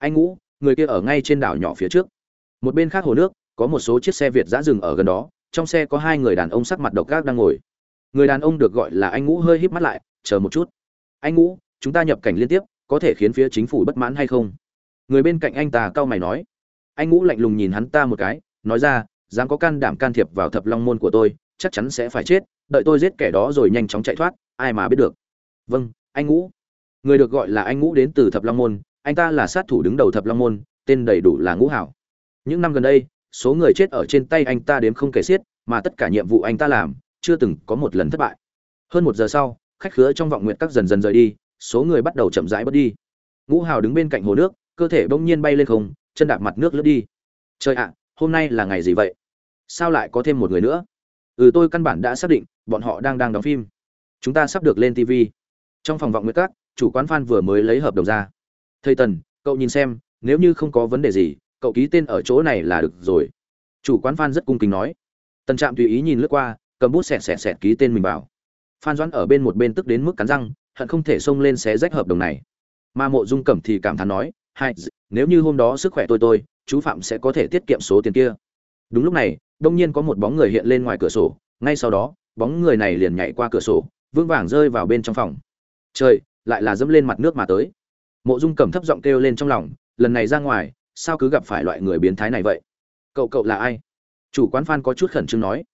anh ngũ, người kia ở ngay trên đảo nhỏ phía trước. Một bên khác hồ nước, có một số chiếc xe việt giã dừng ở gần đó, trong xe có hai người đàn ông sắc mặt độc gác đang ngồi. Người đàn ông được gọi là anh ngũ hơi híp mắt lại, chờ một chút. Anh ngũ, chúng ta nhập cảnh liên tiếp, có thể khiến phía chính phủ bất mãn hay không? Người bên cạnh anh ta cau mày nói. Anh ngũ lạnh lùng nhìn hắn ta một cái, nói ra, dám có can đảm can thiệp vào thập long môn của tôi, chắc chắn sẽ phải chết, đợi tôi giết kẻ đó rồi nhanh chóng chạy thoát, ai mà biết được. Vâng anh ngũ. Người được gọi là anh ngũ đến từ thập long môn anh ta là sát thủ đứng đầu thập long môn, tên đầy đủ là ngũ hảo. Những năm gần đây, số người chết ở trên tay anh ta đếm không kể xiết, mà tất cả nhiệm vụ anh ta làm, chưa từng có một lần thất bại. Hơn một giờ sau, khách khứa trong vọng nguyện các dần dần rời đi, số người bắt đầu chậm rãi bớt đi. Ngũ hào đứng bên cạnh hồ nước, cơ thể bỗng nhiên bay lên không, chân đạp mặt nước lướt đi. Trời ạ, hôm nay là ngày gì vậy? Sao lại có thêm một người nữa? Ừ tôi căn bản đã xác định, bọn họ đang đang đóng phim. Chúng ta sắp được lên tv trong phòng vọng nguyệt các, chủ quán phan vừa mới lấy hợp đồng ra thầy tần, cậu nhìn xem, nếu như không có vấn đề gì, cậu ký tên ở chỗ này là được rồi. Chủ quán phan rất cung kính nói. Tần trạm tùy ý nhìn lướt qua, cầm bút xẹt xẹt xẹt ký tên mình vào. Phan doãn ở bên một bên tức đến mức cắn răng, hận không thể xông lên xé rách hợp đồng này. Mà mộ dung cẩm thì cảm thán nói, hai nếu như hôm đó sức khỏe tôi tôi, chú phạm sẽ có thể tiết kiệm số tiền kia. Đúng lúc này, đông nhiên có một bóng người hiện lên ngoài cửa sổ. Ngay sau đó, bóng người này liền nhảy qua cửa sổ, vững vàng rơi vào bên trong phòng. Trời, lại là dẫm lên mặt nước mà tới mộ dung cẩm thấp giọng kêu lên trong lòng, lần này ra ngoài, sao cứ gặp phải loại người biến thái này vậy? Cậu cậu là ai? Chủ quán phan có chút khẩn trương nói.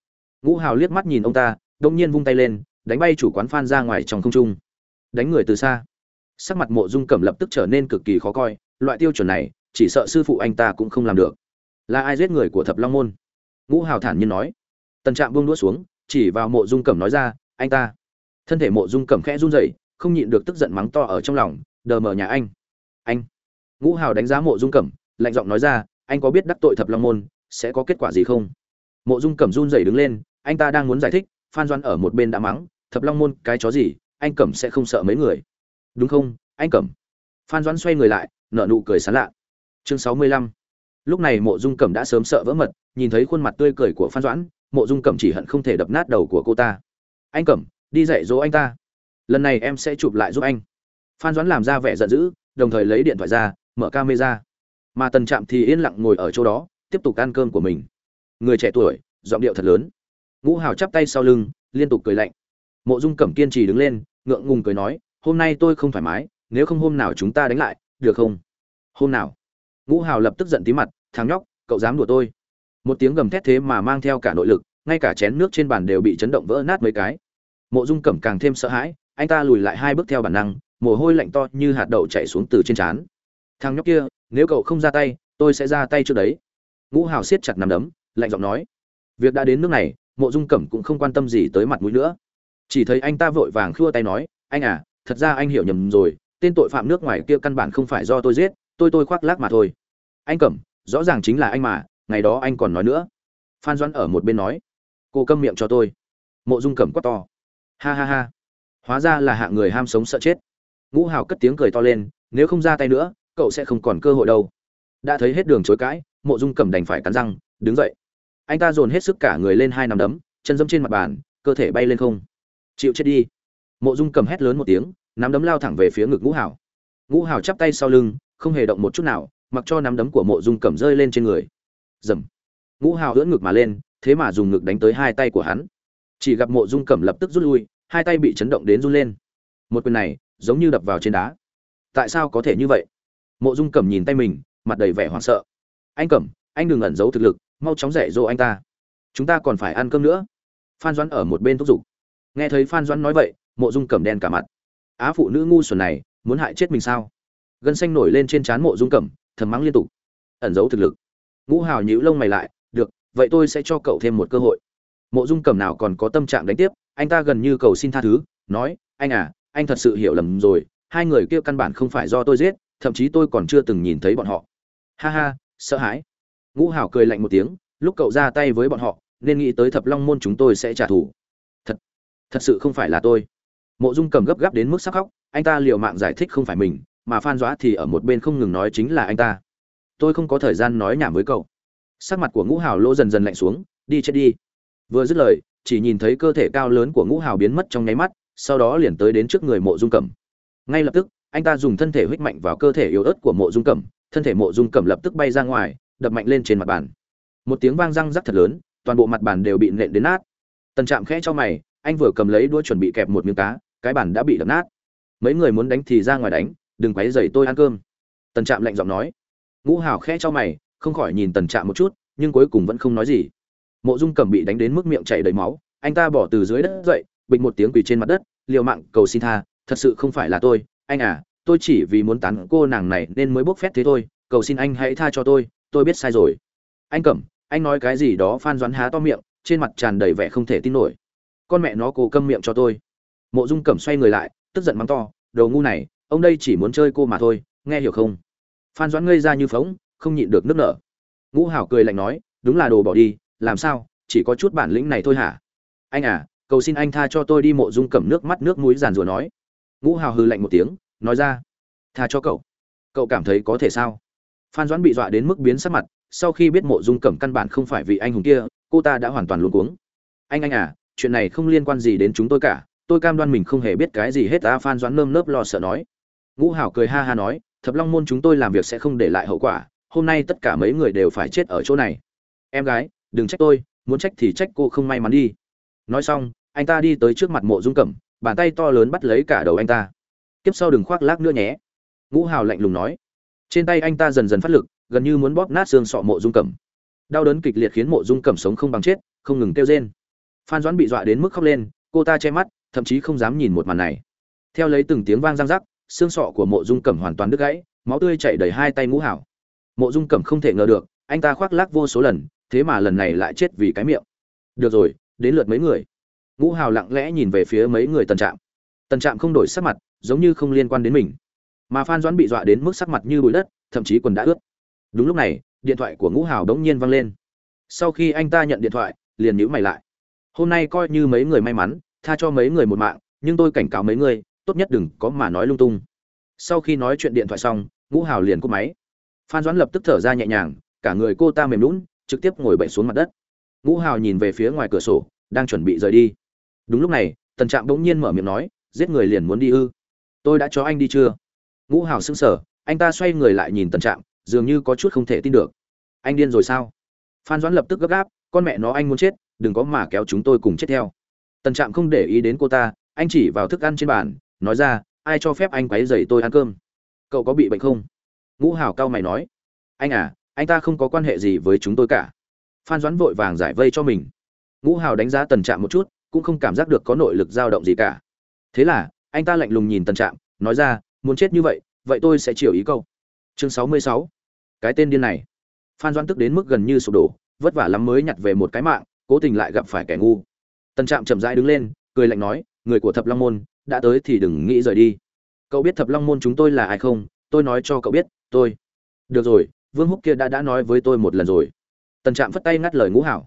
Ngũ hào liếc mắt nhìn ông ta, đông nhiên vung tay lên, đánh bay chủ quán phan ra ngoài trong không trung. Đánh người từ xa. Sắc mặt mộ dung cẩm lập tức trở nên cực kỳ khó coi, loại tiêu chuẩn này, chỉ sợ sư phụ anh ta cũng không làm được. Là ai giết người của thập long môn? Ngũ hào thản nhiên nói. Tần trạm buông đũa xuống, chỉ vào mộ dung cẩm nói ra, anh ta. Thân thể mộ dung cẩm khẽ run rẩy, không nhịn được tức giận mắng to ở trong lòng đờ mở nhà anh. Anh. Ngũ hào đánh giá mộ dung cẩm, lạnh giọng nói ra, anh có biết đắc tội thập long môn, sẽ có kết quả gì không? Mộ dung cẩm run rẩy đứng lên, anh ta đang muốn giải thích, phan doan ở một bên đã mắng, thập long môn cái chó gì, anh cẩm sẽ không sợ mấy người. Đúng không, anh cẩm? Phan doan xoay người lại, nở nụ cười sán lạ. Chương sáu mươi lăm. Lúc này mộ dung cẩm đã sớm sợ vỡ mật, nhìn thấy khuôn mặt tươi cười của phan doãn, mộ dung cẩm chỉ hận không thể đập nát đầu của cô ta. Anh cẩm, đi dạy dỗ anh ta. Lần này em sẽ chụp lại giúp anh phan doãn làm ra vẻ giận dữ, đồng thời lấy điện thoại ra, mở camera. Mà tần trạm thì yên lặng ngồi ở chỗ đó, tiếp tục ăn cơm của mình. Người trẻ tuổi, giọng điệu thật lớn. Ngũ hào chắp tay sau lưng, liên tục cười lạnh. Mộ dung cẩm kiên trì đứng lên, ngượng ngùng cười nói, hôm nay tôi không thoải mái, nếu không hôm nào chúng ta đánh lại, được không? Hôm nào? Ngũ hào lập tức giận tí mặt, thằng nhóc, cậu dám đùa tôi. Một tiếng gầm thét thế mà mang theo cả nội lực, ngay cả chén nước trên bàn đều bị chấn động vỡ nát mấy cái. Mộ dung cẩm càng thêm sợ hãi, anh ta lùi lại hai bước theo bản năng mồ hôi lạnh to như hạt đậu chảy xuống từ trên trán. Thằng nhóc kia, nếu cậu không ra tay, tôi sẽ ra tay trước đấy. Ngũ hào siết chặt nằm đấm, lạnh giọng nói. Việc đã đến nước này, mộ dung cẩm cũng không quan tâm gì tới mặt mũi nữa. Chỉ thấy anh ta vội vàng khua tay nói, anh à thật ra anh hiểu nhầm rồi, tên tội phạm nước ngoài kia căn bản không phải do tôi giết, tôi tôi khoác lác mà thôi. Anh cẩm, rõ ràng chính là anh mà, ngày đó anh còn nói nữa. Phan doãn ở một bên nói. Cô câm miệng cho tôi. Mộ dung cẩm quát to. Ha ha ha, hóa ra là hạng người ham sống sợ chết ngũ hào cất tiếng cười to lên, nếu không ra tay nữa, cậu sẽ không còn cơ hội đâu. Đã thấy hết đường chối cãi, mộ dung cẩm đành phải cắn răng, đứng dậy. Anh ta dồn hết sức cả người lên hai nằm đấm, chân dâm trên mặt bàn, cơ thể bay lên không. Chịu chết đi. Mộ dung cầm hét lớn một tiếng, nắm đấm lao thẳng về phía ngực ngũ hào. Ngũ hào chắp tay sau lưng, không hề động một chút nào, mặc cho nắm đấm của mộ dung cầm rơi lên trên người. Dầm. Ngũ hào ưỡn ngực mà lên, thế mà dùng ngực đánh tới hai tay của hắn. Chỉ gặp mộ dung cẩm lập tức rút lui, hai tay bị chấn động đến run lên. Một quyền này giống như đập vào trên đá. Tại sao có thể như vậy? Mộ dung cẩm nhìn tay mình, mặt đầy vẻ hoảng sợ. Anh cẩm, anh đừng ẩn giấu thực lực, mau chóng dạy dỗ anh ta. Chúng ta còn phải ăn cơm nữa. Phan doãn ở một bên thúc giục. Nghe thấy phan doãn nói vậy, mộ dung cẩm đen cả mặt. Á phụ nữ ngu xuẩn này, muốn hại chết mình sao? Gân xanh nổi lên trên trán mộ dung cẩm, thầm mắng liên tục. Ẩn giấu thực lực. Ngũ hào nhíu lông mày lại, được, vậy tôi sẽ cho cậu thêm một cơ hội. Mộ dung cẩm nào còn có tâm trạng đánh tiếp, anh ta gần như cầu xin tha thứ, nói, anh à anh thật sự hiểu lầm rồi, hai người kia căn bản không phải do tôi giết, thậm chí tôi còn chưa từng nhìn thấy bọn họ. Ha ha, sợ hãi. Ngũ hảo cười lạnh một tiếng, lúc cậu ra tay với bọn họ, nên nghĩ tới thập long môn chúng tôi sẽ trả thù. Thật thật sự không phải là tôi. Mộ dung cầm gấp gáp đến mức sắc khóc, anh ta liều mạng giải thích không phải mình, mà phan dõa thì ở một bên không ngừng nói chính là anh ta. Tôi không có thời gian nói nhảm với cậu. Sắc mặt của ngũ hào lỗ dần dần lạnh xuống, đi chết đi. Vừa dứt lời, chỉ nhìn thấy cơ thể cao lớn của ngũ hào biến mất trong nháy mắt sau đó liền tới đến trước người mộ dung cẩm. Ngay lập tức, anh ta dùng thân thể huyết mạnh vào cơ thể yếu ớt của mộ dung cẩm, thân thể mộ dung cẩm lập tức bay ra ngoài, đập mạnh lên trên mặt bàn. Một tiếng vang răng rắc thật lớn, toàn bộ mặt bàn đều bị nện đến nát. Tần trạm khẽ cho mày, anh vừa cầm lấy đuôi chuẩn bị kẹp một miếng cá, cái bàn đã bị đập nát. Mấy người muốn đánh thì ra ngoài đánh, đừng quấy dày tôi ăn cơm. Tần trạm lạnh giọng nói. Ngũ hào khẽ cho mày, không khỏi nhìn tần trạm một chút, nhưng cuối cùng vẫn không nói gì. Mộ dung cẩm bị đánh đến mức miệng chảy đầy máu, anh ta bỏ từ dưới đất dậy bịch một tiếng quỳ trên mặt đất, liều mạng cầu xin tha, thật sự không phải là tôi, anh à tôi chỉ vì muốn tán cô nàng này nên mới bốc phét thế thôi, cầu xin anh hãy tha cho tôi tôi biết sai rồi. Anh cẩm, anh nói cái gì đó phan doãn há to miệng, trên mặt tràn đầy vẻ không thể tin nổi. Con mẹ nó cố câm miệng cho tôi. Mộ dung cẩm xoay người lại, tức giận mắng to đầu ngu này, ông đây chỉ muốn chơi cô mà thôi, nghe hiểu không? Phan doãn ngây ra như phóng, không nhịn được nước nở. Ngũ hảo cười lạnh nói, đúng là đồ bỏ đi, làm sao, chỉ có chút bản lĩnh này thôi hả? Anh à cầu xin anh tha cho tôi đi mộ dung cẩm nước mắt nước mũi giàn rùa nói. Ngũ hào hư lạnh một tiếng, nói ra. Tha cho cậu. Cậu cảm thấy có thể sao? Phan doãn bị dọa đến mức biến sắc mặt, sau khi biết mộ dung cẩm căn bản không phải vị anh hùng kia, cô ta đã hoàn toàn luống cuống. Anh anh à chuyện này không liên quan gì đến chúng tôi cả, tôi cam đoan mình không hề biết cái gì hết ta, phan doãn nơm nớp lo sợ nói. Ngũ hảo cười ha ha nói, thập long môn chúng tôi làm việc sẽ không để lại hậu quả, hôm nay tất cả mấy người đều phải chết ở chỗ này. Em gái, đừng trách tôi, muốn trách thì trách cô không may mắn đi nói xong, anh ta đi tới trước mặt mộ dung cẩm, bàn tay to lớn bắt lấy cả đầu anh ta. Tiếp sau đừng khoác lác nữa nhé. Ngũ hào lạnh lùng nói. Trên tay anh ta dần dần phát lực, gần như muốn bóp nát xương sọ mộ dung cẩm. Đau đớn kịch liệt khiến mộ dung cẩm sống không bằng chết, không ngừng kêu rên. Phan doãn bị dọa đến mức khóc lên, cô ta che mắt, thậm chí không dám nhìn một màn này. Theo lấy từng tiếng vang răng rắc, xương sọ của mộ dung cẩm hoàn toàn đứt gãy, máu tươi chảy đầy hai tay ngũ hảo mộ dung cẩm không thể ngờ được, anh ta khoác lác vô số lần, thế mà lần này lại chết vì cái miệng. Được rồi đến lượt mấy người. Ngũ hào lặng lẽ nhìn về phía mấy người tần trạm. Tần trạm không đổi sắc mặt, giống như không liên quan đến mình. Mà phan doãn bị dọa đến mức sắc mặt như bụi đất, thậm chí quần đã ướt. Đúng lúc này, điện thoại của ngũ hào đống nhiên vang lên. Sau khi anh ta nhận điện thoại, liền nhữ mày lại. Hôm nay coi như mấy người may mắn, tha cho mấy người một mạng, nhưng tôi cảnh cáo mấy người, tốt nhất đừng có mà nói lung tung. Sau khi nói chuyện điện thoại xong, ngũ hào liền cúp máy. Phan doãn lập tức thở ra nhẹ nhàng, cả người cô ta mềm lún trực tiếp ngồi bậy xuống mặt đất ngũ hào nhìn về phía ngoài cửa sổ, đang chuẩn bị rời đi. Đúng lúc này, tần trạm bỗng nhiên mở miệng nói, giết người liền muốn đi ư? Tôi đã cho anh đi chưa? Ngũ hào sững sờ, anh ta xoay người lại nhìn tần trạm, dường như có chút không thể tin được. Anh điên rồi sao? Phan doãn lập tức gấp gáp, con mẹ nó, anh muốn chết, đừng có mà kéo chúng tôi cùng chết theo. Tần trạm không để ý đến cô ta, anh chỉ vào thức ăn trên bàn, nói ra, ai cho phép anh quấy dày tôi ăn cơm? Cậu có bị bệnh không? Ngũ hào cao mày nói, anh à anh ta không có quan hệ gì với chúng tôi cả phan doãn vội vàng giải vây cho mình. Ngũ hào đánh giá tần trạm một chút, cũng không cảm giác được có nội lực dao động gì cả. Thế là, anh ta lạnh lùng nhìn tần trạm, nói ra, muốn chết như vậy vậy tôi sẽ chiều ý câu. Chương sáu mươi sáu. Cái tên điên này. Phan doãn tức đến mức gần như sụp đổ, vất vả lắm mới nhặt về một cái mạng, cố tình lại gặp phải kẻ ngu. Tần trạm chậm rãi đứng lên, cười lạnh nói, người của thập long môn, đã tới thì đừng nghĩ rời đi. Cậu biết thập long môn chúng tôi là ai không? Tôi nói cho cậu biết, tôi. Được rồi, vương húc kia đã đã nói với tôi một lần rồi tần trạm phất tay ngắt lời ngũ hảo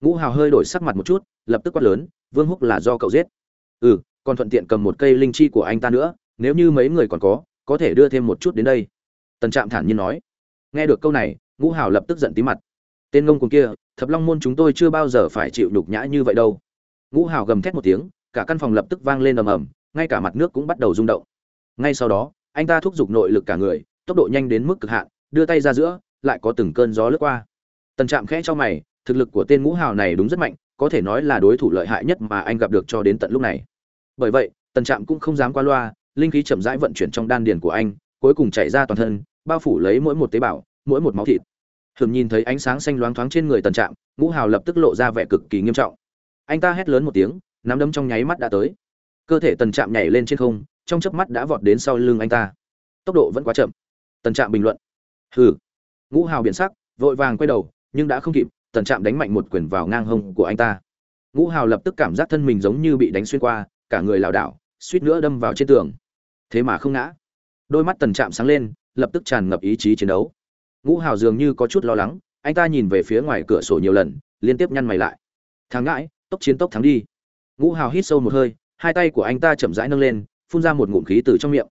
ngũ hào hơi đổi sắc mặt một chút, lập tức quát lớn, vương húc là do cậu giết. Ừ còn thuận tiện cầm một cây linh chi của anh ta nữa, nếu như mấy người còn có có thể đưa thêm một chút đến đây. Tần trạm thản nhiên nói. Nghe được câu này, ngũ hào lập tức giận tí mặt. Tên ngông cùng kia, thập long môn chúng tôi chưa bao giờ phải chịu nhục nhã như vậy đâu. Ngũ hào gầm thét một tiếng, cả căn phòng lập tức vang lên ầm ầm, ngay cả mặt nước cũng bắt đầu rung động. Ngay sau đó, anh ta thúc giục nội lực cả người, tốc độ nhanh đến mức cực hạn, đưa tay ra giữa, lại có từng cơn gió lướt qua tần trạm khẽ cho mày, thực lực của tên ngũ hào này đúng rất mạnh, có thể nói là đối thủ lợi hại nhất mà anh gặp được cho đến tận lúc này. Bởi vậy, tần trạm cũng không dám qua loa, linh khí chậm rãi vận chuyển trong đan điền của anh, cuối cùng chạy ra toàn thân, bao phủ lấy mỗi một tế bào, mỗi một máu thịt. Thường nhìn thấy ánh sáng xanh loáng thoáng trên người tần trạm, ngũ hào lập tức lộ ra vẻ cực kỳ nghiêm trọng. Anh ta hét lớn một tiếng, nắm đấm trong nháy mắt đã tới. Cơ thể tần trạm nhảy lên trên không, trong chớp mắt đã vọt đến sau lưng anh ta. Tốc độ vẫn quá chậm. Tần trạm bình luận. Hừ. Ngũ hào biến sắc, vội vàng quay đầu nhưng đã không kịp, tần trạm đánh mạnh một quyền vào ngang hông của anh ta. Ngũ hào lập tức cảm giác thân mình giống như bị đánh xuyên qua, cả người lảo đảo, suýt nữa đâm vào trên tường. Thế mà không ngã. Đôi mắt tần trạm sáng lên, lập tức tràn ngập ý chí chiến đấu. Ngũ hào dường như có chút lo lắng, anh ta nhìn về phía ngoài cửa sổ nhiều lần, liên tiếp nhăn mày lại. Thắng ngãi, tốc chiến tốc thắng đi. Ngũ hào hít sâu một hơi, hai tay của anh ta chậm rãi nâng lên, phun ra một ngụm khí từ trong miệng.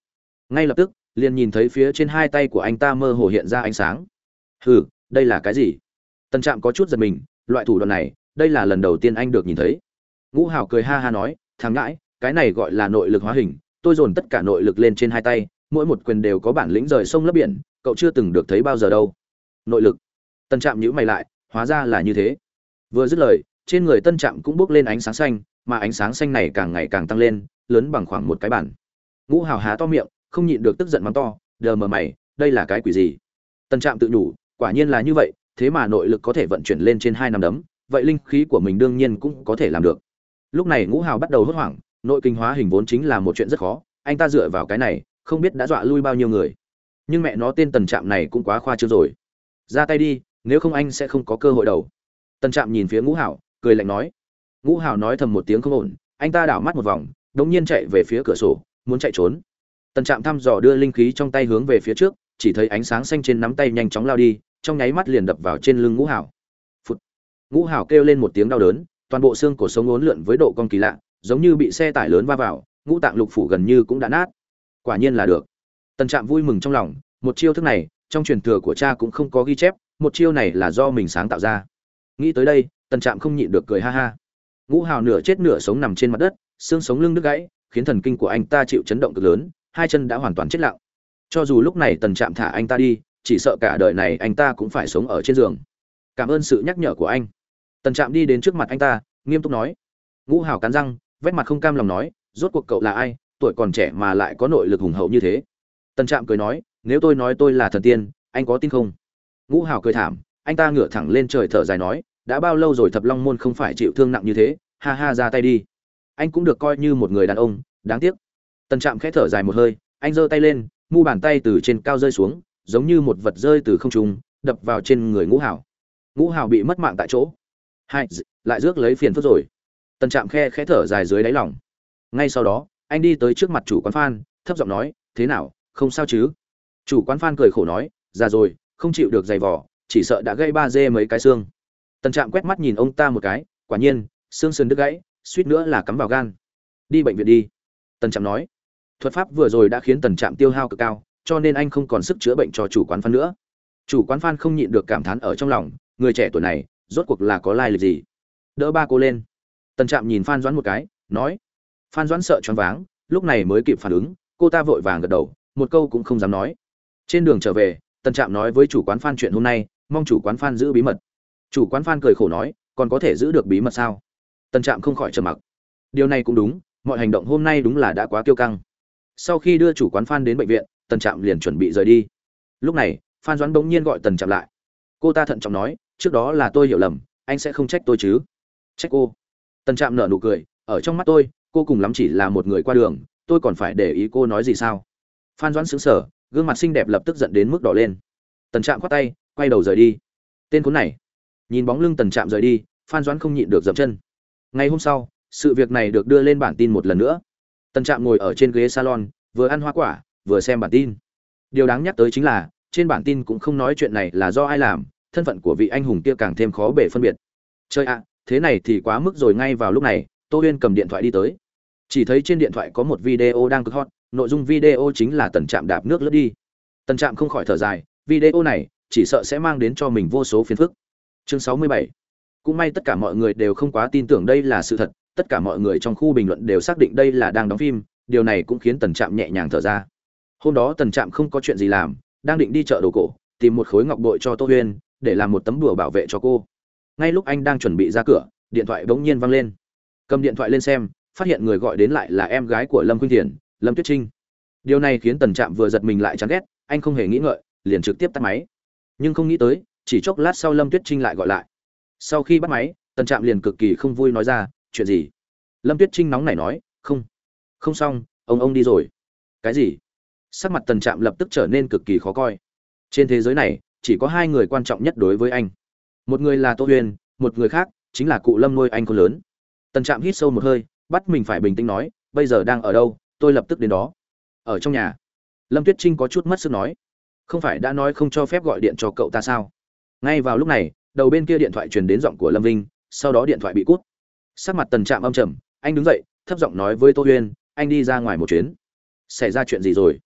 Ngay lập tức, liền nhìn thấy phía trên hai tay của anh ta mơ hồ hiện ra ánh sáng. Hừ, đây là cái gì? Tân Trạm có chút giật mình, loại thủ đoạn này, đây là lần đầu tiên anh được nhìn thấy. Ngũ Hào cười ha ha nói, thằng ngãi, cái này gọi là nội lực hóa hình, tôi dồn tất cả nội lực lên trên hai tay, mỗi một quyền đều có bản lĩnh rời sông lấp biển, cậu chưa từng được thấy bao giờ đâu. Nội lực. Tân trạm nhữ mày lại hóa ra là như thế. Vừa dứt lời trên người tân trạm cũng bốc lên ánh sáng xanh mà ánh sáng xanh này càng ngày càng tăng lên lớn bằng khoảng một cái bản. Ngũ hào há to miệng không nhịn được tức giận mắng to đờ mờ mày đây là cái quỷ gì? Tân trạm tự nhủ quả nhiên là như vậy thế mà nội lực có thể vận chuyển lên trên hai năm đấm, vậy linh khí của mình đương nhiên cũng có thể làm được. Lúc này ngũ hào bắt đầu hốt hoảng, nội kinh hóa hình vốn chính là một chuyện rất khó, anh ta dựa vào cái này, không biết đã dọa lui bao nhiêu người. Nhưng mẹ nó tên tần trạm này cũng quá khoa trương rồi. Ra tay đi, nếu không anh sẽ không có cơ hội đầu. Tần trạm nhìn phía ngũ hảo cười lạnh nói. Ngũ hảo nói thầm một tiếng không ổn, anh ta đảo mắt một vòng, đống nhiên chạy về phía cửa sổ, muốn chạy trốn. Tần trạm thăm dò đưa linh khí trong tay hướng về phía trước, chỉ thấy ánh sáng xanh trên nắm tay nhanh chóng lao đi trong nháy mắt liền đập vào trên lưng ngũ hảo. Phụt. ngũ hảo kêu lên một tiếng đau đớn, toàn bộ xương cổ sống uốn lượn với độ cong kỳ lạ, giống như bị xe tải lớn va vào, ngũ tạng lục phủ gần như cũng đã nát. Quả nhiên là được. Tần trạm vui mừng trong lòng, một chiêu thức này, trong truyền thừa của cha cũng không có ghi chép, một chiêu này là do mình sáng tạo ra. Nghĩ tới đây, tần trạm không nhịn được cười ha ha. Ngũ hào nửa chết nửa sống nằm trên mặt đất, xương sống lưng đứt gãy, khiến thần kinh của anh ta chịu chấn động cực lớn, hai chân đã hoàn toàn chết lặng. Cho dù lúc này tần trạm thả anh ta đi chỉ sợ cả đời này anh ta cũng phải sống ở trên giường. Cảm ơn sự nhắc nhở của anh. Tần trạm đi đến trước mặt anh ta, nghiêm túc nói. Ngũ hào cắn răng, vét mặt không cam lòng nói, rốt cuộc cậu là ai? Tuổi còn trẻ mà lại có nội lực hùng hậu như thế. Tần trạm cười nói, nếu tôi nói tôi là thần tiên, anh có tin không? Ngũ hào cười thảm, anh ta ngửa thẳng lên trời thở dài nói, đã bao lâu rồi thập long môn không phải chịu thương nặng như thế? Ha ha, ra tay đi. Anh cũng được coi như một người đàn ông, đáng tiếc. Tần trạm khẽ thở dài một hơi, anh giơ tay lên, mu bàn tay từ trên cao rơi xuống giống như một vật rơi từ không trung, đập vào trên người ngũ hào. Ngũ hào bị mất mạng tại chỗ. Hai lại rước lấy phiền phức rồi. Tần trạm khe khẽ thở dài dưới đáy lòng. Ngay sau đó, anh đi tới trước mặt chủ quán phan, thấp giọng nói, thế nào, không sao chứ? Chủ quán phan cười khổ nói, già rồi, không chịu được giày vỏ chỉ sợ đã gây ba dê mấy cái xương. Tần trạm quét mắt nhìn ông ta một cái, quả nhiên, xương sườn đứt gãy, suýt nữa là cắm vào gan. Đi bệnh viện đi. Tần trạm nói. Thuật pháp vừa rồi đã khiến tần trạm tiêu hao cực cao cho nên anh không còn sức chữa bệnh cho chủ quán phan nữa. Chủ quán phan không nhịn được cảm thán ở trong lòng, người trẻ tuổi này, rốt cuộc là có lai lịch gì? Đỡ ba cô lên. Tần trạm nhìn phan doãn một cái, nói, phan doãn sợ choáng váng, lúc này mới kịp phản ứng, cô ta vội vàng gật đầu, một câu cũng không dám nói. Trên đường trở về, tần trạm nói với chủ quán phan chuyện hôm nay, mong chủ quán phan giữ bí mật. Chủ quán phan cười khổ nói, còn có thể giữ được bí mật sao? Tần trạm không khỏi trầm mặc. Điều này cũng đúng, mọi hành động hôm nay đúng là đã quá kiêu căng. Sau khi đưa chủ quán phan đến bệnh viện tần trạm liền chuẩn bị rời đi. Lúc này, phan doãn bỗng nhiên gọi tần trạm lại. Cô ta thận trọng nói, trước đó là tôi hiểu lầm, anh sẽ không trách tôi chứ? Trách cô? Tần trạm nở nụ cười, ở trong mắt tôi, cô cùng lắm chỉ là một người qua đường, tôi còn phải để ý cô nói gì sao? Phan doãn xứng sở gương mặt xinh đẹp lập tức giận đến mức đỏ lên. Tần trạm khoát tay, quay đầu rời đi. Tên khốn này. Nhìn bóng lưng tần trạm rời đi, phan doãn không nhịn được dậm chân. Ngày hôm sau, sự việc này được đưa lên bản tin một lần nữa. Tần trạm ngồi ở trên ghế salon, vừa ăn hoa quả vừa xem bản tin. Điều đáng nhắc tới chính là, trên bản tin cũng không nói chuyện này là do ai làm, thân phận của vị anh hùng kia càng thêm khó bể phân biệt. Chơi ạ, thế này thì quá mức rồi, ngay vào lúc này, tô huyên cầm điện thoại đi tới. Chỉ thấy trên điện thoại có một video đang cực hot, nội dung video chính là tần trạm đạp nước lướt đi. Tần trạm không khỏi thở dài, video này, chỉ sợ sẽ mang đến cho mình vô số phiền phức. Chương sáu mươi bảy. Cũng may tất cả mọi người đều không quá tin tưởng đây là sự thật, tất cả mọi người trong khu bình luận đều xác định đây là đang đóng phim, điều này cũng khiến tần trạm nhẹ nhàng thở ra hôm đó tần trạm không có chuyện gì làm, đang định đi chợ đồ cổ, tìm một khối ngọc bội cho tô huyên, để làm một tấm đùa bảo vệ cho cô. Ngay lúc anh đang chuẩn bị ra cửa, điện thoại bỗng nhiên văng lên. Cầm điện thoại lên xem, phát hiện người gọi đến lại là em gái của lâm khuynh thiền, lâm tuyết trinh. Điều này khiến tần trạm vừa giật mình lại chán ghét, anh không hề nghĩ ngợi, liền trực tiếp tắt máy. Nhưng không nghĩ tới, chỉ chốc lát sau lâm tuyết trinh lại gọi lại. Sau khi bắt máy, tần trạm liền cực kỳ không vui nói ra, chuyện gì? Lâm tuyết trinh nóng nảy nói, không không xong, ông ông đi rồi. Cái gì? Sắc mặt tần trạm lập tức trở nên cực kỳ khó coi. Trên thế giới này, chỉ có hai người quan trọng nhất đối với anh. Một người là tô huyền, một người khác chính là cụ lâm nuôi anh con lớn. Tần trạm hít sâu một hơi, bắt mình phải bình tĩnh nói, bây giờ đang ở đâu? Tôi lập tức đến đó. Ở trong nhà. Lâm tuyết trinh có chút mất sức nói, không phải đã nói không cho phép gọi điện cho cậu ta sao? Ngay vào lúc này, đầu bên kia điện thoại truyền đến giọng của lâm vinh, sau đó điện thoại bị cút. Sắc mặt tần trạm âm trầm, anh đứng dậy, thấp giọng nói với tô huyên anh đi ra ngoài một chuyến. Xảy ra chuyện gì rồi?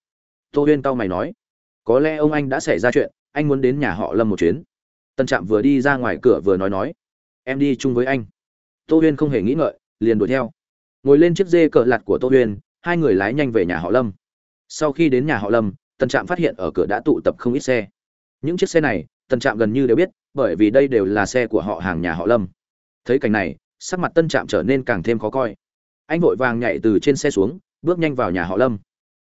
Tô huyên cau mày nói, có lẽ ông anh đã xảy ra chuyện, anh muốn đến nhà họ lâm một chuyến. Tân trạm vừa đi ra ngoài cửa vừa nói nói, em đi chung với anh. Tô huyên không hề nghĩ ngợi, liền đuổi theo. Ngồi lên chiếc dê cờ lặt của tô huyên, hai người lái nhanh về nhà họ lâm. Sau khi đến nhà họ lâm, Tân trạm phát hiện ở cửa đã tụ tập không ít xe. Những chiếc xe này, Tân trạm gần như đều biết, bởi vì đây đều là xe của họ hàng nhà họ lâm. Thấy cảnh này, sắc mặt tân trạm trở nên càng thêm khó coi. Anh vội vàng nhảy từ trên xe xuống, bước nhanh vào nhà họ lâm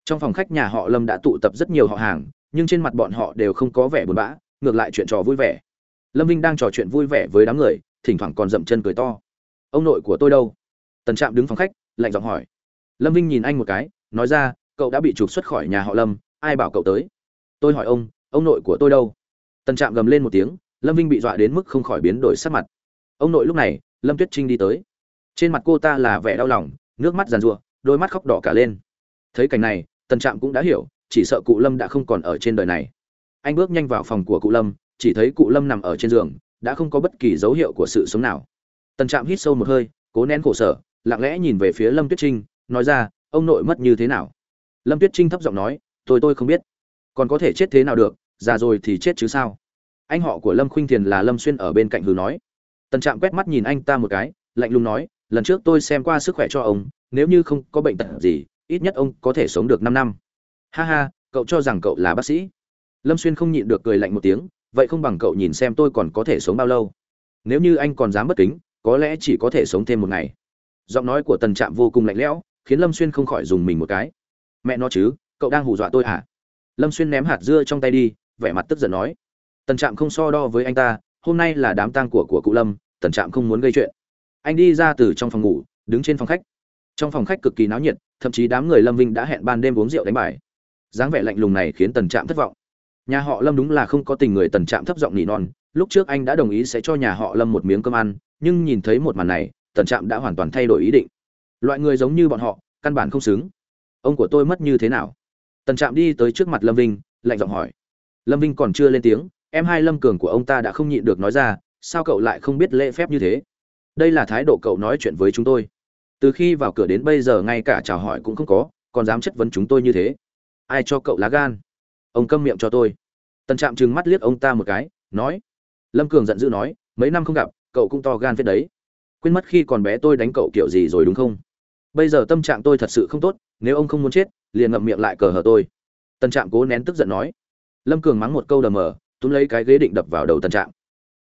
trong phòng khách nhà họ lâm đã tụ tập rất nhiều họ hàng, nhưng trên mặt bọn họ đều không có vẻ buồn bã, ngược lại chuyện trò vui vẻ. Lâm vinh đang trò chuyện vui vẻ với đám người, thỉnh thoảng còn dậm chân cười to. Ông nội của tôi đâu? Tần trạm đứng phòng khách, lạnh giọng hỏi. Lâm vinh nhìn anh một cái, nói ra, cậu đã bị trục xuất khỏi nhà họ lâm, ai bảo cậu tới? Tôi hỏi ông ông nội của tôi đâu? Tần trạm gầm lên một tiếng, lâm vinh bị dọa đến mức không khỏi biến đổi sắc mặt. Ông nội lúc này, lâm tuyết trinh đi tới. Trên mặt cô ta là vẻ đau lòng, nước mắt giàn rụa đôi mắt khóc đỏ cả lên. Thấy cảnh này tần trạm cũng đã hiểu, chỉ sợ cụ lâm đã không còn ở trên đời này. Anh bước nhanh vào phòng của cụ lâm, chỉ thấy cụ lâm nằm ở trên giường, đã không có bất kỳ dấu hiệu của sự sống nào. Tần trạm hít sâu một hơi, cố nén khổ sở, lặng lẽ nhìn về phía lâm tuyết trinh, nói ra, ông nội mất như thế nào? Lâm tuyết trinh thấp giọng nói, tôi tôi không biết. Còn có thể chết thế nào được, già rồi thì chết chứ sao? Anh họ của lâm khuynh thiền là lâm xuyên ở bên cạnh hừ nói. Tần trạm quét mắt nhìn anh ta một cái, lạnh lùng nói, lần trước tôi xem qua sức khỏe cho ông, nếu như không có bệnh tật gì ít nhất ông có thể sống được năm năm. Ha ha, cậu cho rằng cậu là bác sĩ. Lâm xuyên không nhịn được cười lạnh một tiếng, vậy không bằng cậu nhìn xem tôi còn có thể sống bao lâu. Nếu như anh còn dám bất kính, có lẽ chỉ có thể sống thêm một ngày. Giọng nói của tần trạm vô cùng lạnh lẽo, khiến lâm xuyên không khỏi dùng mình một cái. Mẹ nó chứ, cậu đang hù dọa tôi hả? Lâm xuyên ném hạt dưa trong tay đi, vẻ mặt tức giận nói. Tần trạm không so đo với anh ta, hôm nay là đám tang của của cụ lâm, tần trạm không muốn gây chuyện. Anh đi ra từ trong phòng ngủ, đứng trên phòng khách trong phòng khách cực kỳ náo nhiệt, thậm chí đám người lâm vinh đã hẹn ban đêm uống rượu đánh bài. Dáng vẻ lạnh lùng này khiến tần trạm thất vọng. Nhà họ lâm đúng là không có tình người tần trạm thấp giọng nỉ non, lúc trước anh đã đồng ý sẽ cho nhà họ lâm một miếng cơm ăn, nhưng nhìn thấy một màn này, tần trạm đã hoàn toàn thay đổi ý định. Loại người giống như bọn họ, căn bản không xứng. Ông của tôi mất như thế nào? Tần trạm đi tới trước mặt lâm vinh, lạnh giọng hỏi. Lâm vinh còn chưa lên tiếng, em hai lâm cường của ông ta đã không nhịn được nói ra, sao cậu lại không biết lễ phép như thế? Đây là thái độ cậu nói chuyện với chúng tôi từ khi vào cửa đến bây giờ ngay cả chào hỏi cũng không có, còn dám chất vấn chúng tôi như thế. Ai cho cậu lá gan? Ông câm miệng cho tôi. Tần trạm trừng mắt liếc ông ta một cái, nói. Lâm cường giận dữ nói, mấy năm không gặp, cậu cũng to gan phết đấy. Quên mất khi còn bé tôi đánh cậu kiểu gì rồi đúng không? Bây giờ tâm trạng tôi thật sự không tốt, nếu ông không muốn chết, liền ngậm miệng lại cờ hở tôi. Tần trạm cố nén tức giận nói. Lâm cường mắng một câu đờ mờ, túm lấy cái ghế định đập vào đầu tần trạm.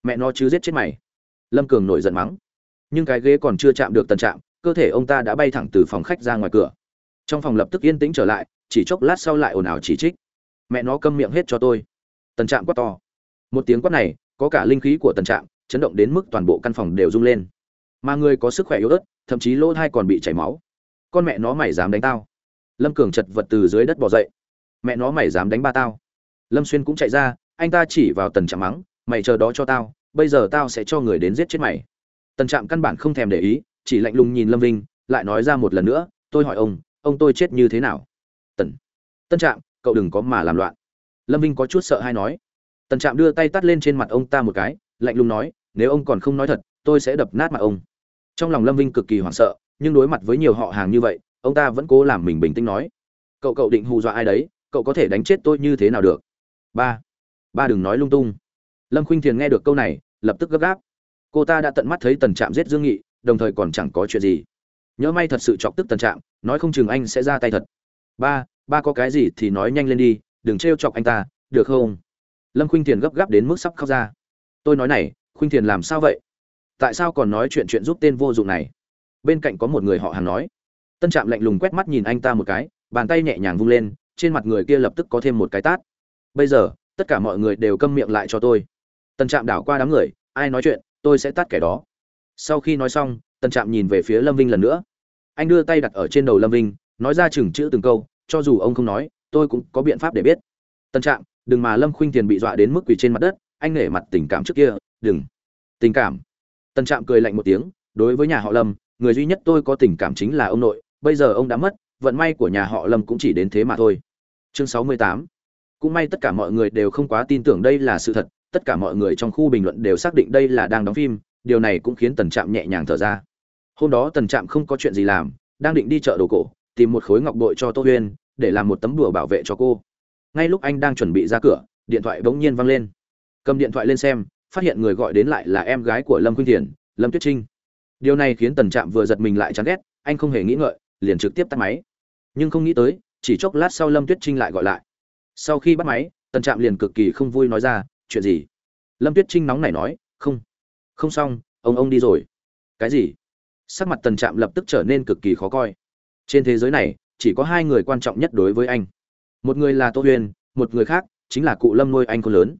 Mẹ nó chứ giết chết mày. Lâm cường nổi giận mắng. Nhưng cái ghế còn chưa chạm được tần trạm cơ thể ông ta đã bay thẳng từ phòng khách ra ngoài cửa. Trong phòng lập tức yên tĩnh trở lại, chỉ chốc lát sau lại ồn ào chỉ trích. Mẹ nó câm miệng hết cho tôi. Tần trạm quát to. Một tiếng quát này, có cả linh khí của tần trạm chấn động đến mức toàn bộ căn phòng đều rung lên. Mà người có sức khỏe yếu ớt, thậm chí lỗ thai còn bị chảy máu. Con mẹ nó mày dám đánh tao. Lâm cường chật vật từ dưới đất bỏ dậy. Mẹ nó mày dám đánh ba tao. Lâm xuyên cũng chạy ra, anh ta chỉ vào tần trạm mắng, mày chờ đó cho tao, bây giờ tao sẽ cho người đến giết chết mày. Tần trạm căn bản không thèm để ý chỉ lạnh lùng nhìn lâm vinh, lại nói ra một lần nữa, tôi hỏi ông ông tôi chết như thế nào? Tần, tân trạm, cậu đừng có mà làm loạn. Lâm vinh có chút sợ hay nói. Tần trạm đưa tay tắt lên trên mặt ông ta một cái, lạnh lùng nói, nếu ông còn không nói thật, tôi sẽ đập nát mặt ông. Trong lòng lâm vinh cực kỳ hoảng sợ, nhưng đối mặt với nhiều họ hàng như vậy, ông ta vẫn cố làm mình bình tĩnh nói, cậu cậu định hù dọa ai đấy? Cậu có thể đánh chết tôi như thế nào được? Ba ba đừng nói lung tung. Lâm khuynh thiền nghe được câu này, lập tức gấp gáp. Cô ta đã tận mắt thấy tần trạm giết dương nghị đồng thời còn chẳng có chuyện gì. Nhớ may thật sự chọc tức tần trạm nói không chừng anh sẽ ra tay thật. Ba ba có cái gì thì nói nhanh lên đi, đừng trêu chọc anh ta, được không? Lâm khuynh thiền gấp gáp đến mức sắp khóc ra. Tôi nói này, khuynh thiền làm sao vậy? Tại sao còn nói chuyện chuyện giúp tên vô dụng này? Bên cạnh có một người họ hàng nói. Tân trạm lạnh lùng quét mắt nhìn anh ta một cái, bàn tay nhẹ nhàng vung lên, trên mặt người kia lập tức có thêm một cái tát. Bây giờ, tất cả mọi người đều câm miệng lại cho tôi. Tân trạm đảo qua đám người, ai nói chuyện, tôi sẽ tát kẻ đó sau khi nói xong tân trạm nhìn về phía lâm vinh lần nữa. Anh đưa tay đặt ở trên đầu lâm vinh, nói ra chừng chữ từng câu, cho dù ông không nói, tôi cũng có biện pháp để biết. Tân trạm, đừng mà lâm khuynh tiền bị dọa đến mức quỳ trên mặt đất, anh nể mặt tình cảm trước kia, đừng. Tình cảm. Tân trạm cười lạnh một tiếng, đối với nhà họ lâm, người duy nhất tôi có tình cảm chính là ông nội, bây giờ ông đã mất, vận may của nhà họ lâm cũng chỉ đến thế mà thôi. Chương sáu mươi tám. Cũng may tất cả mọi người đều không quá tin tưởng đây là sự thật, tất cả mọi người trong khu bình luận đều xác định đây là đang đóng phim điều này cũng khiến tần trạm nhẹ nhàng thở ra. Hôm đó tần trạm không có chuyện gì làm, đang định đi chợ đồ cổ, tìm một khối ngọc bội cho tô huyên, để làm một tấm đùa bảo vệ cho cô. Ngay lúc anh đang chuẩn bị ra cửa, điện thoại bỗng nhiên văng lên. Cầm điện thoại lên xem, phát hiện người gọi đến lại là em gái của lâm khuynh thiền, lâm tuyết trinh. Điều này khiến tần trạm vừa giật mình lại chán ghét, anh không hề nghĩ ngợi, liền trực tiếp tắt máy. Nhưng không nghĩ tới, chỉ chốc lát sau lâm tuyết trinh lại gọi lại. Sau khi bắt máy, tần trạm liền cực kỳ không vui nói ra, chuyện gì? Lâm tuyết trinh nóng này nói, không không xong, ông ông đi rồi. Cái gì? Sắc mặt tần trạm lập tức trở nên cực kỳ khó coi. Trên thế giới này, chỉ có hai người quan trọng nhất đối với anh. Một người là tô huyền, một người khác chính là cụ lâm nuôi anh con lớn.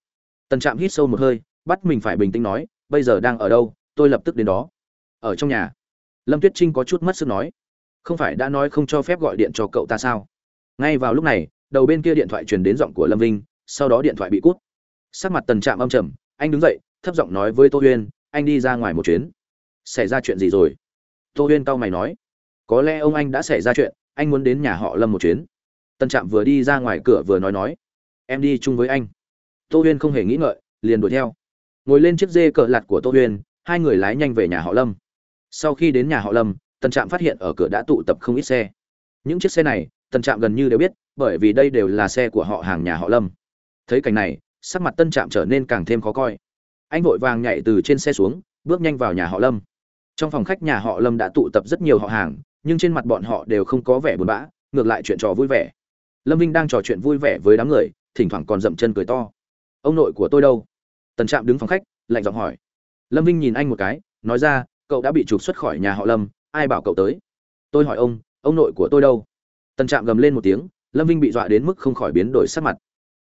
Tần trạm hít sâu một hơi, bắt mình phải bình tĩnh nói, bây giờ đang ở đâu? Tôi lập tức đến đó. Ở trong nhà. Lâm tuyết trinh có chút mất sức nói. Không phải đã nói không cho phép gọi điện cho cậu ta sao? Ngay vào lúc này, đầu bên kia điện thoại truyền đến giọng của lâm vinh, sau đó điện thoại bị cút. Sắc mặt tần trạm âm trầm, anh đứng dậy, thấp giọng nói với tô huyên anh đi ra ngoài một chuyến. Xảy ra chuyện gì rồi? Tô huyên cau mày nói. Có lẽ ông anh đã xảy ra chuyện, anh muốn đến nhà họ lâm một chuyến. Tân trạm vừa đi ra ngoài cửa vừa nói nói. Em đi chung với anh. Tô huyên không hề nghĩ ngợi, liền đuổi theo. Ngồi lên chiếc dê cờ lặt của tô huyên, hai người lái nhanh về nhà họ lâm. Sau khi đến nhà họ lâm, Tân trạm phát hiện ở cửa đã tụ tập không ít xe. Những chiếc xe này, Tân trạm gần như đều biết, bởi vì đây đều là xe của họ hàng nhà họ lâm. Thấy cảnh này, sắc mặt tân trạm trở nên càng thêm khó coi anh vội vàng nhảy từ trên xe xuống, bước nhanh vào nhà họ lâm. Trong phòng khách nhà họ lâm đã tụ tập rất nhiều họ hàng, nhưng trên mặt bọn họ đều không có vẻ buồn bã, ngược lại chuyện trò vui vẻ. Lâm vinh đang trò chuyện vui vẻ với đám người, thỉnh thoảng còn dậm chân cười to. Ông nội của tôi đâu? Tần trạm đứng phòng khách, lạnh giọng hỏi. Lâm vinh nhìn anh một cái, nói ra, cậu đã bị trục xuất khỏi nhà họ lâm, ai bảo cậu tới? Tôi hỏi ông ông nội của tôi đâu? Tần trạm gầm lên một tiếng, lâm vinh bị dọa đến mức không khỏi biến đổi sắc mặt.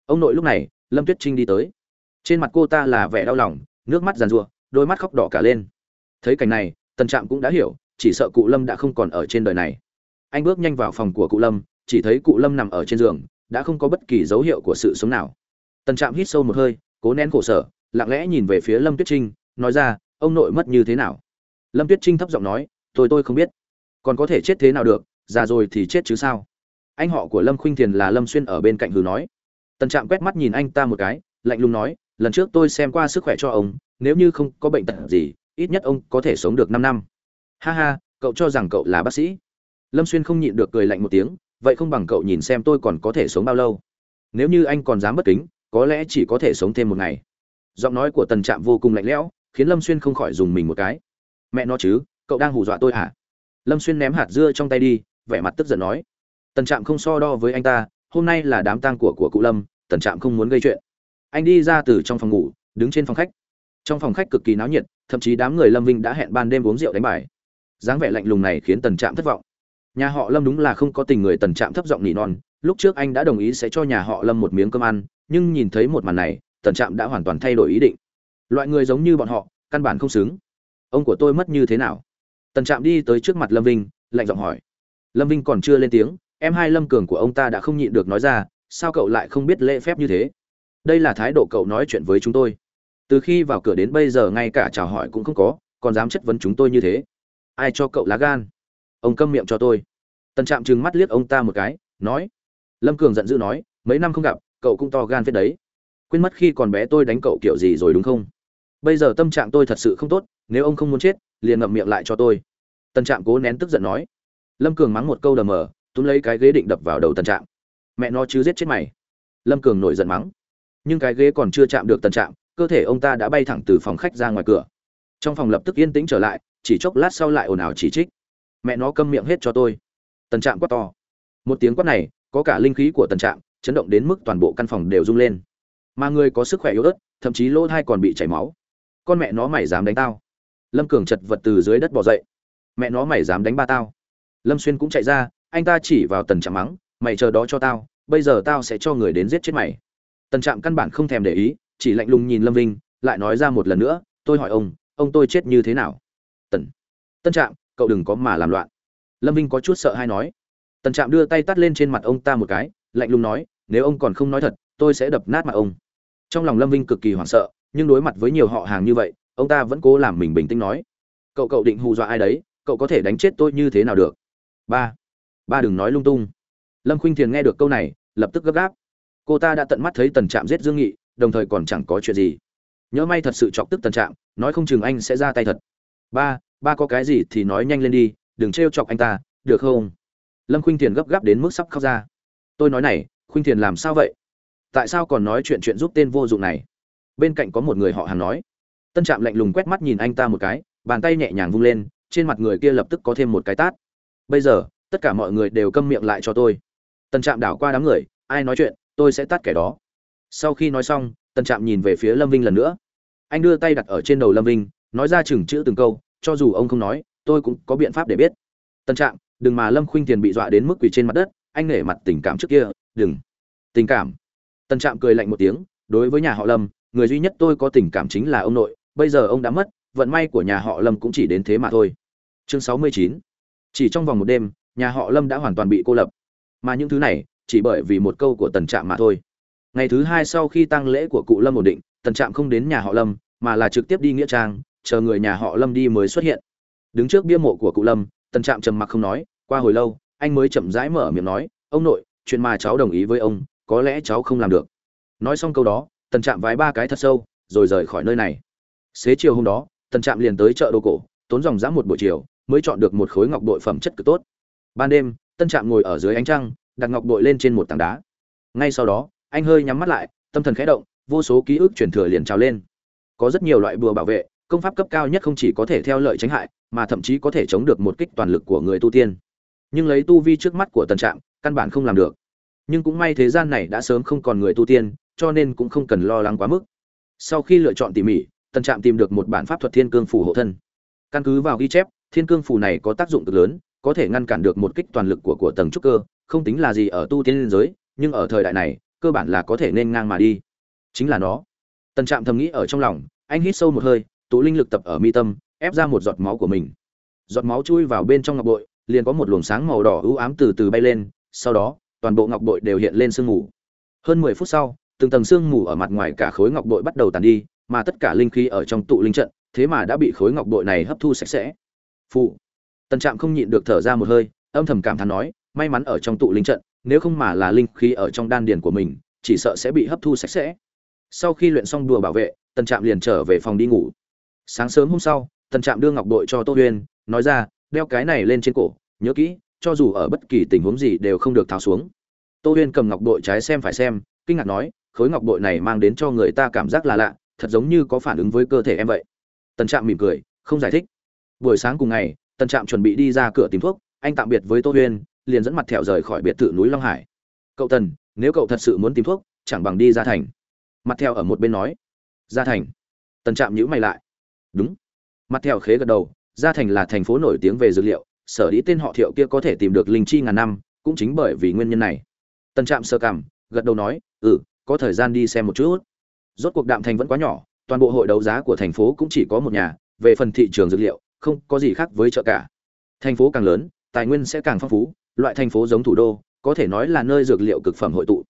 Ông nội lúc này, lâm tuyết trinh đi tới trên mặt cô ta là vẻ đau lòng, nước mắt giàn giụa, đôi mắt khóc đỏ cả lên. Thấy cảnh này, tần trạm cũng đã hiểu, chỉ sợ cụ lâm đã không còn ở trên đời này. Anh bước nhanh vào phòng của cụ lâm, chỉ thấy cụ lâm nằm ở trên giường, đã không có bất kỳ dấu hiệu của sự sống nào. Tần trạm hít sâu một hơi, cố nén khổ sở, lặng lẽ nhìn về phía lâm tuyết trinh, nói ra, ông nội mất như thế nào? Lâm tuyết trinh thấp giọng nói, tôi tôi không biết. Còn có thể chết thế nào được, già rồi thì chết chứ sao? Anh họ của lâm khuynh thiền là lâm xuyên ở bên cạnh hừ nói. Tần trạm quét mắt nhìn anh ta một cái, lạnh lùng nói lần trước tôi xem qua sức khỏe cho ông, nếu như không có bệnh tật gì, ít nhất ông có thể sống được năm năm. Ha ha, cậu cho rằng cậu là bác sĩ. Lâm xuyên không nhịn được cười lạnh một tiếng, vậy không bằng cậu nhìn xem tôi còn có thể sống bao lâu. Nếu như anh còn dám bất kính, có lẽ chỉ có thể sống thêm một ngày. Giọng nói của tần trạm vô cùng lạnh lẽo, khiến lâm xuyên không khỏi dùng mình một cái. Mẹ nó chứ, cậu đang hù dọa tôi hả? Lâm xuyên ném hạt dưa trong tay đi, vẻ mặt tức giận nói. Tần trạm không so đo với anh ta, hôm nay là đám tang của của cụ lâm, tần trạm không muốn gây chuyện anh đi ra từ trong phòng ngủ, đứng trên phòng khách. Trong phòng khách cực kỳ náo nhiệt, thậm chí đám người lâm vinh đã hẹn ban đêm uống rượu đánh bài. Dáng vẻ lạnh lùng này khiến tần trạm thất vọng. Nhà họ lâm đúng là không có tình người tần trạm thấp giọng nỉ non, lúc trước anh đã đồng ý sẽ cho nhà họ lâm một miếng cơm ăn, nhưng nhìn thấy một màn này, tần trạm đã hoàn toàn thay đổi ý định. Loại người giống như bọn họ, căn bản không xứng. Ông của tôi mất như thế nào? Tần trạm đi tới trước mặt lâm vinh, lạnh giọng hỏi. Lâm vinh còn chưa lên tiếng, em hai lâm cường của ông ta đã không nhịn được nói ra, sao cậu lại không biết lễ phép như thế? Đây là thái độ cậu nói chuyện với chúng tôi. Từ khi vào cửa đến bây giờ ngay cả chào hỏi cũng không có, còn dám chất vấn chúng tôi như thế. Ai cho cậu lá gan? Ông câm miệng cho tôi. Tần trạm trừng mắt liếc ông ta một cái, nói. Lâm cường giận dữ nói, mấy năm không gặp, cậu cũng to gan phết đấy. Quên mất khi còn bé tôi đánh cậu kiểu gì rồi đúng không? Bây giờ tâm trạng tôi thật sự không tốt, nếu ông không muốn chết, liền ngậm miệng lại cho tôi. Tần trạm cố nén tức giận nói. Lâm cường mắng một câu đờ mờ, túm lấy cái ghế định đập vào đầu tần trạm. Mẹ nó chứ giết chết mày. Lâm cường nổi giận mắng nhưng cái ghế còn chưa chạm được tần trạm, cơ thể ông ta đã bay thẳng từ phòng khách ra ngoài cửa. Trong phòng lập tức yên tĩnh trở lại, chỉ chốc lát sau lại ồn ào chỉ trích. Mẹ nó câm miệng hết cho tôi. Tần trạm quát to. Một tiếng quát này, có cả linh khí của tần trạm chấn động đến mức toàn bộ căn phòng đều rung lên. Mà người có sức khỏe yếu ớt, thậm chí lỗ thai còn bị chảy máu. Con mẹ nó mày dám đánh tao. Lâm cường chật vật từ dưới đất bỏ dậy. Mẹ nó mày dám đánh ba tao. Lâm xuyên cũng chạy ra, anh ta chỉ vào tần trạm mắng, mày chờ đó cho tao, bây giờ tao sẽ cho người đến giết chết mày tần trạm căn bản không thèm để ý, chỉ lạnh lùng nhìn lâm vinh, lại nói ra một lần nữa, tôi hỏi ông ông tôi chết như thế nào? Tần tân trạm, cậu đừng có mà làm loạn. Lâm vinh có chút sợ hay nói. Tần trạm đưa tay tắt lên trên mặt ông ta một cái, lạnh lùng nói, nếu ông còn không nói thật, tôi sẽ đập nát mặt ông. Trong lòng lâm vinh cực kỳ hoảng sợ, nhưng đối mặt với nhiều họ hàng như vậy, ông ta vẫn cố làm mình bình tĩnh nói, cậu cậu định hù dọa ai đấy? Cậu có thể đánh chết tôi như thế nào được? Ba ba đừng nói lung tung. Lâm khuynh thiền nghe được câu này, lập tức gấp gáp cô ta đã tận mắt thấy tần trạm giết dương nghị, đồng thời còn chẳng có chuyện gì. Nhớ may thật sự chọc tức tần trạm, nói không chừng anh sẽ ra tay thật. Ba ba có cái gì thì nói nhanh lên đi, đừng trêu chọc anh ta, được không? Lâm khuynh thiền gấp gáp đến mức sắp khóc ra. Tôi nói này, khuynh thiền làm sao vậy? Tại sao còn nói chuyện chuyện giúp tên vô dụng này? Bên cạnh có một người họ hàng nói. Tân trạm lạnh lùng quét mắt nhìn anh ta một cái, bàn tay nhẹ nhàng vung lên, trên mặt người kia lập tức có thêm một cái tát. Bây giờ, tất cả mọi người đều câm miệng lại cho tôi. Tân trạm đảo qua đám người, ai nói chuyện? Tôi sẽ tắt kẻ đó. Sau khi nói xong, tần trạm nhìn về phía lâm vinh lần nữa. Anh đưa tay đặt ở trên đầu lâm vinh, nói ra chừng chữ từng câu, cho dù ông không nói, tôi cũng có biện pháp để biết. Tần trạm, đừng mà lâm khuynh tiền bị dọa đến mức quỳ trên mặt đất, anh nể mặt tình cảm trước kia, đừng. Tình cảm. Tần trạm cười lạnh một tiếng, đối với nhà họ lâm, người duy nhất tôi có tình cảm chính là ông nội, bây giờ ông đã mất, vận may của nhà họ lâm cũng chỉ đến thế mà thôi. Chương sáu mươi chín. Chỉ trong vòng một đêm, nhà họ lâm đã hoàn toàn bị cô lập. Mà những thứ này chỉ bởi vì một câu của tần trạm mà thôi. Ngày thứ hai sau khi tăng lễ của cụ lâm ổn định, tần trạm không đến nhà họ lâm, mà là trực tiếp đi nghĩa trang, chờ người nhà họ lâm đi mới xuất hiện. Đứng trước bia mộ của cụ lâm, tần trạm trầm mặc không nói, qua hồi lâu, anh mới chậm rãi mở miệng nói, ông nội, chuyện mà cháu đồng ý với ông, có lẽ cháu không làm được nói xong câu đó, tần trạm vái ba cái thật sâu, rồi rời khỏi nơi này. Xế chiều hôm đó, tần trạm liền tới chợ đồ cổ, tốn dòng dã một buổi chiều, mới chọn được một khối ngọc bội phẩm chất cực tốt. Ban đêm tân trạm ngồi ở dưới ánh trăng đặt ngọc bội lên trên một tảng đá. Ngay sau đó, anh hơi nhắm mắt lại, tâm thần khẽ động, vô số ký ức truyền thừa liền trào lên. Có rất nhiều loại bùa bảo vệ, công pháp cấp cao nhất không chỉ có thể theo lợi tránh hại, mà thậm chí có thể chống được một kích toàn lực của người tu tiên. Nhưng lấy tu vi trước mắt của tần trạm, căn bản không làm được. Nhưng cũng may thế gian này đã sớm không còn người tu tiên, cho nên cũng không cần lo lắng quá mức. Sau khi lựa chọn tỉ mỉ, tần trạm tìm được một bản pháp thuật thiên cương phủ hộ thân. Căn cứ vào ghi chép, thiên cương phủ này có tác dụng cực lớn có thể ngăn cản được một kích toàn lực của của tầng trúc cơ, không tính là gì ở tu tiên liên giới, nhưng ở thời đại này, cơ bản là có thể nên ngang mà đi. Chính là nó. Tần trạm thầm nghĩ ở trong lòng, anh hít sâu một hơi, tụ linh lực tập ở mi tâm, ép ra một giọt máu của mình. Giọt máu chui vào bên trong ngọc bội, liền có một luồng sáng màu đỏ u ám từ từ bay lên, sau đó, toàn bộ ngọc bội đều hiện lên sương mù. Hơn mười phút sau, từng tầng sương mù ở mặt ngoài cả khối ngọc bội bắt đầu tàn đi, mà tất cả linh khí ở trong tụ linh trận, thế mà đã bị khối ngọc bội này hấp thu sạch sẽ. Phụ tần trạm không nhịn được thở ra một hơi, âm thầm cảm thán nói, may mắn ở trong tụ linh trận, nếu không mà là linh khí ở trong đan điền của mình, chỉ sợ sẽ bị hấp thu sạch sẽ. Sau khi luyện xong đùa bảo vệ, tần trạm liền trở về phòng đi ngủ. Sáng sớm hôm sau, tần trạm đưa ngọc bội cho tô huyên, nói ra, đeo cái này lên trên cổ, nhớ kỹ, cho dù ở bất kỳ tình huống gì đều không được tháo xuống. Tô huyên cầm ngọc bội trái xem phải xem, kinh ngạc nói, khối ngọc bội này mang đến cho người ta cảm giác là lạ, thật giống như có phản ứng với cơ thể em vậy. Tần trạm mỉm cười, không giải thích. Buổi sáng cùng ngày tần trạm chuẩn bị đi ra cửa tìm thuốc, anh tạm biệt với tô huyên, liền dẫn mặt thẹo rời khỏi biệt thự núi long hải. Cậu tần, nếu cậu thật sự muốn tìm thuốc, chẳng bằng đi ra thành. Mặt thẹo ở một bên nói. Ra thành? Tần trạm nhữ mày lại. Đúng. Mặt thẹo khế gật đầu. Ra thành là thành phố nổi tiếng về dược liệu, sở dĩ tên họ thiệu kia có thể tìm được linh chi ngàn năm, cũng chính bởi vì nguyên nhân này. Tần trạm sơ cảm gật đầu nói. Ừ có thời gian đi xem một chút. Rốt cuộc đạm thành vẫn quá nhỏ, toàn bộ hội đấu giá của thành phố cũng chỉ có một nhà, về phần thị trường dược liệu không có gì khác với chợ cả. Thành phố càng lớn, tài nguyên sẽ càng phong phú, loại thành phố giống thủ đô, có thể nói là nơi dược liệu cực phẩm hội tụ.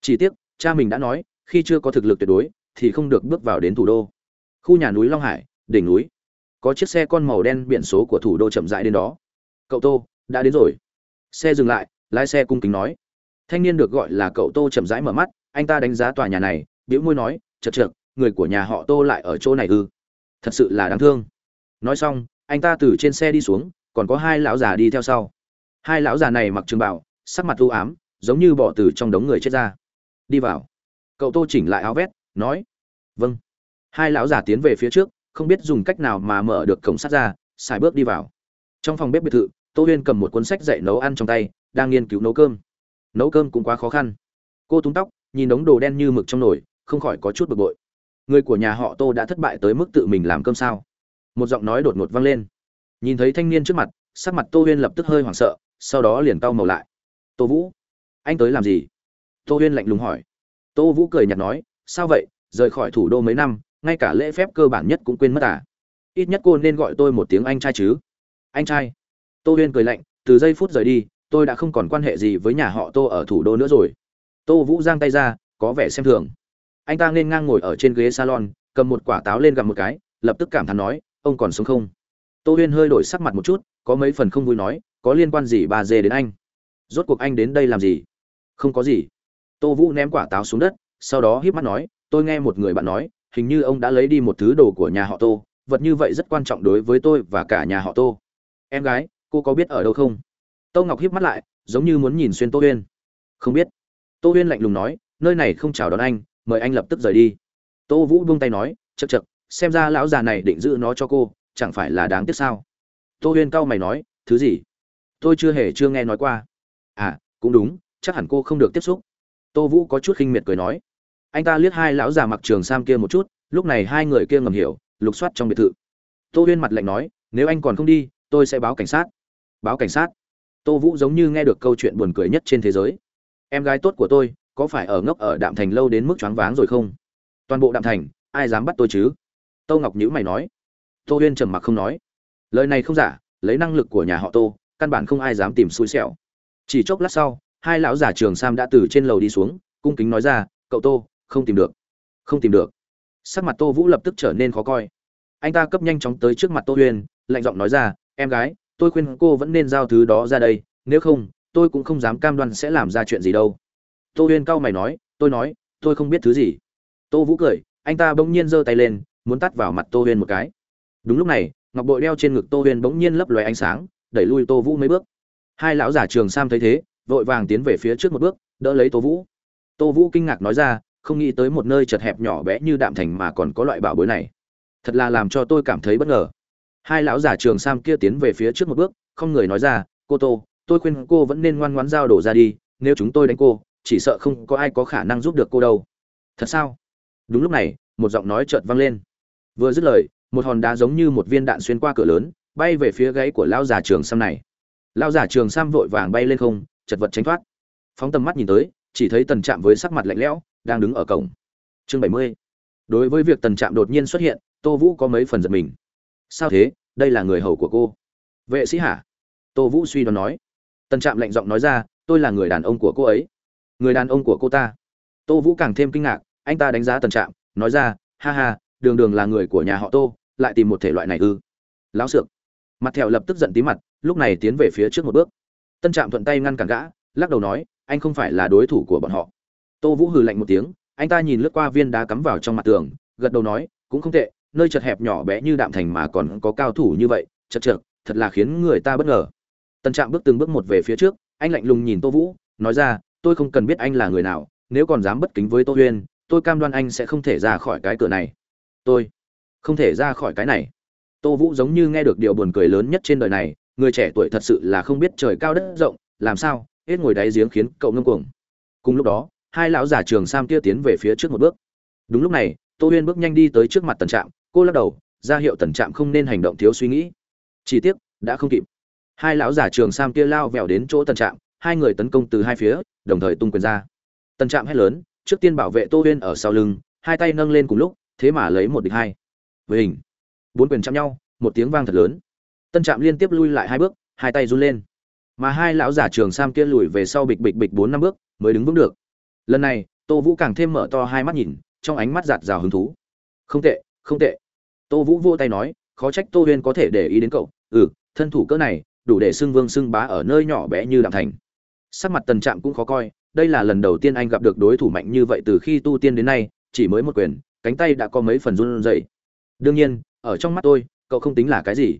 Chỉ tiếc, cha mình đã nói, khi chưa có thực lực tuyệt đối, thì không được bước vào đến thủ đô. Khu nhà núi long hải, đỉnh núi. Có chiếc xe con màu đen biển số của thủ đô chậm rãi đến đó. Cậu tô, đã đến rồi. Xe dừng lại, lái xe cung kính nói. Thanh niên được gọi là cậu tô chậm rãi mở mắt, anh ta đánh giá tòa nhà này, bĩu môi nói chật chật người của nhà họ tô lại ở chỗ này ư? Thật sự là đáng thương. Nói xong anh ta từ trên xe đi xuống, còn có hai lão già đi theo sau. Hai lão già này mặc trường bảo sắc mặt u ám, giống như bỏ từ trong đống người chết ra. Đi vào. Cậu tô chỉnh lại áo vét, nói vâng. Hai lão già tiến về phía trước, không biết dùng cách nào mà mở được cổng sắt ra, xài bước đi vào. Trong phòng bếp biệt thự, tô huyên cầm một cuốn sách dạy nấu ăn trong tay, đang nghiên cứu nấu cơm. Nấu cơm cũng quá khó khăn. Cô túng tóc, nhìn đống đồ đen như mực trong nồi, không khỏi có chút bực bội. Người của nhà họ tô đã thất bại tới mức tự mình làm cơm sao? Một giọng nói đột ngột vang lên. Nhìn thấy thanh niên trước mặt, sắc mặt tô huyên lập tức hơi hoảng sợ, sau đó liền cau màu lại. Tô vũ, anh tới làm gì? Tô huyên lạnh lùng hỏi. Tô vũ cười nhạt nói, sao vậy? Rời khỏi thủ đô mấy năm, ngay cả lễ phép cơ bản nhất cũng quên mất à? Ít nhất cô nên gọi tôi một tiếng anh trai chứ. Anh trai? Tô huyên cười lạnh, từ giây phút rời đi, tôi đã không còn quan hệ gì với nhà họ tô ở thủ đô nữa rồi. Tô vũ giang tay ra, có vẻ xem thường. Anh ta nên ngang ngồi ở trên ghế salon, cầm một quả táo lên gặm một cái, lập tức cảm thán nói ông còn sống không? Tô huyên hơi đổi sắc mặt một chút, có mấy phần không vui nói, có liên quan gì bà dê đến anh? Rốt cuộc anh đến đây làm gì? Không có gì. Tô vũ ném quả táo xuống đất, sau đó híp mắt nói, tôi nghe một người bạn nói, hình như ông đã lấy đi một thứ đồ của nhà họ tô, vật như vậy rất quan trọng đối với tôi và cả nhà họ tô. Em gái, cô có biết ở đâu không? Tô ngọc híp mắt lại, giống như muốn nhìn xuyên tô huyên. Không biết. Tô huyên lạnh lùng nói, nơi này không chào đón anh, mời anh lập tức rời đi. Tô vũ buông tay nói chật chật xem ra lão già này định giữ nó cho cô, chẳng phải là đáng tiếc sao? Tô huyên cau mày nói, thứ gì? Tôi chưa hề chưa nghe nói qua. À cũng đúng, chắc hẳn cô không được tiếp xúc. Tô vũ có chút khinh miệt cười nói, anh ta liếc hai lão già mặc trường sam kia một chút, lúc này hai người kia ngầm hiểu, lục soát trong biệt thự. Tô huyên mặt lạnh nói, nếu anh còn không đi, tôi sẽ báo cảnh sát. Báo cảnh sát? Tô vũ giống như nghe được câu chuyện buồn cười nhất trên thế giới. Em gái tốt của tôi, có phải ở ngốc ở đạm thành lâu đến mức choáng váng rồi không? Toàn bộ đạm thành, ai dám bắt tôi chứ? Tô ngọc nhữ mày nói. Tô huyên trầm mặc không nói. Lời này không giả, lấy năng lực của nhà họ tô, căn bản không ai dám tìm xui xẻo. Chỉ chốc lát sau, hai lão giả trường sam đã từ trên lầu đi xuống, cung kính nói ra, cậu tô, không tìm được. Không tìm được. Sắc mặt tô vũ lập tức trở nên khó coi. Anh ta cấp nhanh chóng tới trước mặt tô huyên, lạnh giọng nói ra, em gái, tôi khuyên cô vẫn nên giao thứ đó ra đây, nếu không, tôi cũng không dám cam đoan sẽ làm ra chuyện gì đâu. Tô huyên cau mày nói, tôi nói, tôi không biết thứ gì. Tô vũ cười, anh ta bỗng nhiên giơ tay lên muốn tắt vào mặt tô huyên một cái. Đúng lúc này, ngọc bội đeo trên ngực tô huyên bỗng nhiên lấp lóe ánh sáng, đẩy lui tô vũ mấy bước. Hai lão giả trường sam thấy thế, vội vàng tiến về phía trước một bước, đỡ lấy tô vũ. Tô vũ kinh ngạc nói ra, không nghĩ tới một nơi chật hẹp nhỏ bé như đạm thành mà còn có loại bảo bối này. Thật là làm cho tôi cảm thấy bất ngờ. Hai lão giả trường sam kia tiến về phía trước một bước, không người nói ra, cô tô, tôi khuyên cô vẫn nên ngoan ngoãn giao đổ ra đi, nếu chúng tôi đánh cô, chỉ sợ không có ai có khả năng giúp được cô đâu. Thật sao? Đúng lúc này, một giọng nói chợt vang lên vừa dứt lời, một hòn đá giống như một viên đạn xuyên qua cửa lớn, bay về phía gáy của lão giả trường sam này. Lão giả trường sam vội vàng bay lên không, chật vật tránh thoát. Phóng tầm mắt nhìn tới, chỉ thấy tần trạm với sắc mặt lạnh lẽo, đang đứng ở cổng. Chương bảy mươi. Đối với việc tần trạm đột nhiên xuất hiện, tô vũ có mấy phần giật mình. Sao thế? Đây là người hầu của cô. Vệ sĩ hả? Tô vũ suy đoán nói. Tần trạm lạnh giọng nói ra, tôi là người đàn ông của cô ấy. Người đàn ông của cô ta. Tô vũ càng thêm kinh ngạc, anh ta đánh giá tần trạm, nói ra, ha ha đường đường là người của nhà họ tô, lại tìm một thể loại này ư. Lão sượng mặt thẹo lập tức giận tí mặt, lúc này tiến về phía trước một bước. Tân trạm thuận tay ngăn cản gã, lắc đầu nói, anh không phải là đối thủ của bọn họ. Tô vũ hừ lạnh một tiếng, anh ta nhìn lướt qua viên đá cắm vào trong mặt tường, gật đầu nói, cũng không tệ, nơi chật hẹp nhỏ bé như đạm thành mà còn có cao thủ như vậy, chật chật thật là khiến người ta bất ngờ. Tân trạm bước từng bước một về phía trước, anh lạnh lùng nhìn tô vũ, nói ra, tôi không cần biết anh là người nào, nếu còn dám bất kính với tô huyên, tôi cam đoan anh sẽ không thể ra khỏi cái cửa này tôi, không thể ra khỏi cái này. Tô vũ giống như nghe được điều buồn cười lớn nhất trên đời này, người trẻ tuổi thật sự là không biết trời cao đất rộng, làm sao, hết ngồi đáy giếng khiến cậu ngâm cuồng. Cùng lúc đó, hai lão giả trường sam kia tiến về phía trước một bước. Đúng lúc này, tô huyên bước nhanh đi tới trước mặt tần trạm, cô lắc đầu, ra hiệu tần trạm không nên hành động thiếu suy nghĩ. Chỉ tiếc, đã không kịp. Hai lão giả trường sam kia lao vẹo đến chỗ tần trạm, hai người tấn công từ hai phía, đồng thời tung quyền ra. Tần trạm hét lớn, trước tiên bảo vệ tô huyên ở sau lưng, hai tay nâng lên cùng lúc thế mà lấy một địch hai. Với hình, bốn quyền chạm nhau, một tiếng vang thật lớn. Tân trạm liên tiếp lui lại hai bước, hai tay run lên. Mà hai lão giả trường sam kia lùi về sau bịch bịch bịch bốn năm bước, mới đứng vững được. Lần này, tô vũ càng thêm mở to hai mắt nhìn, trong ánh mắt giạt rào hứng thú. Không tệ không tệ. Tô vũ vô tay nói, khó trách tô huyên có thể để ý đến cậu. Ừ thân thủ cỡ này, đủ để xưng vương xưng bá ở nơi nhỏ bé như đạm thành. Sắc mặt tần trạm cũng khó coi, đây là lần đầu tiên anh gặp được đối thủ mạnh như vậy từ khi tu tiên đến nay, chỉ mới một quyền cánh tay đã có mấy phần run rẩy. Đương nhiên, ở trong mắt tôi, cậu không tính là cái gì.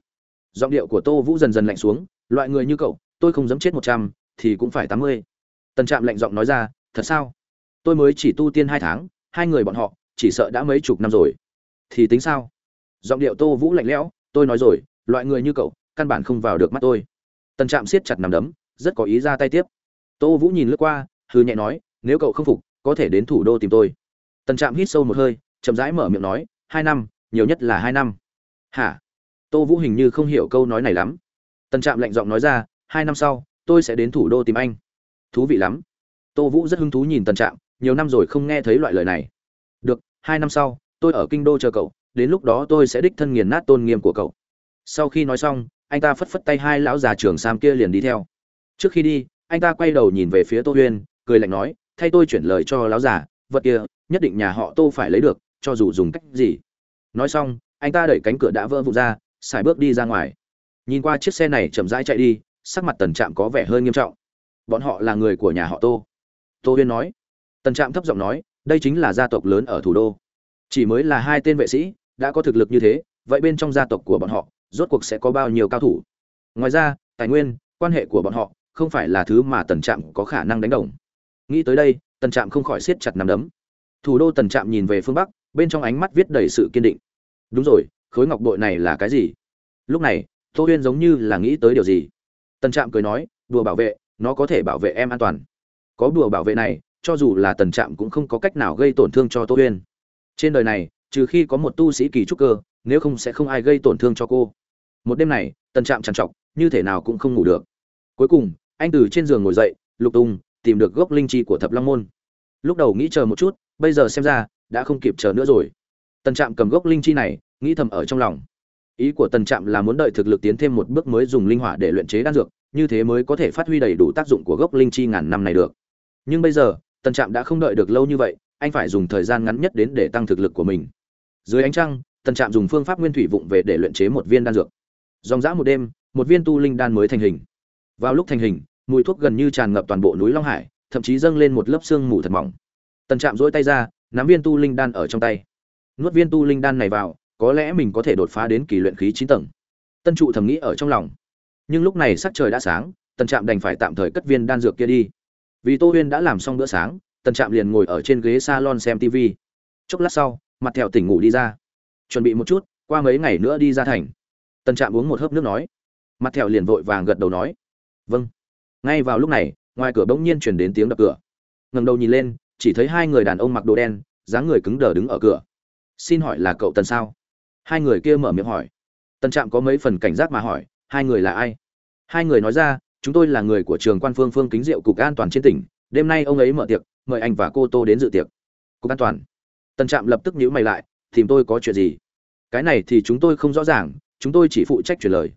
Giọng điệu của tô vũ dần dần lạnh xuống, loại người như cậu, tôi không dám chết một trăm, thì cũng phải tám mươi. Tần trạm lạnh giọng nói ra, thật sao? Tôi mới chỉ tu tiên hai tháng, hai người bọn họ, chỉ sợ đã mấy chục năm rồi. Thì tính sao? Giọng điệu tô vũ lạnh lẽo, tôi nói rồi, loại người như cậu, căn bản không vào được mắt tôi. Tần trạm siết chặt nằm đấm, rất có ý ra tay tiếp. Tô vũ nhìn lướt qua, hừ nhẹ nói, nếu cậu không phục, có thể đến thủ đô tìm tôi. Tần trạm hít sâu một hơi chậm rãi mở miệng nói, hai năm, nhiều nhất là hai năm. Hả? Tô vũ hình như không hiểu câu nói này lắm. Tần trạm lạnh giọng nói ra, hai năm sau, tôi sẽ đến thủ đô tìm anh. Thú vị lắm. Tô vũ rất hứng thú nhìn tần trạm, nhiều năm rồi không nghe thấy loại lời này. Được, hai năm sau, tôi ở kinh đô chờ cậu, đến lúc đó tôi sẽ đích thân nghiền nát tôn nghiêm của cậu. Sau khi nói xong, anh ta phất phất tay hai lão già trường sam kia liền đi theo. Trước khi đi, anh ta quay đầu nhìn về phía tô huyên, cười lạnh nói, thay tôi chuyển lời cho lão già, vật kia, nhất định nhà họ tô phải lấy được cho dù dùng cách gì. Nói xong, anh ta đẩy cánh cửa đã vỡ vụn ra, xài bước đi ra ngoài. Nhìn qua chiếc xe này chậm rãi chạy đi, sắc mặt tần trạm có vẻ hơi nghiêm trọng. Bọn họ là người của nhà họ tô. Tô huyên nói. Tần trạm thấp giọng nói, đây chính là gia tộc lớn ở thủ đô. Chỉ mới là hai tên vệ sĩ, đã có thực lực như thế, vậy bên trong gia tộc của bọn họ, rốt cuộc sẽ có bao nhiêu cao thủ? Ngoài ra, tài nguyên, quan hệ của bọn họ, không phải là thứ mà tần trạm có khả năng đánh đồng. Nghĩ tới đây, tần trạm không khỏi siết chặt nắm đấm. Thủ đô tần trạm nhìn về phương bắc bên trong ánh mắt viết đầy sự kiên định. Đúng rồi, khối ngọc bội này là cái gì? Lúc này, tô huyên giống như là nghĩ tới điều gì. Tần trạm cười nói, đùa bảo vệ, nó có thể bảo vệ em an toàn. Có đùa bảo vệ này, cho dù là tần trạm cũng không có cách nào gây tổn thương cho tô huyên. Trên đời này, trừ khi có một tu sĩ kỳ trúc cơ, nếu không sẽ không ai gây tổn thương cho cô. Một đêm này, tần trạm trằn trọc, như thể nào cũng không ngủ được. Cuối cùng, anh từ trên giường ngồi dậy, lục tung, tìm được gốc linh chi của thập long môn. Lúc đầu nghĩ chờ một chút, bây giờ xem ra đã không kịp chờ nữa rồi. Tần trạm cầm gốc linh chi này, nghĩ thầm ở trong lòng. Ý của tần trạm là muốn đợi thực lực tiến thêm một bước mới dùng linh hỏa để luyện chế đan dược, như thế mới có thể phát huy đầy đủ tác dụng của gốc linh chi ngàn năm này được. Nhưng bây giờ, tần trạm đã không đợi được lâu như vậy, anh phải dùng thời gian ngắn nhất đến để tăng thực lực của mình. Dưới ánh trăng, tần trạm dùng phương pháp nguyên thủy vụng về để luyện chế một viên đan dược. Dòng dã một đêm, một viên tu linh đan mới thành hình. Vào lúc thành hình, mùi thuốc gần như tràn ngập toàn bộ núi long hải, thậm chí dâng lên một lớp sương mù thật mỏng. Tần trạm dỗi tay ra nắm viên tu linh đan ở trong tay. Nuốt viên tu linh đan này vào, có lẽ mình có thể đột phá đến kỳ luyện khí chín tầng. Tân trụ thầm nghĩ ở trong lòng. Nhưng lúc này sắc trời đã sáng, tần trạm đành phải tạm thời cất viên đan dược kia đi. Vì tô huyên đã làm xong bữa sáng, tần trạm liền ngồi ở trên ghế salon xem tv chốc lát sau, mặt thẹo tỉnh ngủ đi ra. Chuẩn bị một chút, qua mấy ngày nữa đi ra thành. Tần trạm uống một hớp nước nói. Mặt thẹo liền vội vàng gật đầu nói. Vâng. Ngay vào lúc này, ngoài cửa bỗng nhiên chuyển đến tiếng đập cửa. Ngầm đầu nhìn lên chỉ thấy hai người đàn ông mặc đồ đen, dáng người cứng đờ đứng ở cửa. Xin hỏi là cậu tần sao? Hai người kia mở miệng hỏi. Tần trạm có mấy phần cảnh giác mà hỏi, hai người là ai? Hai người nói ra, chúng tôi là người của trường quan phương phương kính diệu cục an toàn trên tỉnh, đêm nay ông ấy mở tiệc, mời anh và cô tô đến dự tiệc. Cục an toàn? Tần trạm lập tức nhíu mày lại, tìm tôi có chuyện gì? Cái này thì chúng tôi không rõ ràng, chúng tôi chỉ phụ trách truyền lời.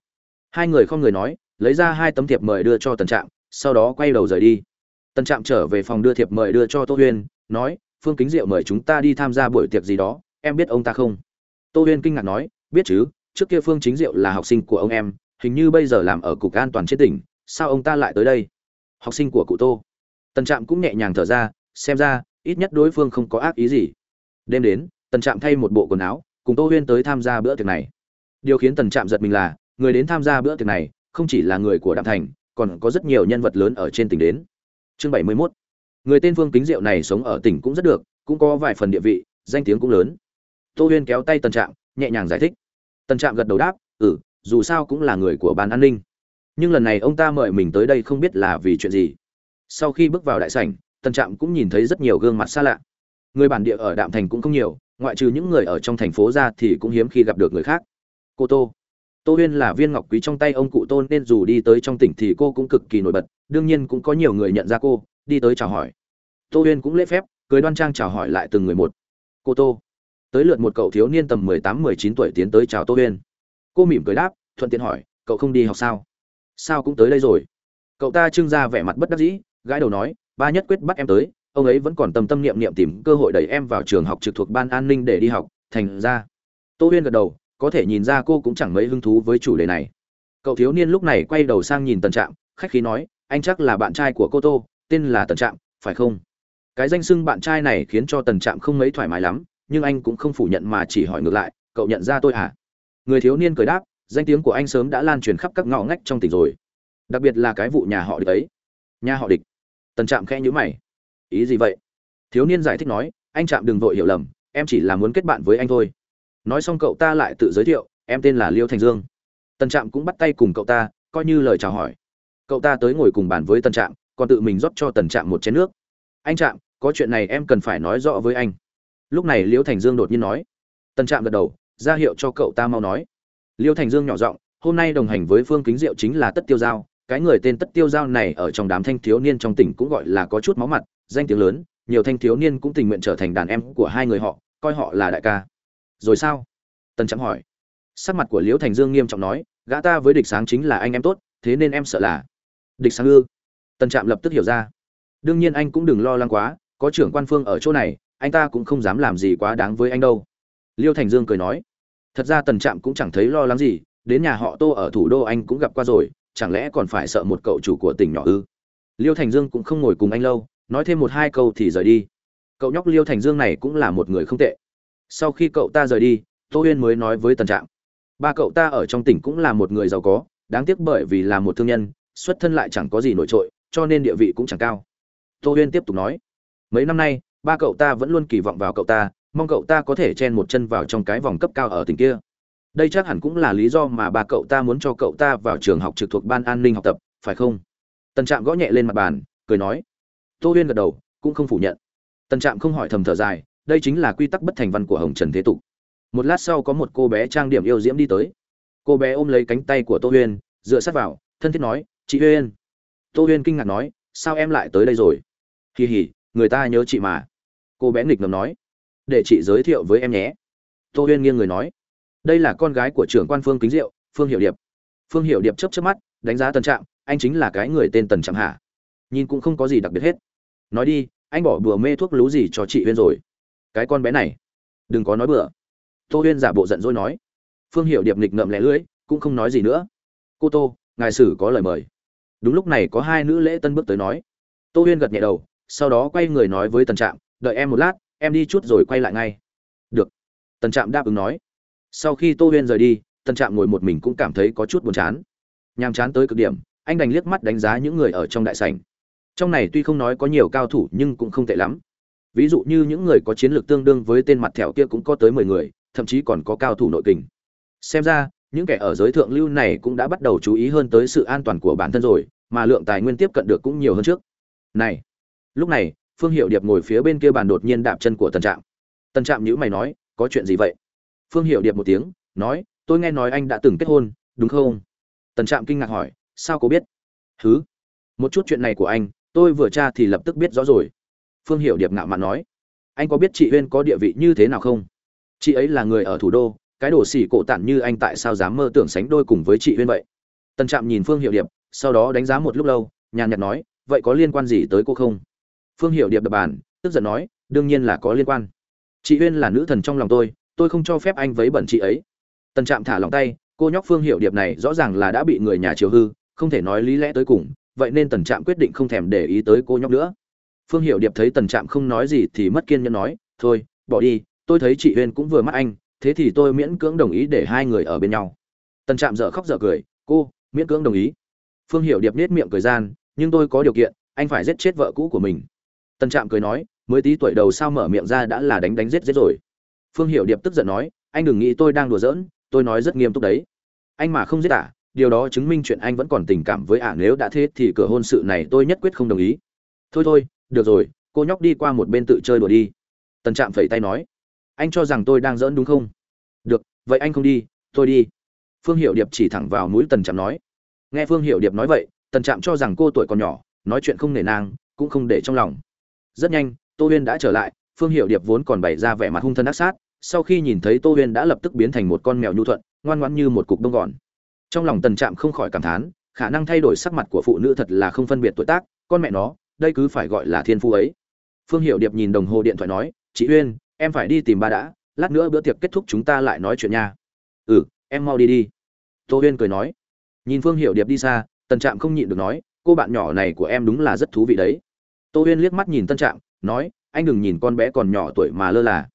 Hai người không người nói, lấy ra hai tấm thiệp mời đưa cho tần trạm, sau đó quay đầu rời đi tần trạm trở về phòng đưa thiệp mời đưa cho tô huyên, nói, phương kính diệu mời chúng ta đi tham gia buổi tiệc gì đó, em biết ông ta không? Tô huyên kinh ngạc nói, biết chứ, trước kia phương chính diệu là học sinh của ông em, hình như bây giờ làm ở cục an toàn trên tỉnh, sao ông ta lại tới đây? Học sinh của cụ tô. Tần trạm cũng nhẹ nhàng thở ra, xem ra, ít nhất đối phương không có ác ý gì. Đêm đến, tần trạm thay một bộ quần áo, cùng tô huyên tới tham gia bữa tiệc này. Điều khiến tần trạm giật mình là, người đến tham gia bữa tiệc này, không chỉ là người của đạm thành, còn có rất nhiều nhân vật lớn ở trên tỉnh đến chương bảy mươi 71 người tên phương kính diệu này sống ở tỉnh cũng rất được, cũng có vài phần địa vị, danh tiếng cũng lớn. Tô huyên kéo tay tần trạm, nhẹ nhàng giải thích. Tần trạm gật đầu đáp ừ dù sao cũng là người của ban an ninh. Nhưng lần này ông ta mời mình tới đây không biết là vì chuyện gì. Sau khi bước vào đại sảnh, tần trạm cũng nhìn thấy rất nhiều gương mặt xa lạ. Người bản địa ở đạm thành cũng không nhiều, ngoại trừ những người ở trong thành phố ra thì cũng hiếm khi gặp được người khác. Cô tô tô huyên là viên ngọc quý trong tay ông cụ tôn nên dù đi tới trong tỉnh thì cô cũng cực kỳ nổi bật, đương nhiên cũng có nhiều người nhận ra cô, đi tới chào hỏi. Tô huyên cũng lễ phép cười đoan trang chào hỏi lại từng người một. Cô tô, tới lượt một cậu thiếu niên tầm mười tám, mười chín tuổi tiến tới chào tô huyên. Cô mỉm cười đáp, thuận tiện hỏi, cậu không đi học sao? Sao cũng tới đây rồi. Cậu ta trưng ra vẻ mặt bất đắc dĩ, gãi đầu nói, ba nhất quyết bắt em tới, ông ấy vẫn còn tâm tâm niệm niệm tìm cơ hội đẩy em vào trường học trực thuộc ban an ninh để đi học, thành ra. Tô huyên gật đầu có thể nhìn ra cô cũng chẳng mấy hứng thú với chủ đề này. Cậu thiếu niên lúc này quay đầu sang nhìn tần trạm, khách khí nói, anh chắc là bạn trai của cô tô, tên là tần trạm, phải không? Cái danh xưng bạn trai này khiến cho tần trạm không mấy thoải mái lắm, nhưng anh cũng không phủ nhận mà chỉ hỏi ngược lại, cậu nhận ra tôi à người thiếu niên cười đáp, danh tiếng của anh sớm đã lan truyền khắp các ngõ ngách trong tỉnh rồi. Đặc biệt là cái vụ nhà họ địch ấy. Nhà họ địch? Tần trạm khẽ nhữ mày. Ý gì vậy? Thiếu niên giải thích nói, anh trạm đừng vội hiểu lầm, em chỉ là muốn kết bạn với anh thôi nói xong cậu ta lại tự giới thiệu, em tên là liêu thành dương. Tần trạm cũng bắt tay cùng cậu ta, coi như lời chào hỏi. Cậu ta tới ngồi cùng bàn với tần trạm, còn tự mình rót cho tần trạm một chén nước. Anh trạm, có chuyện này em cần phải nói rõ với anh. Lúc này liêu thành dương đột nhiên nói. Tần trạm gật đầu, ra hiệu cho cậu ta mau nói. Liêu thành dương nhỏ giọng, hôm nay đồng hành với phương kính diệu chính là tất tiêu giao. Cái người tên tất tiêu giao này ở trong đám thanh thiếu niên trong tỉnh cũng gọi là có chút máu mặt, danh tiếng lớn, nhiều thanh thiếu niên cũng tình nguyện trở thành đàn em của hai người họ, coi họ là đại ca rồi sao? Tần trạm hỏi. Sắc mặt của liễu thành dương nghiêm trọng nói, gã ta với địch sáng chính là anh em tốt, thế nên em sợ là địch sáng ư? Tần trạm lập tức hiểu ra. Đương nhiên anh cũng đừng lo lắng quá, có trưởng quan phương ở chỗ này, anh ta cũng không dám làm gì quá đáng với anh đâu. Liêu thành dương cười nói. Thật ra tần trạm cũng chẳng thấy lo lắng gì, đến nhà họ tô ở thủ đô anh cũng gặp qua rồi, chẳng lẽ còn phải sợ một cậu chủ của tỉnh nhỏ ư? Liêu thành dương cũng không ngồi cùng anh lâu, nói thêm một hai câu thì rời đi. Cậu nhóc liêu thành dương này cũng là một người không tệ sau khi cậu ta rời đi, tô huyên mới nói với tần trạm. Ba cậu ta ở trong tỉnh cũng là một người giàu có, đáng tiếc bởi vì là một thương nhân, xuất thân lại chẳng có gì nổi trội, cho nên địa vị cũng chẳng cao. Tô huyên tiếp tục nói, mấy năm nay, ba cậu ta vẫn luôn kỳ vọng vào cậu ta, mong cậu ta có thể chen một chân vào trong cái vòng cấp cao ở tỉnh kia. Đây chắc hẳn cũng là lý do mà ba cậu ta muốn cho cậu ta vào trường học trực thuộc ban an ninh học tập, phải không? Tần trạm gõ nhẹ lên mặt bàn, cười nói. Tô huyên gật đầu, cũng không phủ nhận. Tần trạm không hỏi thầm thở dài đây chính là quy tắc bất thành văn của hồng trần thế tục. Một lát sau có một cô bé trang điểm yêu diễm đi tới. Cô bé ôm lấy cánh tay của tô huyên, dựa sát vào, thân thiết nói, chị huyên. Tô huyên kinh ngạc nói, sao em lại tới đây rồi? Kỳ hỉ người ta nhớ chị mà. Cô bé nghịch ngầm nói, để chị giới thiệu với em nhé. Tô huyên nghiêng người nói, đây là con gái của trưởng quan phương kính diệu, phương hiệu điệp. Phương hiệu điệp chấp chấp mắt, đánh giá tân trạm, anh chính là cái người tên tần trạm hả? Nhìn cũng không có gì đặc biệt hết. Nói đi, anh bỏ bừa mê thuốc lú gì cho chị huyên rồi? Cái con bé này. Đừng có nói bừa. Tô huyên giả bộ giận dỗi nói. Phương hiệu điệp nghịch ngậm lẻ lưỡi, cũng không nói gì nữa. Cô tô, ngài sử có lời mời. Đúng lúc này có hai nữ lễ tân bước tới nói. Tô huyên gật nhẹ đầu, sau đó quay người nói với tần trạm, đợi em một lát, em đi chút rồi quay lại ngay. Được. Tần trạm đáp ứng nói. Sau khi tô huyên rời đi, tần trạm ngồi một mình cũng cảm thấy có chút buồn chán. Nhàm chán tới cực điểm, anh đành liếc mắt đánh giá những người ở trong đại sảnh. Trong này tuy không nói có nhiều cao thủ, nhưng cũng không tệ lắm ví dụ như những người có chiến lược tương đương với tên mặt thẹo kia cũng có tới mười người, thậm chí còn có cao thủ nội kình. Xem ra, những kẻ ở giới thượng lưu này cũng đã bắt đầu chú ý hơn tới sự an toàn của bản thân rồi, mà lượng tài nguyên tiếp cận được cũng nhiều hơn trước. Này, lúc này, phương hiệu điệp ngồi phía bên kia bàn đột nhiên đạp chân của tần trạm. Tần trạm nhữ mày nói, có chuyện gì vậy? Phương hiệu điệp một tiếng, nói, tôi nghe nói anh đã từng kết hôn, đúng không? Tần trạm kinh ngạc hỏi, sao cô biết? Thứ một chút chuyện này của anh, tôi vừa tra thì lập tức biết rõ rồi phương hiệu điệp ngạo mạn nói, anh có biết chị huyên có địa vị như thế nào không? Chị ấy là người ở thủ đô, cái đồ xỉ cổ tản như anh tại sao dám mơ tưởng sánh đôi cùng với chị huyên vậy? Tần trạm nhìn phương hiệu điệp, sau đó đánh giá một lúc lâu, nhàn nhạt nói, vậy có liên quan gì tới cô không? Phương hiệu điệp đập bàn, tức giận nói, đương nhiên là có liên quan. Chị huyên là nữ thần trong lòng tôi tôi không cho phép anh vấy bẩn chị ấy. Tần trạm thả lòng tay, cô nhóc phương hiệu điệp này rõ ràng là đã bị người nhà chiều hư, không thể nói lý lẽ tới cùng, vậy nên tần trạm quyết định không thèm để ý tới cô nhóc nữa phương hiệu điệp thấy tần trạm không nói gì thì mất kiên nhẫn nói, thôi, bỏ đi, tôi thấy chị huyên cũng vừa mắt anh, thế thì tôi miễn cưỡng đồng ý để hai người ở bên nhau. Tần trạm dở khóc dở cười, cô, miễn cưỡng đồng ý. Phương hiệu điệp nết miệng cười gian, nhưng tôi có điều kiện, anh phải giết chết vợ cũ của mình. Tần trạm cười nói, mới tí tuổi đầu sao mở miệng ra đã là đánh đánh giết giết rồi. Phương hiệu điệp tức giận nói, anh đừng nghĩ tôi đang đùa giỡn, tôi nói rất nghiêm túc đấy. Anh mà không giết ả, điều đó chứng minh chuyện anh vẫn còn tình cảm với ả, nếu đã thế thì cửa hôn sự này tôi nhất quyết không đồng ý. Thôi thôi được rồi, cô nhóc đi qua một bên tự chơi đùa đi. Tần trạm phẩy tay nói. Anh cho rằng tôi đang giỡn đúng không? Được, vậy anh không đi, tôi đi. Phương hiệu điệp chỉ thẳng vào mũi tần trạm nói. Nghe phương hiệu điệp nói vậy, tần trạm cho rằng cô tuổi còn nhỏ, nói chuyện không nể nang, cũng không để trong lòng. Rất nhanh, tô huyên đã trở lại, phương hiệu điệp vốn còn bày ra vẻ mặt hung thân ác sát, sau khi nhìn thấy tô huyên đã lập tức biến thành một con mèo nhu thuận, ngoan ngoãn như một cục bông gòn trong lòng tần trạm không khỏi cảm thán, khả năng thay đổi sắc mặt của phụ nữ thật là không phân biệt tuổi tác, con mẹ nó đây cứ phải gọi là thiên phú ấy. Phương hiệu điệp nhìn đồng hồ điện thoại nói chị Uyên, em phải đi tìm ba đã lát nữa bữa tiệc kết thúc chúng ta lại nói chuyện nha. Ừ em mau đi đi. Tô huyên cười nói. Nhìn phương hiệu điệp đi xa tần trạm không nhịn được nói cô bạn nhỏ này của em đúng là rất thú vị đấy. Tô huyên liếc mắt nhìn tân trạm nói anh đừng nhìn con bé còn nhỏ tuổi mà lơ là.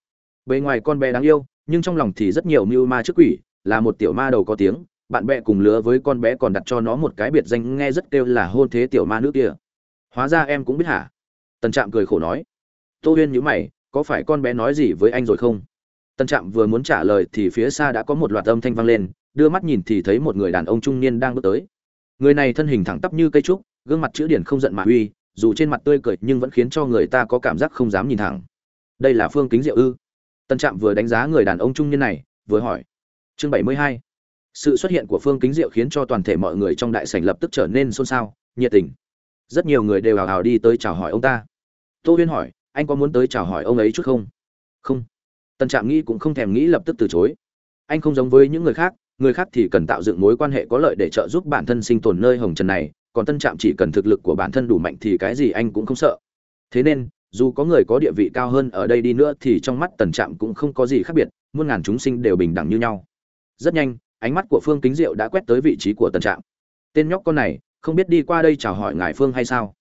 Bề ngoài con bé đáng yêu nhưng trong lòng thì rất nhiều mưu ma trước quỷ là một tiểu ma đầu có tiếng bạn bè cùng lứa với con bé còn đặt cho nó một cái biệt danh nghe rất kêu là hôn thế tiểu ma nữ kia hóa ra em cũng biết hả? Tần trạm cười khổ nói. Tô huyên nhữ mày, có phải con bé nói gì với anh rồi không? Tần trạm vừa muốn trả lời thì phía xa đã có một loạt âm thanh vang lên, đưa mắt nhìn thì thấy một người đàn ông trung niên đang bước tới. Người này thân hình thẳng tắp như cây trúc, gương mặt chữ điển không giận mà uy, dù trên mặt tươi cười nhưng vẫn khiến cho người ta có cảm giác không dám nhìn thẳng. Đây là phương kính diệu ư? Tân trạm vừa đánh giá người đàn ông trung niên này, vừa hỏi. Chương bảy mươi hai. Sự xuất hiện của phương kính diệu khiến cho toàn thể mọi người trong đại sảnh lập tức trở nên xôn xao, nhiệt tình rất nhiều người đều hào hào đi tới chào hỏi ông ta. Tô huyên hỏi, anh có muốn tới chào hỏi ông ấy chút không? Không. Tân trạm nghĩ cũng không thèm nghĩ lập tức từ chối. Anh không giống với những người khác người khác thì cần tạo dựng mối quan hệ có lợi để trợ giúp bản thân sinh tồn nơi hồng trần này, còn tân trạm chỉ cần thực lực của bản thân đủ mạnh thì cái gì anh cũng không sợ. Thế nên, dù có người có địa vị cao hơn ở đây đi nữa thì trong mắt tần trạm cũng không có gì khác biệt, muôn ngàn chúng sinh đều bình đẳng như nhau. Rất nhanh, ánh mắt của phương kính diệu đã quét tới vị trí của tần trạm. Tên nhóc con này không biết đi qua đây chào hỏi ngài phương hay sao?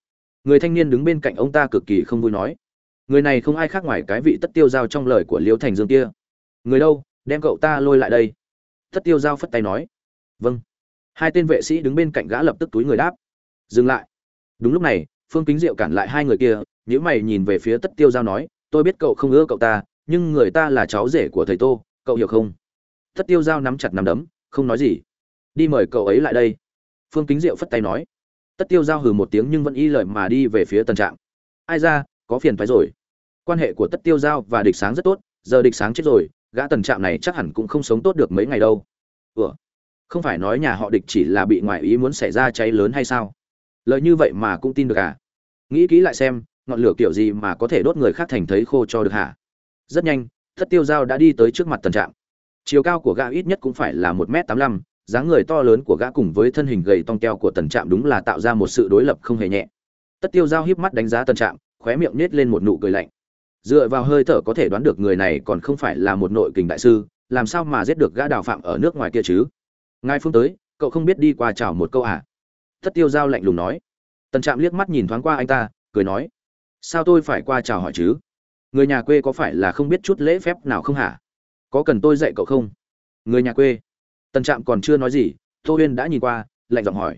Người thanh niên đứng bên cạnh ông ta cực kỳ không vui nói. Người này không ai khác ngoài cái vị tất tiêu giao trong lời của liêu thành dương kia. Người đâu? Đem cậu ta lôi lại đây. Tất tiêu giao phất tay nói. Vâng. Hai tên vệ sĩ đứng bên cạnh gã lập tức túi người đáp. Dừng lại. Đúng lúc này, phương kính diệu cản lại hai người kia nếu mày nhìn về phía tất tiêu giao nói. Tôi biết cậu không ưa cậu ta, nhưng người ta là cháu rể của thầy tô, cậu hiểu không? Tất tiêu giao nắm chặt nắm đấm, không nói gì. Đi mời cậu ấy lại đây phương kính diệu phất tay nói. Tất tiêu giao hừ một tiếng nhưng vẫn y lời mà đi về phía Tần trạm ai ra, có phiền phái rồi. Quan hệ của tất tiêu giao và địch sáng rất tốt, giờ địch sáng chết rồi, gã tần trạm này chắc hẳn cũng không sống tốt được mấy ngày đâu. Ủa? Không phải nói nhà họ địch chỉ là bị ngoại ý muốn xảy ra cháy lớn hay sao? Lợi như vậy mà cũng tin được à? Nghĩ kỹ lại xem, ngọn lửa kiểu gì mà có thể đốt người khác thành thấy khô cho được hả? Rất nhanh thất tiêu giao đã đi tới trước mặt tần trạm chiều cao của gã ít nhất cũng phải là một m tám mươi lăm dáng người to lớn của gã cùng với thân hình gầy tong keo của tần trạm đúng là tạo ra một sự đối lập không hề nhẹ. Tất tiêu giao híp mắt đánh giá tần trạm, khóe miệng nết lên một nụ cười lạnh. Dựa vào hơi thở có thể đoán được người này còn không phải là một nội kình đại sư, làm sao mà giết được gã đào phạm ở nước ngoài kia chứ? Ngài phương tới, cậu không biết đi qua chào một câu à? Tất tiêu giao lạnh lùng nói. Tần trạm liếc mắt nhìn thoáng qua anh ta, cười nói. Sao tôi phải qua chào hỏi chứ? Người nhà quê có phải là không biết chút lễ phép nào không hả? Có cần tôi dạy cậu không? Người nhà quê tần trạm còn chưa nói gì, tô huyên đã nhìn qua, lạnh giọng hỏi.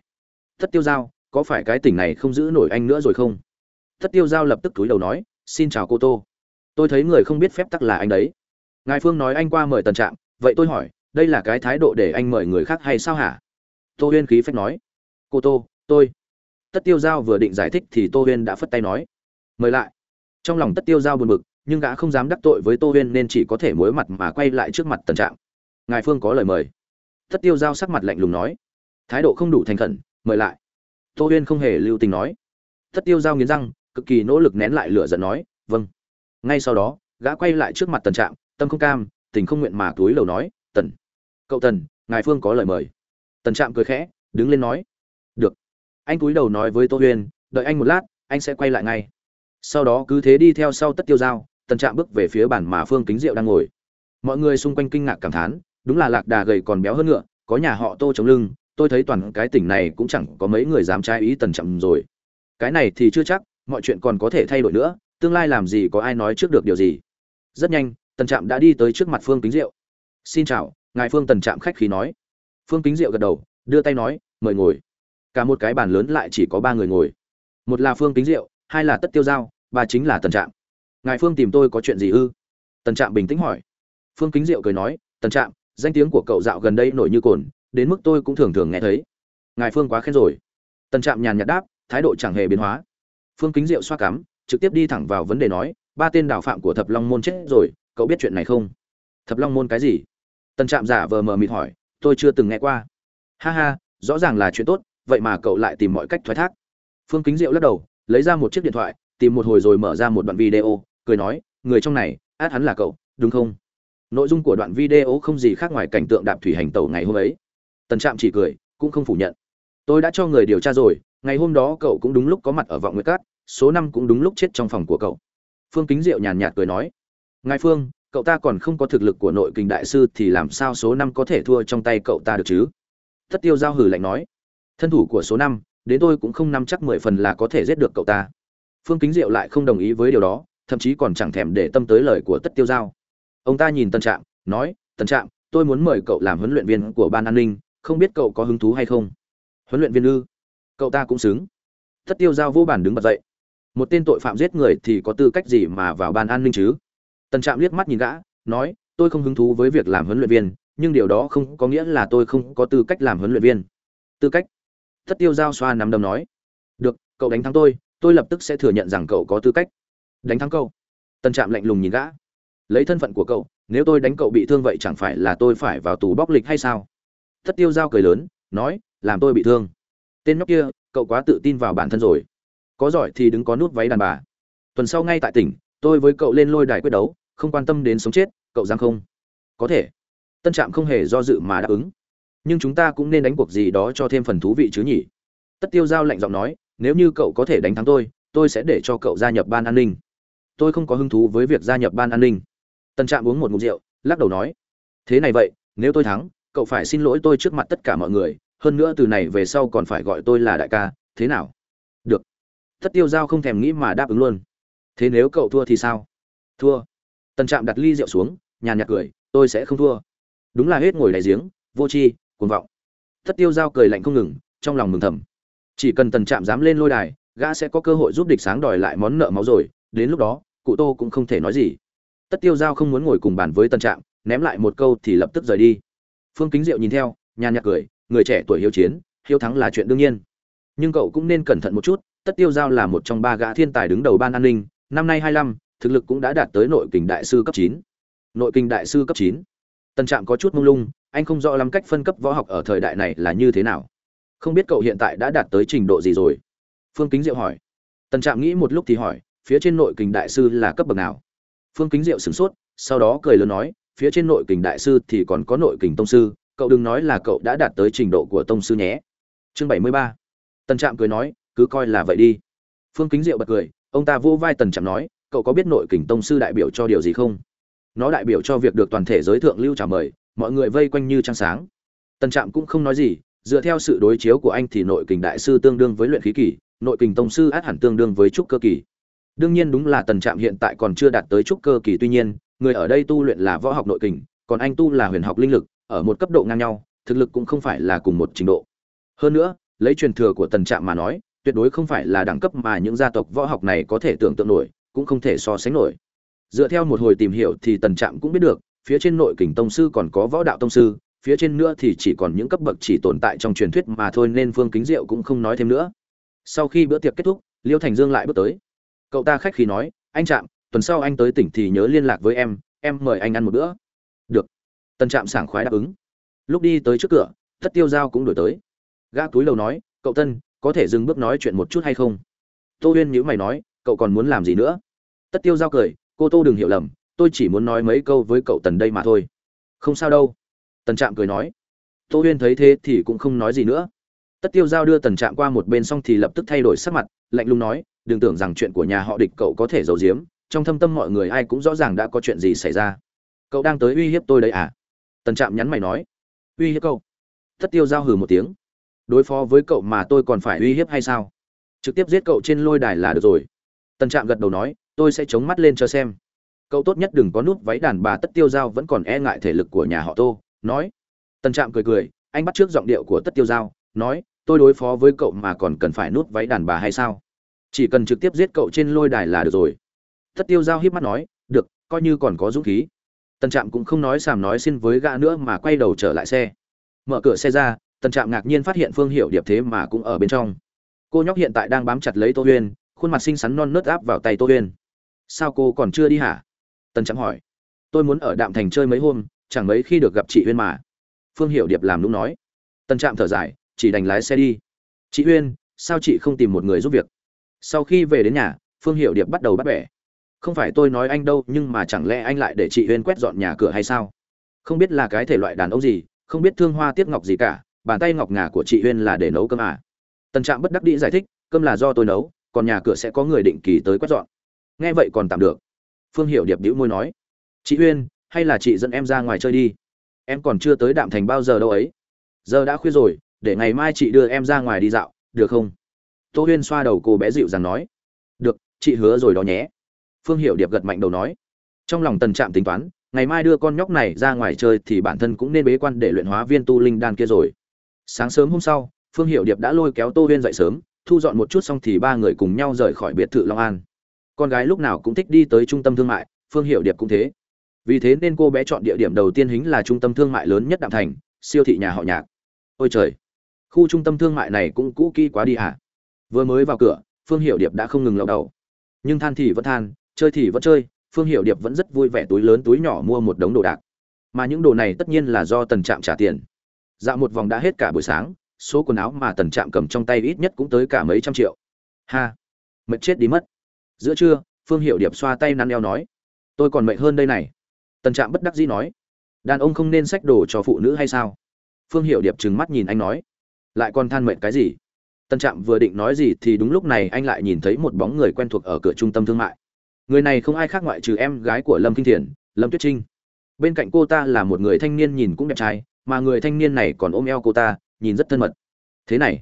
Thất tiêu giao, có phải cái tỉnh này không giữ nổi anh nữa rồi không? Thất tiêu giao lập tức túi đầu nói, xin chào cô tô. Tôi thấy người không biết phép tắc là anh đấy. Ngài phương nói anh qua mời tần trạm, vậy tôi hỏi, đây là cái thái độ để anh mời người khác hay sao hả? Tô huyên khí phách nói. Cô tô, tôi. Tất tiêu giao vừa định giải thích thì tô huyên đã phất tay nói. Mời lại. Trong lòng tất tiêu giao buồn bực, nhưng gã không dám đắc tội với tô huyên nên chỉ có thể mối mặt mà quay lại trước mặt tần trạm. Ngài phương có lời mời tất tiêu giao sắc mặt lạnh lùng nói, thái độ không đủ thành khẩn, mời lại. Tô huyên không hề lưu tình nói. Tất tiêu giao nghiến răng, cực kỳ nỗ lực nén lại lửa giận nói vâng. Ngay sau đó, gã quay lại trước mặt tần trạm, tâm không cam, tình không nguyện mà túi lầu nói, tần, cậu tần, ngài phương có lời mời. Tần trạm cười khẽ, đứng lên nói, được. Anh túi đầu nói với tô huyên, đợi anh một lát, anh sẽ quay lại ngay. Sau đó cứ thế đi theo sau tất tiêu giao, tần trạm bước về phía bàn mà phương kính diệu đang ngồi. Mọi người xung quanh kinh ngạc cảm thán đúng là lạc đà gầy còn béo hơn ngựa, có nhà họ tô chống lưng, tôi thấy toàn cái tỉnh này cũng chẳng có mấy người dám trái ý tần chậm rồi. Cái này thì chưa chắc, mọi chuyện còn có thể thay đổi nữa, tương lai làm gì có ai nói trước được điều gì. Rất nhanh, tần trạm đã đi tới trước mặt phương kính diệu. Xin chào, ngài phương tần trạm khách khí nói. Phương kính diệu gật đầu, đưa tay nói, mời ngồi. Cả một cái bàn lớn lại chỉ có ba người ngồi. Một là phương kính diệu, hai là tất tiêu giao, ba chính là tần trạm. Ngài phương tìm tôi có chuyện gì ư? Tần trạm bình tĩnh hỏi. Phương kính diệu cười nói, tần trạm danh tiếng của cậu dạo gần đây nổi như cồn, đến mức tôi cũng thường thường nghe thấy. Ngài phương quá khen rồi. Tần trạm nhàn nhạt đáp, thái độ chẳng hề biến hóa. Phương kính diệu xoa cắm trực tiếp đi thẳng vào vấn đề nói, ba tên đào phạm của thập long môn chết rồi, cậu biết chuyện này không? Thập long môn cái gì? Tần trạm giả vờ mờ mịt hỏi, tôi chưa từng nghe qua. Ha ha, rõ ràng là chuyện tốt, vậy mà cậu lại tìm mọi cách thoái thác. Phương kính diệu lắc đầu, lấy ra một chiếc điện thoại, tìm một hồi rồi mở ra một đoạn video, cười nói, người trong này, át hắn là cậu, đúng không? Nội dung của đoạn video không gì khác ngoài cảnh tượng đạp thủy hành tàu ngày hôm ấy. Tần trạm chỉ cười, cũng không phủ nhận. Tôi đã cho người điều tra rồi, ngày hôm đó cậu cũng đúng lúc có mặt ở vọng nguyệt cát, số năm cũng đúng lúc chết trong phòng của cậu. Phương kính diệu nhàn nhạt cười nói, ngài phương, cậu ta còn không có thực lực của nội kinh đại sư thì làm sao số năm có thể thua trong tay cậu ta được chứ? Tất tiêu giao hử lạnh nói, thân thủ của số năm, đến tôi cũng không nắm chắc mười phần là có thể giết được cậu ta. Phương kính diệu lại không đồng ý với điều đó, thậm chí còn chẳng thèm để tâm tới lời của tất tiêu giao ông ta nhìn tân trạm, nói tân trạm, tôi muốn mời cậu làm huấn luyện viên của ban an ninh, không biết cậu có hứng thú hay không? Huấn luyện viên ư? Cậu ta cũng xứng. Tất tiêu giao vô bản đứng bật dậy. Một tên tội phạm giết người thì có tư cách gì mà vào ban an ninh chứ? Tân trạm liếc mắt nhìn gã, nói, tôi không hứng thú với việc làm huấn luyện viên, nhưng điều đó không có nghĩa là tôi không có tư cách làm huấn luyện viên. Tư cách? Tất tiêu giao xoa nắm đấm nói. Được, cậu đánh thắng tôi tôi lập tức sẽ thừa nhận rằng cậu có tư cách. Đánh thắng cậu. Tân trạm lạnh lùng nhìn gã lấy thân phận của cậu, nếu tôi đánh cậu bị thương vậy chẳng phải là tôi phải vào tù bóc lịch hay sao? Tất tiêu giao cười lớn, nói, làm tôi bị thương. Tên nhóc kia, cậu quá tự tin vào bản thân rồi. Có giỏi thì đứng có nút váy đàn bà. Tuần sau ngay tại tỉnh, tôi với cậu lên lôi đài quyết đấu, không quan tâm đến sống chết, cậu dám không? Có thể. Tân trạm không hề do dự mà đáp ứng. Nhưng chúng ta cũng nên đánh cuộc gì đó cho thêm phần thú vị chứ nhỉ? Tất tiêu giao lạnh giọng nói, nếu như cậu có thể đánh thắng tôi tôi sẽ để cho cậu gia nhập ban an ninh. Tôi không có hứng thú với việc gia nhập ban an ninh. Tần trạm uống một ngụm rượu, lắc đầu nói, thế này vậy, nếu tôi thắng, cậu phải xin lỗi tôi trước mặt tất cả mọi người, hơn nữa từ này về sau còn phải gọi tôi là đại ca, thế nào? Được. Tất tiêu giao không thèm nghĩ mà đáp ứng luôn. Thế nếu cậu thua thì sao? Thua. Tần trạm đặt ly rượu xuống, nhàn nhạt cười, tôi sẽ không thua. Đúng là hết ngồi đáy giếng, vô tri, cuồng vọng. Tất tiêu giao cười lạnh không ngừng, trong lòng mừng thầm. Chỉ cần tần trạm dám lên lôi đài, gã sẽ có cơ hội giúp địch sáng đòi lại món nợ máu rồi, đến lúc đó, cụ tô cũng không thể nói gì tất tiêu giao không muốn ngồi cùng bàn với tần trạm, ném lại một câu thì lập tức rời đi. Phương kính diệu nhìn theo, nhàn nhạc cười, người trẻ tuổi hiếu chiến, hiếu thắng là chuyện đương nhiên. Nhưng cậu cũng nên cẩn thận một chút, tất tiêu giao là một trong ba gã thiên tài đứng đầu ban an ninh, năm nay hai mươi năm thực lực cũng đã đạt tới nội kình đại sư cấp chín. Nội kình đại sư cấp chín. Tân trạm có chút mông lung, anh không rõ lắm cách phân cấp võ học ở thời đại này là như thế nào. Không biết cậu hiện tại đã đạt tới trình độ gì rồi? Phương kính diệu hỏi. Tân trạm nghĩ một lúc thì hỏi, phía trên nội kình đại sư là cấp bậc nào? Phương kính diệu sửng sốt, sau đó cười lớn nói, phía trên nội kình đại sư thì còn có nội kình tông sư, cậu đừng nói là cậu đã đạt tới trình độ của tông sư nhé. Chương bảy mươi ba. Tần trạm cười nói, cứ coi là vậy đi. Phương kính diệu bật cười, ông ta vỗ vai tần trạm nói, cậu có biết nội kình tông sư đại biểu cho điều gì không? Nó đại biểu cho việc được toàn thể giới thượng lưu trả mời, mọi người vây quanh như trăng sáng. Tần trạm cũng không nói gì, dựa theo sự đối chiếu của anh thì nội kình đại sư tương đương với luyện khí kỳ, nội kình tông sư át hẳn tương đương với trúc cơ kỳ đương nhiên đúng là tần trạm hiện tại còn chưa đạt tới trúc cơ kỳ, tuy nhiên, người ở đây tu luyện là võ học nội kình, còn anh tu là huyền học linh lực, ở một cấp độ ngang nhau, thực lực cũng không phải là cùng một trình độ. Hơn nữa, lấy truyền thừa của tần trạm mà nói, tuyệt đối không phải là đẳng cấp mà những gia tộc võ học này có thể tưởng tượng nổi, cũng không thể so sánh nổi. Dựa theo một hồi tìm hiểu thì tần trạm cũng biết được, phía trên nội kình tông sư còn có võ đạo tông sư, phía trên nữa thì chỉ còn những cấp bậc chỉ tồn tại trong truyền thuyết mà thôi, nên phương kính diệu cũng không nói thêm nữa. Sau khi bữa tiệc kết thúc, liêu thành dương lại bước tới cậu ta khách khí nói, anh trạm, tuần sau anh tới tỉnh thì nhớ liên lạc với em em mời anh ăn một bữa. Được. Tần trạm sảng khoái đáp ứng. Lúc đi tới trước cửa tất tiêu giao cũng đổi tới. Gã túi lầu nói, cậu tân, có thể dừng bước nói chuyện một chút hay không? Tô huyên nhữ mày nói, cậu còn muốn làm gì nữa? Tất tiêu giao cười, cô tô đừng hiểu lầm, tôi chỉ muốn nói mấy câu với cậu tần đây mà thôi. Không sao đâu. Tần trạm cười nói. Tô huyên thấy thế thì cũng không nói gì nữa tất tiêu giao đưa tần trạm qua một bên xong thì lập tức thay đổi sắc mặt, lạnh lùng nói, đừng tưởng rằng chuyện của nhà họ địch cậu có thể giấu giếm, trong thâm tâm mọi người ai cũng rõ ràng đã có chuyện gì xảy ra. Cậu đang tới uy hiếp tôi đấy à? Tần trạm nhắn mày nói, uy hiếp cậu? Tất tiêu giao hừ một tiếng, đối phó với cậu mà tôi còn phải uy hiếp hay sao? Trực tiếp giết cậu trên lôi đài là được rồi. Tần trạm gật đầu nói, tôi sẽ chống mắt lên cho xem. Cậu tốt nhất đừng có nút váy đàn bà tất tiêu giao vẫn còn e ngại thể lực của nhà họ tô. Nói, tần trạm cười cười, anh bắt trước giọng điệu của tất tiêu giao, nói tôi đối phó với cậu mà còn cần phải nút váy đàn bà hay sao? Chỉ cần trực tiếp giết cậu trên lôi đài là được rồi. Tất tiêu giao hiếp mắt nói, được, coi như còn có dũng khí. Tần trạm cũng không nói sàm nói xin với gã nữa mà quay đầu trở lại xe. Mở cửa xe ra, tần trạm ngạc nhiên phát hiện phương hiệu điệp thế mà cũng ở bên trong. Cô nhóc hiện tại đang bám chặt lấy tô huyên, khuôn mặt xinh xắn non nớt áp vào tay tô huyên. Sao cô còn chưa đi hả? Tần trạm hỏi. Tôi muốn ở đạm thành chơi mấy hôm, chẳng mấy khi được gặp chị huyên mà. Phương hiệu điệp làm lúc nói. Tần trạm thở dài chỉ đành lái xe đi. Chị huyên, sao chị không tìm một người giúp việc? Sau khi về đến nhà, phương hiệu điệp bắt đầu bắt bẻ. Không phải tôi nói anh đâu, nhưng mà chẳng lẽ anh lại để chị huyên quét dọn nhà cửa hay sao? Không biết là cái thể loại đàn ông gì, không biết thương hoa tiếc ngọc gì cả, bàn tay ngọc ngà của chị huyên là để nấu cơm à? Tần trạm bất đắc dĩ giải thích, cơm là do tôi nấu, còn nhà cửa sẽ có người định kỳ tới quét dọn. Nghe vậy còn tạm được. Phương hiệu điệp đĩu môi nói, chị huyên, hay là chị dẫn em ra ngoài chơi đi? Em còn chưa tới đạm thành bao giờ đâu ấy. Giờ đã khuya rồi để ngày mai chị đưa em ra ngoài đi dạo, được không? Tô huyên xoa đầu cô bé dịu dàng nói. Được, chị hứa rồi đó nhé. Phương hiệu điệp gật mạnh đầu nói. Trong lòng tần trạm tính toán, ngày mai đưa con nhóc này ra ngoài chơi thì bản thân cũng nên bế quan để luyện hóa viên tu linh đan kia rồi. Sáng sớm hôm sau, phương hiệu điệp đã lôi kéo tô huyên dậy sớm, thu dọn một chút xong thì ba người cùng nhau rời khỏi biệt thự long an. Con gái lúc nào cũng thích đi tới trung tâm thương mại, phương hiệu điệp cũng thế. Vì thế nên cô bé chọn địa điểm đầu tiên hính là trung tâm thương mại lớn nhất đạm thành, siêu thị nhà họ nhạc. Ôi trời! Khu trung tâm thương mại này cũng cũ kỹ quá đi hả vừa mới vào cửa, phương hiệu điệp đã không ngừng lậu đầu. Nhưng than thì vẫn than, chơi thì vẫn chơi, phương hiệu điệp vẫn rất vui vẻ túi lớn túi nhỏ mua một đống đồ đạc. Mà những đồ này tất nhiên là do tần trạm trả tiền. Dạo một vòng đã hết cả buổi sáng, số quần áo mà tần trạm cầm trong tay ít nhất cũng tới cả mấy trăm triệu. Ha! Mệt chết đi mất. Giữa trưa, phương hiệu điệp xoa tay năn eo nói, tôi còn mệt hơn đây này. Tần trạm bất đắc dĩ nói, đàn ông không nên xách đồ cho phụ nữ hay sao? Phương hiệu điệp trừng mắt nhìn anh nói lại còn than mệt cái gì? Tần trạm vừa định nói gì thì đúng lúc này anh lại nhìn thấy một bóng người quen thuộc ở cửa trung tâm thương mại. Người này không ai khác ngoại trừ em gái của lâm kinh thiền lâm tuyết trinh. Bên cạnh cô ta là một người thanh niên nhìn cũng đẹp trai, mà người thanh niên này còn ôm eo cô ta, nhìn rất thân mật. Thế này,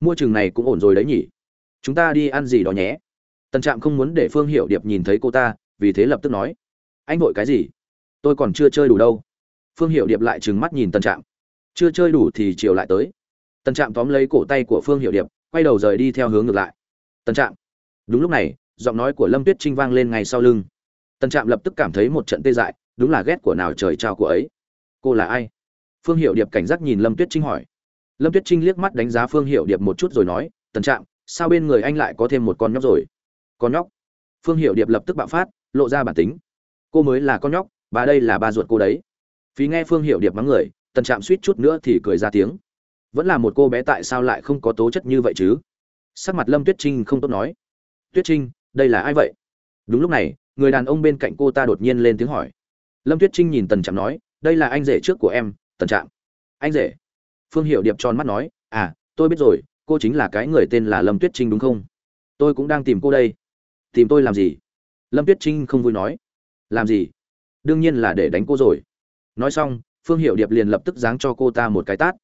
mua chừng này cũng ổn rồi đấy nhỉ? Chúng ta đi ăn gì đó nhé. Tần trạm không muốn để phương hiệu điệp nhìn thấy cô ta, vì thế lập tức nói. Anh vội cái gì? Tôi còn chưa chơi đủ đâu. Phương hiệu điệp lại trừng mắt nhìn tần trạm. Chưa chơi đủ thì chiều lại tới tần trạm tóm lấy cổ tay của phương hiệu điệp, quay đầu rời đi theo hướng ngược lại. Tần trạm. Đúng lúc này, giọng nói của lâm tuyết trinh vang lên ngay sau lưng. Tần trạm lập tức cảm thấy một trận tê dại, đúng là ghét của nào trời trao của ấy. Cô là ai? Phương hiệu điệp cảnh giác nhìn lâm tuyết trinh hỏi. Lâm tuyết trinh liếc mắt đánh giá phương hiệu điệp một chút rồi nói, tần trạm, sao bên người anh lại có thêm một con nhóc rồi? Con nhóc? Phương hiệu điệp lập tức bạo phát, lộ ra bản tính. Cô mới là con nhóc và đây là ba ruột cô đấy. Phí nghe phương hiệu điệp mắng người, tần trạm suýt chút nữa thì cười ra tiếng vẫn là một cô bé tại sao lại không có tố chất như vậy chứ? Sắc mặt lâm tuyết trinh không tốt nói. Tuyết trinh, đây là ai vậy? Đúng lúc này, người đàn ông bên cạnh cô ta đột nhiên lên tiếng hỏi. Lâm tuyết trinh nhìn tần trạm nói, đây là anh rể trước của em, tần trạm. Anh rể? Phương hiệu điệp tròn mắt nói à tôi biết rồi, cô chính là cái người tên là lâm tuyết trinh đúng không? Tôi cũng đang tìm cô đây. Tìm tôi làm gì? Lâm tuyết trinh không vui nói. Làm gì? Đương nhiên là để đánh cô rồi. Nói xong, phương hiệu điệp liền lập tức giáng cho cô ta một cái tát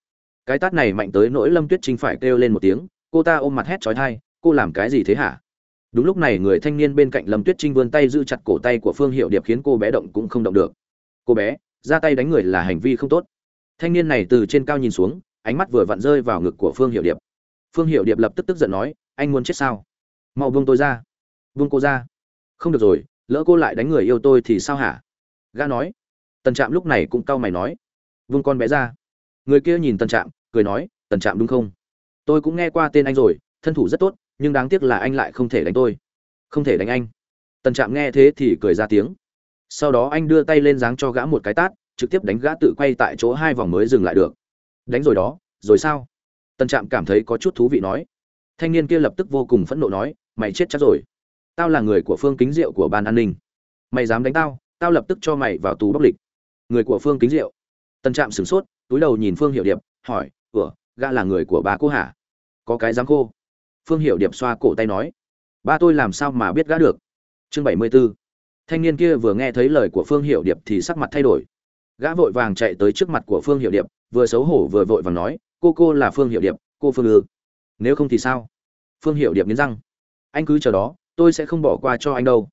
cái tát này mạnh tới nỗi lâm tuyết trinh phải kêu lên một tiếng, cô ta ôm mặt hét trói thai cô làm cái gì thế hả? Đúng lúc này người thanh niên bên cạnh lâm tuyết trinh vươn tay giữ chặt cổ tay của phương hiệu điệp khiến cô bé động cũng không động được. Cô bé, ra tay đánh người là hành vi không tốt. Thanh niên này từ trên cao nhìn xuống, ánh mắt vừa vặn rơi vào ngực của phương hiệu điệp. Phương hiệu điệp lập tức tức giận nói, anh muốn chết sao? Mau buông tôi ra. Buông cô ra. Không được rồi, lỡ cô lại đánh người yêu tôi thì sao hả? Gã nói. Tần trạm lúc này cũng cau mày nói vung con bé ra người kia nhìn tần trạm, cười nói, tần trạm đúng không? Tôi cũng nghe qua tên anh rồi, thân thủ rất tốt, nhưng đáng tiếc là anh lại không thể đánh tôi. Không thể đánh anh. Tần trạm nghe thế thì cười ra tiếng. Sau đó anh đưa tay lên dáng cho gã một cái tát, trực tiếp đánh gã tự quay tại chỗ hai vòng mới dừng lại được. Đánh rồi đó, rồi sao? Tần trạm cảm thấy có chút thú vị nói. Thanh niên kia lập tức vô cùng phẫn nộ nói, mày chết chắc rồi. Tao là người của phương kính diệu của ban an ninh. Mày dám đánh tao tao lập tức cho mày vào tù bóc lịch. Người của phương kính diệu tần trạm sửng sốt, túi đầu nhìn phương hiệu điệp, hỏi, ủa, gã là người của bà cô hả? Có cái dám cô phương hiệu điệp xoa cổ tay nói, ba tôi làm sao mà biết gã được? Chương bảy mươi b ố thanh niên kia vừa nghe thấy lời của phương hiệu điệp thì sắc mặt thay đổi. Gã vội vàng chạy tới trước mặt của phương hiệu điệp, vừa xấu hổ vừa vội vàng nói, cô cô là phương hiệu điệp, cô phương ư. Nếu không thì sao? Phương hiệu điệp nghiến răng. Anh cứ chờ đó, tôi sẽ không bỏ qua cho anh đâu.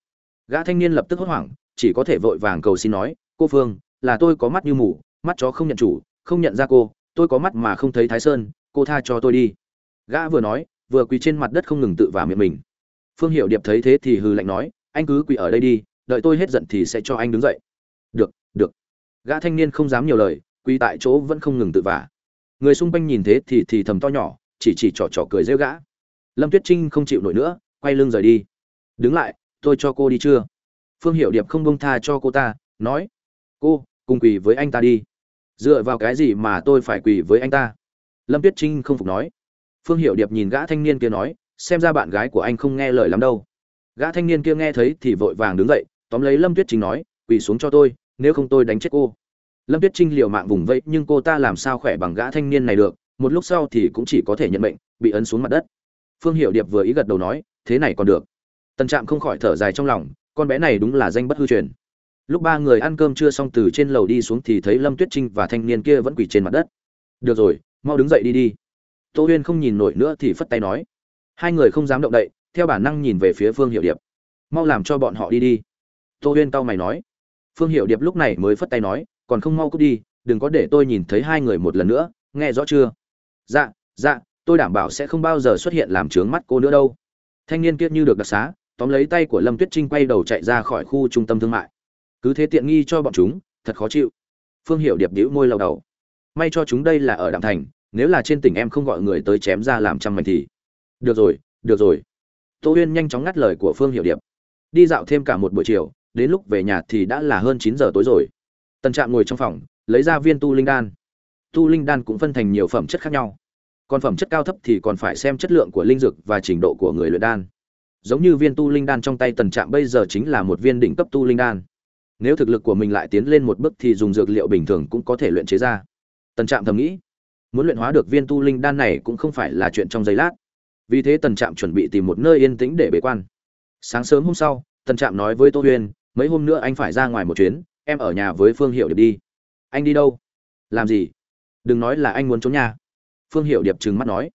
Gã thanh niên lập tức hốt hoảng, chỉ có thể vội vàng cầu xin nói, cô phương, là tôi có mắt như mù mắt chó không nhận chủ, không nhận ra cô, tôi có mắt mà không thấy thái sơn, cô tha cho tôi đi. Gã vừa nói, vừa quỳ trên mặt đất không ngừng tự vả miệng mình. Phương hiệu điệp thấy thế thì hừ lạnh nói, anh cứ quỳ ở đây đi, đợi tôi hết giận thì sẽ cho anh đứng dậy. Được được. Gã thanh niên không dám nhiều lời, quỳ tại chỗ vẫn không ngừng tự vả. Người xung quanh nhìn thế thì thì thầm to nhỏ, chỉ chỉ trỏ trỏ cười rêu gã. Lâm tuyết trinh không chịu nổi nữa, quay lưng rời đi. Đứng lại, tôi cho cô đi chưa? Phương hiệu điệp không bông tha cho cô ta, nói, cô, cùng quỳ với anh ta đi dựa vào cái gì mà tôi phải quỳ với anh ta? Lâm tuyết trinh không phục nói. Phương hiệu điệp nhìn gã thanh niên kia nói, xem ra bạn gái của anh không nghe lời lắm đâu. Gã thanh niên kia nghe thấy thì vội vàng đứng dậy, tóm lấy lâm tuyết trinh nói, quỳ xuống cho tôi, nếu không tôi đánh chết cô. Lâm tuyết trinh liều mạng vùng vẫy, nhưng cô ta làm sao khỏe bằng gã thanh niên này được? Một lúc sau thì cũng chỉ có thể nhận bệnh bị ấn xuống mặt đất. Phương hiệu điệp vừa ý gật đầu nói, thế này còn được. Tần trạm không khỏi thở dài trong lòng, con bé này đúng là danh bất hư truyền lúc ba người ăn cơm chưa xong từ trên lầu đi xuống thì thấy lâm tuyết trinh và thanh niên kia vẫn quỳ trên mặt đất. Được rồi, mau đứng dậy đi đi. Tô huyên không nhìn nổi nữa thì phất tay nói. Hai người không dám động đậy, theo bản năng nhìn về phía phương hiệu điệp. Mau làm cho bọn họ đi đi. Tô huyên cau mày nói. Phương hiệu điệp lúc này mới phất tay nói, còn không mau cút đi, đừng có để tôi nhìn thấy hai người một lần nữa, nghe rõ chưa? Dạ dạ tôi đảm bảo sẽ không bao giờ xuất hiện làm trướng mắt cô nữa đâu. Thanh niên kia như được đặc xá, tóm lấy tay của lâm tuyết trinh quay đầu chạy ra khỏi khu trung tâm thương mại cứ thế tiện nghi cho bọn chúng, thật khó chịu. Phương hiệu điệp đĩu môi lầu đầu. May cho chúng đây là ở đạm thành, nếu là trên tỉnh em không gọi người tới chém ra làm trăm mảnh thì được rồi được rồi. Tô huyên nhanh chóng ngắt lời của phương hiệu điệp. Đi dạo thêm cả một buổi chiều, đến lúc về nhà thì đã là hơn chín giờ tối rồi. Tần trạm ngồi trong phòng, lấy ra viên tu linh đan. Tu linh đan cũng phân thành nhiều phẩm chất khác nhau. Còn phẩm chất cao thấp thì còn phải xem chất lượng của linh dược và trình độ của người luyện đan. Giống như viên tu linh đan trong tay tần trạm bây giờ chính là một viên đỉnh cấp tu linh đan nếu thực lực của mình lại tiến lên một bước thì dùng dược liệu bình thường cũng có thể luyện chế ra. Tần trạm thầm nghĩ, muốn luyện hóa được viên tu linh đan này cũng không phải là chuyện trong giây lát. Vì thế tần trạm chuẩn bị tìm một nơi yên tĩnh để bế quan. Sáng sớm hôm sau, tần trạm nói với tô huyên mấy hôm nữa anh phải ra ngoài một chuyến, em ở nhà với phương hiệu điệp đi. Anh đi đâu? Làm gì? Đừng nói là anh muốn trốn nhà. Phương hiệu điệp trừng mắt nói.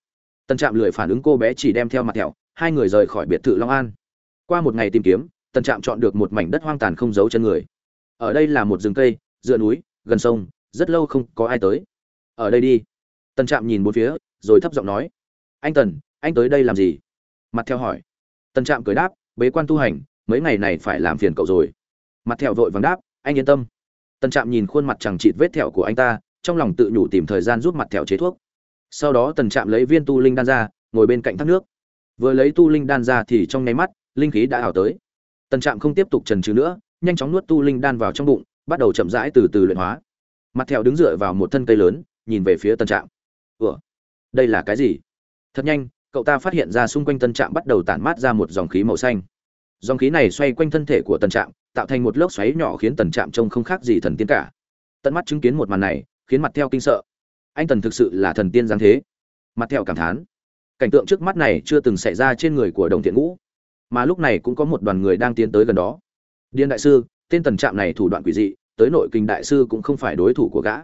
Tần trạm lười phản ứng cô bé chỉ đem theo mặt thẹo, hai người rời khỏi biệt thự long an. Qua một ngày tìm kiếm, tần trạm chọn được một mảnh đất hoang tàn không giấu chân người ở đây là một rừng cây, dựa núi, gần sông, rất lâu không có ai tới. Ở đây đi. Tần trạm nhìn bốn phía, rồi thấp giọng nói. Anh tần, anh tới đây làm gì? Mặt theo hỏi. Tần trạm cười đáp, bế quan tu hành, mấy ngày này phải làm phiền cậu rồi. Mặt theo vội vàng đáp, anh yên tâm. Tần trạm nhìn khuôn mặt chẳng chịt vết thẹo của anh ta, trong lòng tự nhủ tìm thời gian giúp mặt thẹo chế thuốc. Sau đó tần trạm lấy viên tu linh đan ra, ngồi bên cạnh thác nước. Vừa lấy tu linh đan ra thì trong nháy mắt, linh khí đã ảo tới. Tần trạm không tiếp tục trần trừ nữa nhanh chóng nuốt tu linh đan vào trong bụng, bắt đầu chậm rãi từ từ luyện hóa. Mặt thẹo đứng dựa vào một thân cây lớn, nhìn về phía tân trạm. Ủa, đây là cái gì? Thật nhanh, cậu ta phát hiện ra xung quanh tân trạm bắt đầu tản mát ra một dòng khí màu xanh. Dòng khí này xoay quanh thân thể của tân trạm, tạo thành một lốc xoáy nhỏ khiến tần trạm trông không khác gì thần tiên cả. Tận mắt chứng kiến một màn này, khiến mặt theo kinh sợ. Anh tần thực sự là thần tiên giáng thế. Mặt theo cảm thán. Cảnh tượng trước mắt này chưa từng xảy ra trên người của đồng thiện ngũ. Mà lúc này cũng có một đoàn người đang tiến tới gần đó điên đại sư, tên tần trạm này thủ đoạn quỷ dị, tới nội kinh đại sư cũng không phải đối thủ của gã.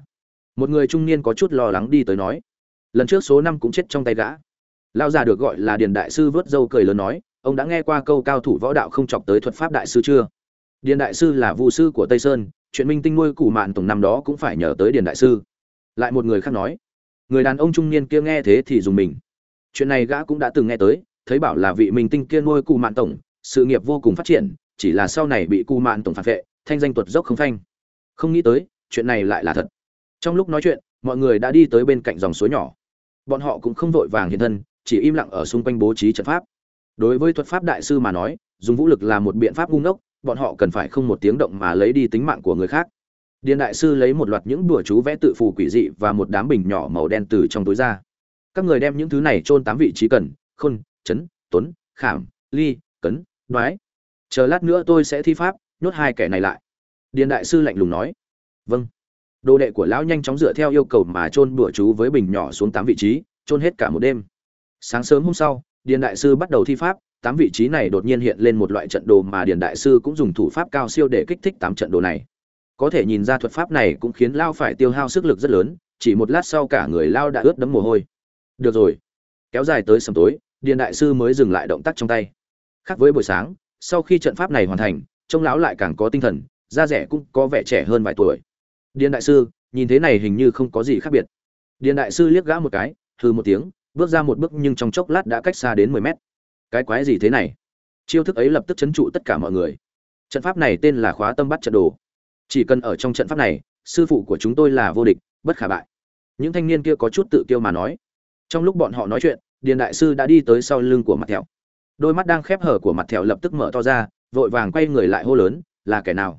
Một người trung niên có chút lo lắng đi tới nói, lần trước số năm cũng chết trong tay gã. Lao già được gọi là điền đại sư vớt râu cười lớn nói, ông đã nghe qua câu cao thủ võ đạo không chọc tới thuật pháp đại sư chưa? Điền đại sư là vụ sư của tây sơn, chuyện minh tinh nuôi củ mạn tổng năm đó cũng phải nhờ tới điền đại sư. Lại một người khác nói, người đàn ông trung niên kia nghe thế thì dùng mình. Chuyện này gã cũng đã từng nghe tới, thấy bảo là vị minh tinh kia nuôi cù mạn tổng, sự nghiệp vô cùng phát triển chỉ là sau này bị cù mạn tổng phản vệ, thanh danh tuột dốc không phanh. Không nghĩ tới, chuyện này lại là thật. Trong lúc nói chuyện, mọi người đã đi tới bên cạnh dòng suối nhỏ. Bọn họ cũng không vội vàng hiện thân, chỉ im lặng ở xung quanh bố trí trận pháp. Đối với thuật pháp đại sư mà nói, dùng vũ lực là một biện pháp ngu ngốc, bọn họ cần phải không một tiếng động mà lấy đi tính mạng của người khác. Điền đại sư lấy một loạt những đùa chú vẽ tự phù quỷ dị và một đám bình nhỏ màu đen từ trong túi ra. Các người đem những thứ này chôn tám vị trí cần, khôn, chấn, tuấn, khảm, ly, cấn, đoái chờ lát nữa tôi sẽ thi pháp, nhốt hai kẻ này lại. Điền đại sư lạnh lùng nói. Vâng. Đồ đệ của lão nhanh chóng dựa theo yêu cầu mà chôn bùa chú với bình nhỏ xuống tám vị trí, chôn hết cả một đêm. Sáng sớm hôm sau, điền đại sư bắt đầu thi pháp, tám vị trí này đột nhiên hiện lên một loại trận đồ mà điền đại sư cũng dùng thủ pháp cao siêu để kích thích tám trận đồ này. Có thể nhìn ra thuật pháp này cũng khiến lao phải tiêu hao sức lực rất lớn, chỉ một lát sau cả người lao đã ướt đẫm mồ hôi. Được rồi. Kéo dài tới sầm tối, điền đại sư mới dừng lại động tác trong tay. Khác với buổi sáng sau khi trận pháp này hoàn thành, trông lão lại càng có tinh thần, da rẻ cũng có vẻ trẻ hơn vài tuổi. Điền đại sư, nhìn thế này hình như không có gì khác biệt. Điền đại sư liếc gã một cái hư một tiếng, bước ra một bước nhưng trong chốc lát đã cách xa đến mười mét. Cái quái gì thế này? Chiêu thức ấy lập tức chấn trụ tất cả mọi người. Trận pháp này tên là khóa tâm bắt trận đồ. Chỉ cần ở trong trận pháp này, sư phụ của chúng tôi là vô địch, bất khả bại. Những thanh niên kia có chút tự kiêu mà nói. Trong lúc bọn họ nói chuyện, điền đại sư đã đi tới sau lưng của mặt thẹo đôi mắt đang khép hở của mặt thẹo lập tức mở to ra, vội vàng quay người lại hô lớn, là kẻ nào?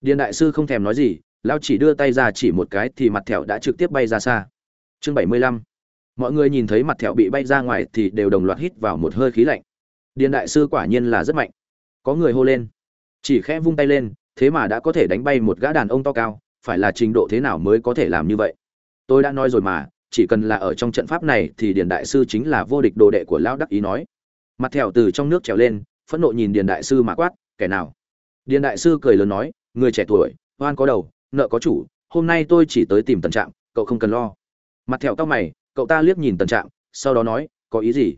Điền đại sư không thèm nói gì lao chỉ đưa tay ra chỉ một cái thì mặt thẹo đã trực tiếp bay ra xa. Chương bảy mươi lăm. Mọi người nhìn thấy mặt thẹo bị bay ra ngoài thì đều đồng loạt hít vào một hơi khí lạnh. Điền đại sư quả nhiên là rất mạnh. Có người hô lên. Chỉ khẽ vung tay lên, thế mà đã có thể đánh bay một gã đàn ông to cao, phải là trình độ thế nào mới có thể làm như vậy? Tôi đã nói rồi mà, chỉ cần là ở trong trận pháp này thì điền đại sư chính là vô địch đồ đệ của lão đắc ý nói mặt thẹo từ trong nước trèo lên, phẫn nộ nhìn điền đại sư mà quát, kẻ nào? Điền đại sư cười lớn nói, người trẻ tuổi, oan có đầu, nợ có chủ, hôm nay tôi chỉ tới tìm tần trạm, cậu không cần lo. Mặt thẹo cao mày, cậu ta liếc nhìn tần trạm, sau đó nói, có ý gì?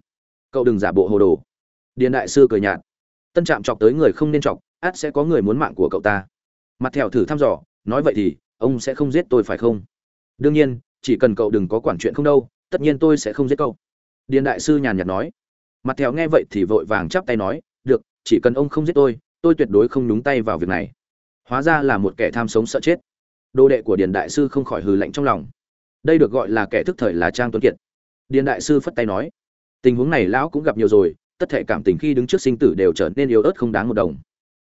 Cậu đừng giả bộ hồ đồ. Điền đại sư cười nhạt tân trạm chọc tới người không nên chọc át sẽ có người muốn mạng của cậu ta. Mặt thẹo thử thăm dò, nói vậy thì, ông sẽ không giết tôi phải không? Đương nhiên, chỉ cần cậu đừng có quản chuyện không đâu, tất nhiên tôi sẽ không giết cậu. Điền đại sư nhàn nhạt nói mặt thẹo nghe vậy thì vội vàng chắp tay nói, được, chỉ cần ông không giết tôi tôi tuyệt đối không nhúng tay vào việc này. Hóa ra là một kẻ tham sống sợ chết. Đồ đệ của điền đại sư không khỏi hừ lạnh trong lòng. Đây được gọi là kẻ thức thời là trang tuấn kiệt. Điền đại sư phất tay nói, tình huống này lão cũng gặp nhiều rồi, tất thể cảm tình khi đứng trước sinh tử đều trở nên yếu ớt không đáng một đồng.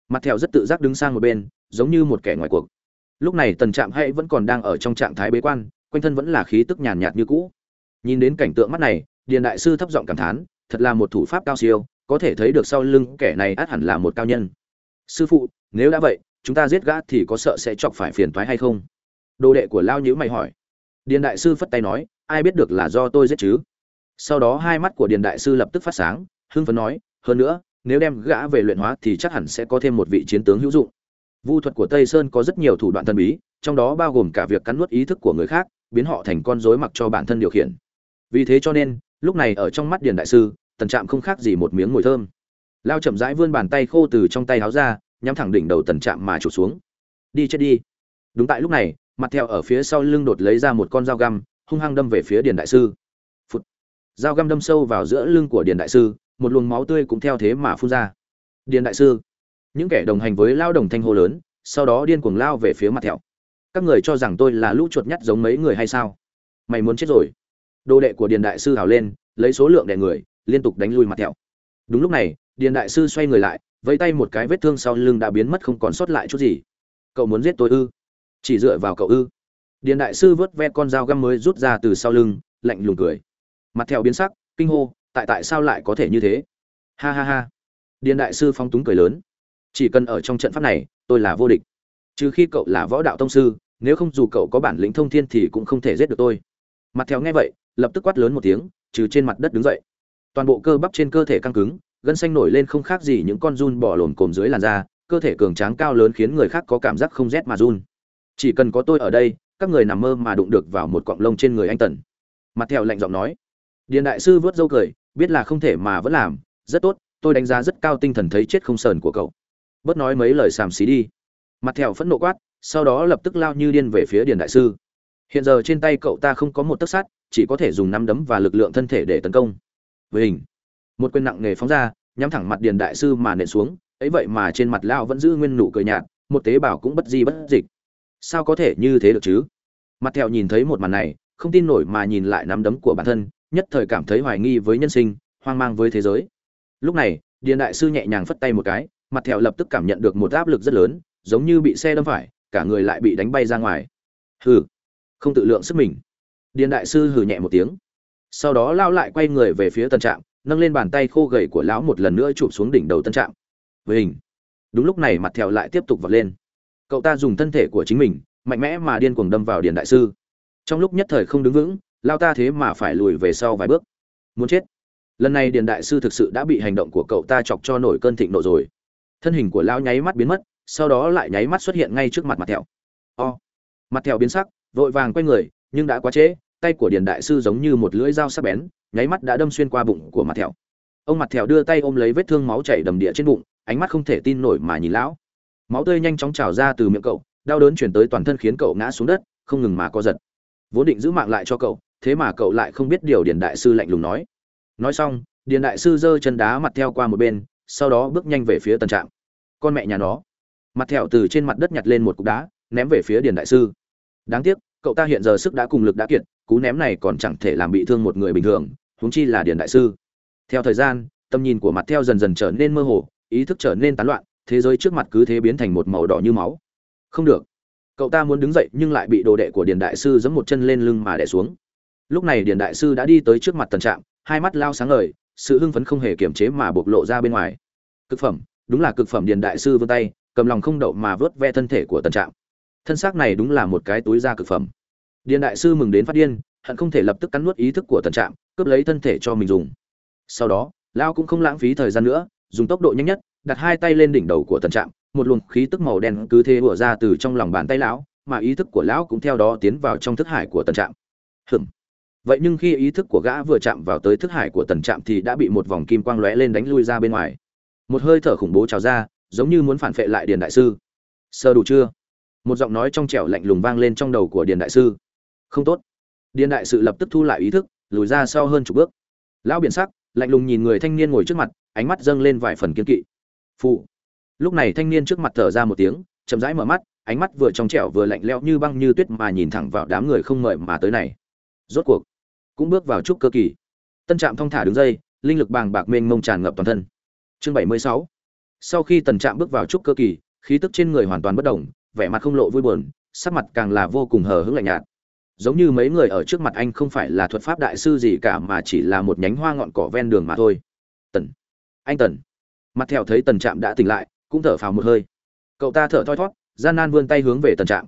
Mặt thẹo rất tự giác đứng sang một bên, giống như một kẻ ngoài cuộc. Lúc này tần trạm hay vẫn còn đang ở trong trạng thái bế quan, quanh thân vẫn là khí tức nhàn nhạt như cũ. Nhìn đến cảnh tượng mắt này, điền đại sư thấp giọng cảm thán thật là một thủ pháp cao siêu, có thể thấy được sau lưng kẻ này át hẳn là một cao nhân. Sư phụ, nếu đã vậy, chúng ta giết gã thì có sợ sẽ chọc phải phiền toái hay không? Đồ đệ của lao nhữ mày hỏi. Điền đại sư phất tay nói, ai biết được là do tôi giết chứ? Sau đó hai mắt của điền đại sư lập tức phát sáng, hưng phấn nói, hơn nữa, nếu đem gã về luyện hóa thì chắc hẳn sẽ có thêm một vị chiến tướng hữu dụng. Vu thuật của tây sơn có rất nhiều thủ đoạn thần bí, trong đó bao gồm cả việc cắn nuốt ý thức của người khác, biến họ thành con rối mặc cho bản thân điều khiển. Vì thế cho nên lúc này ở trong mắt điền đại sư, tần trạm không khác gì một miếng mùi thơm. Lao chậm rãi vươn bàn tay khô từ trong tay áo ra, nhắm thẳng đỉnh đầu tần trạm mà trụt xuống. Đi chết đi. Đúng tại lúc này, mặt theo ở phía sau lưng đột lấy ra một con dao găm, hung hăng đâm về phía điền đại sư. Phụt. dao găm đâm sâu vào giữa lưng của điền đại sư, một luồng máu tươi cũng theo thế mà phun ra. Điền đại sư. Những kẻ đồng hành với lao đồng thanh hô lớn, sau đó điên cuồng lao về phía mặt thẹo các người cho rằng tôi là lũ chuột nhắt giống mấy người hay sao? Mày muốn chết rồi đồ đệ của điền đại sư hào lên, lấy số lượng đè người, liên tục đánh lui mặt thẹo. Đúng lúc này, điền đại sư xoay người lại, vẫy tay một cái vết thương sau lưng đã biến mất không còn sót lại chút gì. Cậu muốn giết tôi ư? Chỉ dựa vào cậu ư? Điền đại sư vớt ve con dao găm mới rút ra từ sau lưng, lạnh lùng cười. Mặt thẹo biến sắc, kinh hô, tại tại sao lại có thể như thế? Ha ha ha. Điền đại sư phong túng cười lớn. Chỉ cần ở trong trận pháp này, tôi là vô địch. Trừ khi cậu là võ đạo tông sư, nếu không dù cậu có bản lĩnh thông thiên thì cũng không thể giết được tôi. Mặt theo nghe vậy lập tức quát lớn một tiếng, trừ trên mặt đất đứng dậy. Toàn bộ cơ bắp trên cơ thể căng cứng, gân xanh nổi lên không khác gì những con run bỏ lồn cồm dưới làn da, cơ thể cường tráng cao lớn khiến người khác có cảm giác không rét mà run. Chỉ cần có tôi ở đây, các người nằm mơ mà đụng được vào một cọng lông trên người anh tần. Mặt theo lạnh giọng nói. Điền đại sư vớt dâu cười, biết là không thể mà vẫn làm, rất tốt, tôi đánh giá rất cao tinh thần thấy chết không sờn của cậu. Bớt nói mấy lời xàm xí đi. Mặt theo phẫn nộ quát, sau đó lập tức lao như điên về phía điền đại sư. Hiện giờ trên tay cậu ta không có một tấc sắt chỉ có thể dùng nắm đấm và lực lượng thân thể để tấn công. Với hình, một quyền nặng nghề phóng ra, nhắm thẳng mặt điền đại sư mà nện xuống, ấy vậy mà trên mặt lao vẫn giữ nguyên nụ cười nhạt, một tế bào cũng bất di bất dịch. Sao có thể như thế được chứ? Mặt thẹo nhìn thấy một màn này, không tin nổi mà nhìn lại nắm đấm của bản thân, nhất thời cảm thấy hoài nghi với nhân sinh, hoang mang với thế giới. Lúc này, điền đại sư nhẹ nhàng phất tay một cái, mặt thẹo lập tức cảm nhận được một áp lực rất lớn, giống như bị xe đâm phải, cả người lại bị đánh bay ra ngoài. Hừ, không tự lượng sức mình điền đại sư hừ nhẹ một tiếng. Sau đó lao lại quay người về phía tân trạm, nâng lên bàn tay khô gầy của lão một lần nữa chụp xuống đỉnh đầu tân trạm. Với hình đúng lúc này mặt theo lại tiếp tục vọt lên. Cậu ta dùng thân thể của chính mình, mạnh mẽ mà điên cuồng đâm vào điền đại sư. Trong lúc nhất thời không đứng vững, lao ta thế mà phải lùi về sau vài bước. Muốn chết. Lần này điền đại sư thực sự đã bị hành động của cậu ta chọc cho nổi cơn thịnh nộ rồi. Thân hình của lão nháy mắt biến mất, sau đó lại nháy mắt xuất hiện ngay trước mặt mặt thẹo. O. Mặt thẹo biến sắc, vội vàng quay người nhưng đã quá trễ, tay của điền đại sư giống như một lưỡi dao sắc bén, nháy mắt đã đâm xuyên qua bụng của mặt thẹo. Ông mặt thẹo đưa tay ôm lấy vết thương máu chảy đầm địa trên bụng, ánh mắt không thể tin nổi mà nhìn lão. Máu tươi nhanh chóng trào ra từ miệng cậu, đau đớn chuyển tới toàn thân khiến cậu ngã xuống đất, không ngừng mà co giật. Vốn định giữ mạng lại cho cậu, thế mà cậu lại không biết điều điền đại sư lạnh lùng nói. Nói xong, điền đại sư giơ chân đá mặt theo qua một bên, sau đó bước nhanh về phía tần trạm. Con mẹ nhà nó. Mặt thẹo từ trên mặt đất nhặt lên một cục đá, ném về phía điền đại sư. Đáng tiếc cậu ta hiện giờ sức đã cùng lực đã kiệt, cú ném này còn chẳng thể làm bị thương một người bình thường, huống chi là điền đại sư. Theo thời gian, tầm nhìn của mặt theo dần dần trở nên mơ hồ, ý thức trở nên tán loạn, thế giới trước mặt cứ thế biến thành một màu đỏ như máu. Không được. Cậu ta muốn đứng dậy nhưng lại bị đồ đệ của điền đại sư giẫm một chân lên lưng mà đè xuống. Lúc này điền đại sư đã đi tới trước mặt tần trạm, hai mắt lao sáng ngời, sự hưng phấn không hề kiềm chế mà bộc lộ ra bên ngoài. Cực phẩm, đúng là cực phẩm điền đại sư vươn tay, cầm lòng không đậu mà vớt ve thân thể của tần trạm thân xác này đúng là một cái túi da cực phẩm. Điền đại sư mừng đến phát điên, hận không thể lập tức cắn nuốt ý thức của tần trạm, cướp lấy thân thể cho mình dùng. Sau đó lao cũng không lãng phí thời gian nữa, dùng tốc độ nhanh nhất, đặt hai tay lên đỉnh đầu của tần trạm, một luồng khí tức màu đen cứ thế bủa ra từ trong lòng bàn tay lão, mà ý thức của lão cũng theo đó tiến vào trong thức hải của tần trạm. Hừm vậy nhưng khi ý thức của gã vừa chạm vào tới thức hải của tần trạm thì đã bị một vòng kim quang lóe lên đánh lui ra bên ngoài. Một hơi thở khủng bố trào ra, giống như muốn phản phệ lại điền đại sư. Sơ đủ chưa? Một giọng nói trong trẻo lạnh lùng vang lên trong đầu của điền đại sư. Không tốt. Điền đại sư lập tức thu lại ý thức, lùi ra sau hơn chục bước. Lão Biển sắc, lạnh lùng nhìn người thanh niên ngồi trước mặt, ánh mắt dâng lên vài phần kiên kỵ. Phụ lúc này thanh niên trước mặt thở ra một tiếng, chậm rãi mở mắt, ánh mắt vừa trong trẻo vừa lạnh lẽo như băng như tuyết mà nhìn thẳng vào đám người không mời mà tới này. Rốt cuộc, cũng bước vào trúc cơ kỳ. Tân trạm thong thả đứng dây linh lực bàng bạc mênh mông tràn ngập toàn thân. Chương bảy mươi sáu. Sau khi tần trạm bước vào trúc cơ kỳ, khí tức trên người hoàn toàn bất động vẻ mặt không lộ vui buồn, sắc mặt càng là vô cùng hờ hững lạnh nhạt. Giống như mấy người ở trước mặt anh không phải là thuật pháp đại sư gì cả mà chỉ là một nhánh hoa ngọn cỏ ven đường mà thôi. Tần. Anh tần. Mặt theo thấy tần trạm đã tỉnh lại, cũng thở phào một hơi. Cậu ta thở thoi thót gian nan vươn tay hướng về tần trạm.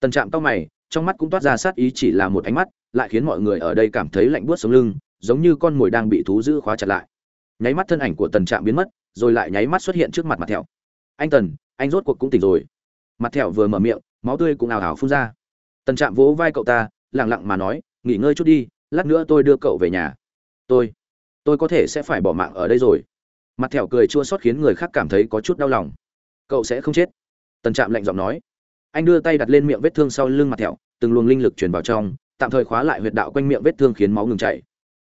Tần trạm cau mày, trong mắt cũng toát ra sát ý chỉ là một ánh mắt, lại khiến mọi người ở đây cảm thấy lạnh buốt sống lưng, giống như con mồi đang bị thú giữ khóa chặt lại. Nháy mắt thân ảnh của tần trạm biến mất, rồi lại nháy mắt xuất hiện trước mặt mặt thẹo anh tần, anh rốt cuộc cũng tỉnh rồi mặt thẹo vừa mở miệng, máu tươi cũng ào ào phun ra. Tần trạm vỗ vai cậu ta lẳng lặng mà nói, nghỉ ngơi chút đi, lát nữa tôi đưa cậu về nhà. Tôi tôi có thể sẽ phải bỏ mạng ở đây rồi. Mặt thẹo cười chua xót khiến người khác cảm thấy có chút đau lòng. Cậu sẽ không chết. Tần trạm lạnh giọng nói. Anh đưa tay đặt lên miệng vết thương sau lưng mặt thẹo, từng luồng linh lực truyền vào trong, tạm thời khóa lại huyệt đạo quanh miệng vết thương khiến máu ngừng chảy.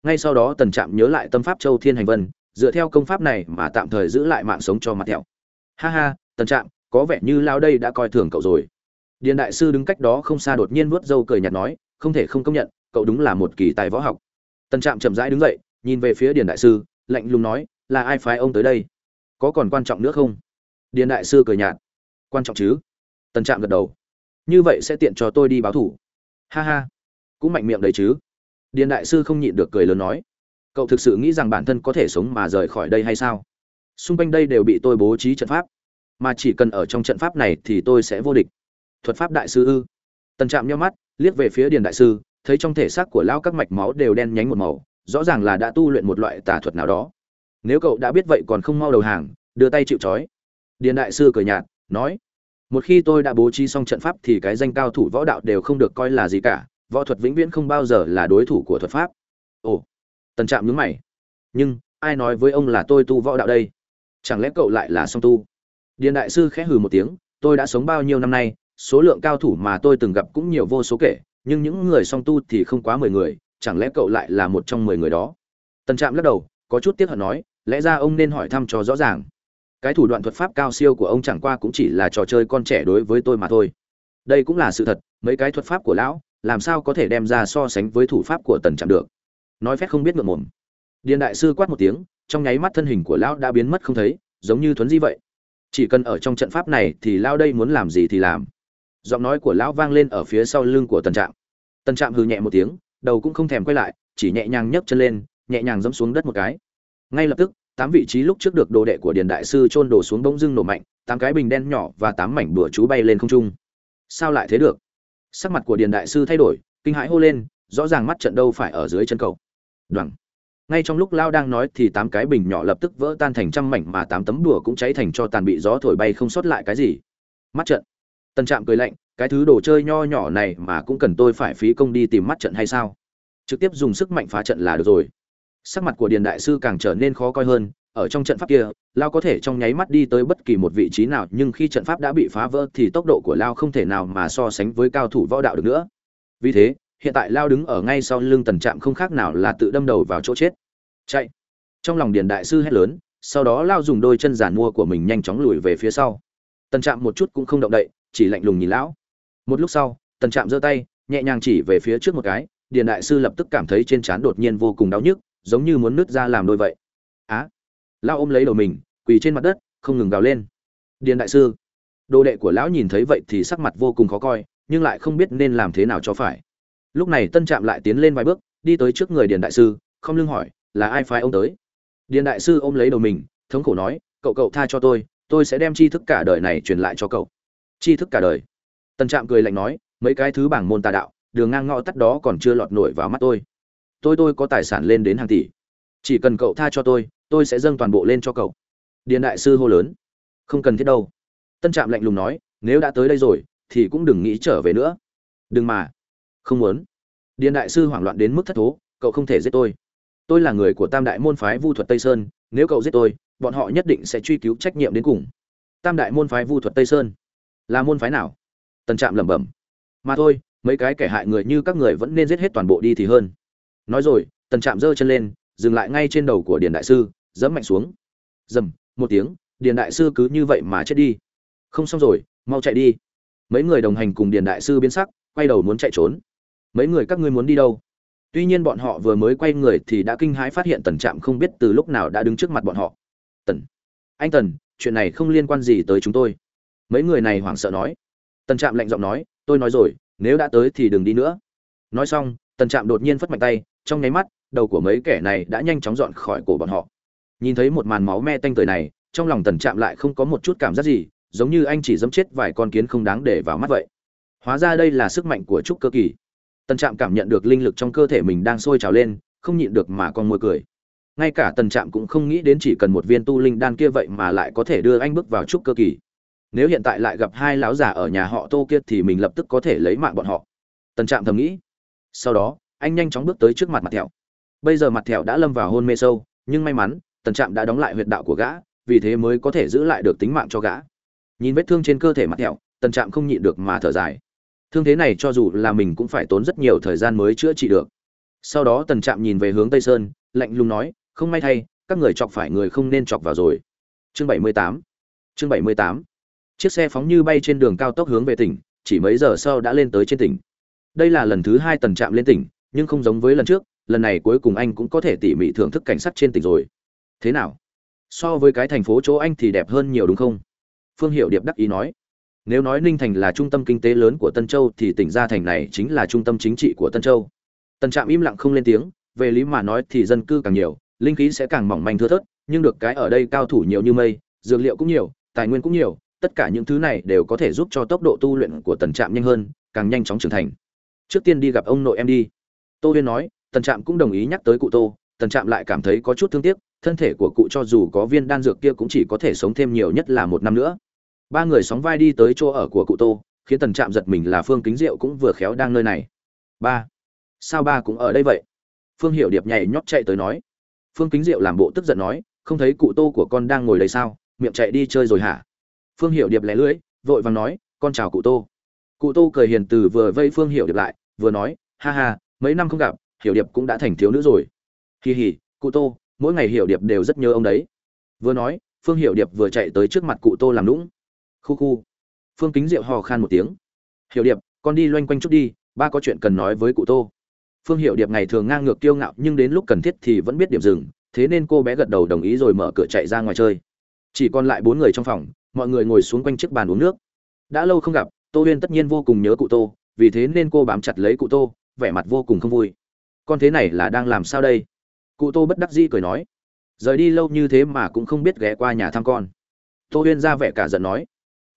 Ngay sau đó, tần trạm nhớ lại tâm pháp châu thiên hành vân, dựa theo công pháp này mà tạm thời giữ lại mạng sống cho mặt thẹo. Ha ha, tần trạm có vẻ như lao đây đã coi thường cậu rồi. Điền đại sư đứng cách đó không xa đột nhiên vuốt râu cười nhạt nói, không thể không công nhận, cậu đúng là một kỳ tài võ học. Tần trạm chậm rãi đứng dậy, nhìn về phía điền đại sư, lạnh lùng nói, là ai phái ông tới đây? Có còn quan trọng nữa không? Điền đại sư cười nhạt. Quan trọng chứ? Tần trạm gật đầu. Như vậy sẽ tiện cho tôi đi báo thủ. Ha ha. Cũng mạnh miệng đấy chứ? Điền đại sư không nhịn được cười lớn nói. Cậu thực sự nghĩ rằng bản thân có thể sống mà rời khỏi đây hay sao? Xung quanh đây đều bị tôi bố trí trận pháp mà chỉ cần ở trong trận pháp này thì tôi sẽ vô địch. Thuật pháp đại sư ư? Tần trạm nhau mắt, liếc về phía điền đại sư, thấy trong thể xác của lão các mạch máu đều đen nhánh một màu, rõ ràng là đã tu luyện một loại tà thuật nào đó. Nếu cậu đã biết vậy còn không mau đầu hàng, đưa tay chịu trói. Điền đại sư cười nhạt, nói, một khi tôi đã bố trí xong trận pháp thì cái danh cao thủ võ đạo đều không được coi là gì cả, võ thuật vĩnh viễn không bao giờ là đối thủ của thuật pháp. Ồ, tần trạm nhướng mày, nhưng, ai nói với ông là tôi tu võ đạo đây? Chẳng lẽ cậu lại là song tu? Điền đại sư khẽ hừ một tiếng, tôi đã sống bao nhiêu năm nay, số lượng cao thủ mà tôi từng gặp cũng nhiều vô số kể, nhưng những người song tu thì không quá mười người, chẳng lẽ cậu lại là một trong mười người đó? Tần trạm lắc đầu, có chút tiếc hận nói, lẽ ra ông nên hỏi thăm cho rõ ràng. Cái thủ đoạn thuật pháp cao siêu của ông chẳng qua cũng chỉ là trò chơi con trẻ đối với tôi mà thôi. Đây cũng là sự thật, mấy cái thuật pháp của lão, làm sao có thể đem ra so sánh với thủ pháp của tần trạm được? Nói phép không biết ngượng mồm điền đại sư quát một tiếng, trong nháy mắt thân hình của lão đã biến mất không thấy, giống như thuấn di vậy chỉ cần ở trong trận pháp này thì lao đây muốn làm gì thì làm. Giọng nói của lão vang lên ở phía sau lưng của tần trạm. Tần trạm hừ nhẹ một tiếng, đầu cũng không thèm quay lại, chỉ nhẹ nhàng nhấc chân lên, nhẹ nhàng giẫm xuống đất một cái. Ngay lập tức, tám vị trí lúc trước được đồ đệ của điền đại sư chôn đổ xuống bỗng dưng nổ mạnh, tám cái bình đen nhỏ và tám mảnh bùa chú bay lên không trung. Sao lại thế được? Sắc mặt của điền đại sư thay đổi, kinh hãi hô lên, rõ ràng mắt trận đâu phải ở dưới chân cầu đoằng ngay trong lúc lao đang nói thì tám cái bình nhỏ lập tức vỡ tan thành trăm mảnh mà tám tấm đùa cũng cháy thành cho tàn bị gió thổi bay không sót lại cái gì. Mắt trận. Tân trạm cười lạnh, cái thứ đồ chơi nho nhỏ này mà cũng cần tôi phải phí công đi tìm mắt trận hay sao? Trực tiếp dùng sức mạnh phá trận là được rồi. Sắc mặt của điền đại sư càng trở nên khó coi hơn, ở trong trận pháp kia, lao có thể trong nháy mắt đi tới bất kỳ một vị trí nào, nhưng khi trận pháp đã bị phá vỡ thì tốc độ của lao không thể nào mà so sánh với cao thủ võ đạo được nữa. Vì thế hiện tại lao đứng ở ngay sau lưng tần trạm không khác nào là tự đâm đầu vào chỗ chết. Chạy. Trong lòng điền đại sư hét lớn, sau đó lao dùng đôi chân giàn mua của mình nhanh chóng lùi về phía sau. Tần trạm một chút cũng không động đậy, chỉ lạnh lùng nhìn lão. Một lúc sau, tần trạm giơ tay, nhẹ nhàng chỉ về phía trước một cái, điền đại sư lập tức cảm thấy trên trán đột nhiên vô cùng đau nhức, giống như muốn nứt ra làm đôi vậy. Á. Lão ôm lấy đầu mình, quỳ trên mặt đất, không ngừng gào lên. Điền đại sư. Đồ đệ của lão nhìn thấy vậy thì sắc mặt vô cùng khó coi, nhưng lại không biết nên làm thế nào cho phải lúc này tân trạm lại tiến lên vài bước, đi tới trước người điền đại sư không lưng hỏi, là ai phái ông tới? Điền đại sư ôm lấy đầu mình, thống khổ nói, cậu cậu tha cho tôi tôi sẽ đem tri thức cả đời này truyền lại cho cậu. Tri thức cả đời? Tân trạm cười lạnh nói, mấy cái thứ bảng môn tà đạo, đường ngang ngõ tắt đó còn chưa lọt nổi vào mắt tôi. Tôi tôi có tài sản lên đến hàng tỷ. Chỉ cần cậu tha cho tôi tôi sẽ dâng toàn bộ lên cho cậu. Điền đại sư hô lớn. Không cần thiết đâu. Tân trạm lạnh lùng nói, nếu đã tới đây rồi, thì cũng đừng nghĩ trở về nữa. Đừng mà không muốn. Điền đại sư hoảng loạn đến mức thất thố, cậu không thể giết tôi. Tôi là người của tam đại môn phái vu thuật tây sơn, nếu cậu giết tôi, bọn họ nhất định sẽ truy cứu trách nhiệm đến cùng. Tam đại môn phái vu thuật tây sơn, là môn phái nào? Tần trạm lẩm bẩm. Mà thôi, mấy cái kẻ hại người như các người vẫn nên giết hết toàn bộ đi thì hơn. Nói rồi, tần trạm giơ chân lên, dừng lại ngay trên đầu của điền đại sư dẫm mạnh xuống. Dầm, một tiếng, điền đại sư cứ như vậy mà chết đi. Không xong rồi, mau chạy đi. Mấy người đồng hành cùng điền đại sư biến sắc, quay đầu muốn chạy trốn mấy người các ngươi muốn đi đâu? Tuy nhiên bọn họ vừa mới quay người thì đã kinh hãi phát hiện tần trạm không biết từ lúc nào đã đứng trước mặt bọn họ. Tần. Anh tần, chuyện này không liên quan gì tới chúng tôi. Mấy người này hoảng sợ nói. Tần trạm lạnh giọng nói, tôi nói rồi, nếu đã tới thì đừng đi nữa. Nói xong, tần trạm đột nhiên phất mạnh tay, trong nháy mắt, đầu của mấy kẻ này đã nhanh chóng dọn khỏi cổ bọn họ. Nhìn thấy một màn máu me tanh tời này, trong lòng tần trạm lại không có một chút cảm giác gì, giống như anh chỉ dẫm chết vài con kiến không đáng để vào mắt vậy. Hóa ra đây là sức mạnh của trúc cơ kỳ tần trạm cảm nhận được linh lực trong cơ thể mình đang sôi trào lên, không nhịn được mà con môi cười. Ngay cả tần trạm cũng không nghĩ đến chỉ cần một viên tu linh đan kia vậy mà lại có thể đưa anh bước vào trúc cơ kỳ. Nếu hiện tại lại gặp hai lão già ở nhà họ tô kia thì mình lập tức có thể lấy mạng bọn họ. Tần trạm thầm nghĩ. Sau đó, anh nhanh chóng bước tới trước mặt mặt thẹo. Bây giờ mặt thẹo đã lâm vào hôn mê sâu, nhưng may mắn, tần trạm đã đóng lại huyệt đạo của gã, vì thế mới có thể giữ lại được tính mạng cho gã. Nhìn vết thương trên cơ thể mặt thẹo, tần trạm không nhịn được mà thở dài thương thế này cho dù là mình cũng phải tốn rất nhiều thời gian mới chữa trị được. Sau đó tần trạm nhìn về hướng tây sơn, lạnh lùng nói, không may thay, các người chọc phải người không nên chọc vào rồi. Chương bảy mươi tám. Chương bảy mươi tám. Chiếc xe phóng như bay trên đường cao tốc hướng về tỉnh, chỉ mấy giờ sau đã lên tới trên tỉnh. Đây là lần thứ hai tần trạm lên tỉnh, nhưng không giống với lần trước, lần này cuối cùng anh cũng có thể tỉ mỉ thưởng thức cảnh sát trên tỉnh rồi. Thế nào? So với cái thành phố chỗ anh thì đẹp hơn nhiều đúng không? Phương hiệu điệp đắc ý nói nếu nói ninh thành là trung tâm kinh tế lớn của tân châu thì tỉnh gia thành này chính là trung tâm chính trị của tân châu. Tần trạm im lặng không lên tiếng, về lý mà nói thì dân cư càng nhiều, linh khí sẽ càng mỏng manh thưa thớt, nhưng được cái ở đây cao thủ nhiều như mây, dược liệu cũng nhiều, tài nguyên cũng nhiều, tất cả những thứ này đều có thể giúp cho tốc độ tu luyện của tần trạm nhanh hơn, càng nhanh chóng trưởng thành. Trước tiên đi gặp ông nội em đi. Tô huyên nói tần trạm cũng đồng ý nhắc tới cụ tô tần trạm lại cảm thấy có chút thương tiếc, thân thể của cụ cho dù có viên đan dược kia cũng chỉ có thể sống thêm nhiều nhất là một năm nữa ba người sóng vai đi tới chỗ ở của cụ tô khiến tần trạm giật mình là phương kính diệu cũng vừa khéo đang nơi này. Ba sao ba cũng ở đây vậy? Phương hiệu điệp nhảy nhót chạy tới nói. Phương kính diệu làm bộ tức giận nói không thấy cụ tô của con đang ngồi đây sao? Miệng chạy đi chơi rồi hả? Phương hiệu điệp lẻ lưỡi vội vàng nói con chào cụ tô. Cụ tô cười hiền từ vừa vây phương hiệu điệp lại vừa nói ha ha mấy năm không gặp hiểu điệp cũng đã thành thiếu nữ rồi. Hì hì, cụ tô mỗi ngày hiểu điệp đều rất nhớ ông đấy. Vừa nói phương hiểu điệp vừa chạy tới trước mặt cụ tô làm lũng khu khu. Phương kính diệu hò khan một tiếng. Hiểu điệp, con đi loanh quanh chút đi, ba có chuyện cần nói với cụ tô. Phương hiểu điệp ngày thường ngang ngược kiêu ngạo, nhưng đến lúc cần thiết thì vẫn biết điểm dừng, thế nên cô bé gật đầu đồng ý rồi mở cửa chạy ra ngoài chơi. Chỉ còn lại bốn người trong phòng, mọi người ngồi xuống quanh chiếc bàn uống nước. Đã lâu không gặp, tô huyên tất nhiên vô cùng nhớ cụ tô, vì thế nên cô bám chặt lấy cụ tô, vẻ mặt vô cùng không vui. Con thế này là đang làm sao đây? Cụ tô bất đắc dĩ cười nói. Rời đi lâu như thế mà cũng không biết ghé qua nhà thăm con. Tô huyên ra vẻ cả giận nói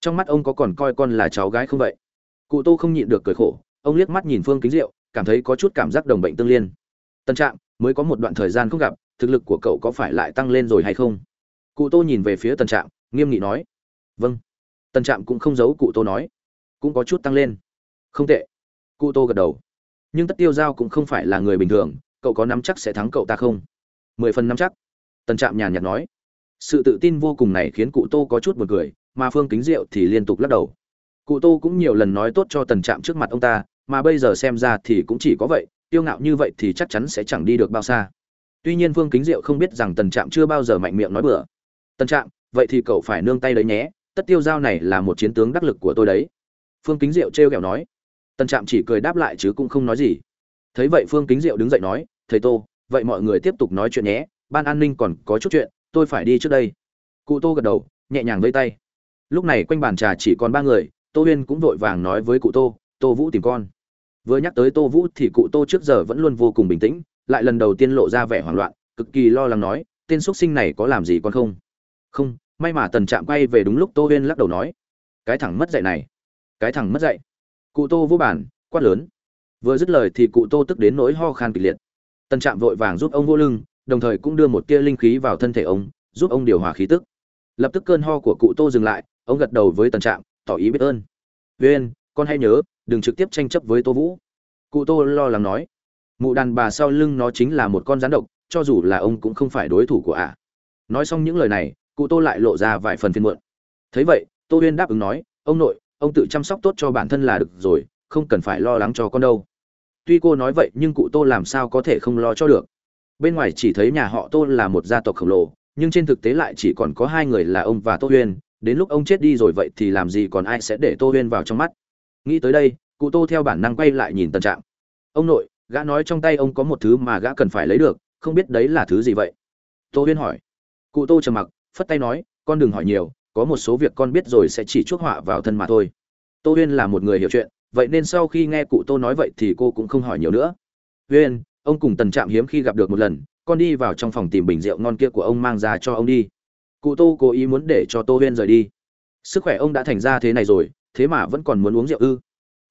trong mắt ông có còn coi con là cháu gái không vậy? Cụ tô không nhịn được cười khổ, ông liếc mắt nhìn phương kính diệu, cảm thấy có chút cảm giác đồng bệnh tương liên. Tân trạng mới có một đoạn thời gian không gặp, thực lực của cậu có phải lại tăng lên rồi hay không? Cụ tô nhìn về phía tân trạng nghiêm nghị nói. Vâng. Tân trạng cũng không giấu cụ tô nói. Cũng có chút tăng lên. Không tệ. Cụ tô gật đầu. Nhưng tất tiêu giao cũng không phải là người bình thường, cậu có nắm chắc sẽ thắng cậu ta không? Mười phần nắm chắc. Tần trạm nhàn nhạt nói. Sự tự tin vô cùng này khiến cụ tô có chút b u ồ n cười mà phương kính diệu thì liên tục lắc đầu. Cụ tô cũng nhiều lần nói tốt cho tần trạm trước mặt ông ta, mà bây giờ xem ra thì cũng chỉ có vậy tiêu ngạo như vậy thì chắc chắn sẽ chẳng đi được bao xa. Tuy nhiên phương kính diệu không biết rằng tần trạm chưa bao giờ mạnh miệng nói bừa. Tần trạm, vậy thì cậu phải nương tay đấy nhé, tất tiêu giao này là một chiến tướng đắc lực của tôi đấy. Phương kính diệu trêu ghẹo nói. Tần trạm chỉ cười đáp lại chứ cũng không nói gì. Thấy vậy phương kính diệu đứng dậy nói, thầy tô, vậy mọi người tiếp tục nói chuyện nhé, ban an ninh còn có chút chuyện, tôi phải đi trước đây. Cụ tô gật đầu, nhẹ nhàng vây tay lúc này quanh bàn trà chỉ còn ba người, tô huyên cũng vội vàng nói với cụ tô tô vũ tìm con. Vừa nhắc tới tô vũ thì cụ tô trước giờ vẫn luôn vô cùng bình tĩnh, lại lần đầu tiên lộ ra vẻ hoảng loạn, cực kỳ lo lắng nói, tên x sinh này có làm gì con không? Không, may mà tần trạm quay về đúng lúc tô huyên lắc đầu nói. Cái thằng mất dạy này, cái thằng mất dạy. Cụ tô vô bản quát lớn. Vừa dứt lời thì cụ tô tức đến nỗi ho khan kịch liệt. Tần trạm vội vàng giúp ông vô lưng, đồng thời cũng đưa một tia linh khí vào thân thể ông, giúp ông điều hòa khí tức. Lập tức cơn ho của cụ tô dừng lại ông gật đầu với tần trạm, tỏ ý biết ơn. Viên, con hãy nhớ, đừng trực tiếp tranh chấp với tô vũ. Cụ tô lo lắng nói. Mụ đàn bà sau lưng nó chính là một con rắn độc, cho dù là ông cũng không phải đối thủ của ả nói xong những lời này, cụ tô lại lộ ra vài phần phiên muộn. Thấy vậy, tô huyên đáp ứng nói, ông nội, ông tự chăm sóc tốt cho bản thân là được rồi, không cần phải lo lắng cho con đâu. Tuy cô nói vậy nhưng cụ tô làm sao có thể không lo cho được. Bên ngoài chỉ thấy nhà họ tô là một gia tộc khổng lồ, nhưng trên thực tế lại chỉ còn có hai người là ông và tô huyên đến lúc ông chết đi rồi vậy thì làm gì còn ai sẽ để tô huyên vào trong mắt? Nghĩ tới đây, cụ tô theo bản năng quay lại nhìn tân trạng ông nội, gã nói trong tay ông có một thứ mà gã cần phải lấy được, không biết đấy là thứ gì vậy? Tô huyên hỏi. Cụ tô trầm mặc, phất tay nói, con đừng hỏi nhiều, có một số việc con biết rồi sẽ chỉ chuốc họa vào thân mà thôi. Tô huyên là một người hiểu chuyện, vậy nên sau khi nghe cụ tô nói vậy thì cô cũng không hỏi nhiều nữa. Huyên, ông cùng tần trạm hiếm khi gặp được một lần, con đi vào trong phòng tìm bình rượu ngon kia của ông mang ra cho ông đi cụ tô cố ý muốn để cho tô huyên rời đi. Sức khỏe ông đã thành ra thế này rồi, thế mà vẫn còn muốn uống rượu ư?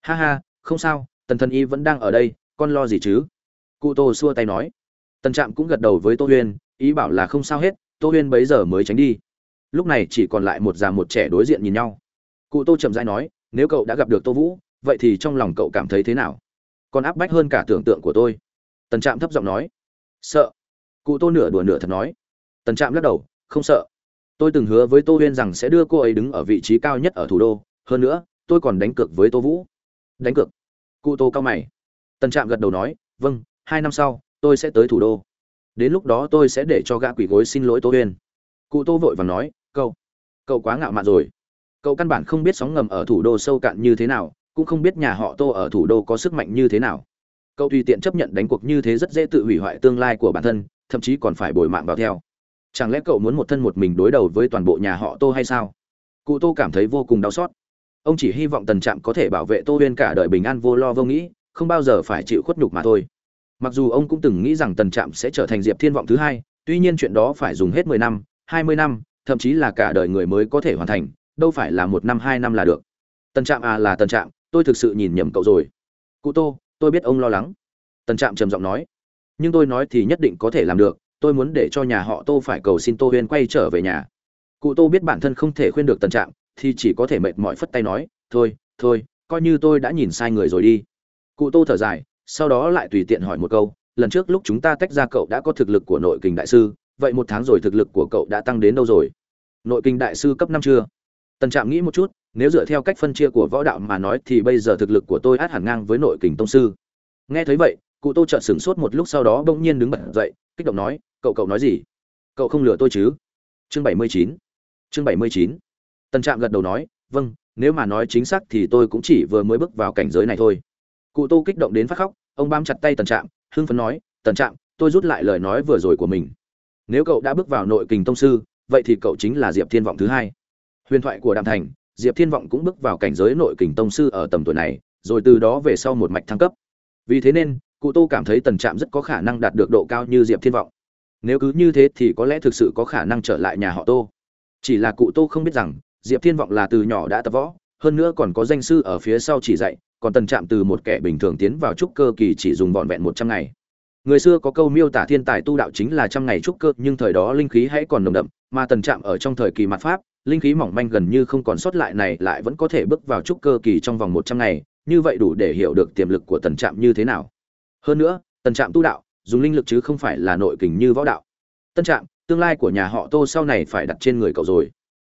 Ha ha, không sao, tần thần y vẫn đang ở đây, con lo gì chứ? Cụ tô xua tay nói. Tần trạm cũng gật đầu với tô huyên, ý bảo là không sao hết, tô huyên bấy giờ mới tránh đi. Lúc này chỉ còn lại một già một trẻ đối diện nhìn nhau. Cụ tô chậm rãi nói, nếu cậu đã gặp được tô vũ, vậy thì trong lòng cậu cảm thấy thế nào? Còn áp bách hơn cả tưởng tượng của tôi. Tần trạm thấp giọng nói. Sợ. Cụ tô nửa đùa nửa thật nói. Tần trạm lắc đầu, không sợ tôi từng hứa với tô huyên rằng sẽ đưa cô ấy đứng ở vị trí cao nhất ở thủ đô. Hơn nữa, tôi còn đánh cược với tô vũ. Đánh cược? Cụ tô cao mày. Tần trạm gật đầu nói vâng hai năm sau, tôi sẽ tới thủ đô. Đến lúc đó tôi sẽ để cho gã quỷ gối xin lỗi tô huyên. Cụ tô vội và nói, cậu cậu quá ngạo mạn rồi. Cậu căn bản không biết sóng ngầm ở thủ đô sâu cạn như thế nào, cũng không biết nhà họ tô ở thủ đô có sức mạnh như thế nào. Cậu tùy tiện chấp nhận đánh cuộc như thế rất dễ tự hủy hoại tương lai của bản thân, thậm chí còn phải bồi mạng vào theo chẳng lẽ cậu muốn một thân một mình đối đầu với toàn bộ nhà họ tô hay sao? Cụ tô cảm thấy vô cùng đau xót. Ông chỉ hy vọng tần trạm có thể bảo vệ tô huyên cả đời bình an vô lo vô nghĩ, không bao giờ phải chịu khuất nhục mà thôi. Mặc dù ông cũng từng nghĩ rằng tần trạm sẽ trở thành diệp thiên vọng thứ hai, tuy nhiên chuyện đó phải dùng hết mười năm, hai mươi năm, thậm chí là cả đời người mới có thể hoàn thành, đâu phải là một năm, hai năm là được. Tần trạm à là tần trạm, tôi thực sự nhìn nhầm cậu rồi. Cụ tô, tôi biết ông lo lắng. Tần trạm trầm giọng nói. Nhưng tôi nói thì nhất định có thể làm được tôi muốn để cho nhà họ tô phải cầu xin tô huyên quay trở về nhà. Cụ tô biết bản thân không thể khuyên được tần trạm, thì chỉ có thể mệt mỏi phất tay nói, thôi thôi, coi như tôi đã nhìn sai người rồi đi. Cụ tô thở dài, sau đó lại tùy tiện hỏi một câu, lần trước lúc chúng ta tách ra cậu đã có thực lực của nội kình đại sư, vậy một tháng rồi thực lực của cậu đã tăng đến đâu rồi? Nội kinh đại sư cấp năm chưa? Tần trạm nghĩ một chút, nếu dựa theo cách phân chia của võ đạo mà nói thì bây giờ thực lực của tôi át hẳn ngang với nội kình tông sư. Nghe thấy vậy cụ tô trợn sửng sốt một lúc sau đó bỗng nhiên đứng bật dậy, kích động nói, cậu cậu nói gì? Cậu không lừa tôi chứ? Chương bảy mươi chín. Chương bảy mươi chín. Tần trạm gật đầu nói vâng nếu mà nói chính xác thì tôi cũng chỉ vừa mới bước vào cảnh giới này thôi. Cụ tô kích động đến phát khóc, ông bám chặt tay tần trạm, hưng phấn nói, tần trạm, tôi rút lại lời nói vừa rồi của mình. Nếu cậu đã bước vào nội kình tông sư, vậy thì cậu chính là diệp thiên vọng thứ hai. Huyền thoại của đàm thành, diệp thiên vọng cũng bước vào cảnh giới nội kình tông sư ở tầm tuổi này, rồi từ đó về sau một mạch thăng cấp. Vì thế nên cụ tô cảm thấy tần trạm rất có khả năng đạt được độ cao như diệp thiên vọng. Nếu cứ như thế thì có lẽ thực sự có khả năng trở lại nhà họ tô. Chỉ là cụ tô không biết rằng, diệp thiên vọng là từ nhỏ đã tập võ, hơn nữa còn có danh sư ở phía sau chỉ dạy, còn tần trạm từ một kẻ bình thường tiến vào trúc cơ kỳ chỉ dùng vọn vẹn một trăm ngày. Người xưa có câu miêu tả thiên tài tu đạo chính là trăm ngày trúc cơ, nhưng thời đó linh khí hãy còn nồng đậm, mà tần trạm ở trong thời kỳ mặt pháp, linh khí mỏng manh gần như không còn sót lại này lại vẫn có thể bước vào trúc cơ kỳ trong vòng một trăm ngày, như vậy đủ để hiểu được tiềm lực của tần trạm như thế nào hơn nữa, tần trạm tu đạo, dùng linh lực chứ không phải là nội kình như võ đạo. Tân trạm, tương lai của nhà họ tô sau này phải đặt trên người cậu rồi.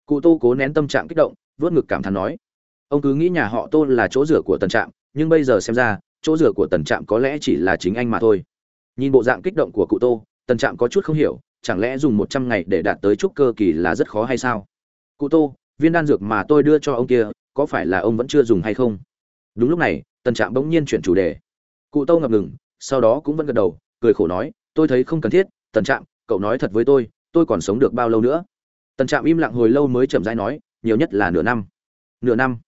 Cụ tô cố nén tâm trạng kích động vớt ngực cảm thán nói. Ông cứ nghĩ nhà họ tô là chỗ rửa của tần trạm, nhưng bây giờ xem ra, chỗ rửa của tần trạm có lẽ chỉ là chính anh mà thôi. Nhìn bộ dạng kích động của cụ tô, tần trạm có chút không hiểu, chẳng lẽ dùng một trăm ngày để đạt tới chút cơ kỳ là rất khó hay sao? Cụ tô, viên đan dược mà tôi đưa cho ông kia, có phải là ông vẫn chưa dùng hay không? Đúng lúc này, tần trạm bỗng nhiên chuyển chủ đề cụ tô ngập ngừng, sau đó cũng vẫn gật đầu, cười khổ nói, tôi thấy không cần thiết, tần trạm, cậu nói thật với tôi tôi còn sống được bao lâu nữa? Tần trạm im lặng hồi lâu mới chậm rãi nói, nhiều nhất là nửa năm. Nửa năm?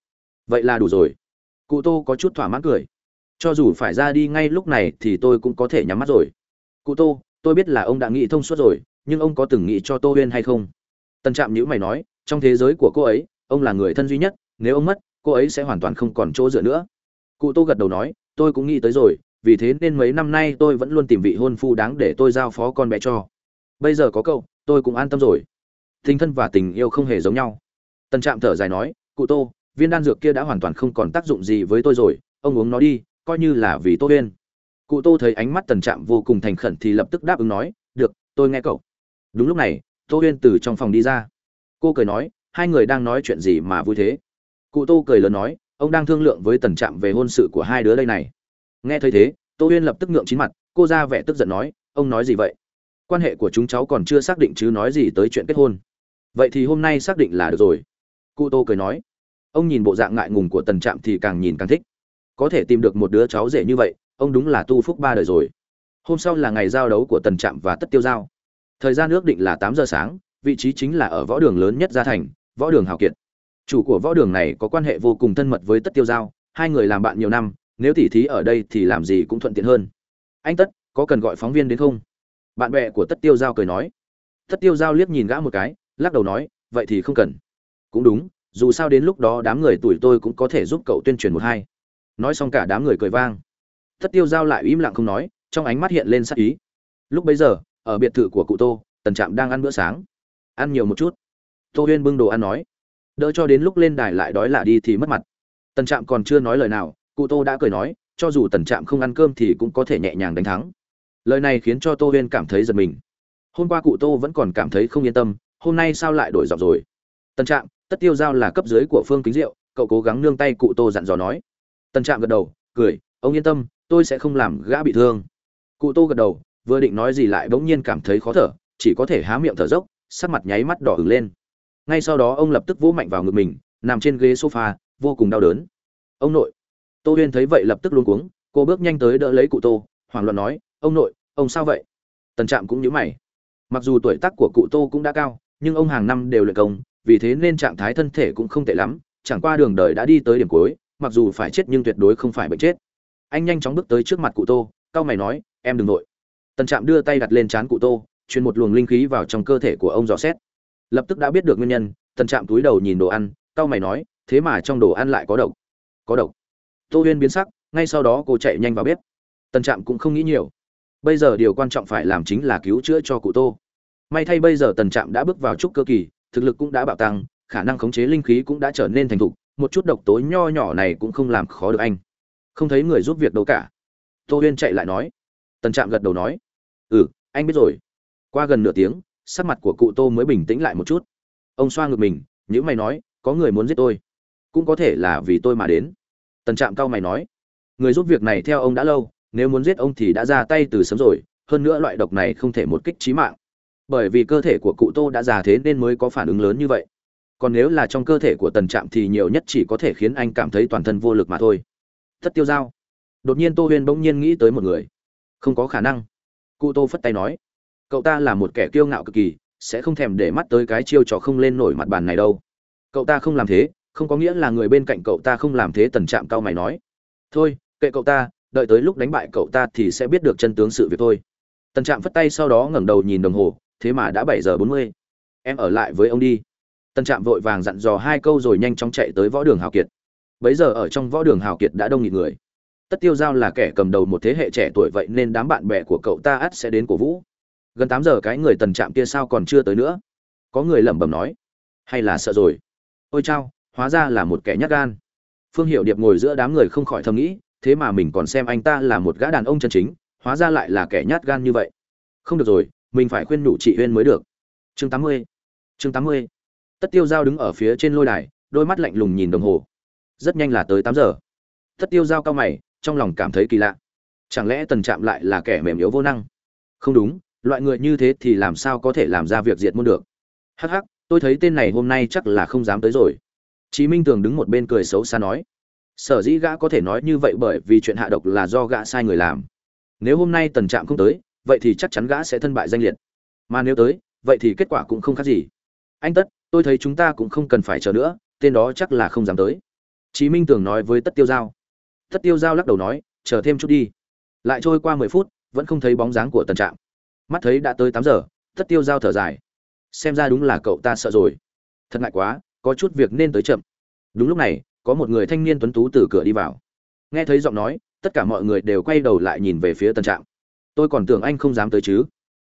Vậy là đủ rồi. Cụ tô có chút thỏa mãn cười. Cho dù phải ra đi ngay lúc này thì tôi cũng có thể nhắm mắt rồi. Cụ tô tôi biết là ông đã nghĩ thông suốt rồi, nhưng ông có từng nghĩ cho tô huyên hay không? Tần trạm nhữ mày nói, trong thế giới của cô ấy, ông là người thân duy nhất, nếu ông mất, cô ấy sẽ hoàn toàn không còn chỗ dựa nữa. Cụ tô gật đầu nói tôi cũng nghĩ tới rồi, vì thế nên mấy năm nay tôi vẫn luôn tìm vị hôn phu đáng để tôi giao phó con bé cho. Bây giờ có cậu, tôi cũng an tâm rồi. Tình thân và tình yêu không hề giống nhau. Tần trạm thở dài nói, cụ tô, viên đan dược kia đã hoàn toàn không còn tác dụng gì với tôi rồi, ông uống nó đi, coi như là vì tô huyên cụ tô thấy ánh mắt tần trạm vô cùng thành khẩn thì lập tức đáp ứng nói, được, tôi nghe cậu. Đúng lúc này, tô huyên từ trong phòng đi ra. Cô cười nói, hai người đang nói chuyện gì mà vui thế? Cụ tô cười lớn nói ông đang thương lượng với tần trạm về hôn sự của hai đứa đây này. Nghe thấy thế, tô huyên lập tức ngượng chín mặt, cô ra vẻ tức giận nói, ông nói gì vậy? Quan hệ của chúng cháu còn chưa xác định chứ nói gì tới chuyện kết hôn. Vậy thì hôm nay xác định là được rồi. Cụ tô cười nói. Ông nhìn bộ dạng ngại ngùng của tần trạm thì càng nhìn càng thích. Có thể tìm được một đứa cháu rể như vậy, ông đúng là tu phúc ba đời rồi. Hôm sau là ngày giao đấu của tần trạm và tất tiêu giao. Thời gian ước định là tám giờ sáng, vị trí chính là ở võ đường lớn nhất gia thành, võ đường hào kiệt chủ của võ đường này có quan hệ vô cùng thân mật với tất tiêu giao, hai người làm bạn nhiều năm, nếu tỉ thí ở đây thì làm gì cũng thuận tiện hơn. Anh tất, có cần gọi phóng viên đến không? Bạn bè của tất tiêu giao cười nói. Tất tiêu giao liếc nhìn gã một cái, lắc đầu nói, vậy thì không cần. Cũng đúng, dù sao đến lúc đó đám người tuổi tôi cũng có thể giúp cậu tuyên truyền một hai. Nói xong cả đám người cười vang. Tất tiêu giao lại im lặng không nói, trong ánh mắt hiện lên sắc ý. Lúc bấy giờ, ở biệt thự của cụ tô, tần trạm đang ăn bữa sáng. Ăn nhiều một chút. Tô huyên bưng đồ ăn nói đỡ cho đến lúc lên đài lại đói là đi thì mất mặt. Tần trạm còn chưa nói lời nào, cụ tô đã cười nói, cho dù tần trạm không ăn cơm thì cũng có thể nhẹ nhàng đánh thắng. Lời này khiến cho tô huyên cảm thấy giật mình. Hôm qua cụ tô vẫn còn cảm thấy không yên tâm, hôm nay sao lại đổi giọng rồi? Tần trạm, tất tiêu giao là cấp dưới của phương kính diệu, cậu cố gắng nương tay cụ tô dặn dò nói. Tần trạm gật đầu, cười, ông yên tâm, tôi sẽ không làm gã bị thương. Cụ tô gật đầu, vừa định nói gì lại bỗng nhiên cảm thấy khó thở, chỉ có thể há miệng thở dốc, sắc mặt nháy mắt đỏ ửng lên ngay sau đó ông lập tức vỗ mạnh vào ngực mình, nằm trên ghế sofa, vô cùng đau đớn. Ông nội. Tô huyên thấy vậy lập tức luôn cuống, cô bước nhanh tới đỡ lấy cụ tô, hoảng loạn nói, ông nội, ông sao vậy? Tần trạm cũng nhíu mày. Mặc dù tuổi tác của cụ tô cũng đã cao, nhưng ông hàng năm đều luyện công, vì thế nên trạng thái thân thể cũng không tệ lắm, chẳng qua đường đời đã đi tới điểm cuối, mặc dù phải chết nhưng tuyệt đối không phải bệnh chết. Anh nhanh chóng bước tới trước mặt cụ tô, cau mày nói, em đừng nội tần trạm đưa tay đặt lên trán cụ tô, truyền một luồng linh khí vào trong cơ thể của ông dò xét lập tức đã biết được nguyên nhân, tần trạm túi đầu nhìn đồ ăn, cau mày nói, thế mà trong đồ ăn lại có độc. Có độc? Tô huyên biến sắc, ngay sau đó cô chạy nhanh vào bếp. Tần trạm cũng không nghĩ nhiều. Bây giờ điều quan trọng phải làm chính là cứu chữa cho cụ tô. May thay bây giờ tần trạm đã bước vào trúc cơ kỳ, thực lực cũng đã bạo tăng, khả năng khống chế linh khí cũng đã trở nên thành thục, một chút độc tố nho nhỏ này cũng không làm khó được anh. Không thấy người giúp việc đâu cả. Tô huyên chạy lại nói. Tần trạm gật đầu nói. Ừ anh biết rồi. Qua gần nửa tiếng sắc mặt của cụ tô mới bình tĩnh lại một chút. Ông xoa ngực mình nhữ mày nói, có người muốn giết tôi? Cũng có thể là vì tôi mà đến. Tần trạm cao mày nói, người giúp việc này theo ông đã lâu, nếu muốn giết ông thì đã ra tay từ sớm rồi, hơn nữa loại độc này không thể một kích trí mạng. Bởi vì cơ thể của cụ tô đã già thế nên mới có phản ứng lớn như vậy. Còn nếu là trong cơ thể của tần trạm thì nhiều nhất chỉ có thể khiến anh cảm thấy toàn thân vô lực mà thôi. Thất tiêu dao. Đột nhiên tô huyên bỗng nhiên nghĩ tới một người. Không có khả năng. Cụ tô phất tay nói cậu ta là một kẻ kiêu ngạo cực kỳ, sẽ không thèm để mắt tới cái chiêu trò không lên nổi mặt bàn này đâu. Cậu ta không làm thế, không có nghĩa là người bên cạnh cậu ta không làm thế tần trạm cao mày nói. Thôi, kệ cậu ta, đợi tới lúc đánh bại cậu ta thì sẽ biết được chân tướng sự việc thôi. Tần trạm phất tay sau đó ngẩng đầu nhìn đồng hồ, thế mà đã bảy giờ bốn mươi. Em ở lại với ông đi. Tần trạm vội vàng dặn dò hai câu rồi nhanh chóng chạy tới võ đường hào kiệt. Bấy giờ ở trong võ đường hào kiệt đã đông nghịt người. Tất tiêu giao là kẻ cầm đầu một thế hệ trẻ tuổi vậy nên đám bạn bè của cậu ta ắt sẽ đến cổ vũ gần tám giờ cái người tần trạm kia sao còn chưa tới nữa? Có người lẩm bẩm nói. Hay là sợ rồi? Ôi chao, hóa ra là một kẻ nhát gan. Phương hiệu điệp ngồi giữa đám người không khỏi thầm nghĩ, thế mà mình còn xem anh ta là một gã đàn ông chân chính, hóa ra lại là kẻ nhát gan như vậy. Không được rồi, mình phải khuyên nhủ chị huyên mới được. Chương tám mươi. Chương tám mươi. Tất tiêu giao đứng ở phía trên lôi đài, đôi mắt lạnh lùng nhìn đồng hồ. Rất nhanh là tới tám giờ. Tất tiêu giao cao mày, trong lòng cảm thấy kỳ lạ. Chẳng lẽ tần trạm lại là kẻ mềm yếu vô năng? Không đúng loại người như thế thì làm sao có thể làm ra việc diệt môn được? Hắc hắc, tôi thấy tên này hôm nay chắc là không dám tới rồi. Chí minh tường đứng một bên cười xấu xa nói. Sở dĩ gã có thể nói như vậy bởi vì chuyện hạ độc là do gã sai người làm. Nếu hôm nay tần trạm không tới, vậy thì chắc chắn gã sẽ thân bại danh liệt. Mà nếu tới, vậy thì kết quả cũng không khác gì. Anh tất, tôi thấy chúng ta cũng không cần phải chờ nữa, tên đó chắc là không dám tới. Chí minh tường nói với tất tiêu giao. Tất tiêu giao lắc đầu nói, chờ thêm chút đi. Lại trôi qua mười phút, vẫn không thấy bóng dáng của tần trạm mắt thấy đã tới tám giờ tất tiêu giao thở dài. Xem ra đúng là cậu ta sợ rồi. Thật ngại quá, có chút việc nên tới chậm. Đúng lúc này, có một người thanh niên tuấn tú từ cửa đi vào. Nghe thấy giọng nói, tất cả mọi người đều quay đầu lại nhìn về phía tần trạm. Tôi còn tưởng anh không dám tới chứ.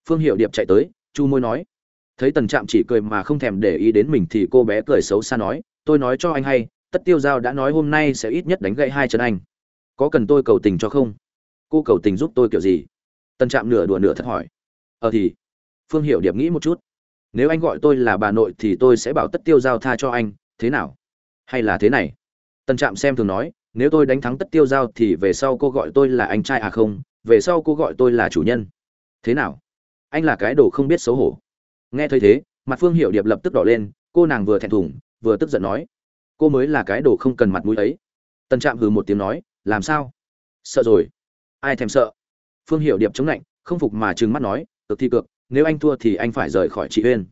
Phương hiệu điệp chạy tới, chu môi nói. Thấy tần trạm chỉ cười mà không thèm để ý đến mình thì cô bé cười xấu xa nói, tôi nói cho anh hay, tất tiêu giao đã nói hôm nay sẽ ít nhất đánh gậy hai chân anh. Có cần tôi cầu tình cho không? Cô cầu tình giúp tôi kiểu gì? Tần trạm nửa đùa nửa thật hỏi ờ thì, phương hiệu điệp nghĩ một chút. Nếu anh gọi tôi là bà nội thì tôi sẽ bảo tất tiêu giao tha cho anh, thế nào? Hay là thế này? Tần trạm xem thường nói, nếu tôi đánh thắng tất tiêu giao thì về sau cô gọi tôi là anh trai à không? Về sau cô gọi tôi là chủ nhân. Thế nào? Anh là cái đồ không biết xấu hổ. Nghe thấy thế, mặt phương hiệu điệp lập tức đỏ lên, cô nàng vừa thẹn thùng, vừa tức giận nói, cô mới là cái đồ không cần mặt mũi ấy. Tần trạm hừ một tiếng nói, làm sao? Sợ rồi. Ai thèm sợ? Phương hiệu điệp chống lạnh, không phục mà trừng mắt nói cực thi cực, nếu anh thua thì anh phải rời khỏi chị huyên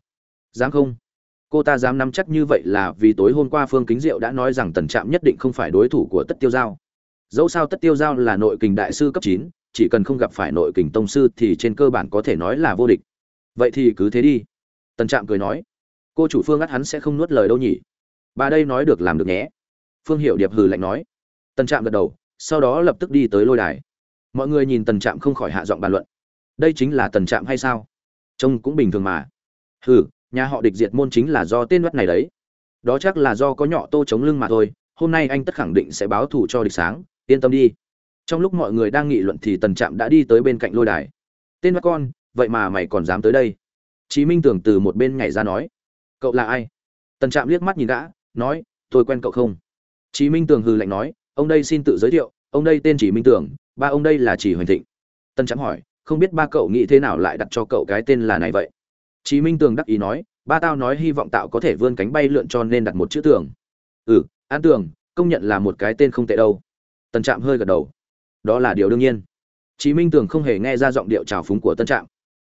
dám không? Cô ta dám nắm chắc như vậy là vì tối hôm qua phương kính diệu đã nói rằng tần trạm nhất định không phải đối thủ của tất tiêu giao. Dẫu sao tất tiêu giao là nội kình đại sư cấp chín, chỉ cần không gặp phải nội kình tông sư thì trên cơ bản có thể nói là vô địch. Vậy thì cứ thế đi. Tần trạm cười nói. Cô chủ phương ắt hắn sẽ không nuốt lời đâu nhỉ? Bà đây nói được làm được nhé. Phương hiệu điệp hừ lạnh nói. Tần trạm gật đầu, sau đó lập tức đi tới lôi đài. Mọi người nhìn tần trạm không khỏi hạ giọng bàn luận đây chính là tần trạm hay sao? Trông cũng bình thường mà. Hừ, nhà họ địch diệt môn chính là do tên mắt này đấy. Đó chắc là do có nhọ tô chống lưng mà thôi. Hôm nay anh tất khẳng định sẽ báo thù cho địch sáng. Yên tâm đi. Trong lúc mọi người đang nghị luận thì tần trạm đã đi tới bên cạnh lôi đài. Tên mắt con, vậy mà mày còn dám tới đây? Chí minh tưởng từ một bên nhảy ra nói. Cậu là ai? Tần trạm liếc mắt nhìn gã, nói, tôi quen cậu không? Chí minh tường hừ lạnh nói, ông đây xin tự giới thiệu, ông đây tên chỉ minh tưởng, ba ông đây là chỉ hoành thịnh. Tần trạm hỏi không biết ba cậu nghĩ thế nào lại đặt cho cậu cái tên là này vậy. Chí minh tường đắc ý nói, ba tao nói hy vọng tạo có thể vươn cánh bay lượn cho nên đặt một chữ tường. Ừ an tường, công nhận là một cái tên không tệ đâu. Tân trạm hơi gật đầu. Đó là điều đương nhiên. Chí minh tường không hề nghe ra giọng điệu trào phúng của tân trạm.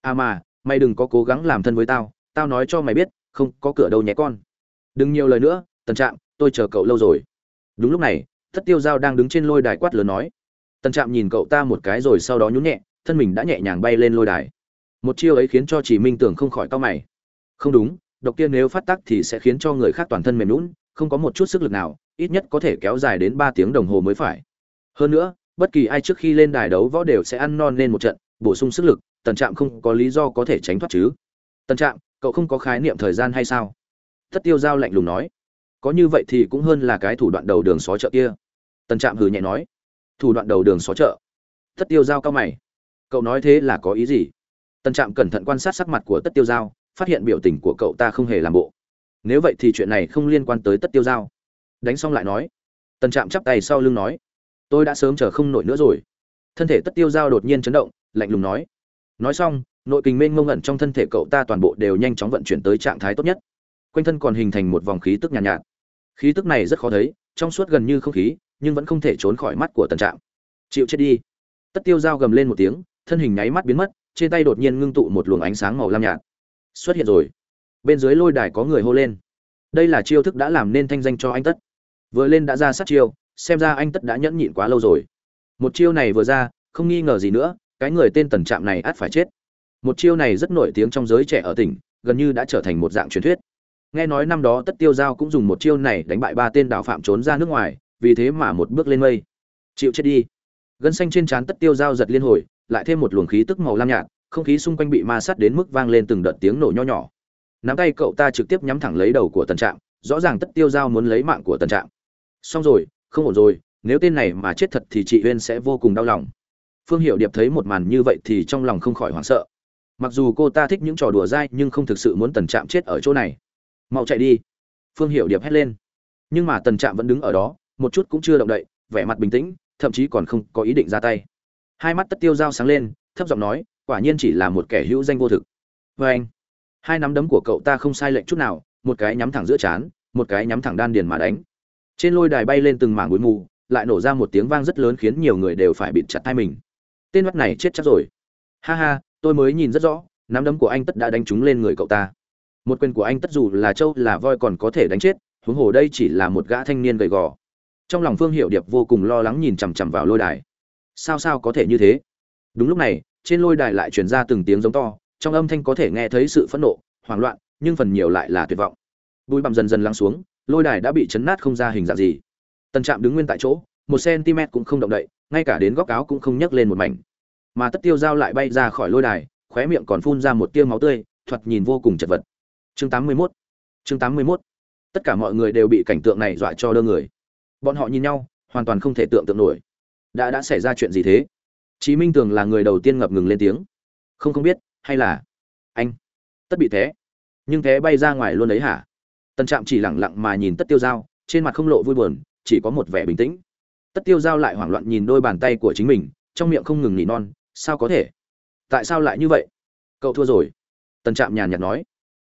À mà, mày đừng có cố gắng làm thân với tao tao nói cho mày biết, không có cửa đâu nhé con. Đừng nhiều lời nữa, Tân trạm, tôi chờ cậu lâu rồi. Đúng lúc này, Thất tiêu giao đang đứng trên lôi đài quát lớn nói. Tân trạm nhìn cậu ta một cái rồi sau đó nhún nhẹ thân mình đã nhẹ nhàng bay lên lôi đài. Một chiêu ấy khiến cho chỉ minh tưởng không khỏi cau mày. Không đúng, độc tiên nếu phát tác thì sẽ khiến cho người khác toàn thân mềm lún không có một chút sức lực nào, ít nhất có thể kéo dài đến ba tiếng đồng hồ mới phải. Hơn nữa, bất kỳ ai trước khi lên đài đấu võ đều sẽ ăn non lên một trận, bổ sung sức lực, tần trạm không có lý do có thể tránh thoát chứ. Tần trạm, cậu không có khái niệm thời gian hay sao? Tất tiêu giao lạnh lùng nói. Có như vậy thì cũng hơn là cái thủ đoạn đầu đường xó chợ kia. Tần trạm hừ nhẹ nói. Thủ đoạn đầu đường xó chợ. Tất tiêu giao cao mày cậu nói thế là có ý gì? Tân trạm cẩn thận quan sát sắc mặt của tất tiêu giao phát hiện biểu tình của cậu ta không hề làm bộ. Nếu vậy thì chuyện này không liên quan tới tất tiêu giao. Đánh xong lại nói. Tân trạm chắp tay sau lưng nói. Tôi đã sớm chờ không nổi nữa rồi. Thân thể tất tiêu giao đột nhiên chấn động lạnh lùng nói. Nói xong nội kình mênh mông ẩn trong thân thể cậu ta toàn bộ đều nhanh chóng vận chuyển tới trạng thái tốt nhất. Quanh thân còn hình thành một vòng khí tức nhàn nhạt, nhạt. Khí tức này rất khó thấy trong suốt gần như không khí nhưng vẫn không thể trốn khỏi mắt của tân trạm. Chịu chết đi. Tất tiêu dao gầm lên một tiếng thân hình nháy mắt biến mất, trên tay đột nhiên ngưng tụ một luồng ánh sáng màu lam nhạt. Xuất hiện rồi. Bên dưới lôi đài có người hô lên. Đây là chiêu thức đã làm nên thanh danh cho anh tất. Vừa lên đã ra sát chiêu, xem ra anh tất đã nhẫn nhịn quá lâu rồi. Một chiêu này vừa ra, không nghi ngờ gì nữa, cái người tên tần trạm này ắt phải chết. Một chiêu này rất nổi tiếng trong giới trẻ ở tỉnh, gần như đã trở thành một dạng truyền thuyết. Nghe nói năm đó tất tiêu giao cũng dùng một chiêu này đánh bại ba tên đạo phạm trốn ra nước ngoài, vì thế mà một bước lên mây. Chịu chết đi. Gân xanh trên trán tất tiêu giao giật liên hồi lại thêm một luồng khí tức màu lam nhạt, không khí xung quanh bị ma sát đến mức vang lên từng đợt tiếng nổ nho nhỏ. Nắm tay cậu ta trực tiếp nhắm thẳng lấy đầu của tần trạm, rõ ràng tất tiêu giao muốn lấy mạng của tần trạm. Xong rồi, không ổn rồi, nếu tên này mà chết thật thì chị Uyên sẽ vô cùng đau lòng. Phương Hiểu điệp thấy một màn như vậy thì trong lòng không khỏi hoảng sợ. Mặc dù cô ta thích những trò đùa dai, nhưng không thực sự muốn tần trạm chết ở chỗ này. Mau chạy đi. Phương Hiểu điệp hét lên. Nhưng mà tần trạm vẫn đứng ở đó, một chút cũng chưa động đậy, vẻ mặt bình tĩnh, thậm chí còn không có ý định ra tay hai mắt tất tiêu dao sáng lên, thấp giọng nói, quả nhiên chỉ là một kẻ hữu danh vô thực. Vê anh, hai nắm đấm của cậu ta không sai lệch chút nào, một cái nhắm thẳng giữa trán một cái nhắm thẳng đan điền mà đánh. Trên lôi đài bay lên từng mảng bụi mù, lại nổ ra một tiếng vang rất lớn khiến nhiều người đều phải bịt chặt tay mình. Tên mắt này chết chắc rồi. Ha ha, tôi mới nhìn rất rõ, nắm đấm của anh tất đã đánh trúng lên người cậu ta. Một quyền của anh tất dù là trâu là voi còn có thể đánh chết, huống hồ đây chỉ là một gã thanh niên gầy gò. Trong lòng phương hiệu điệp vô cùng lo lắng nhìn chằm chằm vào lôi đài sao sao có thể như thế? Đúng lúc này, trên lôi đài lại truyền ra từng tiếng giống to, trong âm thanh có thể nghe thấy sự phẫn nộ, hoảng loạn, nhưng phần nhiều lại là tuyệt vọng. Bụi bặm dần dần lắng xuống, lôi đài đã bị chấn nát không ra hình dạng gì. Tần trạm đứng nguyên tại chỗ, một cm cũng không động đậy, ngay cả đến góc áo cũng không nhấc lên một mảnh. Mà tất tiêu dao lại bay ra khỏi lôi đài, khóe miệng còn phun ra một tiêu máu tươi, thoạt nhìn vô cùng chật vật. Chương 81 chương 81 tất cả mọi người đều bị cảnh tượng này dọa cho đơ người. Bọn họ nhìn nhau, hoàn toàn không thể tưởng tượng nổi đã đã xảy ra chuyện gì thế? Chí minh tường là người đầu tiên ngập ngừng lên tiếng. Không không biết, hay là anh? Tất bị thế nhưng thế bay ra ngoài luôn đấy hả? Tân trạm chỉ lẳng lặng mà nhìn tất tiêu dao trên mặt không lộ vui buồn, chỉ có một vẻ bình tĩnh. Tất tiêu dao lại hoảng loạn nhìn đôi bàn tay của chính mình, trong miệng không ngừng nỉ non, sao có thể? Tại sao lại như vậy? Cậu thua rồi. Tân trạm nhàn nhạt nói.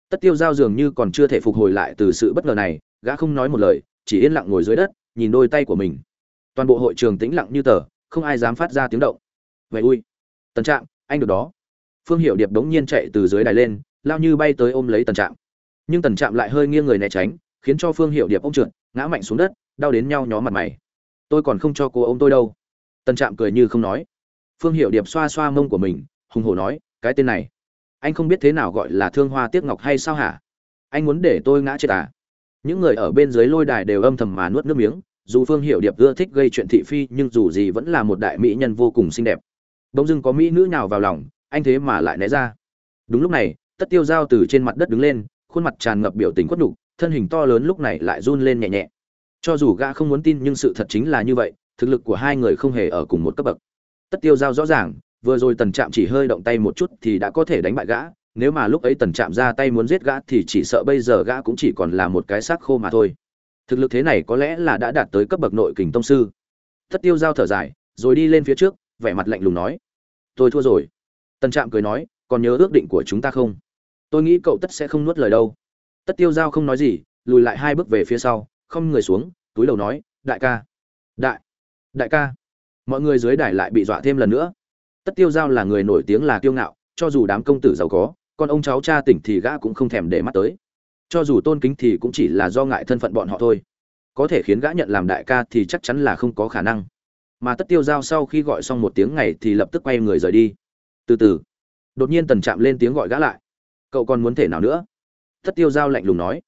Tất tiêu giao dường như còn chưa thể phục hồi lại từ sự bất ngờ này, gã không nói một lời, chỉ yên lặng ngồi dưới đất, nhìn đôi tay của mình toàn bộ hội trường tĩnh lặng như tờ, không ai dám phát ra tiếng động. Vậy ui, tần trạm, anh được đó. Phương hiệu điệp đống nhiên chạy từ dưới đài lên, lao như bay tới ôm lấy tần trạm. Nhưng tần trạm lại hơi nghiêng người né tránh, khiến cho phương hiệu điệp ôm trượt, ngã mạnh xuống đất, đau đến nhau nhó mặt mày. Tôi còn không cho cô ôm tôi đâu. Tần trạm cười như không nói. Phương hiệu điệp xoa xoa mông của mình, hùng hổ nói, cái tên này, anh không biết thế nào gọi là thương hoa tiếc ngọc hay sao hả? Anh muốn để tôi ngã chết à? Những người ở bên dưới lôi đài đều âm thầm mà nuốt nước miếng dù phương Hiểu điệp ưa thích gây chuyện thị phi, nhưng dù gì vẫn là một đại mỹ nhân vô cùng xinh đẹp. Bỗng dưng có mỹ nữ nào vào lòng, anh thế mà lại né ra. Đúng lúc này, tất tiêu dao từ trên mặt đất đứng lên, khuôn mặt tràn ngập biểu tình khuất nhục, thân hình to lớn lúc này lại run lên nhẹ nhẹ. Cho dù gã không muốn tin, nhưng sự thật chính là như vậy, thực lực của hai người không hề ở cùng một cấp bậc. Tất tiêu giao rõ ràng, vừa rồi tần trạm chỉ hơi động tay một chút thì đã có thể đánh bại gã, nếu mà lúc ấy tần trạm ra tay muốn giết gã thì chỉ sợ bây giờ gã cũng chỉ còn là một cái xác khô mà thôi thực lực thế này có lẽ là đã đạt tới cấp bậc nội kình tông sư. Thất tiêu giao thở dài, rồi đi lên phía trước, vẻ mặt lạnh lùng nói, tôi thua rồi. Tần trạm cười nói, còn nhớ ước định của chúng ta không? Tôi nghĩ cậu tất sẽ không nuốt lời đâu. Tất tiêu giao không nói gì, lùi lại hai bước về phía sau, không người xuống, túi đầu nói, đại ca, đại đại ca. Mọi người dưới đài lại bị dọa thêm lần nữa. Tất tiêu giao là người nổi tiếng là kiêu ngạo, cho dù đám công tử giàu có, con ông cháu cha tỉnh thì gã cũng không thèm để mắt tới cho dù tôn kính thì cũng chỉ là do ngại thân phận bọn họ thôi. Có thể khiến gã nhận làm đại ca thì chắc chắn là không có khả năng. Mà tất tiêu giao sau khi gọi xong một tiếng ngày thì lập tức quay người rời đi. Từ từ. Đột nhiên tần trạm lên tiếng gọi gã lại. Cậu còn muốn thể nào nữa? Tất tiêu giao lạnh lùng nói.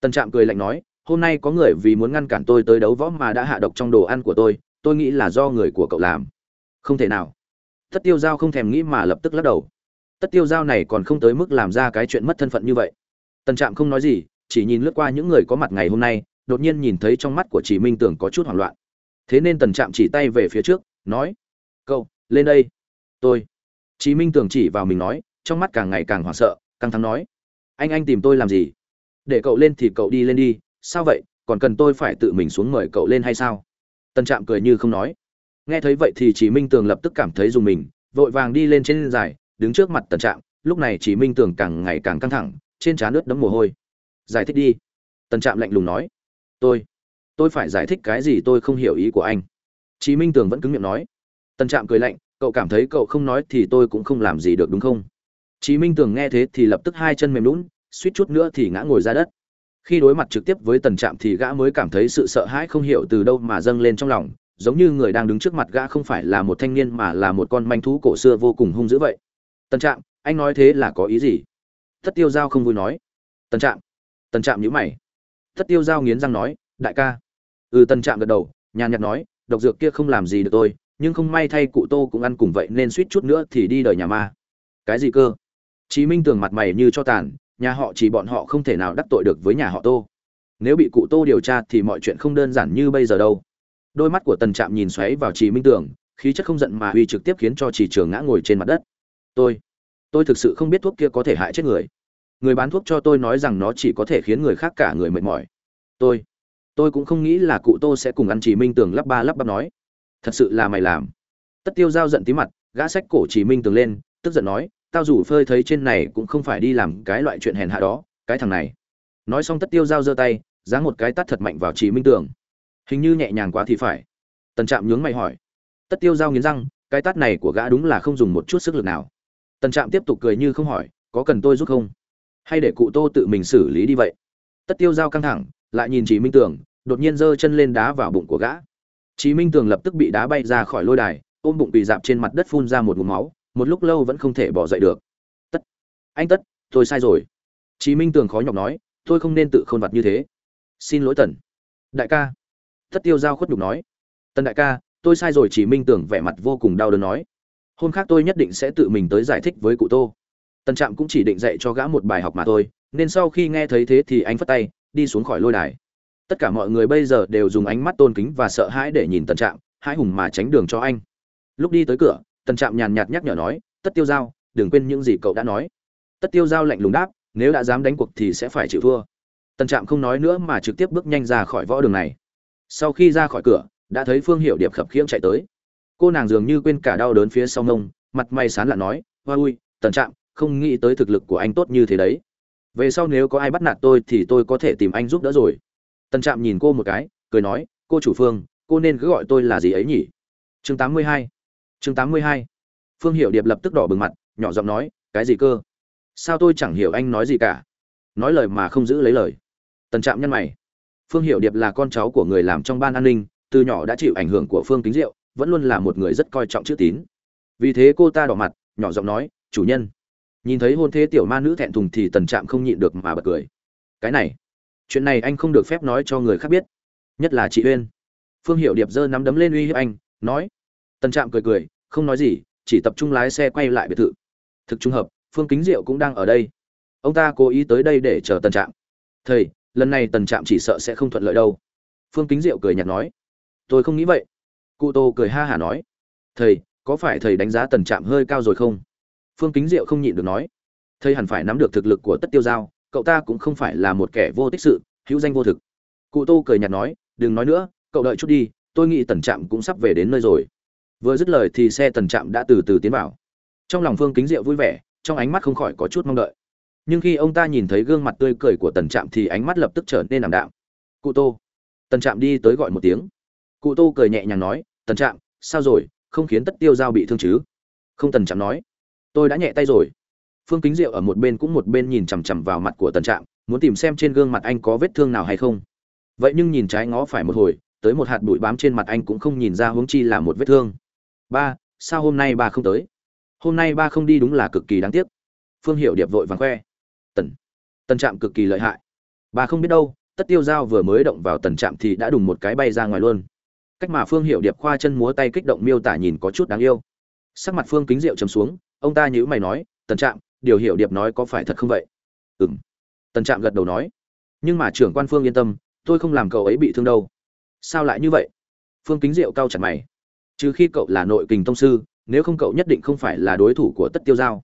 Tần trạm cười lạnh nói, hôm nay có người vì muốn ngăn cản tôi tới đấu võ mà đã hạ độc trong đồ ăn của tôi tôi nghĩ là do người của cậu làm. Không thể nào. Tất tiêu giao không thèm nghĩ mà lập tức lắc đầu. Tất tiêu giao này còn không tới mức làm ra cái chuyện mất thân phận như vậy tần trạm không nói gì, chỉ nhìn lướt qua những người có mặt ngày hôm nay, đột nhiên nhìn thấy trong mắt của Chỉ minh tưởng có chút hoảng loạn. Thế nên tần trạm chỉ tay về phía trước, nói, cậu, lên đây. Tôi. Chỉ minh tưởng chỉ vào mình nói, trong mắt càng ngày càng hoảng sợ, căng thẳng nói, anh anh tìm tôi làm gì? Để cậu lên thì cậu đi lên đi, sao vậy? Còn cần tôi phải tự mình xuống mời cậu lên hay sao? Tần trạm cười như không nói. Nghe thấy vậy thì Chỉ minh tường lập tức cảm thấy dùng mình, vội vàng đi lên trên dài đứng trước mặt tần trạm, lúc này Chỉ minh tường càng ngày càng căng thẳng trên trán nước đấm mồ hôi. Giải thích đi. Tần trạm lạnh lùng nói. Tôi tôi phải giải thích cái gì tôi không hiểu ý của anh. Chí minh tường vẫn cứng miệng nói. Tần trạm cười lạnh, cậu cảm thấy cậu không nói thì tôi cũng không làm gì được đúng không? Chí minh tường nghe thế thì lập tức hai chân mềm lún, suýt chút nữa thì ngã ngồi ra đất. Khi đối mặt trực tiếp với tần trạm thì gã mới cảm thấy sự sợ hãi không hiểu từ đâu mà dâng lên trong lòng, giống như người đang đứng trước mặt gã không phải là một thanh niên mà là một con manh thú cổ xưa vô cùng hung dữ vậy. Tần trạm, anh nói thế là có ý gì? Thất tiêu giao không vui nói. Tần trạm. Tần trạm nhíu mày. Thất tiêu giao nghiến răng nói đại ca. Ừ tần trạm gật đầu nhàn nhạt nói độc dược kia không làm gì được tôi nhưng không may thay cụ tô cũng ăn cùng vậy nên suýt chút nữa thì đi đời nhà ma. Cái gì cơ? Chí minh Tưởng mặt mày như cho tàn nhà họ chỉ bọn họ không thể nào đắc tội được với nhà họ tô. Nếu bị cụ tô điều tra thì mọi chuyện không đơn giản như bây giờ đâu. Đôi mắt của tần trạm nhìn xoáy vào Chí minh Tưởng, khí chất không giận mà uy trực tiếp khiến cho Chỉ trường ngã ngồi trên mặt đất. Tôi tôi thực sự không biết thuốc kia có thể hại chết người. Người bán thuốc cho tôi nói rằng nó chỉ có thể khiến người khác cả người mệt mỏi. Tôi tôi cũng không nghĩ là cụ tô sẽ cùng ăn chỉ minh tường lắp ba lắp bắp nói. Thật sự là mày làm. Tất tiêu giao giận tí mặt, gã sách cổ chỉ minh tường lên, tức giận nói, tao dù phơi thấy trên này cũng không phải đi làm cái loại chuyện hèn hạ đó, cái thằng này. Nói xong tất tiêu giao giơ tay, giáng một cái tắt thật mạnh vào chỉ minh tường. Hình như nhẹ nhàng quá thì phải. Tần trạm nhướng mày hỏi. Tất tiêu giao nghiến răng, cái tát này của gã đúng là không dùng một chút sức lực nào tần trạm tiếp tục cười như không hỏi, có cần tôi giúp không? Hay để cụ tô tự mình xử lý đi vậy? Tất tiêu giao căng thẳng, lại nhìn chị minh tường, đột nhiên giơ chân lên đá vào bụng của gã. Chị minh tường lập tức bị đá bay ra khỏi lôi đài, ôm bụng bị dạp trên mặt đất phun ra một ngụm máu, một lúc lâu vẫn không thể bỏ dậy được. Tất, anh tất, tôi sai rồi. Chị minh tường khó nhọc nói, tôi không nên tự khôn vặt như thế. Xin lỗi tần. Đại ca. Tất tiêu giao khuất nhục nói. Tần đại ca, tôi sai rồi. Chỉ minh tưởng vẻ mặt vô cùng đau đớn nói hôm khác tôi nhất định sẽ tự mình tới giải thích với cụ tô. Tần trạm cũng chỉ định dạy cho gã một bài học mà thôi, nên sau khi nghe thấy thế thì anh phất tay, đi xuống khỏi lôi đài. Tất cả mọi người bây giờ đều dùng ánh mắt tôn kính và sợ hãi để nhìn tần trạm, hãi hùng mà tránh đường cho anh. Lúc đi tới cửa, tần trạm nhàn nhạt nhắc nhở nói, tất tiêu giao, đừng quên những gì cậu đã nói. Tất tiêu giao lạnh lùng đáp, nếu đã dám đánh cuộc thì sẽ phải chịu thua. Tần trạm không nói nữa mà trực tiếp bước nhanh ra khỏi võ đường này. Sau khi ra khỏi cửa, đã thấy phương hiệu điệp khập khiễng chạy tới cô nàng dường như quên cả đau đớn phía sau ngông, mặt mày sán lạ nói hoa ui tần trạm không nghĩ tới thực lực của anh tốt như thế đấy. Về sau nếu có ai bắt nạt tôi thì tôi có thể tìm anh giúp đỡ rồi. Tần trạm nhìn cô một cái cười nói cô chủ phương cô nên cứ gọi tôi là gì ấy nhỉ? Chương 82 chương 82 phương hiệu điệp lập tức đỏ bừng mặt nhỏ giọng nói cái gì cơ? Sao tôi chẳng hiểu anh nói gì cả? Nói lời mà không giữ lấy lời. Tần trạm nhăn mày. Phương hiệu điệp là con cháu của người làm trong ban an ninh từ nhỏ đã chịu ảnh hưởng của phương kính diệu vẫn luôn là một người rất coi trọng chữ tín. Vì thế cô ta đỏ mặt, nhỏ giọng nói, chủ nhân. Nhìn thấy hôn thế tiểu ma nữ thẹn thùng thì tần trạm không nhịn được mà bật cười. Cái này, chuyện này anh không được phép nói cho người khác biết, nhất là chị uyên. Phương hiệu điệp giơ nắm đấm lên uy hiếp anh, nói. Tần trạm cười cười, không nói gì, chỉ tập trung lái xe quay lại biệt thự. Thực trung hợp, phương kính diệu cũng đang ở đây. Ông ta cố ý tới đây để chờ tần trạm. Thầy, lần này tần trạm chỉ sợ sẽ không thuận lợi đâu. Phương kính diệu cười nhạt nói. Tôi không nghĩ vậy cụ tô cười ha hả nói, thầy, có phải thầy đánh giá tần trạm hơi cao rồi không? Phương kính diệu không nhịn được nói, thầy hẳn phải nắm được thực lực của tất tiêu giao, cậu ta cũng không phải là một kẻ vô tích sự, hữu danh vô thực. Cụ tô cười nhạt nói, đừng nói nữa, cậu đợi chút đi, tôi nghĩ tần trạm cũng sắp về đến nơi rồi. Vừa dứt lời thì xe tần trạm đã từ từ tiến vào. Trong lòng phương kính diệu vui vẻ, trong ánh mắt không khỏi có chút mong đợi. Nhưng khi ông ta nhìn thấy gương mặt tươi cười của tần trạm thì ánh mắt lập tức trở nên ảm đạm. Cụ tô. Tần trạm đi tới gọi một tiếng. Cụ tô cười nhẹ nhàng nói tần trạm, sao rồi? Không khiến tất tiêu giao bị thương chứ? Không tần trạm nói. Tôi đã nhẹ tay rồi. Phương kính diệu ở một bên cũng một bên nhìn chằm chằm vào mặt của tần trạm, muốn tìm xem trên gương mặt anh có vết thương nào hay không. Vậy nhưng nhìn trái ngó phải một hồi, tới một hạt bụi bám trên mặt anh cũng không nhìn ra huống chi là một vết thương. Ba, sao hôm nay ba không tới? Hôm nay ba không đi đúng là cực kỳ đáng tiếc. Phương hiệu điệp vội vàng khoe. Tần tần trạm cực kỳ lợi hại. Bà không biết đâu, tất tiêu giao vừa mới động vào tần trạm thì đã đùng một cái bay ra ngoài luôn cách mà phương hiệu điệp khoa chân múa tay kích động miêu tả nhìn có chút đáng yêu. Sắc mặt phương kính rượu chấm xuống, ông ta nhữ mày nói, tần trạm, điều hiệu điệp nói có phải thật không vậy? Ừ m tần trạm gật đầu nói, nhưng mà trưởng quan phương yên tâm, tôi không làm cậu ấy bị thương đâu. Sao lại như vậy? Phương kính diệu cao chặt mày. Trừ khi cậu là nội kình tông sư, nếu không cậu nhất định không phải là đối thủ của tất tiêu giao.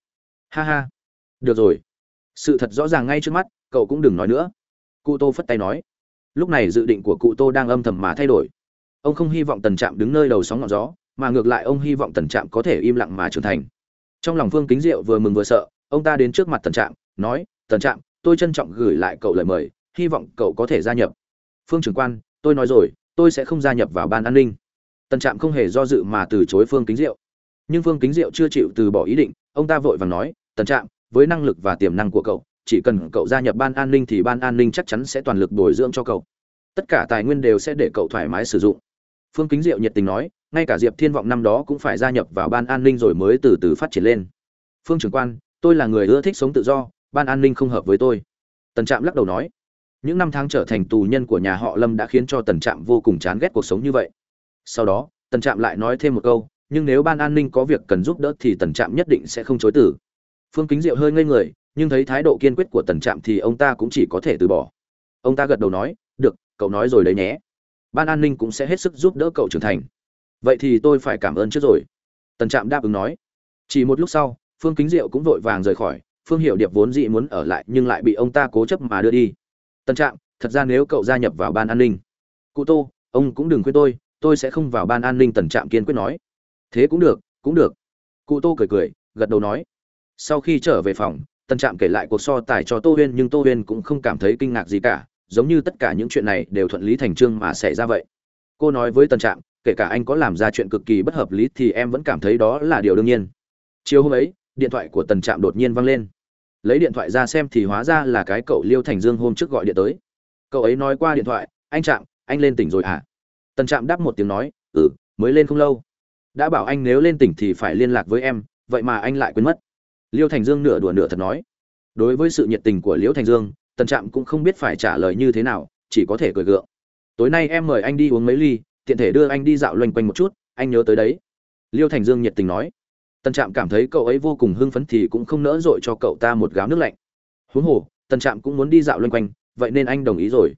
Ha ha. Được rồi. Sự thật rõ ràng ngay trước mắt, cậu cũng đừng nói nữa. Cụ tô phất tay nói. Lúc này dự định của cụ tô đang âm thầm mà thay đổi ông không hy vọng tần trạm đứng nơi đầu sóng ngọn gió, mà ngược lại ông hy vọng tần trạm có thể im lặng mà trưởng thành. Trong lòng phương kính diệu vừa mừng vừa sợ, ông ta đến trước mặt tần trạm, nói, tần trạm, tôi trân trọng gửi lại cậu lời mời, hy vọng cậu có thể gia nhập. Phương trưởng quan, tôi nói rồi, tôi sẽ không gia nhập vào ban an ninh. Tần trạm không hề do dự mà từ chối phương kính diệu. Nhưng phương kính diệu chưa chịu từ bỏ ý định, ông ta vội vàng nói, tần trạm, với năng lực và tiềm năng của cậu, chỉ cần cậu gia nhập ban an ninh thì ban an ninh chắc chắn sẽ toàn lực bồi dưỡng cho cậu. Tất cả tài nguyên đều sẽ để cậu thoải mái sử dụng phương kính diệu nhiệt tình nói, ngay cả diệp thiên vọng năm đó cũng phải gia nhập vào ban an ninh rồi mới từ từ phát triển lên. Phương trưởng quan, tôi là người ưa thích sống tự do, ban an ninh không hợp với tôi. Tần trạm lắc đầu nói, những năm tháng trở thành tù nhân của nhà họ lâm đã khiến cho tần trạm vô cùng chán ghét cuộc sống như vậy. Sau đó, tần trạm lại nói thêm một câu, nhưng nếu ban an ninh có việc cần giúp đỡ thì tần trạm nhất định sẽ không chối từ. Phương kính diệu hơi ngây người, nhưng thấy thái độ kiên quyết của tần trạm thì ông ta cũng chỉ có thể từ bỏ. Ông ta gật đầu nói, được, cậu nói rồi đấy nhé ban an ninh cũng sẽ hết sức giúp đỡ cậu trưởng thành. Vậy thì tôi phải cảm ơn trước rồi. Tần trạm đáp ứng nói. Chỉ một lúc sau, phương kính diệu cũng vội vàng rời khỏi. Phương hiệu điệp vốn dị muốn ở lại nhưng lại bị ông ta cố chấp mà đưa đi. Tần trạm, thật ra nếu cậu gia nhập vào ban an ninh, cụ tô, ông cũng đừng khuyên tôi tôi sẽ không vào ban an ninh, tần trạm kiên quyết nói. Thế cũng được cũng được. Cụ tô cười cười, gật đầu nói. Sau khi trở về phòng, tần trạm kể lại cuộc so tài cho tô huyên nhưng tô huyên cũng không cảm thấy kinh ngạc gì cả giống như tất cả những chuyện này đều thuận lý thành trương mà xảy ra vậy. Cô nói với tần trạm, kể cả anh có làm ra chuyện cực kỳ bất hợp lý thì em vẫn cảm thấy đó là điều đương nhiên. Chiều hôm ấy, điện thoại của tần trạm đột nhiên văng lên. Lấy điện thoại ra xem thì hóa ra là cái cậu liêu thành dương hôm trước gọi điện tới. Cậu ấy nói qua điện thoại, anh trạm, anh lên tỉnh rồi à tần trạm đáp một tiếng nói ừ mới lên không lâu. Đã bảo anh nếu lên tỉnh thì phải liên lạc với em, vậy mà anh lại quên mất. Liêu thành dương nửa đùa nửa thật nói. Đối với sự nhiệt tình của liễu thành dương tần trạm cũng không biết phải trả lời như thế nào, chỉ có thể cười gượng. Tối nay em mời anh đi uống mấy ly, tiện thể đưa anh đi dạo loanh quanh một chút, anh nhớ tới đấy. Liêu thành dương nhiệt tình nói. Tần trạm cảm thấy cậu ấy vô cùng hưng phấn thì cũng không nỡ dội cho cậu ta một gáo nước lạnh. Huống hồ, tần trạm cũng muốn đi dạo loanh quanh, vậy nên anh đồng ý rồi.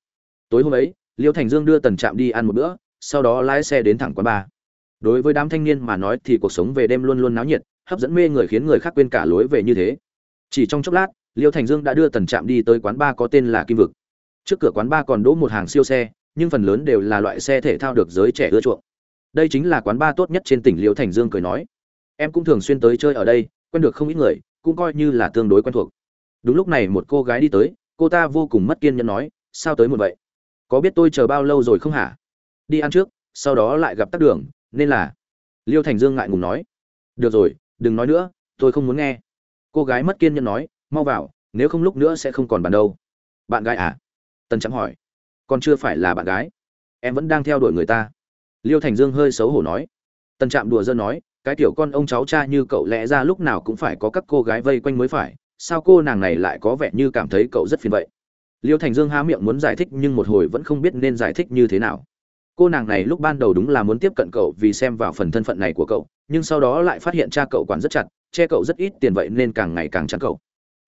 Tối hôm ấy, liêu thành dương đưa tần trạm đi ăn một bữa, sau đó lái xe đến thẳng quán bar. Đối với đám thanh niên mà nói thì cuộc sống về đêm luôn luôn náo nhiệt, hấp dẫn mê người khiến người khác quên cả lối về như thế. Chỉ trong chốc lát liêu thành dương đã đưa tần trạm đi tới quán ba có tên là kim vực. Trước cửa quán ba còn đỗ một hàng siêu xe, nhưng phần lớn đều là loại xe thể thao được giới trẻ ưa chuộng. Đây chính là quán ba tốt nhất trên tỉnh liêu thành dương cười nói. Em cũng thường xuyên tới chơi ở đây, quen được không ít người, cũng coi như là tương đối quen thuộc. Đúng lúc này một cô gái đi tới, cô ta vô cùng mất kiên nhẫn nói, sao tới một vậy? Có biết tôi chờ bao lâu rồi không hả? Đi ăn trước, sau đó lại gặp tắc đường, nên là liêu thành dương ngại ngùng nói. Được rồi, đừng nói nữa, tôi không muốn nghe. Cô gái mất kiên nhẫn nói mau vào, nếu không lúc nữa sẽ không còn bàn đâu. Bạn gái à? Tần trắng hỏi. Còn chưa phải là bạn gái. Em vẫn đang theo đuổi người ta. Liêu thành dương hơi xấu hổ nói. Tần trạm đùa dân nói, cái tiểu con ông cháu cha như cậu lẽ ra lúc nào cũng phải có các cô gái vây quanh mới phải, sao cô nàng này lại có vẻ như cảm thấy cậu rất phiền vậy? Liêu thành dương há miệng muốn giải thích nhưng một hồi vẫn không biết nên giải thích như thế nào. Cô nàng này lúc ban đầu đúng là muốn tiếp cận cậu vì xem vào phần thân phận này của cậu, nhưng sau đó lại phát hiện cha cậu quản rất chặt, che cậu rất ít tiền vậy nên càng ngày càng chắn cậu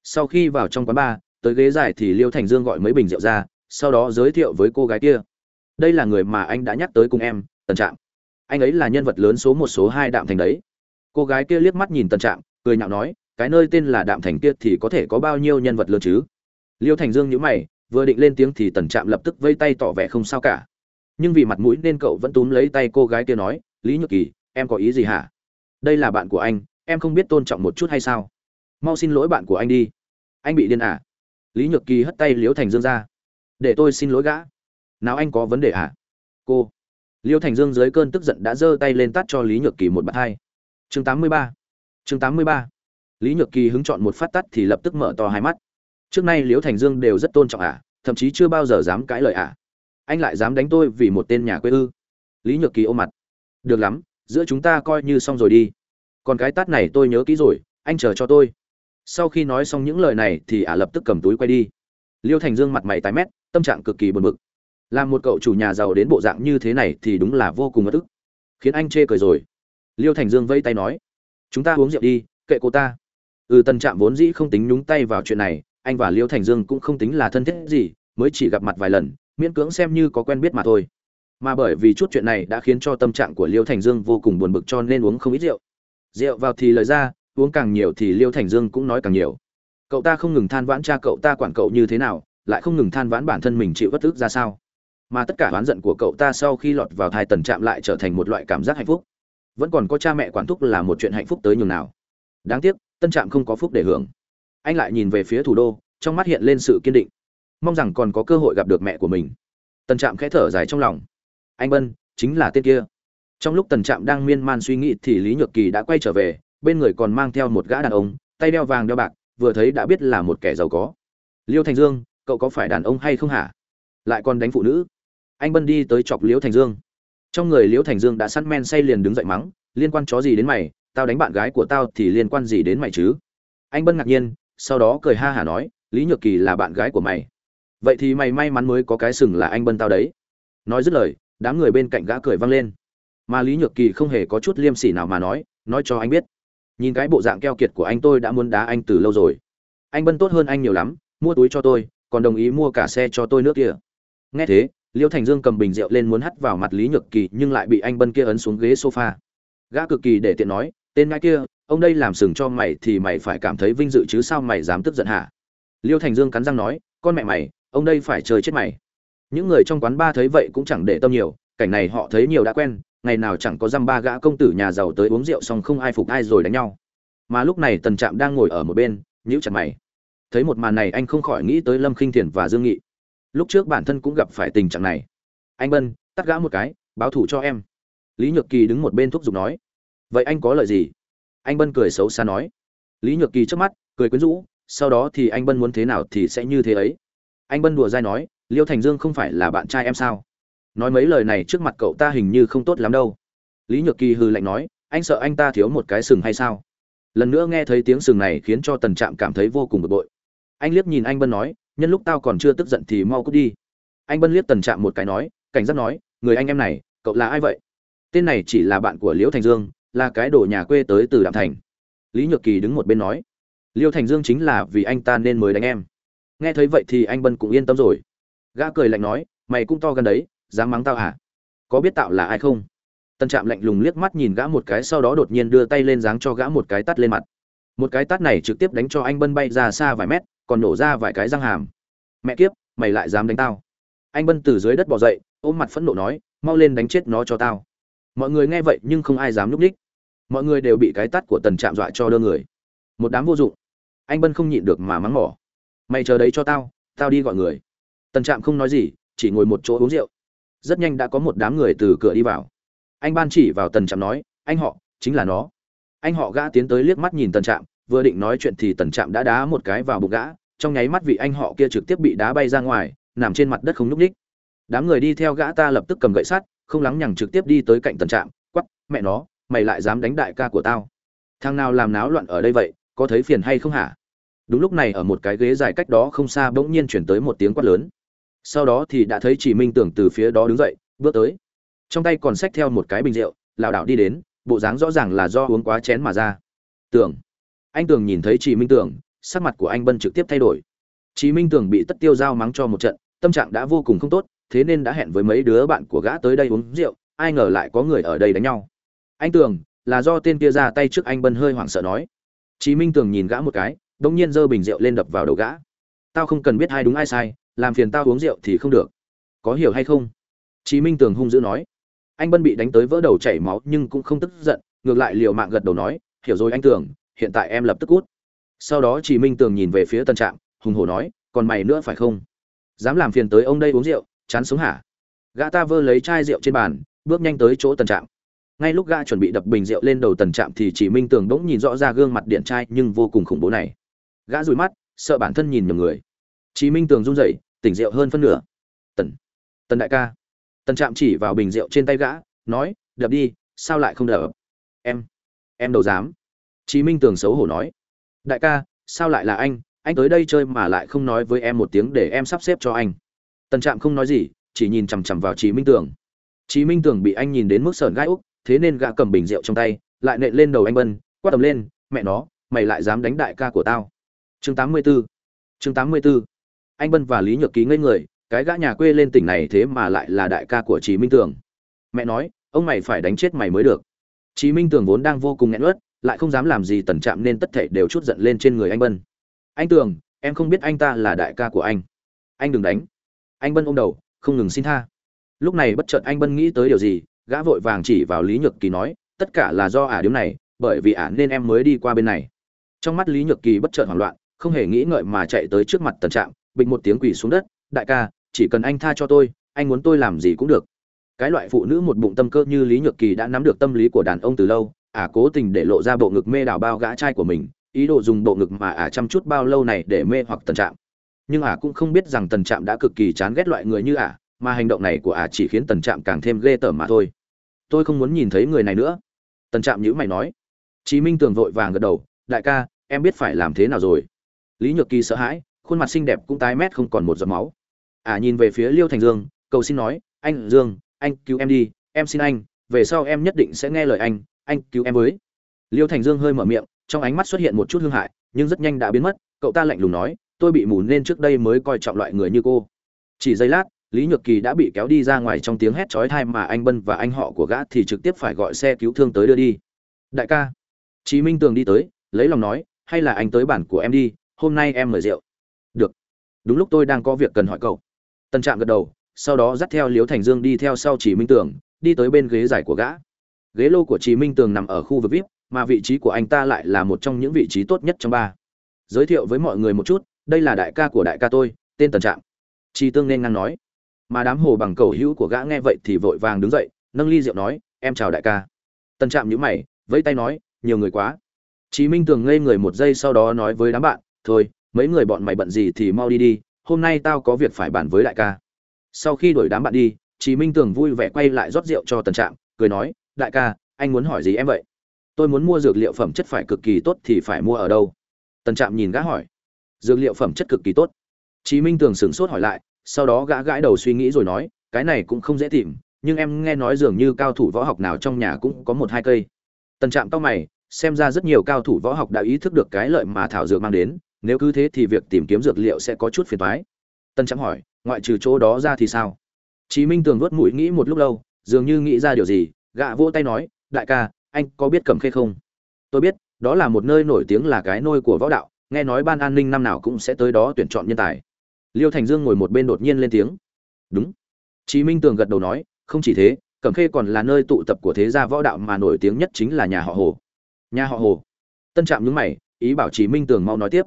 sau khi vào trong quán bar, tới ghế dài thì liêu thành dương gọi mấy bình rượu ra, sau đó giới thiệu với cô gái kia. Đây là người mà anh đã nhắc tới cùng em, tần trạm. Anh ấy là nhân vật lớn số một, số hai đạm thành đấy. Cô gái kia liếc mắt nhìn tần trạm, cười nhạo nói, cái nơi tên là đạm thành kia thì có thể có bao nhiêu nhân vật lớn chứ? Liêu thành dương nhữ mày, vừa định lên tiếng thì tần trạm lập tức vây tay tỏ vẻ không sao cả. Nhưng vì mặt mũi nên cậu vẫn túm lấy tay cô gái kia nói, lý nhược kỳ, em có ý gì hả? Đây là bạn của anh, em không biết tôn trọng một chút hay sao? Mau xin lỗi bạn của anh đi. Anh bị điên à? Lý nhược kỳ hất tay liễu thành dương ra. Để tôi xin lỗi gã. Nào anh có vấn đề à? Cô. Liêu thành dương dưới cơn tức giận đã giơ tay lên tắt cho lý nhược kỳ một bàn hai. Chương tám mươi ba. Chương tám mươi ba. Lý nhược kỳ hứng chọn một phát tắt thì lập tức mở to hai mắt. Trước nay liễu thành dương đều rất tôn trọng à, thậm chí chưa bao giờ dám cãi lời à. anh lại dám đánh tôi vì một tên nhà quê ư? Lý nhược kỳ ôm mặt. Được lắm giữa chúng ta coi như xong rồi đi. Còn cái tát này tôi nhớ kỹ rồi anh chờ cho tôi sau khi nói xong những lời này thì ả lập tức cầm túi quay đi. Liêu thành dương mặt mày tái mét, tâm trạng cực kỳ buồn bực. Làm một cậu chủ nhà giàu đến bộ dạng như thế này thì đúng là vô cùng bất ức. Khiến anh chê cười rồi. Liêu thành dương vây tay nói, chúng ta uống rượu đi, kệ cô ta. Ừ Tân trạm vốn dĩ không tính nhúng tay vào chuyện này, anh và liêu thành dương cũng không tính là thân thiết gì, mới chỉ gặp mặt vài lần, miễn cưỡng xem như có quen biết mà thôi. Mà bởi vì chút chuyện này đã khiến cho tâm trạng của liêu thành dương vô cùng buồn bực cho nên uống không ít rượu. Rượu vào thì lời ra uống càng nhiều thì liêu thành dương cũng nói càng nhiều. Cậu ta không ngừng than vãn cha cậu ta quản cậu như thế nào, lại không ngừng than vãn bản thân mình chịu bất ức ra sao. Mà tất cả oán giận của cậu ta sau khi lọt vào thai tần trạm lại trở thành một loại cảm giác hạnh phúc. Vẫn còn có cha mẹ quản thúc là một chuyện hạnh phúc tới nhường nào. Đáng tiếc, tân trạm không có phúc để hưởng. Anh lại nhìn về phía thủ đô, trong mắt hiện lên sự kiên định. Mong rằng còn có cơ hội gặp được mẹ của mình. Tân trạm khẽ thở dài trong lòng. Anh bân chính là tên kia. Trong lúc tần trạm đang miên man suy nghĩ thì lý nhược kỳ đã quay trở về bên người còn mang theo một gã đàn ông, tay đeo vàng đeo bạc, vừa thấy đã biết là một kẻ giàu có. Liêu thành dương, cậu có phải đàn ông hay không hả? Lại còn đánh phụ nữ. Anh bân đi tới chọc liễu thành dương. Trong người liễu thành dương đã săn men say liền đứng dậy mắng, liên quan chó gì đến mày, tao đánh bạn gái của tao thì liên quan gì đến mày chứ? Anh bân ngạc nhiên, sau đó cười ha hả nói, lý nhược kỳ là bạn gái của mày. Vậy thì mày may mắn mới có cái sừng là anh bân tao đấy. Nói dứt lời, đám người bên cạnh gã cười vang lên. Mà lý nhược kỳ không hề có chút liêm sỉ nào mà nói nói cho anh biết nhìn cái bộ dạng keo kiệt của anh tôi đã muốn đá anh từ lâu rồi. Anh bân tốt hơn anh nhiều lắm, mua túi cho tôi, còn đồng ý mua cả xe cho tôi nước kia nghe thế liêu thành dương cầm bình rượu lên muốn hắt vào mặt lý nhược kỳ nhưng lại bị anh bân kia ấn xuống ghế sofa. Gã cực kỳ để tiện nói, tên ngãi kia, ông đây làm sừng cho mày thì mày phải cảm thấy vinh dự chứ sao mày dám tức giận hả? Liêu thành dương cắn răng nói, con mẹ mày, ông đây phải chơi chết mày. Những người trong quán ba thấy vậy cũng chẳng để tâm nhiều, cảnh này họ thấy nhiều đã quen ngày nào chẳng có dăm ba gã công tử nhà giàu tới uống rượu xong không ai phục ai rồi đánh nhau. Mà lúc này tần trạm đang ngồi ở một bên, nhíu chặt mày. Thấy một màn này anh không khỏi nghĩ tới lâm khinh thiền và dương nghị. Lúc trước bản thân cũng gặp phải tình trạng này. Anh bân, tắt gã một cái, báo thủ cho em. Lý nhược kỳ đứng một bên thúc giục nói. Vậy anh có lợi gì? Anh bân cười xấu xa nói. Lý nhược kỳ trước mắt, cười quyến rũ. Sau đó thì anh bân muốn thế nào thì sẽ như thế ấy. Anh bân đùa dai nói. Liêu thành dương không phải là bạn trai em sao? Nói mấy lời này trước mặt cậu ta hình như không tốt lắm đâu. Lý nhược kỳ hừ lạnh nói, anh sợ anh ta thiếu một cái sừng hay sao? Lần nữa nghe thấy tiếng sừng này khiến cho tần trạm cảm thấy vô cùng bực bội. Anh liếc nhìn anh bân nói, nhân lúc tao còn chưa tức giận thì mau cút đi. Anh bân liếc tần trạm một cái nói, cảnh giác nói, người anh em này, cậu là ai vậy? Tên này chỉ là bạn của liễu thành dương, là cái đồ nhà quê tới từ đạm thành. Lý nhược kỳ đứng một bên nói, liêu thành dương chính là vì anh ta nên mới đánh em. Nghe thấy vậy thì anh bân cũng yên tâm rồi. Gã cười lạnh nói, mày cũng to gần đấy dám mắng tao hả có biết tạo là ai không? Tân trạm lạnh lùng liếc mắt nhìn gã một cái, sau đó đột nhiên đưa tay lên dáng cho gã một cái tắt lên mặt. Một cái tát này trực tiếp đánh cho anh bân bay ra xa vài mét, còn nổ ra vài cái răng hàm. Mẹ kiếp, mày lại dám đánh tao. Anh bân từ dưới đất bỏ dậy, ôm mặt phẫn nộ nói, mau lên đánh chết nó cho tao. Mọi người nghe vậy nhưng không ai dám núp ních. Mọi người đều bị cái tát của tần trạm dọa cho đơ người. Một đám vô dụng. Anh bân không nhịn được mà mắng mỏ. Mày chờ đấy cho tao tao đi gọi người. Tần trạm không nói gì, chỉ ngồi một chỗ uống rượu rất nhanh đã có một đám người từ cửa đi vào. Anh ban chỉ vào tần trạm nói, anh họ, chính là nó. Anh họ gã tiến tới liếc mắt nhìn tần trạm, vừa định nói chuyện thì tần trạm đã đá một cái vào bụng gã, trong nháy mắt vị anh họ kia trực tiếp bị đá bay ra ngoài, nằm trên mặt đất không nhúc ních đám người đi theo gã ta lập tức cầm gậy sắt, không lắng nhằng trực tiếp đi tới cạnh tần trạm quắp mẹ nó, mày lại dám đánh đại ca của tao. Thằng nào làm náo loạn ở đây vậy, có thấy phiền hay không hả? Đúng lúc này ở một cái ghế dài cách đó không xa bỗng nhiên chuyển tới một tiếng quát lớn sau đó thì đã thấy chỉ minh tưởng từ phía đó đứng dậy, bước tới. Trong tay còn xách theo một cái bình rượu, lảo đảo đi đến, bộ dáng rõ ràng là do uống quá chén mà ra. Tưởng. Anh tưởng nhìn thấy chỉ minh tưởng, sắc mặt của anh bân trực tiếp thay đổi. Chỉ minh tưởng bị tất tiêu giao mắng cho một trận, tâm trạng đã vô cùng không tốt, thế nên đã hẹn với mấy đứa bạn của gã tới đây uống rượu, ai ngờ lại có người ở đây đánh nhau. Anh tưởng, là do tên kia ra tay trước anh bân hơi hoảng sợ nói. Chí minh tưởng nhìn gã một cái đ ỗ n g nhiên giơ bình rượu lên đập vào đầu gã. Tao không cần biết ai đúng ai sai làm phiền tao uống rượu thì không được. Có hiểu hay không? Chí minh tường hung dữ nói. Anh bân bị đánh tới vỡ đầu chảy máu nhưng cũng không tức giận, ngược lại liều mạng gật đầu nói, hiểu rồi anh tường, hiện tại em lập tức cút sau đó chí minh tường nhìn về phía tân trạm, hùng hổ nói, còn mày nữa phải không? Dám làm phiền tới ông đây uống rượu, chán sống hả? Gã ta vơ lấy chai rượu trên bàn, bước nhanh tới chỗ tân trạm. Ngay lúc gã chuẩn bị đập bình rượu lên đầu tần trạm thì chỉ minh tường đỗng nhìn rõ ra gương mặt điện trai nhưng vô cùng khủng bố này. Gã rủi mắt, sợ bản thân nhìn nhầm người chí minh tường run rẩy, tỉnh rượu hơn phân nửa. Tần tần đại ca. Tần trạm chỉ vào bình rượu trên tay gã, nói, đập đi, sao lại không đập? Em em đâu dám. Chí minh tường xấu hổ nói, đại ca, sao lại là anh? Anh tới đây chơi mà lại không nói với em một tiếng để em sắp xếp cho anh. Tần trạm không nói gì, chỉ nhìn chằm chằm vào chí minh tường. Chí minh tường bị anh nhìn đến mức sờn gai úc, thế nên gã cầm bình rượu trong tay, lại nện lên đầu anh bân quát tầm lên, mẹ nó, mày lại dám đánh đại ca của tao. Chương 84 chương 84 anh bân và lý nhược ký ngây người, cái gã nhà quê lên tỉnh này thế mà lại là đại ca của chí minh tường. Mẹ nói, ông mày phải đánh chết mày mới được. Chí minh tường vốn đang vô cùng nghẹn ướt lại không dám làm gì tần trạm nên tất thể đều chút giận lên trên người anh bân. Anh tường, em không biết anh ta là đại ca của anh. Anh đừng đánh. Anh bân ôm đầu, không ngừng xin tha. Lúc này bất chợt anh bân nghĩ tới điều gì, gã vội vàng chỉ vào lý nhược kỳ nói, tất cả là do ả à điếm này, bởi vì ả nên em mới đi qua bên này. Trong mắt lý nhược kỳ bất chợt hoảng loạn, không hề nghĩ ngợi mà chạy tới trước mặt tần trạm bịch một tiếng quỳ xuống đất, đại ca, chỉ cần anh tha cho tôi, anh muốn tôi làm gì cũng được. Cái loại phụ nữ một bụng tâm cơ như lý nhược kỳ đã nắm được tâm lý của đàn ông từ lâu ả cố tình để lộ ra bộ ngực mê đảo bao gã trai của mình, ý đồ dùng bộ ngực mà ả chăm chút bao lâu này để mê hoặc tần trạm. Nhưng ả cũng không biết rằng tần trạm đã cực kỳ chán ghét loại người như ả mà hành động này của ả chỉ khiến tần trạm càng thêm ghê tởm mà thôi. Tôi không muốn nhìn thấy người này nữa. Tần trạm nhữ mày nói. Chí minh tường vội vàng gật đầu. Đại ca, em biết phải làm thế nào rồi. Lý nhược kỳ sợ hãi khuôn mặt xinh đẹp cũng tái mét không còn một giọt máu. À, nhìn về phía liêu thành dương cầu xin nói anh dương anh cứu em đi em xin anh về sau em nhất định sẽ nghe lời anh anh cứu em với. Liêu thành dương hơi mở miệng trong ánh mắt xuất hiện một chút hương hại nhưng rất nhanh đã biến mất cậu ta lạnh lùng nói tôi bị mù nên trước đây mới coi trọng loại người như cô. Chỉ giây lát lý nhược kỳ đã bị kéo đi ra ngoài trong tiếng hét chói tai mà anh bân và anh họ của gã thì trực tiếp phải gọi xe cứu thương tới đưa đi. Đại ca. Chí minh tường đi tới lấy lòng nói hay là anh tới bản của em đi hôm nay em mời rượu đúng lúc tôi đang có việc cần hỏi cậu. Tân trạm gật đầu, sau đó dắt theo liếu thành dương đi theo sau chỉ minh tường, đi tới bên ghế giải của gã. Ghế lô của chí minh tường nằm ở khu vực vip, mà vị trí của anh ta lại là một trong những vị trí tốt nhất trong ba. Giới thiệu với mọi người một chút, đây là đại ca của đại ca tôi, tên tần trạm. Chi tương nên ngang nói. Mà đám hồ bằng cầu hữu của gã nghe vậy thì vội vàng đứng dậy, nâng ly rượu nói, em chào đại ca. Tần trạm nhữ mày, vẫy tay nói, nhiều người quá. Chí minh tường ngây người một giây sau đó nói với đám bạn, thôi mấy người bọn mày bận gì thì mau đi đi, hôm nay tao có việc phải bàn với đại ca. Sau khi đuổi đám bạn đi, chí minh tường vui vẻ quay lại rót rượu cho tần trạm, cười nói, đại ca, anh muốn hỏi gì em vậy? Tôi muốn mua dược liệu phẩm chất phải cực kỳ tốt thì phải mua ở đâu? Tần trạm nhìn gã hỏi. Dược liệu phẩm chất cực kỳ tốt. Chí minh tường sửng sốt hỏi lại, sau đó gã gãi đầu suy nghĩ rồi nói, cái này cũng không dễ tìm, nhưng em nghe nói dường như cao thủ võ học nào trong nhà cũng có một hai cây. Tần trạm tao mày, xem ra rất nhiều cao thủ võ học đã ý thức được cái lợi mà thảo dược mang đến nếu cứ thế thì việc tìm kiếm dược liệu sẽ có chút phiền toái. Tân trạm hỏi, ngoại trừ chỗ đó ra thì sao? Chí minh tường vớt mũi nghĩ một lúc lâu, dường như nghĩ ra điều gì gạ vỗ tay nói, đại ca, anh có biết cẩm khê không? Tôi biết, đó là một nơi nổi tiếng là cái nôi của võ đạo, nghe nói ban an ninh năm nào cũng sẽ tới đó tuyển chọn nhân tài. Liêu thành dương ngồi một bên đột nhiên lên tiếng. Đúng. Chí minh tường gật đầu nói, không chỉ thế, cẩm khê còn là nơi tụ tập của thế gia võ đạo mà nổi tiếng nhất chính là nhà họ hồ. Nhà họ hồ? Tân trạm nhướng mày, ý bảo chí minh tường mau nói tiếp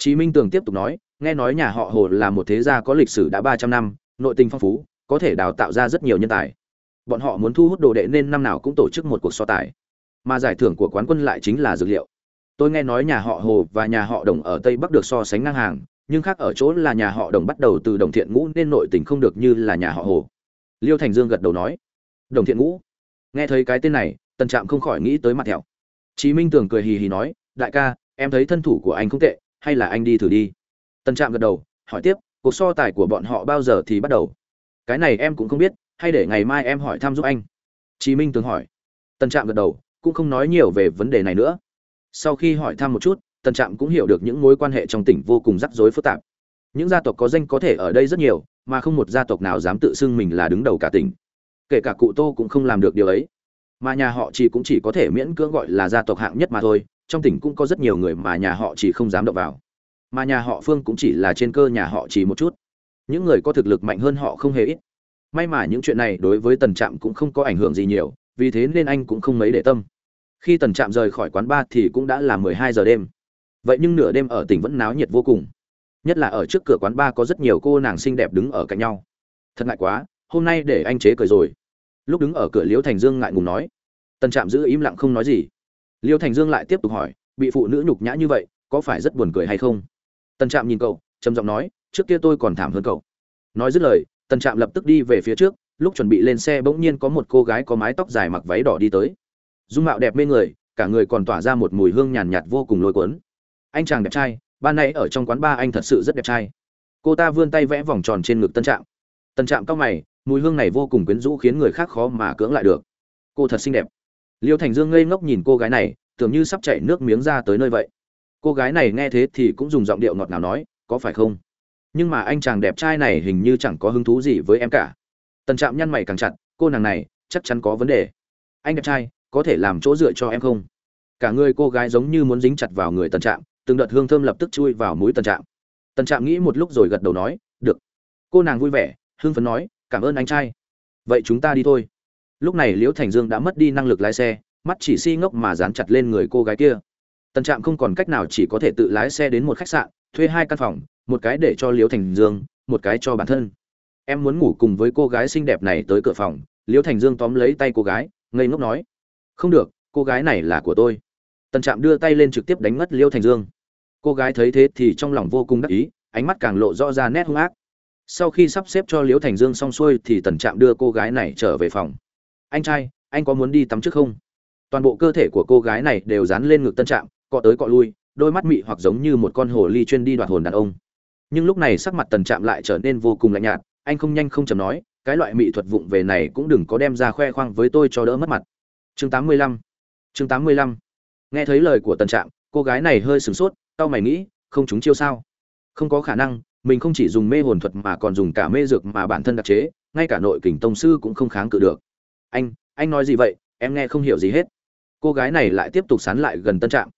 chí minh tường tiếp tục nói, nghe nói nhà họ hồ là một thế gia có lịch sử đã ba trăm năm, nội tình phong phú, có thể đào tạo ra rất nhiều nhân tài. Bọn họ muốn thu hút đồ đệ nên năm nào cũng tổ chức một cuộc so tài. Mà giải thưởng của quán quân lại chính là dược liệu. Tôi nghe nói nhà họ hồ và nhà họ đồng ở tây bắc được so sánh ngang hàng, nhưng khác ở chỗ là nhà họ đồng bắt đầu từ đồng thiện ngũ nên nội tình không được như là nhà họ hồ. Liêu thành dương gật đầu nói, đồng thiện ngũ, nghe thấy cái tên này, tần trạm không khỏi nghĩ tới mặt thẹo. Chí minh tường cười hì hì nói, đại ca, em thấy thân thủ của anh không tệ hay là anh đi thử đi. Tần trạm gật đầu, hỏi tiếp, cuộc so tài của bọn họ bao giờ thì bắt đầu? Cái này em cũng không biết, hay để ngày mai em hỏi thăm giúp anh. Chí minh tường hỏi. Tần trạm gật đầu, cũng không nói nhiều về vấn đề này nữa. Sau khi hỏi thăm một chút tần trạm cũng hiểu được những mối quan hệ trong tỉnh vô cùng rắc rối phức tạp. Những gia tộc có danh có thể ở đây rất nhiều, mà không một gia tộc nào dám tự xưng mình là đứng đầu cả tỉnh. Kể cả cụ tô cũng không làm được điều ấy mà nhà họ chỉ cũng chỉ có thể miễn cưỡng gọi là gia tộc hạng nhất mà thôi, trong tỉnh cũng có rất nhiều người mà nhà họ chỉ không dám động vào. Mà nhà họ phương cũng chỉ là trên cơ nhà họ chỉ một chút. Những người có thực lực mạnh hơn họ không hề ít. May mà những chuyện này đối với tần trạm cũng không có ảnh hưởng gì nhiều, vì thế nên anh cũng không mấy để tâm. Khi tần trạm rời khỏi quán bar thì cũng đã là mười hai giờ đêm. Vậy nhưng nửa đêm ở tỉnh vẫn náo nhiệt vô cùng. Nhất là ở trước cửa quán bar có rất nhiều cô nàng xinh đẹp đứng ở cạnh nhau. Thật ngại quá, hôm nay để anh chế cười rồi lúc đứng ở cửa liễu thành dương ngại ngùng nói tần trạm giữ im lặng không nói gì. Liêu thành dương lại tiếp tục hỏi bị phụ nữ nhục nhã như vậy có phải rất buồn cười hay không? Tần trạm nhìn cậu trầm giọng nói trước kia tôi còn thảm hơn cậu. Nói dứt lời tần trạm lập tức đi về phía trước lúc chuẩn bị lên xe bỗng nhiên có một cô gái có mái tóc dài mặc váy đỏ đi tới. Dung mạo đẹp mê người cả người còn tỏa ra một mùi hương nhàn nhạt, vô cùng lôi cuốn. Anh chàng đẹp trai ban nãy ở trong quán ba anh thật sự rất đẹp trai. Cô ta vươn tay vẽ vòng tròn trên ngực tân trạm. Tân trạm cao mày mùi hương này vô cùng quyến rũ khiến người khác khó mà cưỡng lại được. Cô thật xinh đẹp. Liêu thành dương ngây ngốc nhìn cô gái này, tưởng như sắp chảy nước miếng ra tới nơi vậy. Cô gái này nghe thế thì cũng dùng giọng điệu ngọt ngào nói, có phải không? Nhưng mà anh chàng đẹp trai này hình như chẳng có hứng thú gì với em cả. Tần trạm nhăn mày càng chặt, cô nàng này, chắc chắn có vấn đề. Anh đẹp trai, có thể làm chỗ dựa cho em không? Cả người cô gái giống như muốn dính chặt vào người tần trạm, từng đợt hương thơm lập tức chui vào mũi tần trạm. Tần trạm nghĩ một lúc rồi gật đầu nói, được. Cô nàng vui vẻ hương phấn nói cảm ơn anh trai. Vậy chúng ta đi thôi. Lúc này liễu thành dương đã mất đi năng lực lái xe, mắt chỉ si ngốc mà dán chặt lên người cô gái kia. Tân trạm không còn cách nào chỉ có thể tự lái xe đến một khách sạn, thuê hai căn phòng, một cái để cho liễu thành dương, một cái cho bản thân. Em muốn ngủ cùng với cô gái xinh đẹp này tới cửa phòng. Liễu thành dương tóm lấy tay cô gái, ngây ngốc nói. Không được, cô gái này là của tôi. Tân trạm đưa tay lên trực tiếp đánh mất liễu thành dương. Cô gái thấy thế thì trong lòng vô cùng đắc ý, ánh mắt càng lộ rõ ra nét hung ác sau khi sắp xếp cho liễu thành dương xong xuôi thì tần trạm đưa cô gái này trở về phòng. Anh trai, anh có muốn đi tắm trước không? Toàn bộ cơ thể của cô gái này đều dán lên ngực tân trạm, cọ tới cọ lui, đôi mắt mị hoặc giống như một con hồ ly chuyên đi đoạt hồn đàn ông. Nhưng lúc này sắc mặt tần trạm lại trở nên vô cùng lạnh nhạt, anh không nhanh không chầm nói, cái loại mỹ thuật vụng về này cũng đừng có đem ra khoe khoang với tôi cho đỡ mất mặt. Chương 85 chương 85 nghe thấy lời của tần trạm, cô gái này hơi sửng sốt tao mày nghĩ, không chúng chiêu sao? Không có khả năng mình không chỉ dùng mê hồn thuật mà còn dùng cả mê dược mà bản thân đặc chế, ngay cả nội kình tông sư cũng không kháng cự được. Anh anh nói gì vậy? Em nghe không hiểu gì hết. Cô gái này lại tiếp tục sán lại gần tân trạm.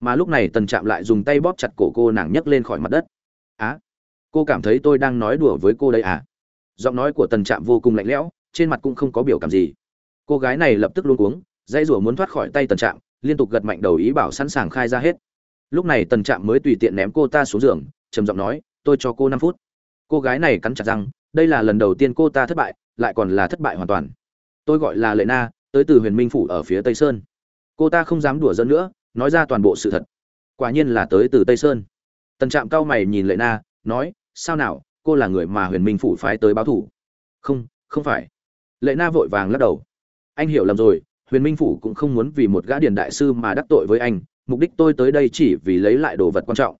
Mà lúc này tần trạm lại dùng tay bóp chặt cổ cô nàng nhấc lên khỏi mặt đất. Á, cô cảm thấy tôi đang nói đùa với cô đây à? Giọng nói của tần trạm vô cùng lạnh lẽo, trên mặt cũng không có biểu cảm gì. Cô gái này lập tức luôn cuống, dãy rủa muốn thoát khỏi tay tần trạm, liên tục gật mạnh đầu ý bảo sẵn sàng khai ra hết. Lúc này tần trạm mới tùy tiện ném cô ta xuống giường, trầm giọng nói tôi cho cô năm phút. Cô gái này cắn chặt răng, đây là lần đầu tiên cô ta thất bại, lại còn là thất bại hoàn toàn. Tôi gọi là lệ na, tới từ huyền minh phủ ở phía tây sơn. Cô ta không dám đùa giỡn nữa, nói ra toàn bộ sự thật. Quả nhiên là tới từ tây sơn. Tần trạm cao mày nhìn lệ na, nói, sao nào, cô là người mà huyền minh phủ phái tới báo thủ? Không không phải. Lệ na vội vàng lắc đầu. Anh hiểu lầm rồi, huyền minh phủ cũng không muốn vì một gã điền đại sư mà đắc tội với anh, mục đích tôi tới đây chỉ vì lấy lại đồ vật quan trọng.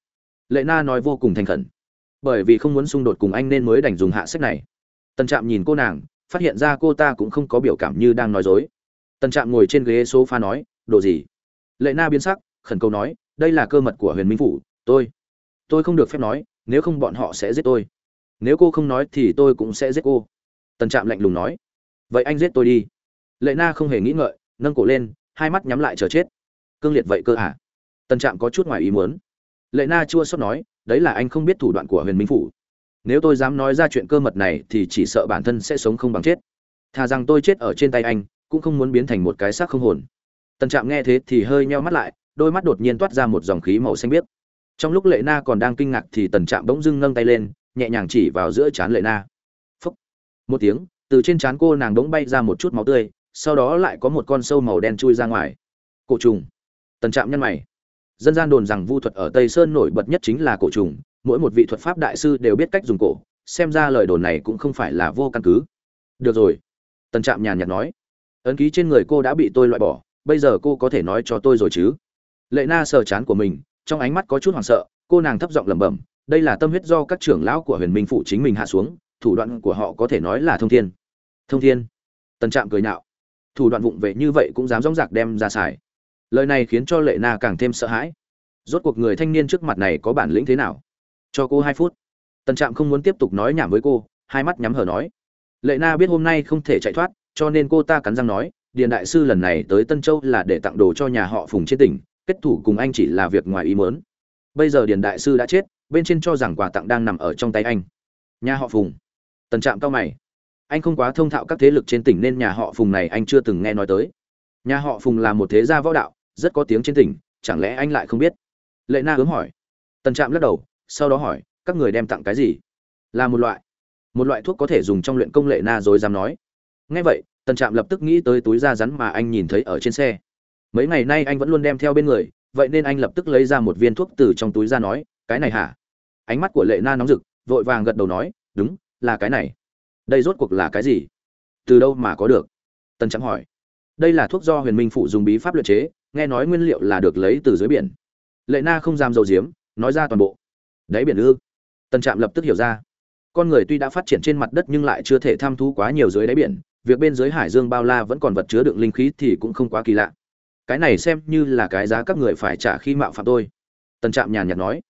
Lệ na nói vô cùng thành khẩn bởi vì không muốn xung đột cùng anh nên mới đành dùng hạ sách này. Tần trạm nhìn cô nàng, phát hiện ra cô ta cũng không có biểu cảm như đang nói dối. Tần trạm ngồi trên ghế sofa nói, đồ gì? Lệ na biến sắc, khẩn cầu nói, đây là cơ mật của huyền minh phủ, tôi tôi không được phép nói, nếu không bọn họ sẽ giết tôi. Nếu cô không nói thì tôi cũng sẽ giết cô. Tần trạm lạnh lùng nói, vậy anh giết tôi đi. Lệ na không hề nghĩ ngợi, nâng cổ lên, hai mắt nhắm lại chờ chết. Cương liệt vậy cơ à? Tần trạm có chút ngoài ý muốn. Lệ na chua xót nói đấy là anh không biết thủ đoạn của huyền minh phủ. Nếu tôi dám nói ra chuyện cơ mật này thì chỉ sợ bản thân sẽ sống không bằng chết. Thà rằng tôi chết ở trên tay anh, cũng không muốn biến thành một cái xác không hồn. Tần trạm nghe thế thì hơi nheo mắt lại, đôi mắt đột nhiên toát ra một dòng khí màu xanh biếc. Trong lúc lệ na còn đang kinh ngạc thì tần trạm bỗng dưng nâng tay lên, nhẹ nhàng chỉ vào giữa trán lệ na. Phúc. Một tiếng, từ trên trán cô nàng bỗng bay ra một chút máu tươi, sau đó lại có một con sâu màu đen chui ra ngoài. Cổ trùng. Tần trạm nhân mày dân gian đồn rằng vu thuật ở tây sơn nổi bật nhất chính là cổ trùng, mỗi một vị thuật pháp đại sư đều biết cách dùng cổ, xem ra lời đồn này cũng không phải là vô căn cứ. Được rồi. Tần trạm nhàn nhạt nói. Ấn ký trên người cô đã bị tôi loại bỏ, bây giờ cô có thể nói cho tôi rồi chứ? Lệ na sờ chán của mình, trong ánh mắt có chút hoảng sợ, cô nàng thấp giọng lẩm bẩm, đây là tâm huyết do các trưởng lão của huyền minh phụ chính mình hạ xuống, thủ đoạn của họ có thể nói là thông thiên. Thông thiên? Tần trạm cười nhạo. Thủ đoạn vụng về như vậy cũng dám dóng dạc đem ra xài lời này khiến cho lệ na càng thêm sợ hãi. Rốt cuộc người thanh niên trước mặt này có bản lĩnh thế nào? Cho cô hai phút. Tần trạm không muốn tiếp tục nói nhảm với cô, hai mắt nhắm hở nói. Lệ na biết hôm nay không thể chạy thoát, cho nên cô ta cắn răng nói, điền đại sư lần này tới tân châu là để tặng đồ cho nhà họ phùng trên tỉnh, kết thủ cùng anh chỉ là việc ngoài ý mớn bây giờ điền đại sư đã chết, bên trên cho rằng quà tặng đang nằm ở trong tay anh. Nhà họ phùng? Tần trạm cao mày. Anh không quá thông thạo các thế lực trên tỉnh nên nhà họ phùng này anh chưa từng nghe nói tới. Nhà họ phùng là một thế gia võ đạo rất có tiếng trên tỉnh, chẳng lẽ anh lại không biết? Lệ na hướng hỏi. Tần trạm lắc đầu, sau đó hỏi, các người đem tặng cái gì? Là một loại. Một loại thuốc có thể dùng trong luyện công lệ na rồi dám nói. Ngay vậy, tần trạm lập tức nghĩ tới túi da rắn mà anh nhìn thấy ở trên xe. Mấy ngày nay anh vẫn luôn đem theo bên người, vậy nên anh lập tức lấy ra một viên thuốc từ trong túi ra nói, cái này hả? Ánh mắt của lệ na nóng rực, vội vàng gật đầu nói, đúng, là cái này. Đây rốt cuộc là cái gì? Từ đâu mà có được? Tần trạm hỏi. Đây là thuốc do huyền minh phụ dùng bí pháp luyện chế nghe nói nguyên liệu là được lấy từ dưới biển. Lệ na không dám dầu diếm nói ra toàn bộ. Đáy biển ư? Tần trạm lập tức hiểu ra. Con người tuy đã phát triển trên mặt đất nhưng lại chưa thể tham thu quá nhiều dưới đáy biển, việc bên dưới hải dương bao la vẫn còn vật chứa đựng linh khí thì cũng không quá kỳ lạ. Cái này xem như là cái giá các người phải trả khi mạo phạm tôi. Tần trạm nhàn nhạt nói.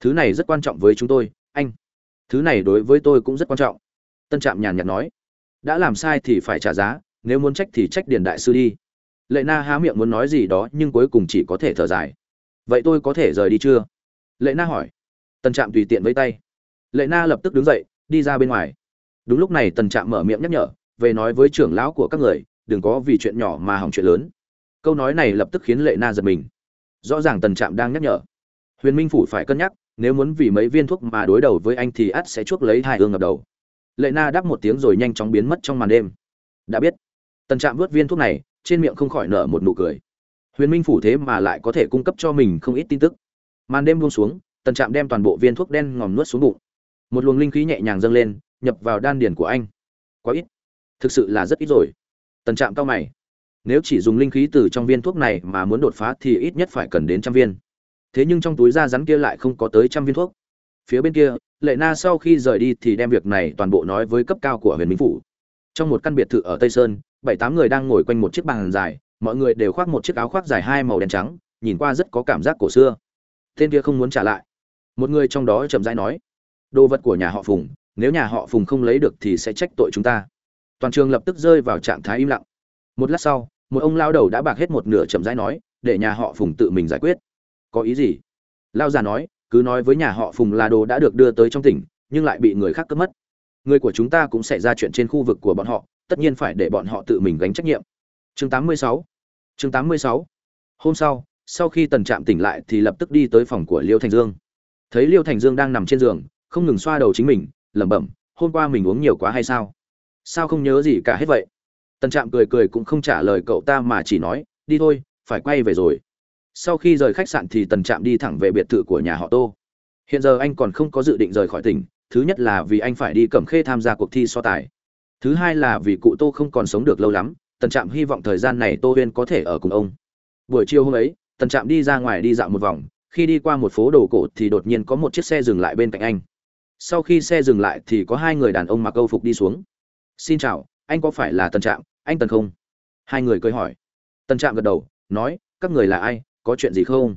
Thứ này rất quan trọng với chúng tôi, anh. Thứ này đối với tôi cũng rất quan trọng. Tân trạm nhàn nhạt nói. Đã làm sai thì phải trả giá, nếu muốn trách thì trách điền đại sư đi lệ na há miệng muốn nói gì đó nhưng cuối cùng chỉ có thể thở dài. Vậy tôi có thể rời đi chưa? Lệ na hỏi. Tần trạm tùy tiện với tay. Lệ na lập tức đứng dậy, đi ra bên ngoài. Đúng lúc này tần trạm mở miệng nhắc nhở, về nói với trưởng lão của các người, đừng có vì chuyện nhỏ mà hỏng chuyện lớn. Câu nói này lập tức khiến lệ na giật mình. Rõ ràng tần trạm đang nhắc nhở. Huyền minh phủ phải cân nhắc, nếu muốn vì mấy viên thuốc mà đối đầu với anh thì ắt sẽ chuốc lấy hai hương ngập đầu. Lệ na đáp một tiếng rồi nhanh chóng biến mất trong màn đêm. Đã biết. Tần trạm vớt viên thuốc này trên miệng không khỏi nở một nụ cười. Huyền minh phủ thế mà lại có thể cung cấp cho mình không ít tin tức. Màn đêm buông xuống, tần trạm đem toàn bộ viên thuốc đen ngòm nuốt xuống bụng. Một luồng linh khí nhẹ nhàng dâng lên, nhập vào đan điền của anh. Quá ít. Thực sự là rất ít rồi. Tần trạm cao mày. Nếu chỉ dùng linh khí từ trong viên thuốc này mà muốn đột phá thì ít nhất phải cần đến trăm viên. Thế nhưng trong túi da rắn kia lại không có tới trăm viên thuốc. Phía bên kia, lệ na sau khi rời đi thì đem việc này toàn bộ nói với cấp cao của huyền minh phủ. Trong một căn biệt thự ở tây sơn bảy tám người đang ngồi quanh một chiếc bàn dài, mọi người đều khoác một chiếc áo khoác dài hai màu đen trắng, nhìn qua rất có cảm giác cổ xưa. Tên kia không muốn trả lại. Một người trong đó chậm rãi nói, đồ vật của nhà họ phùng, nếu nhà họ phùng không lấy được thì sẽ trách tội chúng ta. Toàn trường lập tức rơi vào trạng thái im lặng. Một lát sau, một ông lao đầu đã bạc hết một nửa chậm rãi nói, để nhà họ phùng tự mình giải quyết. Có ý gì? Lao già nói, cứ nói với nhà họ phùng là đồ đã được đưa tới trong tỉnh, nhưng lại bị người khác cướp mất người của chúng ta cũng sẽ ra chuyện trên khu vực của bọn họ, tất nhiên phải để bọn họ tự mình gánh trách nhiệm. Chương 86 chương 86 hôm sau sau khi tần trạm tỉnh lại thì lập tức đi tới phòng của liêu thành dương. Thấy liêu thành dương đang nằm trên giường, không ngừng xoa đầu chính mình, lẩm bẩm, hôm qua mình uống nhiều quá hay sao? Sao không nhớ gì cả hết vậy? Tần trạm cười cười cũng không trả lời cậu ta mà chỉ nói, đi thôi, phải quay về rồi. Sau khi rời khách sạn thì tần trạm đi thẳng về biệt thự của nhà họ tô. Hiện giờ anh còn không có dự định rời khỏi tỉnh thứ nhất là vì anh phải đi cẩm khê tham gia cuộc thi so tài. Thứ hai là vì cụ tô không còn sống được lâu lắm, tần trạm hy vọng thời gian này tô huyên có thể ở cùng ông. Buổi chiều hôm ấy, tần trạm đi ra ngoài đi dạo một vòng, khi đi qua một phố đồ cổ thì đột nhiên có một chiếc xe dừng lại bên cạnh anh. Sau khi xe dừng lại thì có hai người đàn ông mặc âu phục đi xuống. Xin chào, anh có phải là tần trạm, anh tần không? Hai người cười hỏi. Tần trạm gật đầu, nói, các người là ai, có chuyện gì không?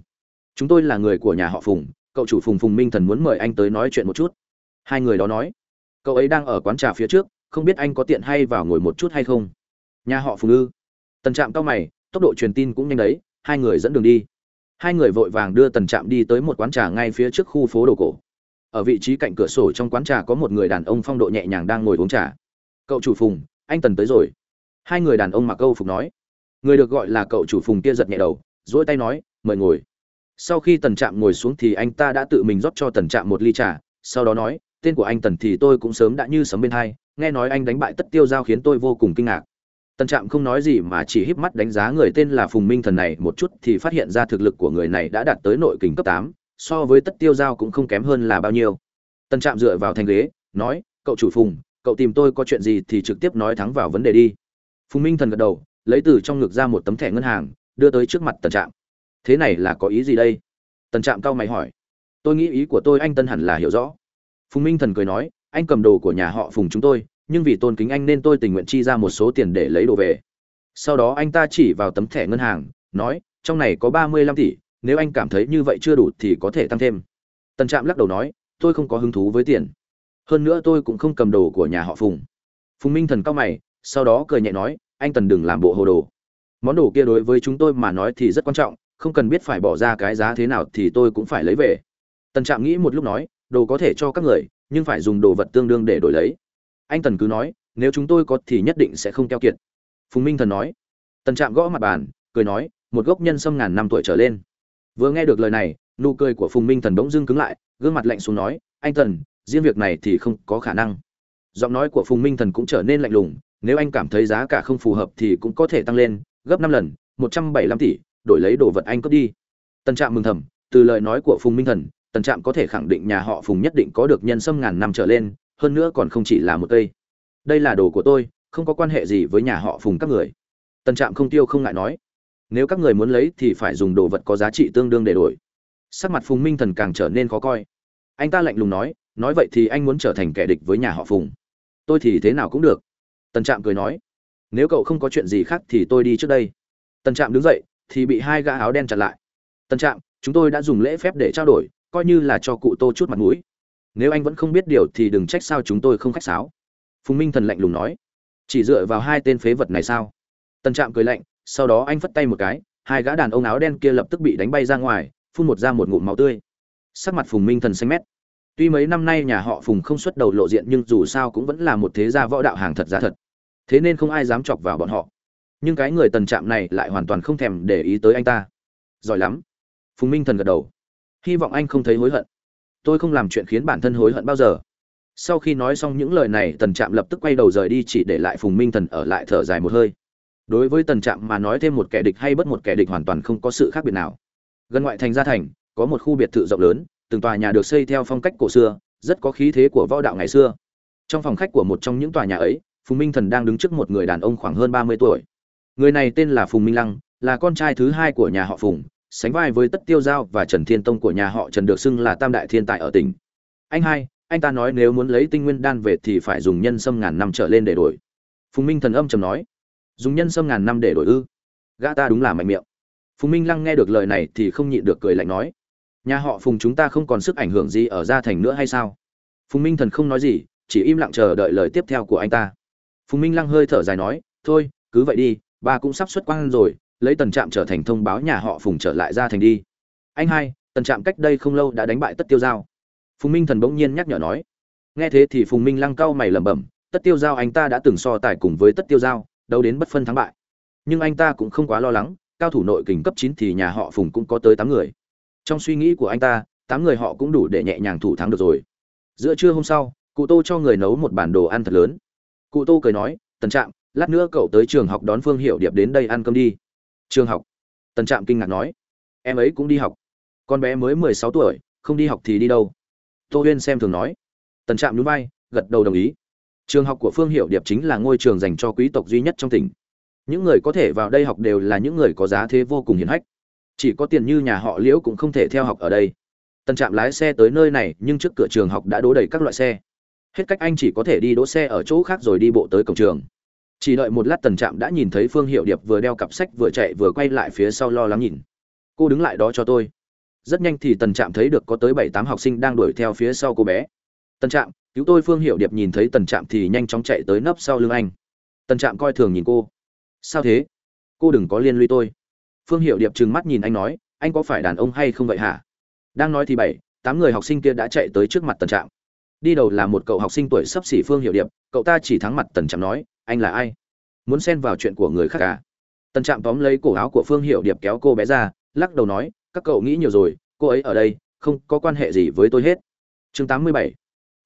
Chúng tôi là người của nhà họ phùng, cậu chủ phùng phùng minh thần muốn mời anh tới nói chuyện một chút hai người đó nói, cậu ấy đang ở quán trà phía trước, không biết anh có tiện hay vào ngồi một chút hay không? Nhà họ phùng ư. Tần trạm cao mày, tốc độ truyền tin cũng nhanh đấy, hai người dẫn đường đi. Hai người vội vàng đưa tần trạm đi tới một quán trà ngay phía trước khu phố đồ cổ. Ở vị trí cạnh cửa sổ trong quán trà có một người đàn ông phong độ nhẹ nhàng đang ngồi uống trà. Cậu chủ phùng, anh tần tới rồi. Hai người đàn ông mặc câu phục nói. Người được gọi là cậu chủ phùng kia giật nhẹ đầu dỗi tay nói, mời ngồi. Sau khi tần trạm ngồi xuống thì anh ta đã tự mình rót cho tần trạm một ly trà, sau đó nói tên của anh tần thì tôi cũng sớm đã như sấm bên hai, nghe nói anh đánh bại tất tiêu giao khiến tôi vô cùng kinh ngạc. Tần trạm không nói gì mà chỉ híp mắt đánh giá người tên là phùng minh thần này một chút thì phát hiện ra thực lực của người này đã đạt tới nội kình cấp tám, so với tất tiêu giao cũng không kém hơn là bao nhiêu. Tần trạm dựa vào thành ghế, nói, cậu chủ phùng, cậu tìm tôi có chuyện gì thì trực tiếp nói thắng vào vấn đề đi. Phùng minh thần gật đầu, lấy từ trong ngực ra một tấm thẻ ngân hàng, đưa tới trước mặt tần trạm. Thế này là có ý gì đây? Tần trạm cao mày hỏi. Tôi nghĩ ý của tôi anh tân hẳn là hiểu rõ phùng minh thần cười nói, anh cầm đồ của nhà họ phùng chúng tôi, nhưng vì tôn kính anh nên tôi tình nguyện chi ra một số tiền để lấy đồ về. Sau đó anh ta chỉ vào tấm thẻ ngân hàng, nói, trong này có ba mươi lăm tỷ, nếu anh cảm thấy như vậy chưa đủ thì có thể tăng thêm. Tần trạm lắc đầu nói, tôi không có hứng thú với tiền. Hơn nữa tôi cũng không cầm đồ của nhà họ phùng. Phùng minh thần cao mày, sau đó cười nhẹ nói, anh tần đừng làm bộ hồ đồ. Món đồ kia đối với chúng tôi mà nói thì rất quan trọng, không cần biết phải bỏ ra cái giá thế nào thì tôi cũng phải lấy về. Tần trạm nghĩ một lúc nói đồ có thể cho các người, nhưng phải dùng đồ vật tương đương để đổi lấy. Anh tần cứ nói, nếu chúng tôi có thì nhất định sẽ không keo kiệt. Phùng minh thần nói. Tần trạm gõ mặt bàn, cười nói, một gốc nhân sâm ngàn năm tuổi trở lên. Vừa nghe được lời này, nụ cười của phùng minh thần bỗng dưng cứng lại, gương mặt lạnh xuống nói, anh tần, riêng việc này thì không có khả năng. Giọng nói của phùng minh thần cũng trở nên lạnh lùng, nếu anh cảm thấy giá cả không phù hợp thì cũng có thể tăng lên, gấp năm lần, một trăm bảy mươi lăm tỷ, đổi lấy đồ vật anh cướp đi. Tân trạm mừng thầm, từ lời nói của phùng minh thần tần trạm có thể khẳng định nhà họ phùng nhất định có được nhân sâm ngàn năm trở lên, hơn nữa còn không chỉ là một cây. Đây là đồ của tôi, không có quan hệ gì với nhà họ phùng các người. Tần trạm không tiêu không ngại nói. Nếu các người muốn lấy thì phải dùng đồ vật có giá trị tương đương để đổi. Sắc mặt phùng minh thần càng trở nên khó coi. Anh ta lạnh lùng nói nói vậy thì anh muốn trở thành kẻ địch với nhà họ phùng. Tôi thì thế nào cũng được. Tần trạm cười nói, nếu cậu không có chuyện gì khác thì tôi đi trước đây. Tần trạm đứng dậy, thì bị hai gã áo đen chặn lại. Tần trạm, chúng tôi đã dùng lễ phép để trao đổi coi như là cho cụ tô chút mặt mũi. Nếu anh vẫn không biết điều thì đừng trách sao chúng tôi không khách sáo. Phùng minh thần lạnh lùng nói. Chỉ dựa vào hai tên phế vật này sao? Tần trạm cười lạnh, sau đó anh phất tay một cái, hai gã đàn ông áo đen kia lập tức bị đánh bay ra ngoài, phun một ra một ngụm máu tươi. Sắc mặt phùng minh thần xanh mét. Tuy mấy năm nay nhà họ phùng không xuất đầu lộ diện nhưng dù sao cũng vẫn là một thế gia võ đạo hàng thật giá thật. Thế nên không ai dám chọc vào bọn họ. Nhưng cái người tần trạm này lại hoàn toàn không thèm để ý tới anh ta. Giỏi lắm. Phùng minh thần gật đầu hy vọng anh không thấy hối hận. Tôi không làm chuyện khiến bản thân hối hận bao giờ. Sau khi nói xong những lời này, tần trạm lập tức quay đầu rời đi chỉ để lại phùng minh thần ở lại thở dài một hơi. Đối với tần trạm mà nói thêm một kẻ địch hay bất một kẻ địch hoàn toàn không có sự khác biệt nào. Gần ngoại thành gia thành, có một khu biệt thự rộng lớn, từng tòa nhà được xây theo phong cách cổ xưa, rất có khí thế của võ đạo ngày xưa. Trong phòng khách của một trong những tòa nhà ấy, phùng minh thần đang đứng trước một người đàn ông khoảng hơn ba mươi tuổi. Người này tên là phùng minh lăng, là con trai thứ hai của nhà họ phùng sánh vai với tất tiêu giao và trần thiên tông của nhà họ trần được xưng là tam đại thiên tài ở tỉnh. Anh hai, anh ta nói nếu muốn lấy tinh nguyên đan về thì phải dùng nhân sâm ngàn năm trở lên để đổi. Phùng minh thần âm trầm nói, dùng nhân sâm ngàn năm để đổi ư? Gã ta đúng là mạnh miệng. Phùng minh lăng nghe được lời này thì không nhịn được cười lạnh nói, nhà họ phùng chúng ta không còn sức ảnh hưởng gì ở gia thành nữa hay sao? Phùng minh thần không nói gì, chỉ im lặng chờ đợi lời tiếp theo của anh ta. Phùng minh lăng hơi thở dài nói, thôi, cứ vậy đi, ba cũng sắp xuất quan rồi lấy tần trạm trở thành thông báo nhà họ phùng trở lại ra thành đi. Anh hai, tần trạm cách đây không lâu đã đánh bại tất tiêu giao. Phùng minh thần bỗng nhiên nhắc nhở nói. Nghe thế thì phùng minh lăng cau mày lẩm bẩm, tất tiêu giao anh ta đã từng so tài cùng với tất tiêu giao đâu đến bất phân thắng bại. Nhưng anh ta cũng không quá lo lắng, cao thủ nội kình cấp chín thì nhà họ phùng cũng có tới tám người. Trong suy nghĩ của anh ta, tám người họ cũng đủ để nhẹ nhàng thủ thắng được rồi. Giữa trưa hôm sau, cụ tô cho người nấu một bản đồ ăn thật lớn. Cụ tô cười nói, tần trạm, lát nữa cậu tới trường học đón phương hiệu điệp đến đây ăn cơm đi trường học. Tần trạm kinh ngạc nói, em ấy cũng đi học. Con bé mới mười sáu tuổi, không đi học thì đi đâu? Tô huyên xem thường nói. Tần trạm núi bay gật đầu đồng ý. Trường học của phương hiệu điệp chính là ngôi trường dành cho quý tộc duy nhất trong tỉnh. Những người có thể vào đây học đều là những người có giá thế vô cùng hiển hách. Chỉ có tiền như nhà họ liễu cũng không thể theo học ở đây. Tần trạm lái xe tới nơi này, nhưng trước cửa trường học đã đỗ đầy các loại xe. Hết cách anh chỉ có thể đi đỗ xe ở chỗ khác rồi đi bộ tới cổng trường chỉ đợi một lát tần trạm đã nhìn thấy phương hiệu điệp vừa đeo cặp sách vừa chạy vừa quay lại phía sau lo lắng nhìn. Cô đứng lại đó cho tôi. Rất nhanh thì tần trạm thấy được có tới bảy tám học sinh đang đuổi theo phía sau cô bé. Tần trạm, cứu tôi, phương hiệu điệp nhìn thấy tần trạm thì nhanh chóng chạy tới nấp sau lưng anh. Tần trạm coi thường nhìn cô. Sao thế? Cô đừng có liên lụy tôi. Phương hiệu điệp trừng mắt nhìn anh nói, anh có phải đàn ông hay không vậy hả? Đang nói thì bảy, tám người học sinh kia đã chạy tới trước mặt tần trạm. Đi đầu là một cậu học sinh tuổi sắp xỉ phương hiệu điệp, cậu ta chỉ thắng mặt tần trạm nói anh là ai? Muốn xen vào chuyện của người khác à? Tần trạm tóm lấy cổ áo của phương hiệu điệp kéo cô bé ra, lắc đầu nói, các cậu nghĩ nhiều rồi, cô ấy ở đây, không có quan hệ gì với tôi hết. Chương 87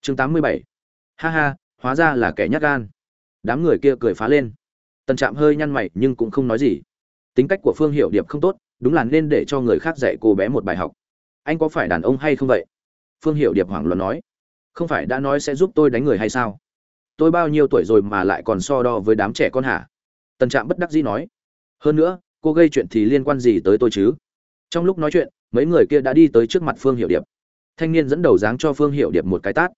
chương 87 ha ha, hóa ra là kẻ nhát gan. Đám người kia cười phá lên. Tần trạm hơi nhăn mày nhưng cũng không nói gì. Tính cách của phương hiệu điệp không tốt, đúng là nên để cho người khác dạy cô bé một bài học. Anh có phải đàn ông hay không vậy? Phương hiệu điệp hoảng loạn nói. Không phải đã nói sẽ giúp tôi đánh người hay sao? Tôi bao nhiêu tuổi rồi mà lại còn so đo với đám trẻ con hả? Tần trạm bất đắc dĩ nói. Hơn nữa, cô gây chuyện thì liên quan gì tới tôi chứ? Trong lúc nói chuyện, mấy người kia đã đi tới trước mặt phương hiệu điệp. Thanh niên dẫn đầu dáng cho phương hiệu điệp một cái tát.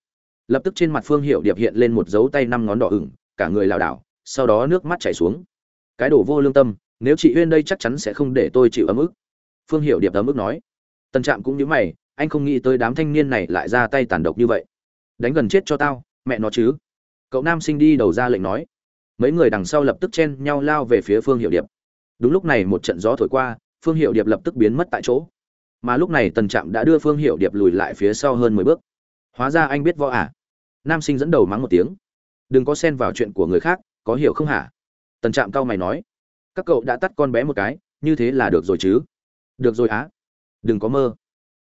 Lập tức trên mặt phương hiệu điệp hiện lên một dấu tay năm ngón đỏ ửng, cả người lảo đảo, sau đó nước mắt chảy xuống. Cái đổ vô lương tâm, nếu chị huyên đây chắc chắn sẽ không để tôi chịu ấm ức. Phương hiệu điệp ấm ức nói. Tân trạm cũng nhớ mày, anh không nghĩ tới đám thanh niên này lại ra tay tàn độc như vậy. Đánh gần chết cho tao, mẹ nó chứ cậu nam sinh đi đầu ra lệnh nói. Mấy người đằng sau lập tức chen nhau lao về phía phương hiệu điệp. Đúng lúc này một trận gió thổi qua, phương hiệu điệp lập tức biến mất tại chỗ. Mà lúc này tần trạm đã đưa phương hiệu điệp lùi lại phía sau hơn mười bước. Hóa ra anh biết võ ả à? nam sinh dẫn đầu mắng một tiếng. Đừng có xen vào chuyện của người khác, có hiểu không hả? Tần trạm cau mày nói. Các cậu đã tắt con bé một cái, như thế là được rồi chứ? Được rồi á. Đừng có mơ.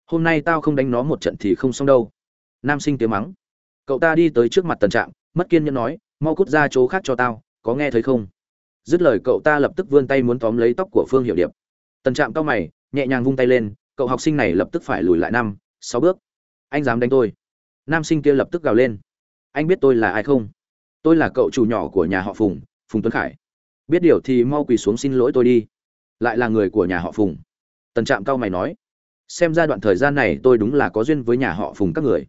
Hôm nay tao không đánh nó một trận thì không xong đâu. Nam sinh tiếng mắng. Cậu ta đi tới trước mặt tần trạm mất kiên nhẫn nói, mau cút ra chỗ khác cho tao, có nghe thấy không? Dứt lời cậu ta lập tức vươn tay muốn tóm lấy tóc của phương hiệu điệp. Tần trạm cao mày, nhẹ nhàng vung tay lên, cậu học sinh này lập tức phải lùi lại năm, sáu bước. Anh dám đánh tôi. Nam sinh kia lập tức gào lên, anh biết tôi là ai không? Tôi là cậu chủ nhỏ của nhà họ phùng phùng tuấn khải. Biết điều thì mau quỳ xuống xin lỗi tôi đi. Lại là người của nhà họ phùng. Tần trạm cao mày nói, xem ra đoạn thời gian này tôi đúng là có duyên với nhà họ phùng các người.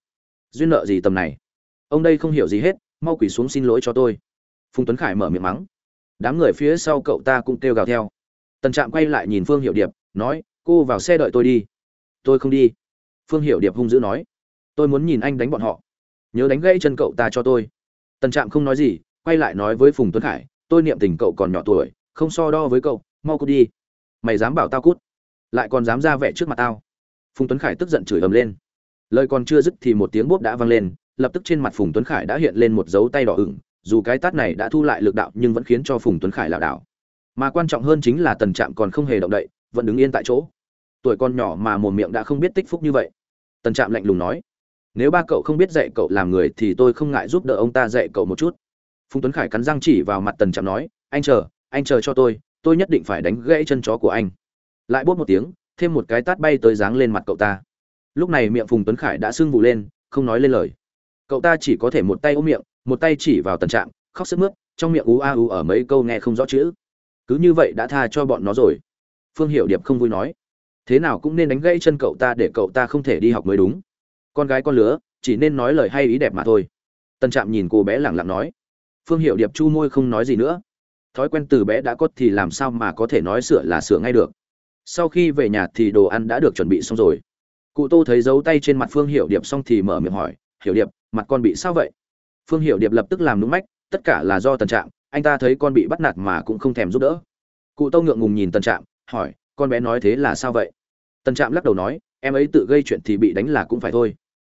Duyên nợ gì tầm này? Ông đây không hiểu gì hết mau quỳ xuống xin lỗi cho tôi. Phùng tuấn khải mở miệng mắng. Đám người phía sau cậu ta cũng kêu gào theo. Tần trạm quay lại nhìn phương hiệu điệp, nói, cô vào xe đợi tôi đi. Tôi không đi. Phương hiệu điệp hung dữ nói, tôi muốn nhìn anh đánh bọn họ. Nhớ đánh gãy chân cậu ta cho tôi. Tần trạm không nói gì, quay lại nói với phùng tuấn khải, tôi niệm tình cậu còn nhỏ tuổi, không so đo với cậu, mau cút đi. Mày dám bảo tao cút, lại còn dám ra vẻ trước mặt tao. Phùng tuấn khải tức giận chửi ầm lên. Lời còn chưa dứt thì một tiếng bốp đã vang lên lập tức trên mặt phùng tuấn khải đã hiện lên một dấu tay đỏ ửng, dù cái tát này đã thu lại lực đạo nhưng vẫn khiến cho phùng tuấn khải lảo đảo. Mà quan trọng hơn chính là tần trạm còn không hề động đậy, vẫn đứng yên tại chỗ. Tuổi con nhỏ mà mồm miệng đã không biết tích phúc như vậy. Tần trạm lạnh lùng nói, nếu ba cậu không biết dạy cậu làm người thì tôi không ngại giúp đỡ ông ta dạy cậu một chút. Phùng tuấn khải cắn răng chỉ vào mặt tần trạm nói, anh chờ anh chờ cho tôi tôi nhất định phải đánh gãy chân chó của anh. Lại bốt một tiếng, thêm một cái tát bay tới dáng lên mặt cậu ta. Lúc này miệng phùng tuấn khải đã sưng vụ lên, không nói lên lời cậu ta chỉ có thể một tay ôm miệng, một tay chỉ vào tần trạm khóc sức mướt, trong miệng ú a ú ở mấy câu nghe không rõ chữ. Cứ như vậy đã tha cho bọn nó rồi. Phương hiệu điệp không vui nói. Thế nào cũng nên đánh gãy chân cậu ta để cậu ta không thể đi học mới đúng. Con gái con lứa, chỉ nên nói lời hay ý đẹp mà thôi. Tần trạm nhìn cô bé lẳng lặng nói. Phương hiệu điệp chu môi không nói gì nữa. Thói quen từ bé đã có thì làm sao mà có thể nói sửa là sửa ngay được. Sau khi về nhà thì đồ ăn đã được chuẩn bị xong rồi. Cụ tô thấy dấu tay trên mặt phương hiệu điệp xong thì mở miệng hỏi hiểu điệp, mặt con bị sao vậy? Phương Hiểu điệp lập tức làm núng mách, tất cả là do tần trạm, anh ta thấy con bị bắt nạt mà cũng không thèm giúp đỡ. Cụ tâu ngượng ngùng nhìn tần trạm, hỏi, con bé nói thế là sao vậy? Tần trạm lắc đầu nói, em ấy tự gây chuyện thì bị đánh là cũng phải thôi.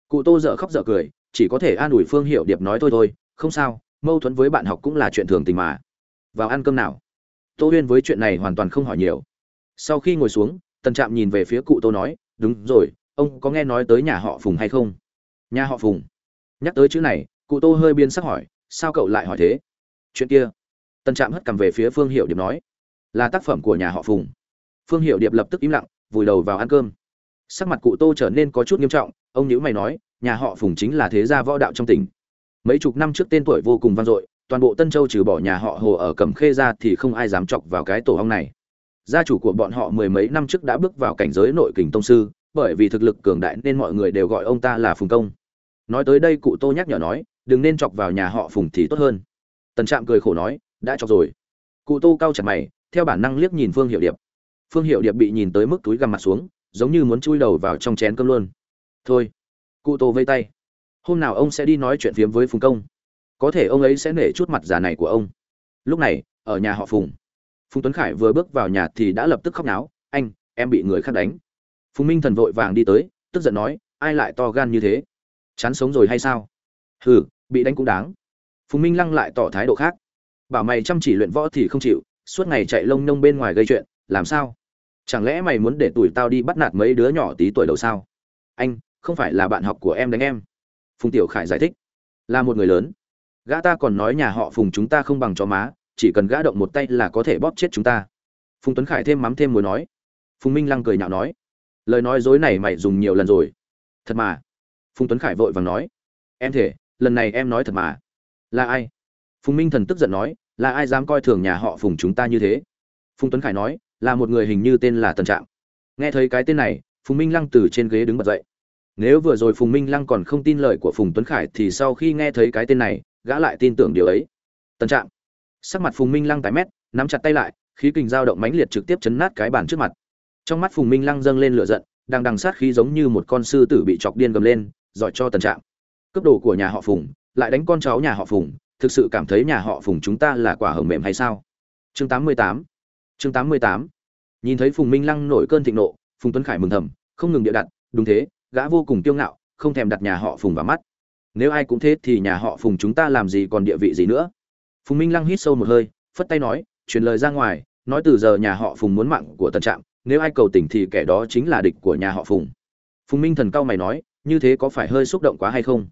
Cụ tô dợ khóc dợ cười, chỉ có thể an ủi phương Hiểu điệp nói thôi thôi, không sao, mâu thuẫn với bạn học cũng là chuyện thường tình mà. Vào ăn cơm nào? Tô huyên với chuyện này hoàn toàn không hỏi nhiều. Sau khi ngồi xuống, tần trạm nhìn về phía cụ tô nói, đúng rồi, ông có nghe nói tới nhà họ phùng hay không? Nhà họ phùng. Nhắc tới chữ này, cụ tô hơi biên sắc hỏi, sao cậu lại hỏi thế? Chuyện kia. Tần trạm hất cầm về phía phương hiệu điệp nói, là tác phẩm của nhà họ phùng. Phương hiệu điệp lập tức im lặng, vùi đầu vào ăn cơm. Sắc mặt cụ tô trở nên có chút nghiêm trọng, ông nhữ mày nói, nhà họ phùng chính là thế gia võ đạo trong tỉnh. Mấy chục năm trước tên tuổi vô cùng vang dội, toàn bộ tân châu trừ bỏ nhà họ hồ ở cẩm khê ra thì không ai dám chọc vào cái tổ hong này. Gia chủ của bọn họ mười mấy năm trước đã bước vào cảnh giới nội kình tông sư, bởi vì thực lực cường đại nên mọi người đều gọi ông ta là phùng công nói tới đây cụ tô nhắc nhở nói, đừng nên chọc vào nhà họ phùng thì tốt hơn. Tần trạm cười khổ nói, đã chọc rồi. Cụ tô cau chặt mày, theo bản năng liếc nhìn phương hiệu điệp. Phương hiệu điệp bị nhìn tới mức túi gằm mặt xuống, giống như muốn chui đầu vào trong chén cơm luôn. Thôi. Cụ tô vây tay. Hôm nào ông sẽ đi nói chuyện phiếm với phùng công. Có thể ông ấy sẽ nể chút mặt già này của ông. Lúc này, ở nhà họ phùng phùng tuấn khải vừa bước vào nhà thì đã lập tức khóc náo, anh, em bị người khác đánh. Phùng minh thần vội vàng đi tới, tức giận nói, ai lại to gan như thế? Chán sống rồi hay sao? Hừ, bị đánh cũng đáng. Phùng minh lăng lại tỏ thái độ khác. Bảo mày chăm chỉ luyện võ thì không chịu, suốt ngày chạy lông nông bên ngoài gây chuyện, làm sao? Chẳng lẽ mày muốn để tuổi tao đi bắt nạt mấy đứa nhỏ tí tuổi đầu sao? Anh, không phải là bạn học của em đánh em. Phùng tiểu khải giải thích. Là một người lớn. Gã ta còn nói nhà họ phùng chúng ta không bằng chó má, chỉ cần gã động một tay là có thể bóp chết chúng ta. Phùng tuấn khải thêm mắm thêm mối nói. Phùng minh lăng cười nhạo nói. Lời nói dối này mày dùng nhiều lần rồi. Thật mà phùng tuấn khải vội vàng nói, em thể lần này em nói thật mà. Là ai? Phùng minh thần tức giận nói, là ai dám coi thường nhà họ phùng chúng ta như thế? Phùng tuấn khải nói, là một người hình như tên là Tần trạm. Nghe thấy cái tên này, phùng minh lăng từ trên ghế đứng bật dậy. Nếu vừa rồi phùng minh lăng còn không tin lời của phùng tuấn khải thì sau khi nghe thấy cái tên này, gã lại tin tưởng điều ấy. Tần trạm. Sắc mặt phùng minh lăng tái mét, nắm chặt tay lại, khí kình dao động mãnh liệt trực tiếp chấn nát cái bàn trước mặt. Trong mắt phùng minh lăng dâng lên lửa giận, đang đằng sát khí giống như một con sư tử bị chọc điên gầm lên giỏi cho tần trạm cấp đồ của nhà họ phùng, lại đánh con cháu nhà họ phùng, thực sự cảm thấy nhà họ phùng chúng ta là quả hồng mềm hay sao? Chương 88 chương 88 nhìn thấy phùng minh lăng nổi cơn thịnh nộ, phùng tuấn khải mừng thầm, không ngừng địa đặt, đúng thế, gã vô cùng kiêu ngạo, không thèm đặt nhà họ phùng vào mắt. Nếu ai cũng thế thì nhà họ phùng chúng ta làm gì còn địa vị gì nữa? Phùng minh lăng hít sâu một hơi, phất tay nói, truyền lời ra ngoài, nói từ giờ nhà họ phùng muốn mạng của tần trạm nếu ai cầu tình thì kẻ đó chính là địch của nhà họ phùng. Phùng minh thần cao mày nói như thế có phải hơi xúc động quá hay không?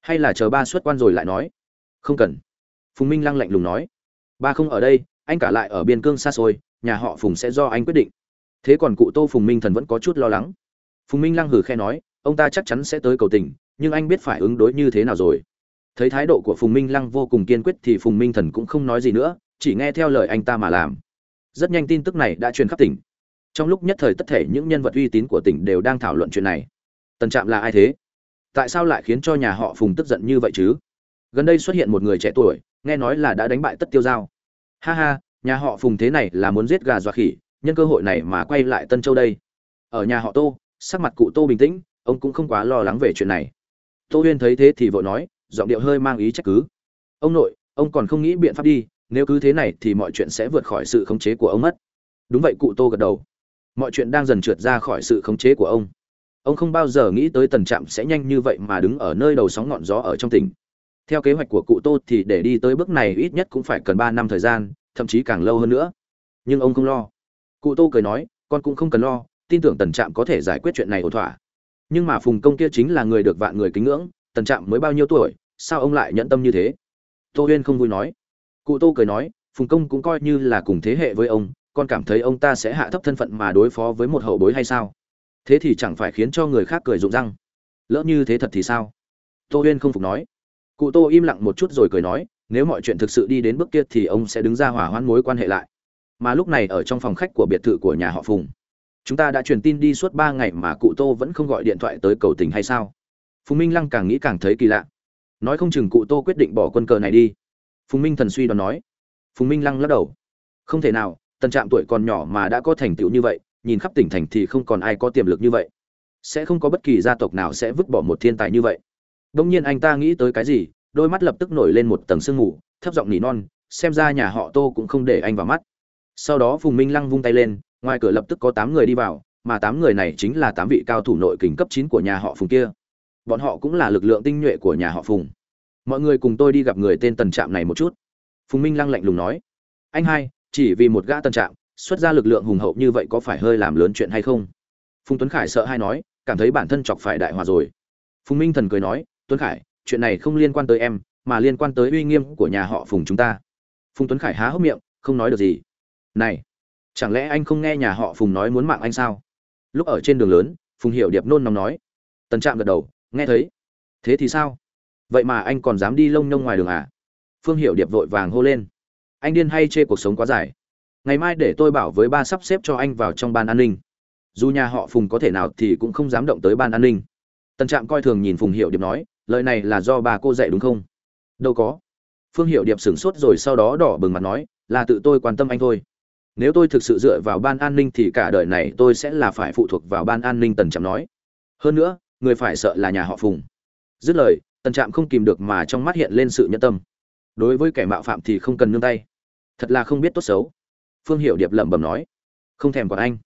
Hay là chờ ba xuất quan rồi lại nói? Không cần. Phùng minh lăng lạnh lùng nói. Ba không ở đây, anh cả lại ở biên cương xa xôi, nhà họ phùng sẽ do anh quyết định. Thế còn cụ tô phùng minh thần vẫn có chút lo lắng. Phùng minh lăng hừ khe nói, ông ta chắc chắn sẽ tới cầu tình, nhưng anh biết phải ứng đối như thế nào rồi. Thấy thái độ của phùng minh lăng vô cùng kiên quyết thì phùng minh thần cũng không nói gì nữa, chỉ nghe theo lời anh ta mà làm. Rất nhanh tin tức này đã truyền khắp tỉnh. Trong lúc nhất thời tất thể những nhân vật uy tín của tỉnh đều đang thảo luận chuyện này tần trạm là ai thế? Tại sao lại khiến cho nhà họ phùng tức giận như vậy chứ? Gần đây xuất hiện một người trẻ tuổi, nghe nói là đã đánh bại tất tiêu giao. Ha ha, nhà họ phùng thế này là muốn giết gà dọa khỉ, nhân cơ hội này mà quay lại tân châu đây. Ở nhà họ tô, sắc mặt cụ tô bình tĩnh, ông cũng không quá lo lắng về chuyện này. Tô huyên thấy thế thì vội nói, giọng điệu hơi mang ý trách cứ. Ông nội, ông còn không nghĩ biện pháp đi, nếu cứ thế này thì mọi chuyện sẽ vượt khỏi sự khống chế của ông mất. Đúng vậy cụ tô gật đầu. Mọi chuyện đang dần trượt ra khỏi sự khống chế của ông ông không bao giờ nghĩ tới tần trạm sẽ nhanh như vậy mà đứng ở nơi đầu sóng ngọn gió ở trong tỉnh. Theo kế hoạch của cụ tô thì để đi tới bước này ít nhất cũng phải cần ba năm thời gian, thậm chí càng lâu hơn nữa. Nhưng ông không lo. Cụ tô cười nói, con cũng không cần lo, tin tưởng tần trạm có thể giải quyết chuyện này ổn thỏa. Nhưng mà phùng công kia chính là người được vạn người kính ngưỡng, tần trạm mới bao nhiêu tuổi, sao ông lại nhẫn tâm như thế? Tô huyên không vui nói. Cụ tô cười nói, phùng công cũng coi như là cùng thế hệ với ông, con cảm thấy ông ta sẽ hạ thấp thân phận mà đối phó với một hậu bối hay sao? Thế thì chẳng phải khiến cho người khác cười rụng răng. Lỡ như thế thật thì sao? Tô huyên không phục nói. Cụ tô im lặng một chút rồi cười nói, nếu mọi chuyện thực sự đi đến bước kia thì ông sẽ đứng ra hỏa hoãn mối quan hệ lại. Mà lúc này ở trong phòng khách của biệt thự của nhà họ phùng, chúng ta đã truyền tin đi suốt ba ngày mà cụ tô vẫn không gọi điện thoại tới cầu tình hay sao? Phùng minh lăng càng nghĩ càng thấy kỳ lạ. Nói không chừng cụ tô quyết định bỏ quân cờ này đi. Phùng minh thần suy đoán nói. Phùng minh lăng lắc đầu. Không thể nào, tần trạm tuổi còn nhỏ mà đã có thành tựu như vậy nhìn khắp tỉnh thành thì không còn ai có tiềm lực như vậy. Sẽ không có bất kỳ gia tộc nào sẽ vứt bỏ một thiên tài như vậy. Đông nhiên anh ta nghĩ tới cái gì, đôi mắt lập tức nổi lên một tầng sương mù, thấp giọng nỉ non, xem ra nhà họ tô cũng không để anh vào mắt. Sau đó phùng minh lăng vung tay lên, ngoài cửa lập tức có tám người đi vào, mà tám người này chính là tám vị cao thủ nội kình cấp chín của nhà họ phùng kia. Bọn họ cũng là lực lượng tinh nhuệ của nhà họ phùng. Mọi người cùng tôi đi gặp người tên tần trạm này một chút. Phùng minh lăng lạnh lùng nói. Anh hai, chỉ vì một gã tần trạm xuất ra lực lượng hùng hậu như vậy có phải hơi làm lớn chuyện hay không? Phùng tuấn khải sợ hay nói, cảm thấy bản thân chọc phải đại hòa rồi. Phùng minh thần cười nói, tuấn khải, chuyện này không liên quan tới em, mà liên quan tới uy nghiêm của nhà họ phùng chúng ta. Phùng tuấn khải há hốc miệng, không nói được gì. Này, chẳng lẽ anh không nghe nhà họ phùng nói muốn mạng anh sao? Lúc ở trên đường lớn, phùng hiểu điệp nôn nóng nói. Tần trạm gật đầu, nghe thấy. Thế thì sao? Vậy mà anh còn dám đi lông nhông ngoài đường à? Phương hiểu điệp vội vàng hô lên. Anh điên hay chê cuộc sống quá dài? Ngày mai để tôi bảo với ba sắp xếp cho anh vào trong ban an ninh. Dù nhà họ phùng có thể nào thì cũng không dám động tới ban an ninh. Tần trạm coi thường nhìn phùng hiệu điệp nói, lời này là do bà cô dạy đúng không? Đâu có. Phương hiệu điệp sửng sốt rồi sau đó đỏ bừng mặt nói, là tự tôi quan tâm anh thôi. Nếu tôi thực sự dựa vào ban an ninh thì cả đời này tôi sẽ là phải phụ thuộc vào ban an ninh, tần trạm nói. Hơn nữa, người phải sợ là nhà họ phùng. Dứt lời, tần trạm không kìm được mà trong mắt hiện lên sự nhân tâm. Đối với kẻ mạo phạm thì không cần nương tay. Thật là không biết tốt xấu phương hiệu điệp lẩm bẩm nói. Không thèm còn anh.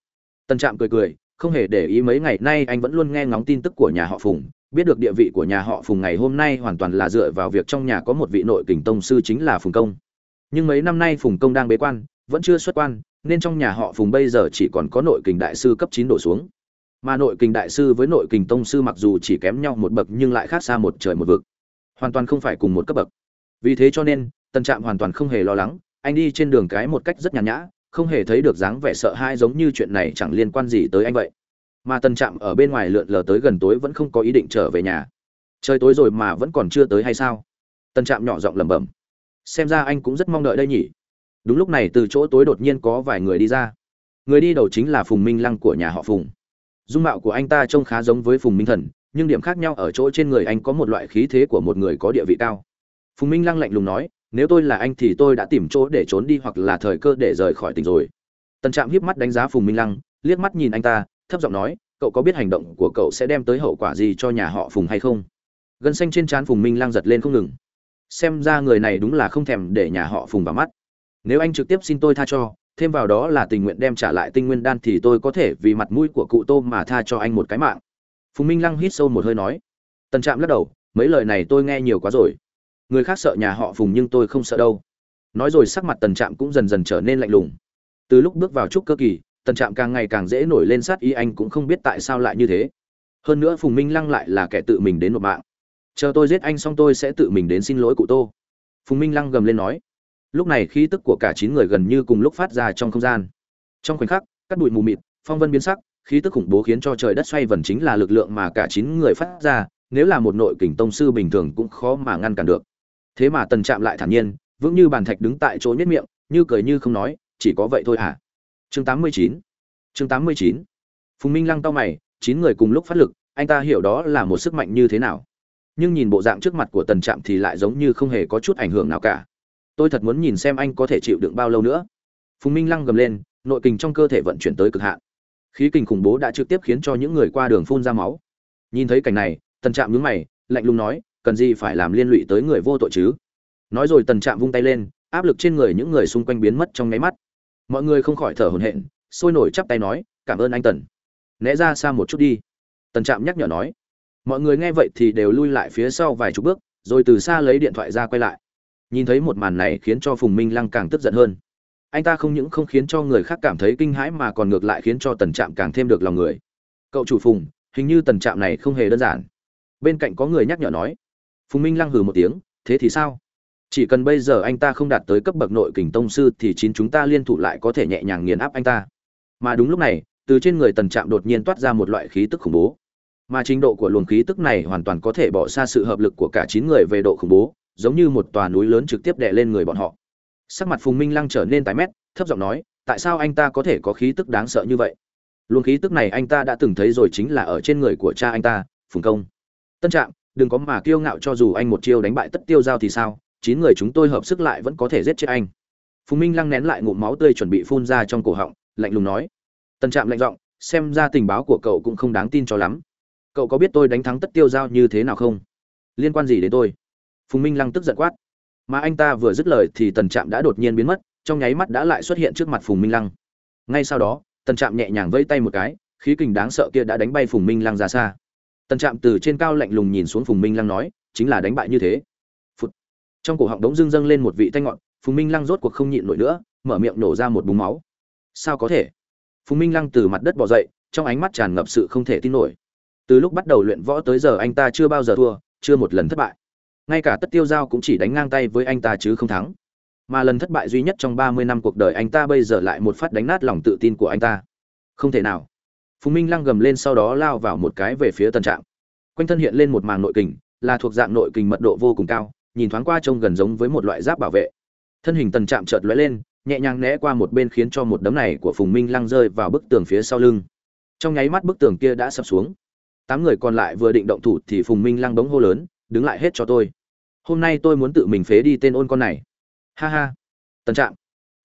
Tần trạm cười cười, không hề để ý mấy ngày nay anh vẫn luôn nghe ngóng tin tức của nhà họ phùng, biết được địa vị của nhà họ phùng ngày hôm nay hoàn toàn là dựa vào việc trong nhà có một vị nội kình tông sư chính là phùng công. Nhưng mấy năm nay phùng công đang bế quan, vẫn chưa xuất quan, nên trong nhà họ phùng bây giờ chỉ còn có nội kình đại sư cấp chín đổ xuống. Mà nội kình đại sư với nội kình tông sư mặc dù chỉ kém nhau một bậc nhưng lại khác xa một trời một vực. Hoàn toàn không phải cùng một cấp bậc. Vì thế cho nên tân trạm hoàn toàn không hề lo lắng anh đi trên đường cái một cách rất nhàn nhã, không hề thấy được dáng vẻ sợ hãi giống như chuyện này chẳng liên quan gì tới anh vậy. Mà tân trạm ở bên ngoài lượn lờ tới gần tối vẫn không có ý định trở về nhà. Trời tối rồi mà vẫn còn chưa tới hay sao? Tân trạm nhỏ giọng lẩm bẩm. Xem ra anh cũng rất mong đợi đây nhỉ? Đúng lúc này từ chỗ tối đột nhiên có vài người đi ra. Người đi đầu chính là phùng minh lăng của nhà họ phùng. Dung mạo của anh ta trông khá giống với phùng minh thần, nhưng điểm khác nhau ở chỗ trên người anh có một loại khí thế của một người có địa vị cao. Phùng minh lăng lạnh lùng nói nếu tôi là anh thì tôi đã tìm chỗ để trốn đi hoặc là thời cơ để rời khỏi tỉnh rồi. Tần trạm hiếp mắt đánh giá phùng minh lăng, liếc mắt nhìn anh ta, thấp giọng nói, cậu có biết hành động của cậu sẽ đem tới hậu quả gì cho nhà họ phùng hay không? Gân xanh trên trán phùng minh lăng giật lên không ngừng. Xem ra người này đúng là không thèm để nhà họ phùng vào mắt. Nếu anh trực tiếp xin tôi tha cho, thêm vào đó là tình nguyện đem trả lại tinh nguyên đan thì tôi có thể vì mặt mũi của cụ tô mà tha cho anh một cái mạng. Phùng minh lăng hít sâu một hơi nói. Tần trạm lắc đầu, mấy lời này tôi nghe nhiều quá rồi người khác sợ nhà họ phùng nhưng tôi không sợ đâu. Nói rồi sắc mặt tần trạm cũng dần dần trở nên lạnh lùng. Từ lúc bước vào trúc cơ kỳ, tần trạm càng ngày càng dễ nổi lên sát ý, anh cũng không biết tại sao lại như thế. Hơn nữa phùng minh lăng lại là kẻ tự mình đến nộp mạng. Chờ tôi giết anh xong tôi sẽ tự mình đến xin lỗi cụ tô. Phùng minh lăng gầm lên nói. Lúc này khí tức của cả chín người gần như cùng lúc phát ra trong không gian. Trong khoảnh khắc, cắt bụi mù mịt, phong vân biến sắc, khí tức khủng bố khiến cho trời đất xoay vần chính là lực lượng mà cả chín người phát ra, nếu là một nội kình tông sư bình thường cũng khó mà ngăn cản được thế mà tần trạm lại thản nhiên, vững như bàn thạch đứng tại chỗ nhất miệng, như cười như không nói, chỉ có vậy thôi hả? Chương 89 chương 89 phùng minh lăng to mày, chín người cùng lúc phát lực, anh ta hiểu đó là một sức mạnh như thế nào. Nhưng nhìn bộ dạng trước mặt của tần trạm thì lại giống như không hề có chút ảnh hưởng nào cả. Tôi thật muốn nhìn xem anh có thể chịu đựng bao lâu nữa. Phùng minh lăng gầm lên, nội kình trong cơ thể vận chuyển tới cực hạn. Khí kình khủng bố đã trực tiếp khiến cho những người qua đường phun ra máu. Nhìn thấy cảnh này, tần trạm nhướng mày, lạnh lùng nói cần gì phải làm liên lụy tới người vô tội chứ? Nói rồi tần trạm vung tay lên, áp lực trên người những người xung quanh biến mất trong nháy mắt. Mọi người không khỏi thở hổn hển, sôi nổi chắp tay nói, cảm ơn anh tần. Né ra xa một chút đi. Tần trạm nhắc nhở nói. Mọi người nghe vậy thì đều lui lại phía sau vài chục bước, rồi từ xa lấy điện thoại ra quay lại. Nhìn thấy một màn này khiến cho phùng minh lăng càng tức giận hơn. Anh ta không những không khiến cho người khác cảm thấy kinh hãi mà còn ngược lại khiến cho tần trạm càng thêm được lòng người. Cậu chủ phùng, hình như tần trạm này không hề đơn giản. Bên cạnh có người nhắc nhở nói phùng minh lăng hừ một tiếng, thế thì sao? Chỉ cần bây giờ anh ta không đạt tới cấp bậc nội kình tông sư thì chín chúng ta liên thủ lại có thể nhẹ nhàng nghiền áp anh ta. Mà đúng lúc này, từ trên người tần trạm đột nhiên toát ra một loại khí tức khủng bố. Mà trình độ của luồng khí tức này hoàn toàn có thể bỏ xa sự hợp lực của cả chín người về độ khủng bố, giống như một tòa núi lớn trực tiếp đè lên người bọn họ. Sắc mặt phùng minh lăng trở nên tái mét, thấp giọng nói, tại sao anh ta có thể có khí tức đáng sợ như vậy? Luồng khí tức này anh ta đã từng thấy rồi chính là ở trên người của cha anh ta, phùng công. Tân trạm đừng có mà kiêu ngạo cho dù anh một chiêu đánh bại tất tiêu giao thì sao, chín người chúng tôi hợp sức lại vẫn có thể giết chết anh. Phùng minh lăng nén lại ngụm máu tươi chuẩn bị phun ra trong cổ họng, lạnh lùng nói. Tần trạm lạnh giọng, xem ra tình báo của cậu cũng không đáng tin cho lắm. Cậu có biết tôi đánh thắng tất tiêu giao như thế nào không? Liên quan gì đến tôi? Phùng minh lăng tức giận quát. Mà anh ta vừa dứt lời thì tần trạm đã đột nhiên biến mất, trong nháy mắt đã lại xuất hiện trước mặt phùng minh lăng. Ngay sau đó, tần trạm nhẹ nhàng vẫy tay một cái, khí kình đáng sợ kia đã đánh bay phùng minh lăng ra xa tần trạm từ trên cao lạnh lùng nhìn xuống phùng minh lăng nói, chính là đánh bại như thế. Phụt. trong cổ họng đống dưng dâng lên một vị thanh ngọn, phùng minh lăng rốt cuộc không nhịn nổi nữa, mở miệng nổ ra một búng máu. Sao có thể? Phùng minh lăng từ mặt đất bỏ dậy, trong ánh mắt tràn ngập sự không thể tin nổi. Từ lúc bắt đầu luyện võ tới giờ anh ta chưa bao giờ thua, chưa một lần thất bại. Ngay cả tất tiêu giao cũng chỉ đánh ngang tay với anh ta chứ không thắng. Mà lần thất bại duy nhất trong ba mươi năm cuộc đời anh ta bây giờ lại một phát đánh nát lòng tự tin của anh ta. Không thể nào phùng minh lăng gầm lên sau đó lao vào một cái về phía Tần trạm. Quanh thân hiện lên một màng nội kình, là thuộc dạng nội kình mật độ vô cùng cao, nhìn thoáng qua trông gần giống với một loại giáp bảo vệ. Thân hình tần trạm chợt lóe lên, nhẹ nhàng né qua một bên khiến cho một đấm này của phùng minh lăng rơi vào bức tường phía sau lưng. Trong nháy mắt bức tường kia đã sập xuống. Tám người còn lại vừa định động thủ thì phùng minh lăng bỗng hô lớn, đứng lại hết cho tôi. Hôm nay tôi muốn tự mình phế đi tên ôn con này. Ha ha. Tần trạm.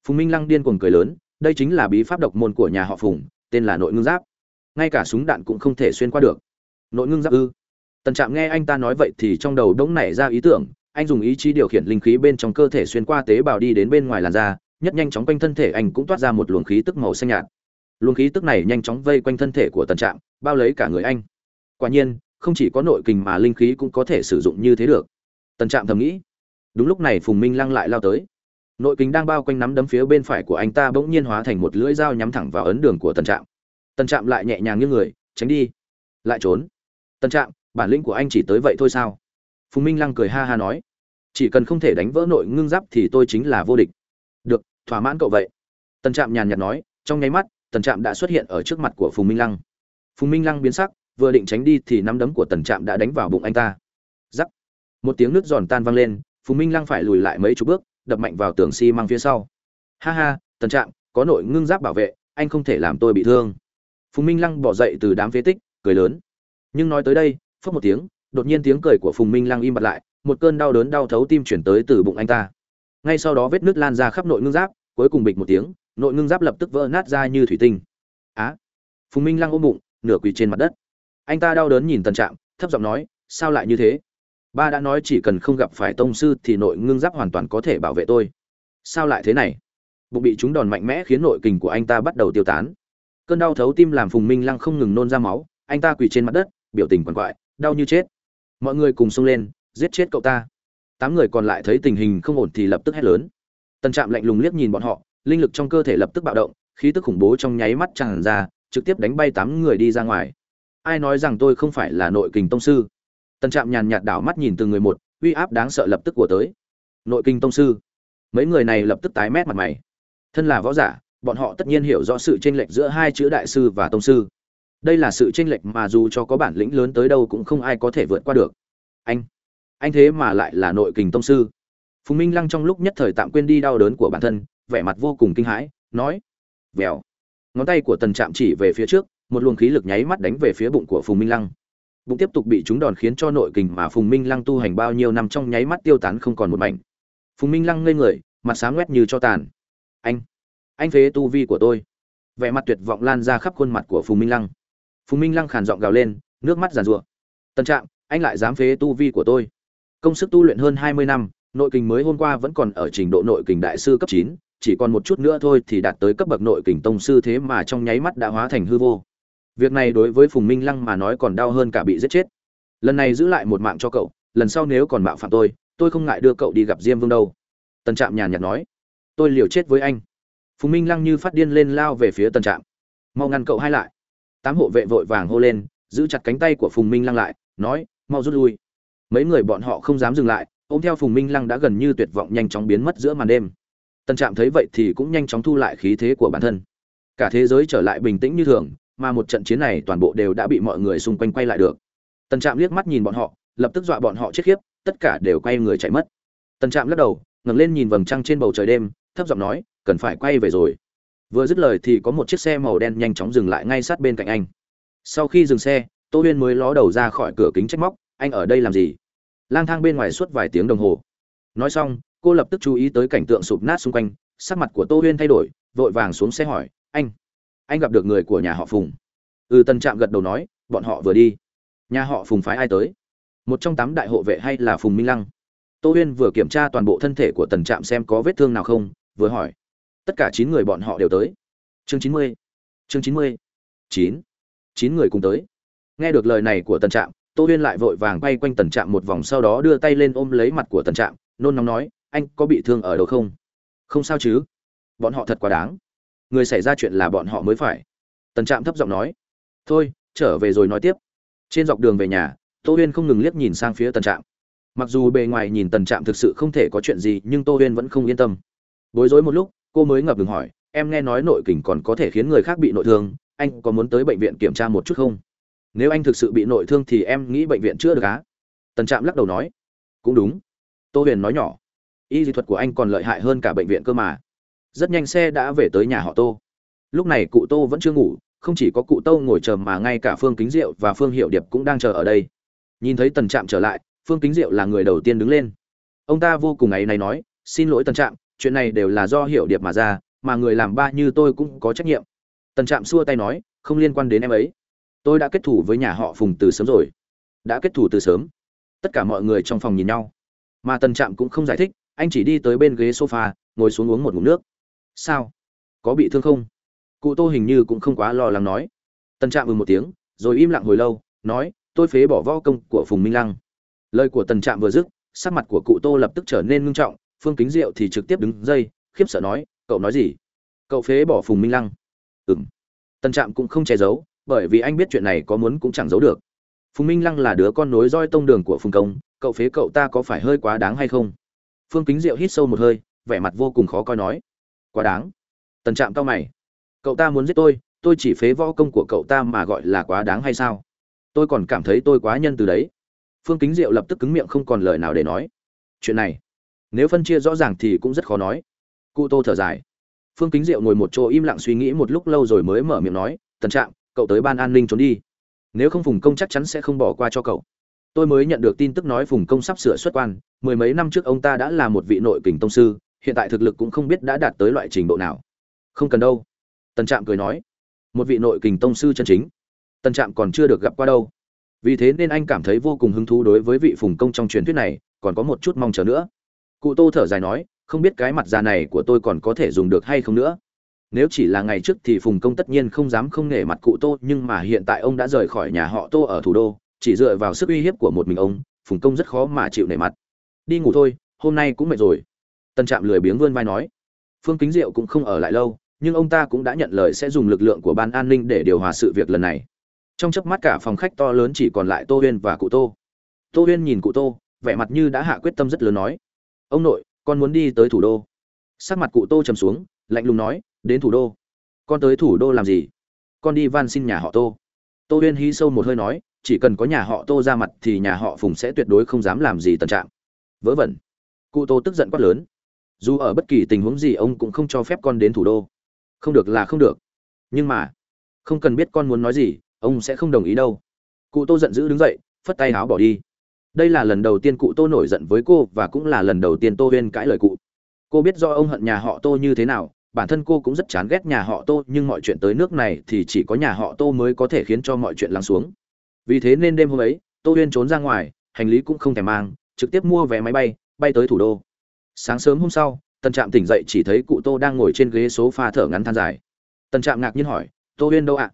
Phùng minh lăng điên cuồng cười lớn, đây chính là bí pháp độc môn của nhà họ phùng, tên là nội ngưng giáp ngay cả súng đạn cũng không thể xuyên qua được. Nội ngưng giáp ư? Tần trạm nghe anh ta nói vậy thì trong đầu đống nảy ra ý tưởng, anh dùng ý chí điều khiển linh khí bên trong cơ thể xuyên qua tế bào đi đến bên ngoài làn da, nhất nhanh chóng quanh thân thể anh cũng toát ra một luồng khí tức màu xanh nhạt. Luồng khí tức này nhanh chóng vây quanh thân thể của tần trạm, bao lấy cả người anh. Quả nhiên, không chỉ có nội kình mà linh khí cũng có thể sử dụng như thế được. Tần trạm thầm nghĩ. Đúng lúc này phùng minh lăng lại lao tới. Nội kính đang bao quanh nắm đấm phía bên phải của anh ta bỗng nhiên hóa thành một lưỡi dao nhắm thẳng vào ấn đường của tần trạm tần trạm lại nhẹ nhàng như người, tránh đi, lại trốn. Tần trạm, bản lĩnh của anh chỉ tới vậy thôi sao? Phùng minh lăng cười ha ha nói, chỉ cần không thể đánh vỡ nội ngưng giáp thì tôi chính là vô địch. Được, thỏa mãn cậu vậy. Tần trạm nhàn nhạt nói, trong nháy mắt, tần trạm đã xuất hiện ở trước mặt của phùng minh lăng. Phùng minh lăng biến sắc, vừa định tránh đi thì nắm đấm của tần trạm đã đánh vào bụng anh ta. Giắc một tiếng nước giòn tan vang lên, phùng minh lăng phải lùi lại mấy chục bước, đập mạnh vào tường xi măng phía sau. Ha ha, tần trạm, có nội ngưng giáp bảo vệ, anh không thể làm tôi bị thương phùng minh lăng bỏ dậy từ đám phế tích, cười lớn. Nhưng nói tới đây phất một tiếng, đột nhiên tiếng cười của phùng minh lăng im bặt lại, một cơn đau đớn đau thấu tim chuyển tới từ bụng anh ta. Ngay sau đó vết nước lan ra khắp nội ngưng giáp, cuối cùng bịch một tiếng, nội ngưng giáp lập tức vỡ nát ra như thủy tinh. Á! Phùng minh lăng ôm bụng, nửa quỳ trên mặt đất. Anh ta đau đớn nhìn tần trạm, thấp giọng nói, sao lại như thế? Ba đã nói chỉ cần không gặp phải tông sư thì nội ngưng giáp hoàn toàn có thể bảo vệ tôi. Sao lại thế này? Bụng bị chúng đòn mạnh mẽ khiến nội kình của anh ta bắt đầu tiêu tán cơn đau thấu tim làm phùng minh lăng không ngừng nôn ra máu, anh ta quỳ trên mặt đất, biểu tình quằn quại, đau như chết. Mọi người cùng xông lên, giết chết cậu ta. Tám người còn lại thấy tình hình không ổn thì lập tức hét lớn. Tần trạm lạnh lùng liếc nhìn bọn họ, linh lực trong cơ thể lập tức bạo động, khí tức khủng bố trong nháy mắt tràn ra, trực tiếp đánh bay tám người đi ra ngoài. Ai nói rằng tôi không phải là nội kình tông sư? Tần trạm nhàn nhạt đảo mắt nhìn từng người một, uy áp đáng sợ lập tức của tới. Nội kinh tông sư. Mấy người này lập tức tái mét mặt mày. Thân là võ giả bọn họ tất nhiên hiểu rõ sự chênh lệch giữa hai chữ đại sư và tông sư. Đây là sự chênh lệch mà dù cho có bản lĩnh lớn tới đâu cũng không ai có thể vượt qua được. Anh anh thế mà lại là nội kình tông sư. Phùng minh lăng trong lúc nhất thời tạm quên đi đau đớn của bản thân, vẻ mặt vô cùng kinh hãi, nói, vèo. Ngón tay của tần trạm chỉ về phía trước, một luồng khí lực nháy mắt đánh về phía bụng của phùng minh lăng. Bụng tiếp tục bị chúng đòn khiến cho nội kình mà phùng minh lăng tu hành bao nhiêu năm trong nháy mắt tiêu tán không còn một mảnh. Phùng minh lăng ngây người, mặt sáng quét như cho tàn. Anh anh phế tu vi của tôi. Vẻ mặt tuyệt vọng lan ra khắp khuôn mặt của phùng minh lăng. Phùng minh lăng khàn giọng gào lên, nước mắt giàn rụa tân trạng anh lại dám phế tu vi của tôi. Công sức tu luyện hơn hai mươi năm, nội kình mới hôm qua vẫn còn ở trình độ nội kình đại sư cấp chín, chỉ còn một chút nữa thôi thì đạt tới cấp bậc nội kình tông sư thế mà trong nháy mắt đã hóa thành hư vô. Việc này đối với phùng minh lăng mà nói còn đau hơn cả bị giết chết. Lần này giữ lại một mạng cho cậu, lần sau nếu còn mạo phạm tôi tôi không ngại đưa cậu đi gặp diêm vương đâu. Tần trạm nhàn nhạt nói, tôi liều chết với anh phùng minh lăng như phát điên lên lao về phía tần trạm. Mau ngăn cậu hai lại. Tám hộ vệ vội vàng hô lên, giữ chặt cánh tay của phùng minh lăng lại, nói, mau rút lui. Mấy người bọn họ không dám dừng lại, ôm theo phùng minh lăng đã gần như tuyệt vọng nhanh chóng biến mất giữa màn đêm. Tần trạm thấy vậy thì cũng nhanh chóng thu lại khí thế của bản thân. Cả thế giới trở lại bình tĩnh như thường, mà một trận chiến này toàn bộ đều đã bị mọi người xung quanh quay lại được. Tần trạm liếc mắt nhìn bọn họ, lập tức dọa bọn họ chết khiếp, tất cả đều quay người chạy mất. Tần trạm lắc đầu, ngẩng lên nhìn vầng trăng trên bầu trời đêm thấp giọng nói, cần phải quay về rồi. Vừa dứt lời thì có một chiếc xe màu đen nhanh chóng dừng lại ngay sát bên cạnh anh. Sau khi dừng xe, tô huyên mới ló đầu ra khỏi cửa kính trách móc, anh ở đây làm gì? Lang thang bên ngoài suốt vài tiếng đồng hồ. Nói xong, cô lập tức chú ý tới cảnh tượng sụp nát xung quanh, sắc mặt của tô huyên thay đổi, vội vàng xuống xe hỏi, anh anh gặp được người của nhà họ phùng? Ừ tân trạm gật đầu nói, bọn họ vừa đi. Nhà họ phùng phái ai tới? Một trong tám đại hộ vệ hay là phùng minh lăng? Tô huyên vừa kiểm tra toàn bộ thân thể của tần trạm xem có vết thương nào không vừa hỏi. Tất cả chín người bọn họ đều tới. Chương chín mươi, chương chín mươi, chín chín người cùng tới. Nghe được lời này của tần trạm, tô huyên lại vội vàng quay quanh tần trạm một vòng, sau đó đưa tay lên ôm lấy mặt của tần trạm, nôn nóng nói, anh có bị thương ở đâu không? Không sao chứ. Bọn họ thật quá đáng. Người xảy ra chuyện là bọn họ mới phải. Tần trạm thấp giọng nói. Thôi, trở về rồi nói tiếp. Trên dọc đường về nhà, tô huyên không ngừng liếc nhìn sang phía tần trạm. Mặc dù bề ngoài nhìn tần trạm thực sự không thể có chuyện gì, nhưng tô huyên vẫn không yên tâm bối rối một lúc, cô mới ngập ngừng hỏi, em nghe nói nội kình còn có thể khiến người khác bị nội thương, anh có muốn tới bệnh viện kiểm tra một chút không? Nếu anh thực sự bị nội thương thì em nghĩ bệnh viện chưa được á? Tần trạm lắc đầu nói, cũng đúng. Tô huyền nói nhỏ, y dị thuật của anh còn lợi hại hơn cả bệnh viện cơ mà. Rất nhanh xe đã về tới nhà họ tô. Lúc này cụ tô vẫn chưa ngủ, không chỉ có cụ tô ngồi chờ mà ngay cả phương kính diệu và phương hiệu điệp cũng đang chờ ở đây. Nhìn thấy tần trạm trở lại, phương kính diệu là người đầu tiên đứng lên. Ông ta vô cùng ấy này nói, xin lỗi tần trạm chuyện này đều là do hiểu điệp mà ra, mà người làm ba như tôi cũng có trách nhiệm. Tần trạm xua tay nói, không liên quan đến em ấy. Tôi đã kết thủ với nhà họ phùng từ sớm rồi. Đã kết thủ từ sớm. Tất cả mọi người trong phòng nhìn nhau. Mà tần trạm cũng không giải thích, anh chỉ đi tới bên ghế sofa, ngồi xuống uống một ngụm nước. Sao? Có bị thương không? Cụ tô hình như cũng không quá lo lắng nói. Tần trạm ừ một tiếng, rồi im lặng hồi lâu, nói, tôi phế bỏ võ công của phùng minh lăng. Lời của tần trạm vừa dứt, sắc mặt của cụ tô lập tức trở nên ngưng trọng phương kính diệu thì trực tiếp đứng dây khiếp sợ nói, cậu nói gì? Cậu phế bỏ phùng minh lăng. Ừ m tần trạm cũng không che giấu, bởi vì anh biết chuyện này có muốn cũng chẳng giấu được. Phùng minh lăng là đứa con nối roi tông đường của phùng công, cậu phế cậu ta có phải hơi quá đáng hay không? Phương kính diệu hít sâu một hơi, vẻ mặt vô cùng khó coi nói, quá đáng. Tần trạm tao mày, cậu ta muốn giết tôi tôi chỉ phế võ công của cậu ta mà gọi là quá đáng hay sao? Tôi còn cảm thấy tôi quá nhân từ đấy. Phương kính diệu lập tức cứng miệng không còn lời nào để nói, chuyện này nếu phân chia rõ ràng thì cũng rất khó nói. Cụ tô thở dài. Phương kính diệu ngồi một chỗ im lặng suy nghĩ một lúc lâu rồi mới mở miệng nói, tần trạm, cậu tới ban an ninh trốn đi. Nếu không phùng công chắc chắn sẽ không bỏ qua cho cậu. Tôi mới nhận được tin tức nói phùng công sắp sửa xuất quan. Mười mấy năm trước ông ta đã là một vị nội kình tông sư, hiện tại thực lực cũng không biết đã đạt tới loại trình độ nào. Không cần đâu. Tần trạm cười nói. Một vị nội kình tông sư chân chính. Tần trạm còn chưa được gặp qua đâu. Vì thế nên anh cảm thấy vô cùng hứng thú đối với vị phùng công trong truyền thuyết này, còn có một chút mong chờ nữa cụ tô thở dài nói, không biết cái mặt già này của tôi còn có thể dùng được hay không nữa. Nếu chỉ là ngày trước thì phùng công tất nhiên không dám không nể mặt cụ tô, nhưng mà hiện tại ông đã rời khỏi nhà họ tô ở thủ đô, chỉ dựa vào sức uy hiếp của một mình ông, phùng công rất khó mà chịu nể mặt. Đi ngủ thôi, hôm nay cũng mệt rồi. Tân trạm lười biếng vươn vai nói, phương kính diệu cũng không ở lại lâu, nhưng ông ta cũng đã nhận lời sẽ dùng lực lượng của ban an ninh để điều hòa sự việc lần này. Trong chớp mắt cả phòng khách to lớn chỉ còn lại tô huyên và cụ tô. Tô huyên nhìn cụ tô, vẻ mặt như đã hạ quyết tâm rất lớn nói ông nội, con muốn đi tới thủ đô. Sắc mặt cụ tô trầm xuống, lạnh lùng nói, đến thủ đô. Con tới thủ đô làm gì? Con đi van xin nhà họ tô. Tô huyên hí sâu một hơi nói, chỉ cần có nhà họ tô ra mặt thì nhà họ phùng sẽ tuyệt đối không dám làm gì tần trạng. Vớ vẩn. Cụ tô tức giận quát lớn. Dù ở bất kỳ tình huống gì, ông cũng không cho phép con đến thủ đô. Không được là không được. Nhưng mà, không cần biết con muốn nói gì, ông sẽ không đồng ý đâu. Cụ tô giận dữ đứng dậy, phất tay áo bỏ đi đây là lần đầu tiên cụ tô nổi giận với cô và cũng là lần đầu tiên tô huyên cãi lời cụ. Cô biết do ông hận nhà họ tô như thế nào, bản thân cô cũng rất chán ghét nhà họ tô, nhưng mọi chuyện tới nước này thì chỉ có nhà họ tô mới có thể khiến cho mọi chuyện lắng xuống. Vì thế nên đêm hôm ấy, tô huyên trốn ra ngoài, hành lý cũng không thèm mang, trực tiếp mua vé máy bay bay tới thủ đô. Sáng sớm hôm sau tân trạm tỉnh dậy chỉ thấy cụ tô đang ngồi trên ghế số pha thở ngắn than dài. Tân trạm ngạc nhiên hỏi, tô huyên đâu ạ?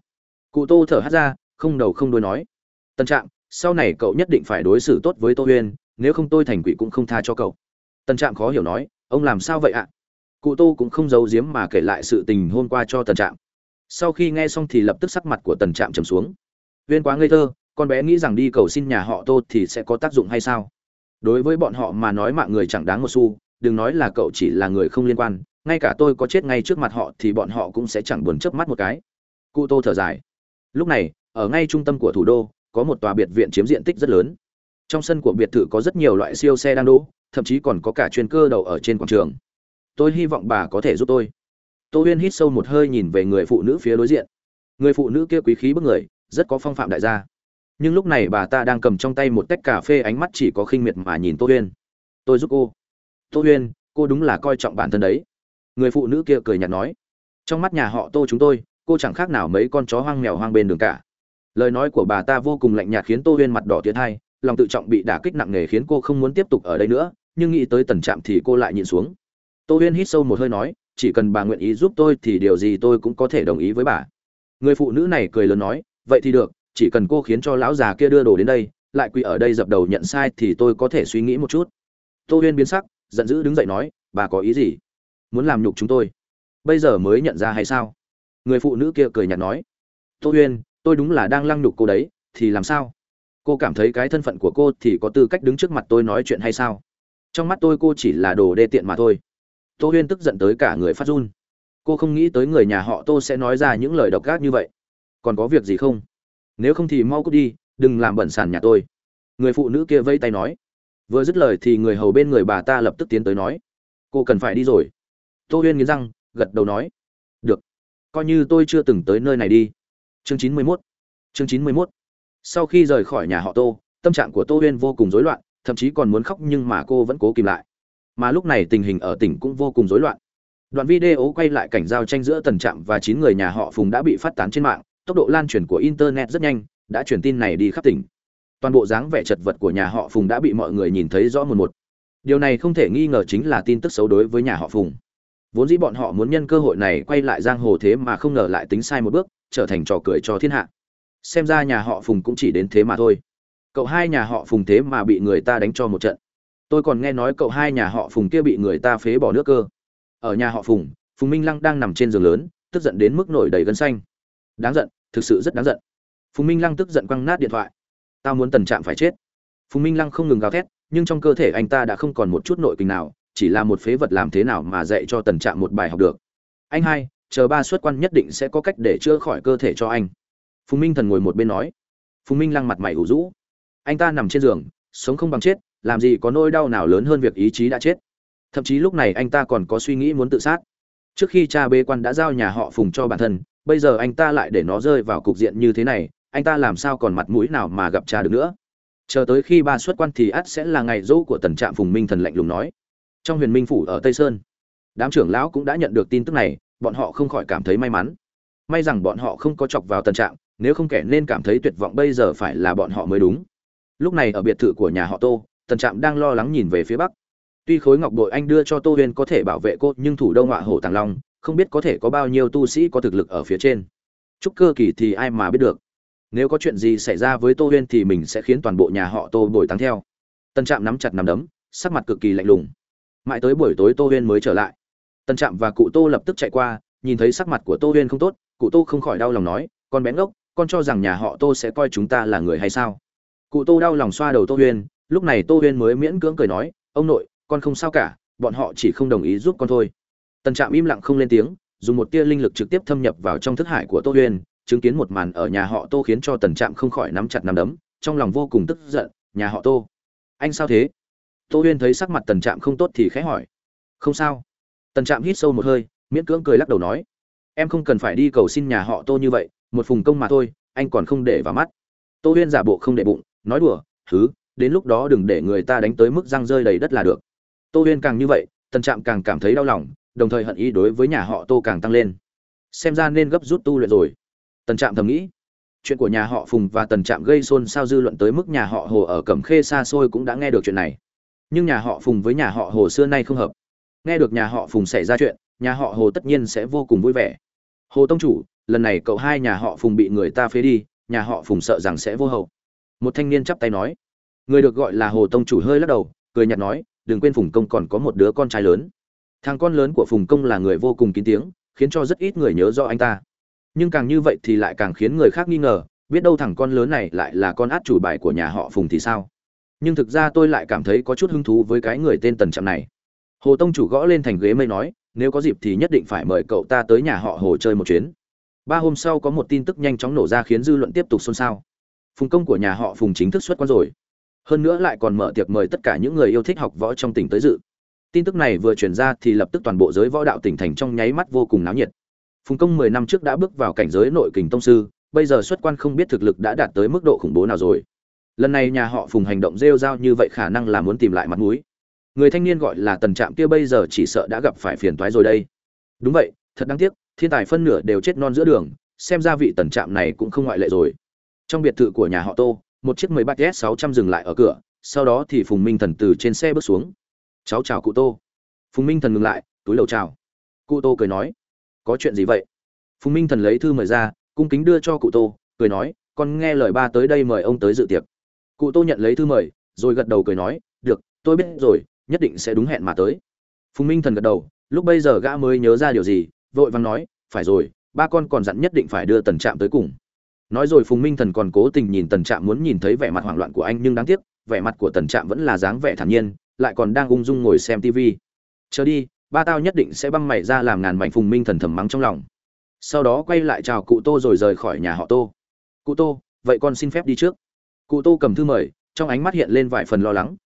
Cụ tô thở hát ra, không đầu không đuôi nói tân trạm sau này cậu nhất định phải đối xử tốt với tô huyên, nếu không tôi thành quỷ cũng không tha cho cậu. Tần trạm khó hiểu nói, ông làm sao vậy ạ? Cụ tô cũng không giấu giếm mà kể lại sự tình hôm qua cho tần trạm. Sau khi nghe xong thì lập tức sắc mặt của tần trạm trầm xuống. Viên quá ngây thơ, con bé nghĩ rằng đi cầu xin nhà họ tô thì sẽ có tác dụng hay sao? Đối với bọn họ mà nói mạng người chẳng đáng một xu, đừng nói là cậu chỉ là người không liên quan, ngay cả tôi có chết ngay trước mặt họ thì bọn họ cũng sẽ chẳng buồn chớp mắt một cái. Cụ tô thở dài. Lúc này, ở ngay trung tâm của thủ đô có một tòa biệt viện chiếm diện tích rất lớn. Trong sân của biệt thự có rất nhiều loại siêu xe đang đỗ, thậm chí còn có cả chuyên cơ đậu ở trên quảng trường. Tôi hy vọng bà có thể giúp tôi. Tô huyên hít sâu một hơi nhìn về người phụ nữ phía đối diện. Người phụ nữ kia quý khí bức người, rất có phong phạm đại gia. Nhưng lúc này bà ta đang cầm trong tay một tách cà phê ánh mắt chỉ có khinh miệt mà nhìn tô huyên. Tôi giúp cô. Tô huyên, cô đúng là coi trọng bản thân đấy. Người phụ nữ kia cười nhạt nói. Trong mắt nhà họ tô chúng tôi, cô chẳng khác nào mấy con chó hoang mèo hoang bên đường cả lời nói của bà ta vô cùng lạnh nhạt khiến tô huyên mặt đỏ tiến hai lòng tự trọng bị đả kích nặng nề khiến cô không muốn tiếp tục ở đây nữa, nhưng nghĩ tới tần trạm thì cô lại nhịn xuống. Tô huyên hít sâu một hơi nói, chỉ cần bà nguyện ý giúp tôi thì điều gì tôi cũng có thể đồng ý với bà. Người phụ nữ này cười lớn nói, vậy thì được, chỉ cần cô khiến cho lão già kia đưa đồ đến đây, lại quỳ ở đây dập đầu nhận sai thì tôi có thể suy nghĩ một chút. Tô huyên biến sắc, giận dữ đứng dậy nói, bà có ý gì? Muốn làm nhục chúng tôi? Bây giờ mới nhận ra hay sao? Người phụ nữ kia cười nhạt nói. Tô huyên tôi đúng là đang lăng nhục cô đấy, thì làm sao? Cô cảm thấy cái thân phận của cô thì có tư cách đứng trước mặt tôi nói chuyện hay sao? Trong mắt tôi cô chỉ là đồ đê tiện mà thôi. Tô huyên tức giận tới cả người phát run. Cô không nghĩ tới người nhà họ tô sẽ nói ra những lời độc ác như vậy. Còn có việc gì không? Nếu không thì mau cút đi, đừng làm bẩn sàn nhà tôi. Người phụ nữ kia vây tay nói. Vừa dứt lời thì người hầu bên người bà ta lập tức tiến tới nói. Cô cần phải đi rồi. Tô huyên nghiến răng, gật đầu nói. Được. Coi như tôi chưa từng tới nơi này đi chương chín mươi mốt. Chương chín mươi mốt. Sau khi rời khỏi nhà họ tô, tâm trạng của tô huyên vô cùng rối loạn, thậm chí còn muốn khóc nhưng mà cô vẫn cố kìm lại. Mà lúc này tình hình ở tỉnh cũng vô cùng rối loạn. Đoạn video quay lại cảnh giao tranh giữa tần trạm và chín người nhà họ phùng đã bị phát tán trên mạng, tốc độ lan truyền của internet rất nhanh, đã truyền tin này đi khắp tỉnh. Toàn bộ dáng vẻ chật vật của nhà họ phùng đã bị mọi người nhìn thấy rõ một một. Điều này không thể nghi ngờ chính là tin tức xấu đối với nhà họ phùng. Vốn dĩ bọn họ muốn nhân cơ hội này quay lại giang hồ thế mà không ngờ lại tính sai một bước trở thành trò cười cho thiên hạ. Xem ra nhà họ phùng cũng chỉ đến thế mà thôi. Cậu hai nhà họ phùng thế mà bị người ta đánh cho một trận. Tôi còn nghe nói cậu hai nhà họ phùng kia bị người ta phế bỏ nước cơ. Ở nhà họ phùng phùng minh lăng đang nằm trên giường lớn, tức giận đến mức nổi đầy gân xanh. Đáng giận, thực sự rất đáng giận. Phùng minh lăng tức giận quăng nát điện thoại. Tao muốn tần trạm phải chết. Phùng minh lăng không ngừng gào thét, nhưng trong cơ thể anh ta đã không còn một chút nội kinh nào, chỉ là một phế vật làm thế nào mà dạy cho tần trạm một bài học được. Anh hai chờ ba xuất quan nhất định sẽ có cách để chữa khỏi cơ thể cho anh. Phùng minh thần ngồi một bên nói. Phùng minh lăng mặt mày ủ rũ. Anh ta nằm trên giường, sống không bằng chết, làm gì có nỗi đau nào lớn hơn việc ý chí đã chết. Thậm chí lúc này anh ta còn có suy nghĩ muốn tự sát. Trước khi cha bê quan đã giao nhà họ phùng cho bản thân, bây giờ anh ta lại để nó rơi vào cục diện như thế này, anh ta làm sao còn mặt mũi nào mà gặp cha được nữa? Chờ tới khi ba xuất quan thì ắt sẽ là ngày dỗ của tần trạm phùng minh thần lạnh lùng nói. Trong huyền minh phủ ở tây sơn, đám trưởng lão cũng đã nhận được tin tức này bọn họ không khỏi cảm thấy may mắn. May rằng bọn họ không có chọc vào tần trạng, nếu không kẻ nên cảm thấy tuyệt vọng bây giờ phải là bọn họ mới đúng. Lúc này ở biệt thự của nhà họ tô tần trạm đang lo lắng nhìn về phía bắc. Tuy khối ngọc bội anh đưa cho tô huyên có thể bảo vệ cô nhưng thủ đông họa hổ tàng long không biết có thể có bao nhiêu tu sĩ có thực lực ở phía trên. Chúc cơ kỳ thì ai mà biết được. Nếu có chuyện gì xảy ra với tô huyên thì mình sẽ khiến toàn bộ nhà họ tô bồi tăng theo. Tân trạm nắm chặt nắm đấm sắc mặt cực kỳ lạnh lùng. Mãi tới buổi tối tô huyên mới trở lại tân trạm và cụ tô lập tức chạy qua, nhìn thấy sắc mặt của tô huyên không tốt, cụ tô không khỏi đau lòng nói, con bén ngốc, con cho rằng nhà họ tô sẽ coi chúng ta là người hay sao? Cụ tô đau lòng xoa đầu tô huyên, lúc này tô huyên mới miễn cưỡng cười nói, ông nội, con không sao cả, bọn họ chỉ không đồng ý giúp con thôi. Tần trạm im lặng không lên tiếng, dùng một tia linh lực trực tiếp thâm nhập vào trong thức hải của tô huyên, chứng kiến một màn ở nhà họ tô khiến cho tần trạm không khỏi nắm chặt nắm đấm, trong lòng vô cùng tức giận, nhà họ tô, anh sao thế? Tô huyên thấy sắc mặt tần trạm không tốt thì khẽ hỏi, không sao tần trạm hít sâu một hơi, miễn cưỡng cười lắc đầu nói, em không cần phải đi cầu xin nhà họ tô như vậy, một phùng công mà thôi, anh còn không để vào mắt. Tô huyên giả bộ không để bụng, nói đùa thứ đến lúc đó đừng để người ta đánh tới mức răng rơi đầy đất là được. Tô huyên càng như vậy, tần trạm càng cảm thấy đau lòng, đồng thời hận ý đối với nhà họ tô càng tăng lên. Xem ra nên gấp rút tu luyện rồi. Tần trạm thầm nghĩ, chuyện của nhà họ phùng và tần trạm gây xôn xao dư luận tới mức nhà họ hồ ở cẩm khê xa xôi cũng đã nghe được chuyện này. Nhưng nhà họ phùng với nhà họ hồ xưa nay không hợp nghe được nhà họ phùng xảy ra chuyện, nhà họ hồ tất nhiên sẽ vô cùng vui vẻ. Hồ tông chủ, lần này cậu hai nhà họ phùng bị người ta phế đi, nhà họ phùng sợ rằng sẽ vô hậu. Một thanh niên chắp tay nói. Người được gọi là hồ tông chủ hơi lắc đầu, cười nhạt nói, đừng quên phùng công còn có một đứa con trai lớn. Thằng con lớn của phùng công là người vô cùng kín tiếng, khiến cho rất ít người nhớ do anh ta. Nhưng càng như vậy thì lại càng khiến người khác nghi ngờ, biết đâu thằng con lớn này lại là con át chủ bài của nhà họ phùng thì sao? Nhưng thực ra tôi lại cảm thấy có chút hứng thú với cái người tên tần trạm này hồ tông chủ gõ lên thành ghế mây nói, nếu có dịp thì nhất định phải mời cậu ta tới nhà họ hồ chơi một chuyến. Ba hôm sau có một tin tức nhanh chóng nổ ra khiến dư luận tiếp tục xôn xao. Phùng công của nhà họ phùng chính thức xuất quan rồi. Hơn nữa lại còn mở tiệc mời tất cả những người yêu thích học võ trong tỉnh tới dự. Tin tức này vừa truyền ra thì lập tức toàn bộ giới võ đạo tỉnh thành trong nháy mắt vô cùng náo nhiệt. Phùng công mười năm trước đã bước vào cảnh giới nội kình tông sư, bây giờ xuất quan không biết thực lực đã đạt tới mức độ khủng bố nào rồi. Lần này nhà họ phùng hành động rêu rao như vậy khả năng là muốn tìm lại mặt mũi người thanh niên gọi là tần trạm kia bây giờ chỉ sợ đã gặp phải phiền toái rồi đây. Đúng vậy, thật đáng tiếc, thiên tài phân nửa đều chết non giữa đường, xem ra vị tần trạm này cũng không ngoại lệ rồi. Trong biệt thự của nhà họ tô, một chiếc mười ba s sáu trăm dừng lại ở cửa, sau đó thì phùng minh thần từ trên xe bước xuống. Cháu chào cụ tô. Phùng minh thần ngừng lại, túi lầu chào. Cụ tô cười nói, có chuyện gì vậy? Phùng minh thần lấy thư mời ra, cung kính đưa cho cụ tô, cười nói, con nghe lời ba tới đây mời ông tới dự tiệc. Cụ tô nhận lấy thư mời, rồi gật đầu cười nói, được, tôi biết rồi nhất định sẽ đúng hẹn mà tới. Phùng minh thần gật đầu, lúc bây giờ gã mới nhớ ra điều gì, vội vàng nói, phải rồi, ba con còn dặn nhất định phải đưa tần trạm tới cùng. Nói rồi phùng minh thần còn cố tình nhìn tần trạm muốn nhìn thấy vẻ mặt hoảng loạn của anh, nhưng đáng tiếc, vẻ mặt của tần trạm vẫn là dáng vẻ thản nhiên, lại còn đang ung dung ngồi xem tv chờ đi, ba tao nhất định sẽ băm mày ra làm ngàn mảnh phùng minh thần thầm mắng trong lòng. Sau đó quay lại chào cụ tô rồi rời khỏi nhà họ tô. Cụ tô, vậy con xin phép đi trước. Cụ tô cầm thư mời, trong ánh mắt hiện lên vài phần lo lắng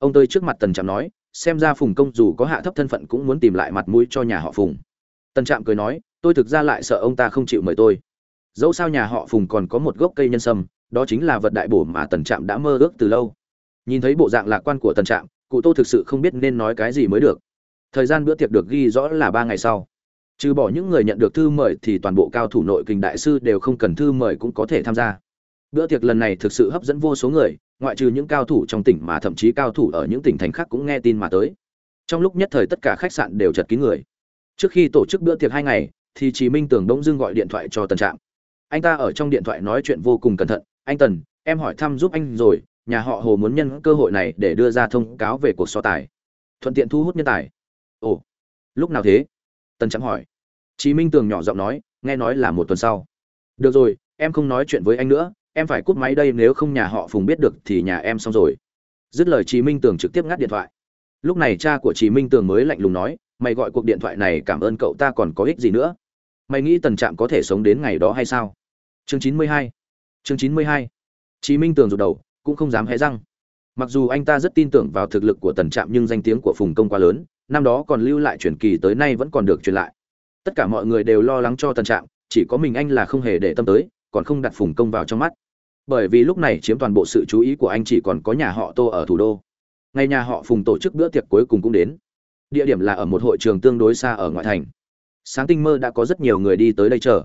ông tới trước mặt tần trạm nói, xem ra phùng công dù có hạ thấp thân phận cũng muốn tìm lại mặt mũi cho nhà họ phùng. Tần trạm cười nói, tôi thực ra lại sợ ông ta không chịu mời tôi. Dẫu sao nhà họ phùng còn có một gốc cây nhân sâm, đó chính là vật đại bổ mà tần trạm đã mơ ước từ lâu. Nhìn thấy bộ dạng lạc quan của tần trạm, cụ tô thực sự không biết nên nói cái gì mới được. Thời gian bữa tiệc được ghi rõ là ba ngày sau. Trừ bỏ những người nhận được thư mời thì toàn bộ cao thủ nội kình đại sư đều không cần thư mời cũng có thể tham gia. Bữa tiệc lần này thực sự hấp dẫn vô số người ngoại trừ những cao thủ trong tỉnh mà thậm chí cao thủ ở những tỉnh thành khác cũng nghe tin mà tới. Trong lúc nhất thời tất cả khách sạn đều chật kín người. Trước khi tổ chức bữa tiệc hai ngày, thì chí minh tường đông dương gọi điện thoại cho tần trạm. Anh ta ở trong điện thoại nói chuyện vô cùng cẩn thận. Anh tần, em hỏi thăm giúp anh rồi, nhà họ hồ muốn nhân cơ hội này để đưa ra thông cáo về cuộc so tài. Thuận tiện thu hút nhân tài. Ồ, lúc nào thế? Tần trạm hỏi. Chí minh tường nhỏ giọng nói, nghe nói là một tuần sau. Được rồi, em không nói chuyện với anh nữa em phải cúp máy đây, nếu không nhà họ phùng biết được thì nhà em xong rồi. Dứt lời, chí minh tường trực tiếp ngắt điện thoại. Lúc này cha của chí minh tường mới lạnh lùng nói, mày gọi cuộc điện thoại này cảm ơn cậu ta còn có ích gì nữa? Mày nghĩ tần trạm có thể sống đến ngày đó hay sao? Chương chín mươi hai. Chương chín mươi hai. Chí minh tường rụt đầu, cũng không dám hé răng. Mặc dù anh ta rất tin tưởng vào thực lực của tần trạm nhưng danh tiếng của phùng công quá lớn, năm đó còn lưu lại truyền kỳ tới nay vẫn còn được truyền lại. Tất cả mọi người đều lo lắng cho tần trạm, chỉ có mình anh là không hề để tâm tới, còn không đặt phùng công vào trong mắt bởi vì lúc này chiếm toàn bộ sự chú ý của anh chỉ còn có nhà họ tô ở thủ đô. Ngày nhà họ phùng tổ chức bữa tiệc cuối cùng cũng đến. Địa điểm là ở một hội trường tương đối xa ở ngoại thành. Sáng tinh mơ đã có rất nhiều người đi tới đây chờ.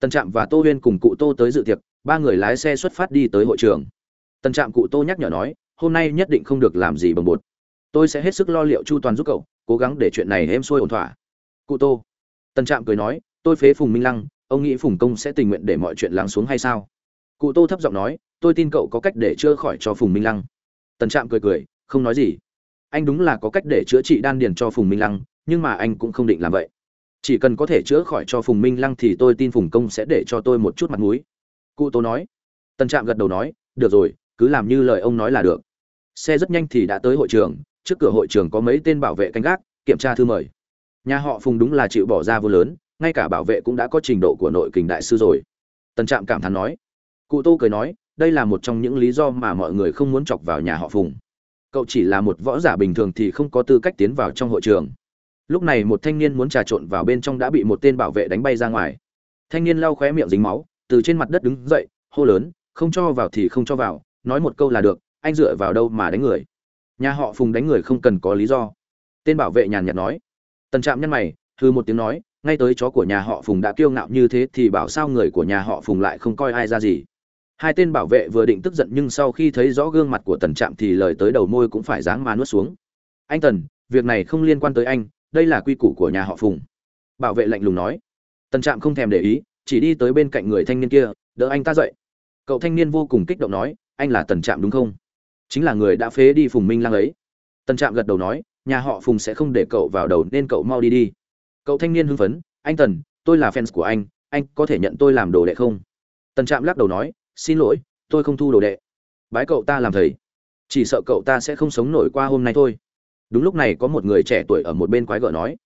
Tân trạm và tô huyên cùng cụ tô tới dự tiệc, ba người lái xe xuất phát đi tới hội trường. Tân trạm cụ tô nhắc nhở nói, hôm nay nhất định không được làm gì bồng bột. Tôi sẽ hết sức lo liệu chu toàn giúp cậu, cố gắng để chuyện này êm xuôi ổn thỏa. Cụ tô. Tân trạm cười nói, tôi phế phùng minh lăng, ông nghĩ phùng công sẽ tình nguyện để mọi chuyện lắng xuống hay sao? Cụ tô thấp giọng nói, tôi tin cậu có cách để chữa khỏi cho phùng minh lăng. Tần trạm cười cười, không nói gì. Anh đúng là có cách để chữa trị đan điền cho phùng minh lăng, nhưng mà anh cũng không định làm vậy. Chỉ cần có thể chữa khỏi cho phùng minh lăng thì tôi tin phùng công sẽ để cho tôi một chút mặt m ũ i cụ tô nói. Tần trạm gật đầu nói, được rồi, cứ làm như lời ông nói là được. Xe rất nhanh thì đã tới hội trường, trước cửa hội trường có mấy tên bảo vệ canh gác, kiểm tra thư mời. Nhà họ phùng đúng là chịu bỏ ra vô lớn, ngay cả bảo vệ cũng đã có trình độ của nội kình đại sư rồi. Tần trạm cảm thán nói cụ tô cười nói, đây là một trong những lý do mà mọi người không muốn chọc vào nhà họ phùng. Cậu chỉ là một võ giả bình thường thì không có tư cách tiến vào trong hội trường. Lúc này một thanh niên muốn trà trộn vào bên trong đã bị một tên bảo vệ đánh bay ra ngoài. Thanh niên lau khóe miệng dính máu, từ trên mặt đất đứng dậy, hô lớn, không cho vào thì không cho vào, nói một câu là được, anh dựa vào đâu mà đánh người? Nhà họ phùng đánh người không cần có lý do. Tên bảo vệ nhàn nhạt nói. Tần trạm nhân mày thư một tiếng nói, ngay tới chó của nhà họ phùng đã kiêu ngạo như thế thì bảo sao người của nhà họ phùng lại không coi ai ra gì? Hai tên bảo vệ vừa định tức giận nhưng sau khi thấy rõ gương mặt của tần trạm thì lời tới đầu môi cũng phải dáng mà nuốt xuống. Anh tần, việc này không liên quan tới anh, đây là quy củ của nhà họ phùng. Bảo vệ lạnh lùng nói. Tần trạm không thèm để ý, chỉ đi tới bên cạnh người thanh niên kia, đỡ anh ta dậy. Cậu thanh niên vô cùng kích động nói, anh là tần trạm đúng không? Chính là người đã phế đi phùng minh lăng ấy. Tần trạm gật đầu nói, nhà họ phùng sẽ không để cậu vào đầu nên cậu mau đi đi. Cậu thanh niên hưng phấn, anh tần, tôi là fans của anh anh có thể nhận tôi làm đồ đệ không? Tần trạm lắc đầu nói xin lỗi, tôi không thu đồ đệ. Bái cậu ta làm thầy. Chỉ sợ cậu ta sẽ không sống nổi qua hôm nay thôi. Đúng lúc này có một người trẻ tuổi ở một bên quái gợ nói.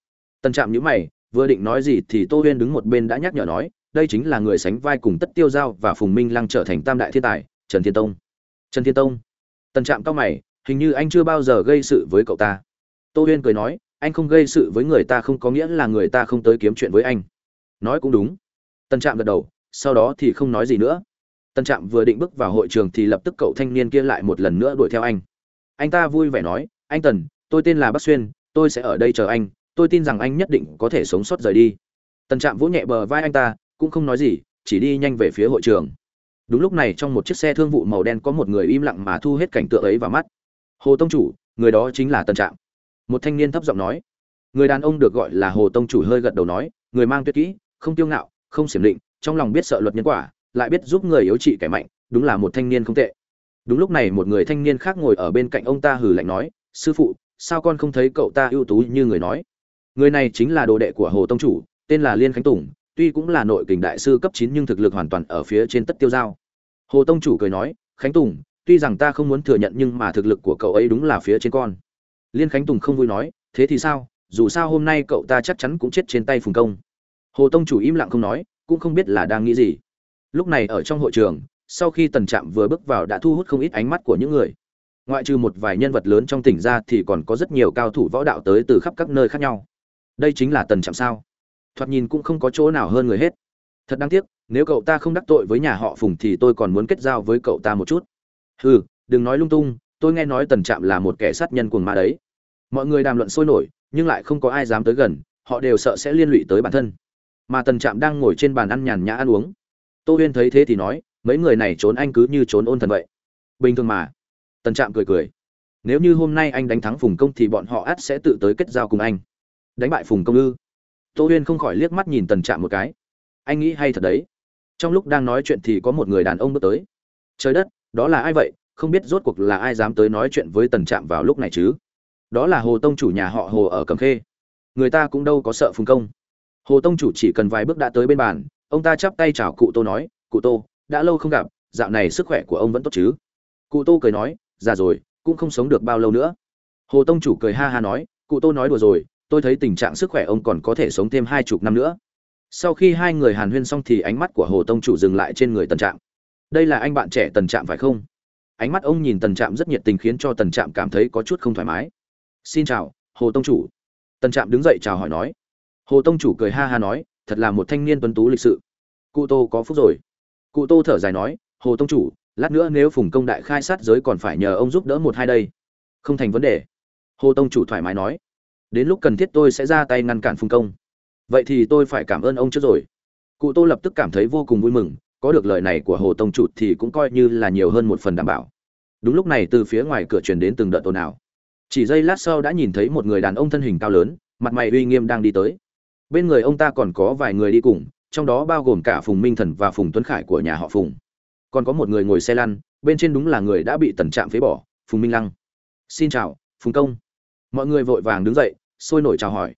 Tần trạm nhữ mày, vừa định nói gì thì tô huyên đứng một bên đã nhắc nhở nói, đây chính là người sánh vai cùng tất tiêu giao và phùng minh lăng trở thành tam đại thiên tài, trần thiên tông. Trần thiên tông. Tần trạm cao mày, hình như anh chưa bao giờ gây sự với cậu ta. Tô huyên cười nói, anh không gây sự với người ta không có nghĩa là người ta không tới kiếm chuyện với anh. Nói cũng đúng. Tần trạm gật đầu, sau đó thì không nói gì nữa tần trạm vừa định bước vào hội trường thì lập tức cậu thanh niên kia lại một lần nữa đuổi theo anh. Anh ta vui vẻ nói, anh tần, tôi tên là bắc xuyên, tôi sẽ ở đây chờ anh, tôi tin rằng anh nhất định có thể sống sót rời đi. Tần trạm vỗ nhẹ bờ vai anh ta, cũng không nói gì, chỉ đi nhanh về phía hội trường. Đúng lúc này trong một chiếc xe thương vụ màu đen có một người im lặng mà thu hết cảnh tượng ấy vào mắt. Hồ tông chủ, người đó chính là tần trạm. Một thanh niên thấp giọng nói. Người đàn ông được gọi là hồ tông chủ hơi gật đầu nói, người mang tuyệt kỹ, không tiêu ngạo, không xiểm định, trong lòng biết sợ luật nhân quả lại biết giúp người yếu trị kẻ mạnh, đúng là một thanh niên không tệ. Đúng lúc này một người thanh niên khác ngồi ở bên cạnh ông ta hừ lạnh nói, sư phụ, sao con không thấy cậu ta ưu tú như người nói? Người này chính là đồ đệ của hồ tông chủ, tên là liên khánh tùng, tuy cũng là nội kình đại sư cấp chín nhưng thực lực hoàn toàn ở phía trên tất tiêu giao hồ tông chủ cười nói, khánh tùng, tuy rằng ta không muốn thừa nhận nhưng mà thực lực của cậu ấy đúng là phía trên con. Liên khánh tùng không vui nói, thế thì sao? Dù sao hôm nay cậu ta chắc chắn cũng chết trên tay phùng công. Hồ tông chủ im lặng không nói, cũng không biết là đang nghĩ gì lúc này ở trong hội trường, sau khi tần trạm vừa bước vào đã thu hút không ít ánh mắt của những người. Ngoại trừ một vài nhân vật lớn trong tỉnh ra thì còn có rất nhiều cao thủ võ đạo tới từ khắp các nơi khác nhau. Đây chính là tần trạm sao? Thoạt nhìn cũng không có chỗ nào hơn người hết. Thật đáng tiếc, nếu cậu ta không đắc tội với nhà họ phùng thì tôi còn muốn kết giao với cậu ta một chút. Hừ, đừng nói lung tung, tôi nghe nói tần trạm là một kẻ sát nhân cuồng ma đấy. Mọi người đàm luận sôi nổi, nhưng lại không có ai dám tới gần, họ đều sợ sẽ liên lụy tới bản thân. Mà tần trạm đang ngồi trên bàn ăn nhàn nhã ăn uống tô huyên thấy thế thì nói, mấy người này trốn anh cứ như trốn ôn thần vậy. Bình thường mà. Tần trạm cười cười. Nếu như hôm nay anh đánh thắng phùng công thì bọn họ ắt sẽ tự tới kết giao cùng anh. Đánh bại phùng công ư? Tô huyên không khỏi liếc mắt nhìn tần trạm một cái. Anh nghĩ hay thật đấy. Trong lúc đang nói chuyện thì có một người đàn ông bước tới. Trời đất, đó là ai vậy? Không biết rốt cuộc là ai dám tới nói chuyện với tần trạm vào lúc này chứ? Đó là hồ tông chủ nhà họ hồ ở cầm khê. Người ta cũng đâu có sợ phùng công. Hồ tông chủ chỉ cần vài bước đã tới bên bàn ông ta chắp tay chào cụ tô nói, cụ tô, đã lâu không gặp, dạo này sức khỏe của ông vẫn tốt chứ? Cụ tô cười nói, già rồi, cũng không sống được bao lâu nữa. Hồ tông chủ cười ha ha nói, cụ tô nói đùa rồi, tôi thấy tình trạng sức khỏe ông còn có thể sống thêm hai chục năm nữa. Sau khi hai người hàn huyên xong thì ánh mắt của hồ tông chủ dừng lại trên người tần trạm. Đây là anh bạn trẻ tần trạm phải không? Ánh mắt ông nhìn tần trạm rất nhiệt tình khiến cho tần trạm cảm thấy có chút không thoải mái. Xin chào, hồ tông chủ. Tần trạm đứng dậy chào hỏi nói. Hồ tông chủ cười ha ha nói, thật là một thanh niên tuấn tú lịch sự cụ tô có phúc rồi. Cụ tô thở dài nói, hồ tông chủ, lát nữa nếu phùng công đại khai sát giới còn phải nhờ ông giúp đỡ một hai đây. Không thành vấn đề. Hồ tông chủ thoải mái nói, đến lúc cần thiết tôi sẽ ra tay ngăn cản phùng công. Vậy thì tôi phải cảm ơn ông trước rồi. Cụ tô lập tức cảm thấy vô cùng vui mừng, có được lời này của hồ tông chủ thì cũng coi như là nhiều hơn một phần đảm bảo. Đúng lúc này từ phía ngoài cửa truyền đến từng đợt ồn ào. Chỉ giây lát sau đã nhìn thấy một người đàn ông thân hình cao lớn, mặt mày uy nghiêm đang đi tới. Bên người ông ta còn có vài người đi cùng trong đó bao gồm cả phùng minh thần và phùng tuấn khải của nhà họ phùng. Còn có một người ngồi xe lăn, bên trên đúng là người đã bị tần trạm phế bỏ, phùng minh lăng. Xin chào, phùng công. Mọi người vội vàng đứng dậy, sôi nổi chào hỏi.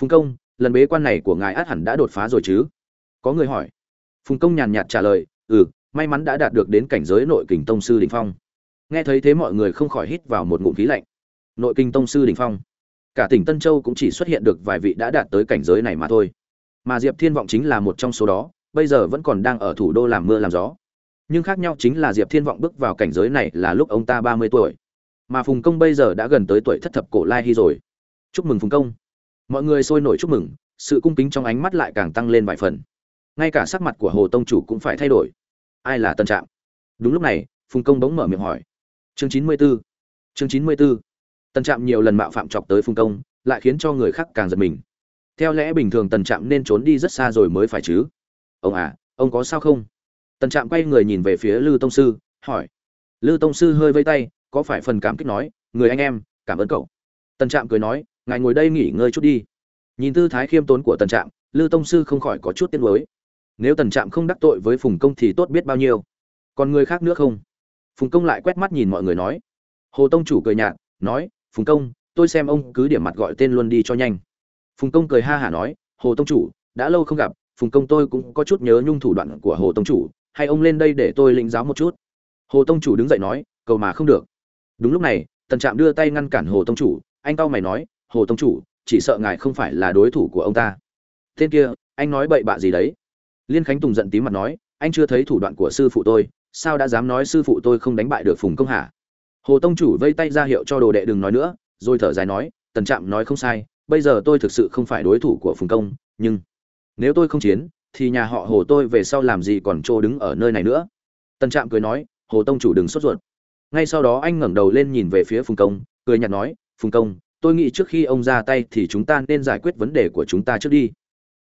Phùng công, lần bế quan này của ngài át hẳn đã đột phá rồi chứ? Có người hỏi. Phùng công nhàn nhạt trả lời ừ may mắn đã đạt được đến cảnh giới nội kình tông sư đỉnh phong. Nghe thấy thế mọi người không khỏi hít vào một ngụm khí lạnh. Nội kinh tông sư đỉnh phong. Cả tỉnh tân châu cũng chỉ xuất hiện được vài vị đã đạt tới cảnh giới này mà thôi mà diệp thiên vọng chính là một trong số đó, bây giờ vẫn còn đang ở thủ đô làm mưa làm gió. Nhưng khác nhau chính là diệp thiên vọng bước vào cảnh giới này là lúc ông ta ba mươi tuổi. Mà phùng công bây giờ đã gần tới tuổi thất thập cổ lai hy rồi. Chúc mừng phùng công. Mọi người sôi nổi chúc mừng, sự cung kính trong ánh mắt lại càng tăng lên vài phần. Ngay cả sắc mặt của hồ tông chủ cũng phải thay đổi. Ai là tân trạm? Đúng lúc này, phùng công bỗng mở miệng hỏi. Chương chín mươi b ố chương chín mươi b ố tân trạm nhiều lần mạo phạm chọc tới phùng công, lại khiến cho người khác càng giật mình theo lẽ bình thường tần trạm nên trốn đi rất xa rồi mới phải chứ? Ông à ông có sao không? Tần trạm quay người nhìn về phía lư tông sư, hỏi. Lư tông sư hơi vây tay, có phải phần cảm kích nói, người anh em, cảm ơn cậu. Tần trạm cười nói, ngài ngồi đây nghỉ ngơi chút đi. Nhìn tư thái khiêm tốn của tần trạm, lư tông sư không khỏi có chút tiếc nuối. Nếu tần trạm không đắc tội với phùng công thì tốt biết bao nhiêu. Còn người khác nữa không? Phùng công lại quét mắt nhìn mọi người nói. Hồ tông chủ cười nhạt, nói, phùng công, tôi xem ông cứ điểm mặt gọi tên luôn đi cho nhanh phùng công cười ha hả nói, hồ tông chủ, đã lâu không gặp, phùng công tôi cũng có chút nhớ nhung thủ đoạn của hồ tông chủ, hay ông lên đây để tôi lĩnh giáo một chút. Hồ tông chủ đứng dậy nói, cầu mà không được. Đúng lúc này, tần trạm đưa tay ngăn cản hồ tông chủ, anh tao mày nói, hồ tông chủ, chỉ sợ ngài không phải là đối thủ của ông ta. Tên kia, anh nói bậy bạ gì đấy? Liên khánh tùng giận tím mặt nói, anh chưa thấy thủ đoạn của sư phụ tôi, sao đã dám nói sư phụ tôi không đánh bại được phùng công hả? Hồ tông chủ vây tay ra hiệu cho đồ đệ đừng nói nữa, rồi thở dài nói, tần trạm nói không sai bây giờ tôi thực sự không phải đối thủ của phùng công, nhưng nếu tôi không chiến, thì nhà họ hồ tôi về sau làm gì còn trô đứng ở nơi này nữa. Tần trạm cười nói, hồ tông chủ đừng sốt ruột. Ngay sau đó anh ngẩng đầu lên nhìn về phía phùng công, cười nhạt nói, phùng công, tôi nghĩ trước khi ông ra tay thì chúng ta nên giải quyết vấn đề của chúng ta trước đi.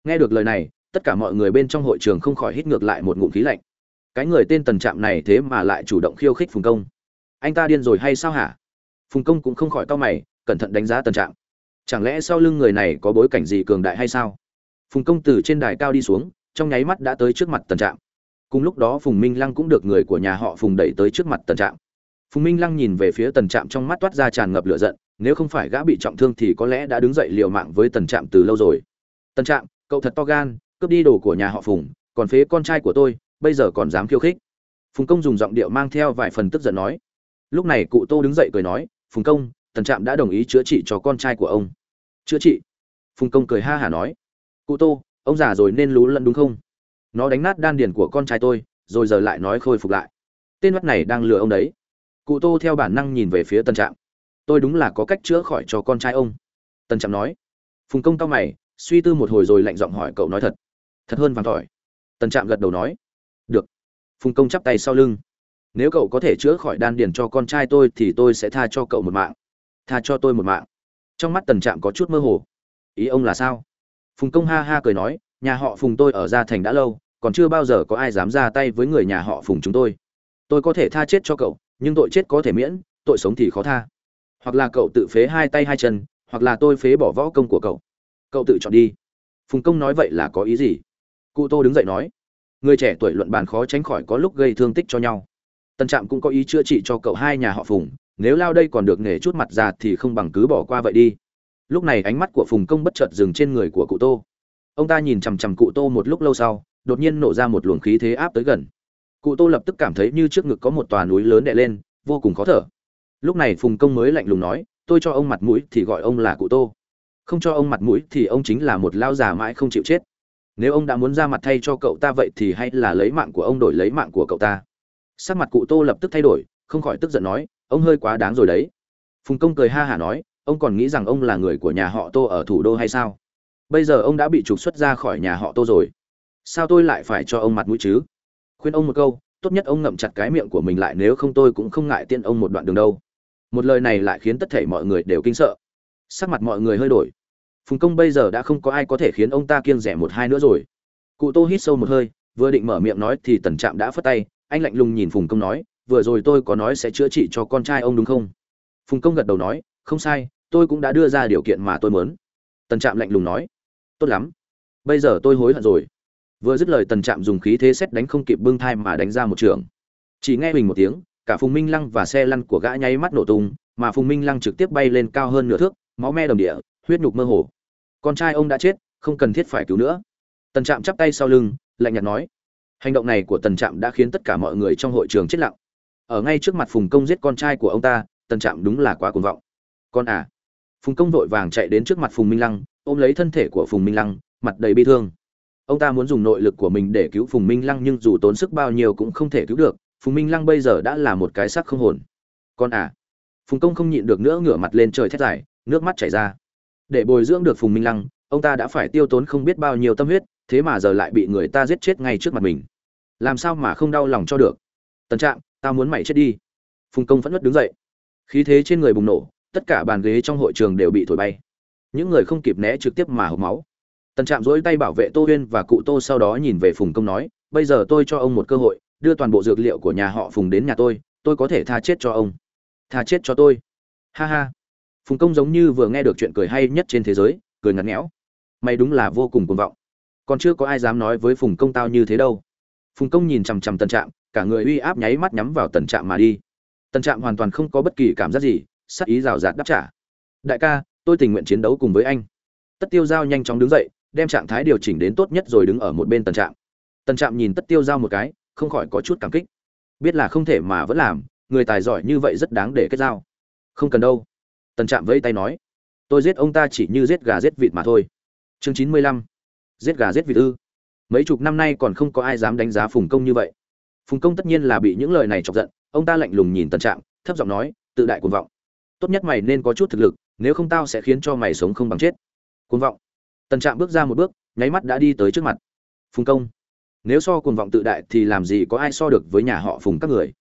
Nghe được lời này, tất cả mọi người bên trong hội trường không khỏi hít ngược lại một ngụm khí lạnh. Cái người tên tần trạm này thế mà lại chủ động khiêu khích phùng công. Anh ta điên rồi hay sao hả? Phùng công cũng không khỏi cau mày, cẩn thận đánh giá tần trạm chẳng lẽ sau lưng người này có bối cảnh gì cường đại hay sao? Phùng công tử trên đài cao đi xuống, trong nháy mắt đã tới trước mặt tần trạm. Cùng lúc đó phùng minh lăng cũng được người của nhà họ phùng đẩy tới trước mặt tần trạm. Phùng minh lăng nhìn về phía tần trạm trong mắt toát ra tràn ngập lửa giận, nếu không phải gã bị trọng thương thì có lẽ đã đứng dậy liều mạng với tần trạm từ lâu rồi. Tần trạm, cậu thật to gan, cướp đi đồ của nhà họ phùng, còn phế con trai của tôi, bây giờ còn dám khiêu khích. Phùng công dùng giọng điệu mang theo vài phần tức giận nói. Lúc này cụ tô đứng dậy cười nói, phùng công tần trạm đã đồng ý chữa trị cho con trai của ông. Chữa trị? Phùng công cười ha hả nói. Cụ tô, ông già rồi nên lú lẫn đúng không? Nó đánh nát đan điền của con trai tôi, rồi giờ lại nói khôi phục lại. Tên mắt này đang lừa ông đấy. Cụ tô theo bản năng nhìn về phía tần trạm. Tôi đúng là có cách chữa khỏi cho con trai ông. Tần trạm nói. Phùng công cao mày, suy tư một hồi rồi lạnh giọng hỏi cậu nói thật. Thật hơn vàng tỏi. Tần trạm gật đầu nói. Được. Phùng công chắp tay sau lưng. Nếu cậu có thể chữa khỏi đan điền cho con trai tôi thì tôi sẽ tha cho cậu một mạng tha cho tôi một mạng. Trong mắt tần trạm có chút mơ hồ. Ý ông là sao? Phùng công ha ha cười nói, nhà họ phùng tôi ở gia thành đã lâu, còn chưa bao giờ có ai dám ra tay với người nhà họ phùng chúng tôi. Tôi có thể tha chết cho cậu, nhưng tội chết có thể miễn, tội sống thì khó tha. Hoặc là cậu tự phế hai tay hai chân, hoặc là tôi phế bỏ võ công của cậu. Cậu tự chọn đi. Phùng công nói vậy là có ý gì? Cụ tô đứng dậy nói, người trẻ tuổi luận bàn khó tránh khỏi có lúc gây thương tích cho nhau. Tân trạm cũng có ý chữa trị cho cậu hai nhà họ phùng nếu lao đây còn được nể chút mặt ra thì không bằng cứ bỏ qua vậy đi. Lúc này ánh mắt của phùng công bất chợt dừng trên người của cụ tô. Ông ta nhìn chằm chằm cụ tô một lúc lâu sau, đột nhiên nổ ra một luồng khí thế áp tới gần. Cụ tô lập tức cảm thấy như trước ngực có một tòa núi lớn đè lên, vô cùng khó thở. Lúc này phùng công mới lạnh lùng nói, tôi cho ông mặt mũi thì gọi ông là cụ tô. Không cho ông mặt mũi thì ông chính là một lao già mãi không chịu chết. Nếu ông đã muốn ra mặt thay cho cậu ta vậy thì hay là lấy mạng của ông đổi lấy mạng của cậu ta. Sắc mặt cụ tô lập tức thay đổi, không khỏi tức giận nói ông hơi quá đáng rồi đấy. Phùng công cười ha hả nói, ông còn nghĩ rằng ông là người của nhà họ tô ở thủ đô hay sao? Bây giờ ông đã bị trục xuất ra khỏi nhà họ tô rồi. Sao tôi lại phải cho ông mặt mũi chứ? Khuyên ông một câu, tốt nhất ông ngậm chặt cái miệng của mình lại, nếu không tôi cũng không ngại tiên ông một đoạn đường đâu. Một lời này lại khiến tất thể mọi người đều kinh sợ. Sắc mặt mọi người hơi đổi. Phùng công bây giờ đã không có ai có thể khiến ông ta kiêng rẻ một hai nữa rồi. Cụ tô hít sâu một hơi, vừa định mở miệng nói thì tần trạm đã phất tay, anh lạnh lùng nhìn phùng công nói vừa rồi tôi có nói sẽ chữa trị cho con trai ông đúng không? Phùng công gật đầu nói, không sai, tôi cũng đã đưa ra điều kiện mà tôi muốn. Tần trạm lạnh lùng nói, tốt lắm, bây giờ tôi hối hận rồi. Vừa dứt lời tần trạm dùng khí thế xét đánh không kịp bưng thai mà đánh ra một trường. Chỉ nghe bình một tiếng, cả phùng minh lăng và xe lăn của gã nháy mắt nổ tung, mà phùng minh lăng trực tiếp bay lên cao hơn nửa thước, máu me đồng địa, huyết nhục mơ hồ. Con trai ông đã chết, không cần thiết phải cứu nữa. Tần trạm chắp tay sau lưng, lạnh nhạt nói, hành động này của tần trạm đã khiến tất cả mọi người trong hội trường chết lặng ở ngay trước mặt phùng công giết con trai của ông ta, tần trạm đúng là quá cuồng vọng. Con à. Phùng công vội vàng chạy đến trước mặt phùng minh lăng, ôm lấy thân thể của phùng minh lăng, mặt đầy bi thương. Ông ta muốn dùng nội lực của mình để cứu phùng minh lăng nhưng dù tốn sức bao nhiêu cũng không thể cứu được, phùng minh lăng bây giờ đã là một cái xác không hồn. Con à. Phùng công không nhịn được nữa ngửa mặt lên trời thét dài, nước mắt chảy ra. Để bồi dưỡng được phùng minh lăng, ông ta đã phải tiêu tốn không biết bao nhiêu tâm huyết, thế mà giờ lại bị người ta giết chết ngay trước mặt mình. Làm sao mà không đau lòng cho được? Tần trạm tao muốn mày chết đi. Phùng công phẫn nứt đứng dậy. Khí thế trên người bùng nổ, tất cả bàn ghế trong hội trường đều bị thổi bay. Những người không kịp né trực tiếp mà hộc máu. Tần trạm dỗi tay bảo vệ tô huyên và cụ tô sau đó nhìn về phùng công nói, bây giờ tôi cho ông một cơ hội, đưa toàn bộ dược liệu của nhà họ phùng đến nhà tôi tôi có thể tha chết cho ông. Tha chết cho tôi? Ha ha. Phùng công giống như vừa nghe được chuyện cười hay nhất trên thế giới, cười ngặt nghẽo. Mày đúng là vô cùng cuồng vọng. Còn chưa có ai dám nói với phùng công tao như thế đâu. Phùng công nhìn chằm chằm tần trạm cả người uy áp nháy mắt nhắm vào tần trạm mà đi. Tần trạm hoàn toàn không có bất kỳ cảm giác gì, sắc ý rào rạt đáp trả. Đại ca, tôi tình nguyện chiến đấu cùng với anh. Tất tiêu giao nhanh chóng đứng dậy, đem trạng thái điều chỉnh đến tốt nhất rồi đứng ở một bên tần trạm. Tần trạm nhìn tất tiêu giao một cái, không khỏi có chút cảm kích. Biết là không thể mà vẫn làm, người tài giỏi như vậy rất đáng để kết giao. Không cần đâu. Tần trạm vẫy tay nói, tôi giết ông ta chỉ như giết gà giết vịt mà thôi. Chương chín mươi lăm. Giết gà giết vịt ư. Mấy chục năm nay còn không có ai dám đánh giá phùng công như vậy phùng công tất nhiên là bị những lời này chọc giận, ông ta lạnh lùng nhìn tần trạm, thấp giọng nói, tự đại cuồng vọng. Tốt nhất mày nên có chút thực lực, nếu không tao sẽ khiến cho mày sống không bằng chết. Cuồng vọng. Tần trạm bước ra một bước, nháy mắt đã đi tới trước mặt. Phùng công, nếu so cuồng vọng tự đại thì làm gì có ai so được với nhà họ phùng các người?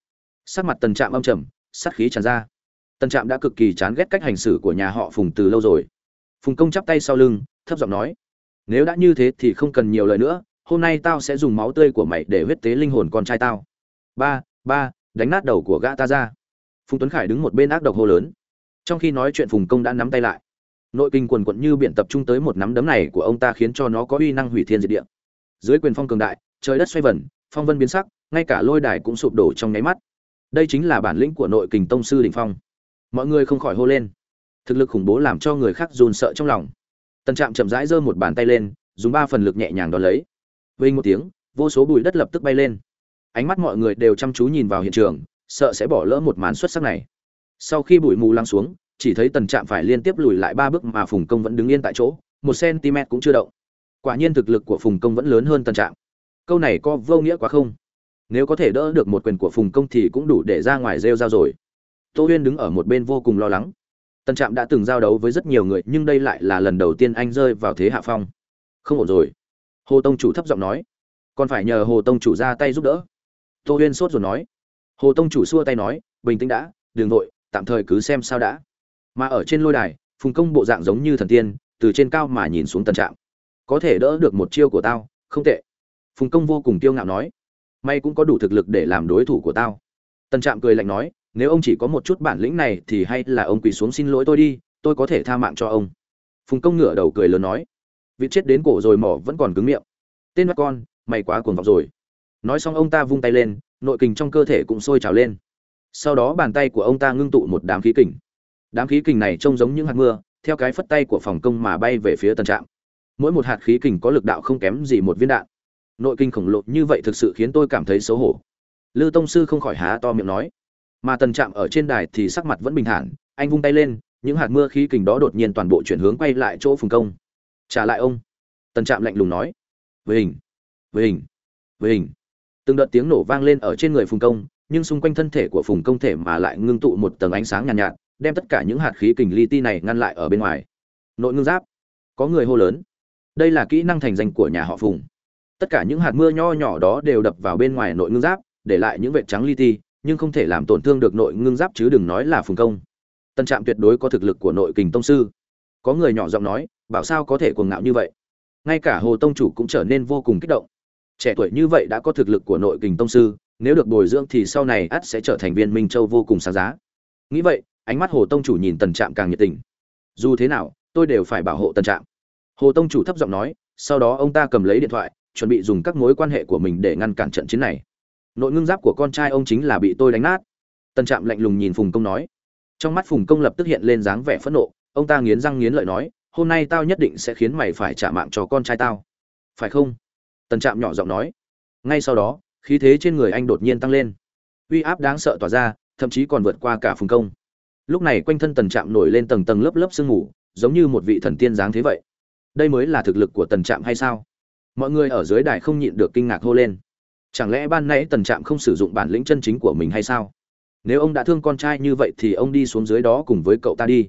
Sắc mặt tần trạm âm trầm, sát khí tràn ra. Tần trạm đã cực kỳ chán ghét cách hành xử của nhà họ phùng từ lâu rồi. Phùng công chắp tay sau lưng, thấp giọng nói, nếu đã như thế thì không cần nhiều lời nữa hôm nay tao sẽ dùng máu tươi của mày để huyết tế linh hồn con trai tao. Ba ba, đánh nát đầu của gã ta ra. Phùng tuấn khải đứng một bên ác độc hô lớn. Trong khi nói chuyện phùng công đã nắm tay lại. Nội kinh quần quận như biển tập trung tới một nắm đấm này của ông ta khiến cho nó có uy năng hủy thiên diệt địa. Dưới quyền phong cường đại, trời đất xoay vần, phong vân biến sắc, ngay cả lôi đài cũng sụp đổ trong nháy mắt. Đây chính là bản lĩnh của nội kình tông sư đỉnh phong. Mọi người không khỏi hô lên. Thực lực khủng bố làm cho người khác dồn sợ trong lòng. Tần trạm chậm rãi giơ một bàn tay lên, dùng ba phần lực nhẹ nhàng đón lấy vây một tiếng, vô số bụi đất lập tức bay lên. Ánh mắt mọi người đều chăm chú nhìn vào hiện trường, sợ sẽ bỏ lỡ một màn xuất sắc này. Sau khi bụi mù lắng xuống, chỉ thấy tần trạm phải liên tiếp lùi lại ba bước mà phùng công vẫn đứng yên tại chỗ, một cm cũng chưa động. Quả nhiên thực lực của phùng công vẫn lớn hơn tần trạm. Câu này có vô nghĩa quá không? Nếu có thể đỡ được một quyền của phùng công thì cũng đủ để ra ngoài rêu ra rồi. Tô huyên đứng ở một bên vô cùng lo lắng. Tần trạm đã từng giao đấu với rất nhiều người, nhưng đây lại là lần đầu tiên anh rơi vào thế hạ phong. Không ổn rồi hồ tông chủ thấp giọng nói, còn phải nhờ hồ tông chủ ra tay giúp đỡ. Tô huyên sốt rồi nói, hồ tông chủ xua tay nói, bình tĩnh đã đ ừ n g nội tạm thời cứ xem sao đã. Mà ở trên lôi đài, phùng công bộ dạng giống như thần tiên, từ trên cao mà nhìn xuống tần trạm. Có thể đỡ được một chiêu của tao, không tệ. Phùng công vô cùng kiêu ngạo nói, may cũng có đủ thực lực để làm đối thủ của tao. Tần trạm cười lạnh nói, nếu ông chỉ có một chút bản lĩnh này thì hay là ông quỳ xuống xin lỗi tôi đi, tôi có thể tha mạng cho ông. Phùng công ngửa đầu cười lớn nói vịt chết đến cổ rồi mỏ vẫn còn cứng miệng. Tên mắt con, mày quá cuồng vọng rồi. Nói xong ông ta vung tay lên, nội kình trong cơ thể cũng sôi trào lên. Sau đó bàn tay của ông ta ngưng tụ một đám khí kình. Đám khí kình này trông giống những hạt mưa, theo cái phất tay của phòng công mà bay về phía tân trạm. Mỗi một hạt khí kình có lực đạo không kém gì một viên đạn. Nội kinh khổng lồ như vậy thực sự khiến tôi cảm thấy xấu hổ. Lư tông sư không khỏi há to miệng nói. Mà tần trạm ở trên đài thì sắc mặt vẫn bình thản, anh vung tay lên, những hạt mưa khí kình đó đột nhiên toàn bộ chuyển hướng quay lại chỗ phùng công trả lại ông. Tần trạm lạnh lùng nói. Với hình. Với hình. Với hình. Từng đợt tiếng nổ vang lên ở trên người phùng công nhưng xung quanh thân thể của phùng công thể mà lại ngưng tụ một tầng ánh sáng nhàn nhạt, nhạt đem tất cả những hạt khí kình li ti này ngăn lại ở bên ngoài. Nội ngưng giáp. Có người hô lớn. Đây là kỹ năng thành danh của nhà họ phùng. Tất cả những hạt mưa nho nhỏ đó đều đập vào bên ngoài nội ngưng giáp để lại những vệt trắng li ti nhưng không thể làm tổn thương được nội ngưng giáp chứ đừng nói là phùng công. Tân trạm tuyệt đối có thực lực của nội kình tông sư. Có người nhỏ giọng nói bảo sao có thể cuồng ngạo như vậy? Ngay cả hồ tông chủ cũng trở nên vô cùng kích động. Trẻ tuổi như vậy đã có thực lực của nội kình tông sư, nếu được bồi dưỡng thì sau này ắt sẽ trở thành viên minh châu vô cùng sáng giá. Nghĩ vậy, ánh mắt hồ tông chủ nhìn tần trạm càng nhiệt tình. Dù thế nào, tôi đều phải bảo hộ tần trạm. Hồ tông chủ thấp giọng nói, sau đó ông ta cầm lấy điện thoại, chuẩn bị dùng các mối quan hệ của mình để ngăn cản trận chiến này. Nội ngưng giáp của con trai ông chính là bị tôi đánh nát. Tần trạm lạnh lùng nhìn phùng công nói. Trong mắt phùng công lập tức hiện lên dáng vẻ phẫn nộ, ông ta nghiến răng nghiến lợi nói hôm nay tao nhất định sẽ khiến mày phải trả mạng cho con trai tao. Phải không? Tần trạm nhỏ giọng nói. Ngay sau đó, khí thế trên người anh đột nhiên tăng lên. Uy áp đáng sợ tỏa ra, thậm chí còn vượt qua cả phùng công. Lúc này quanh thân tần trạm nổi lên tầng tầng lớp lớp sương mù, giống như một vị thần tiên dáng thế vậy. Đây mới là thực lực của tần trạm hay sao? Mọi người ở dưới đài không nhịn được kinh ngạc hô lên. Chẳng lẽ ban nãy tần trạm không sử dụng bản lĩnh chân chính của mình hay sao? Nếu ông đã thương con trai như vậy thì ông đi xuống dưới đó cùng với cậu ta đi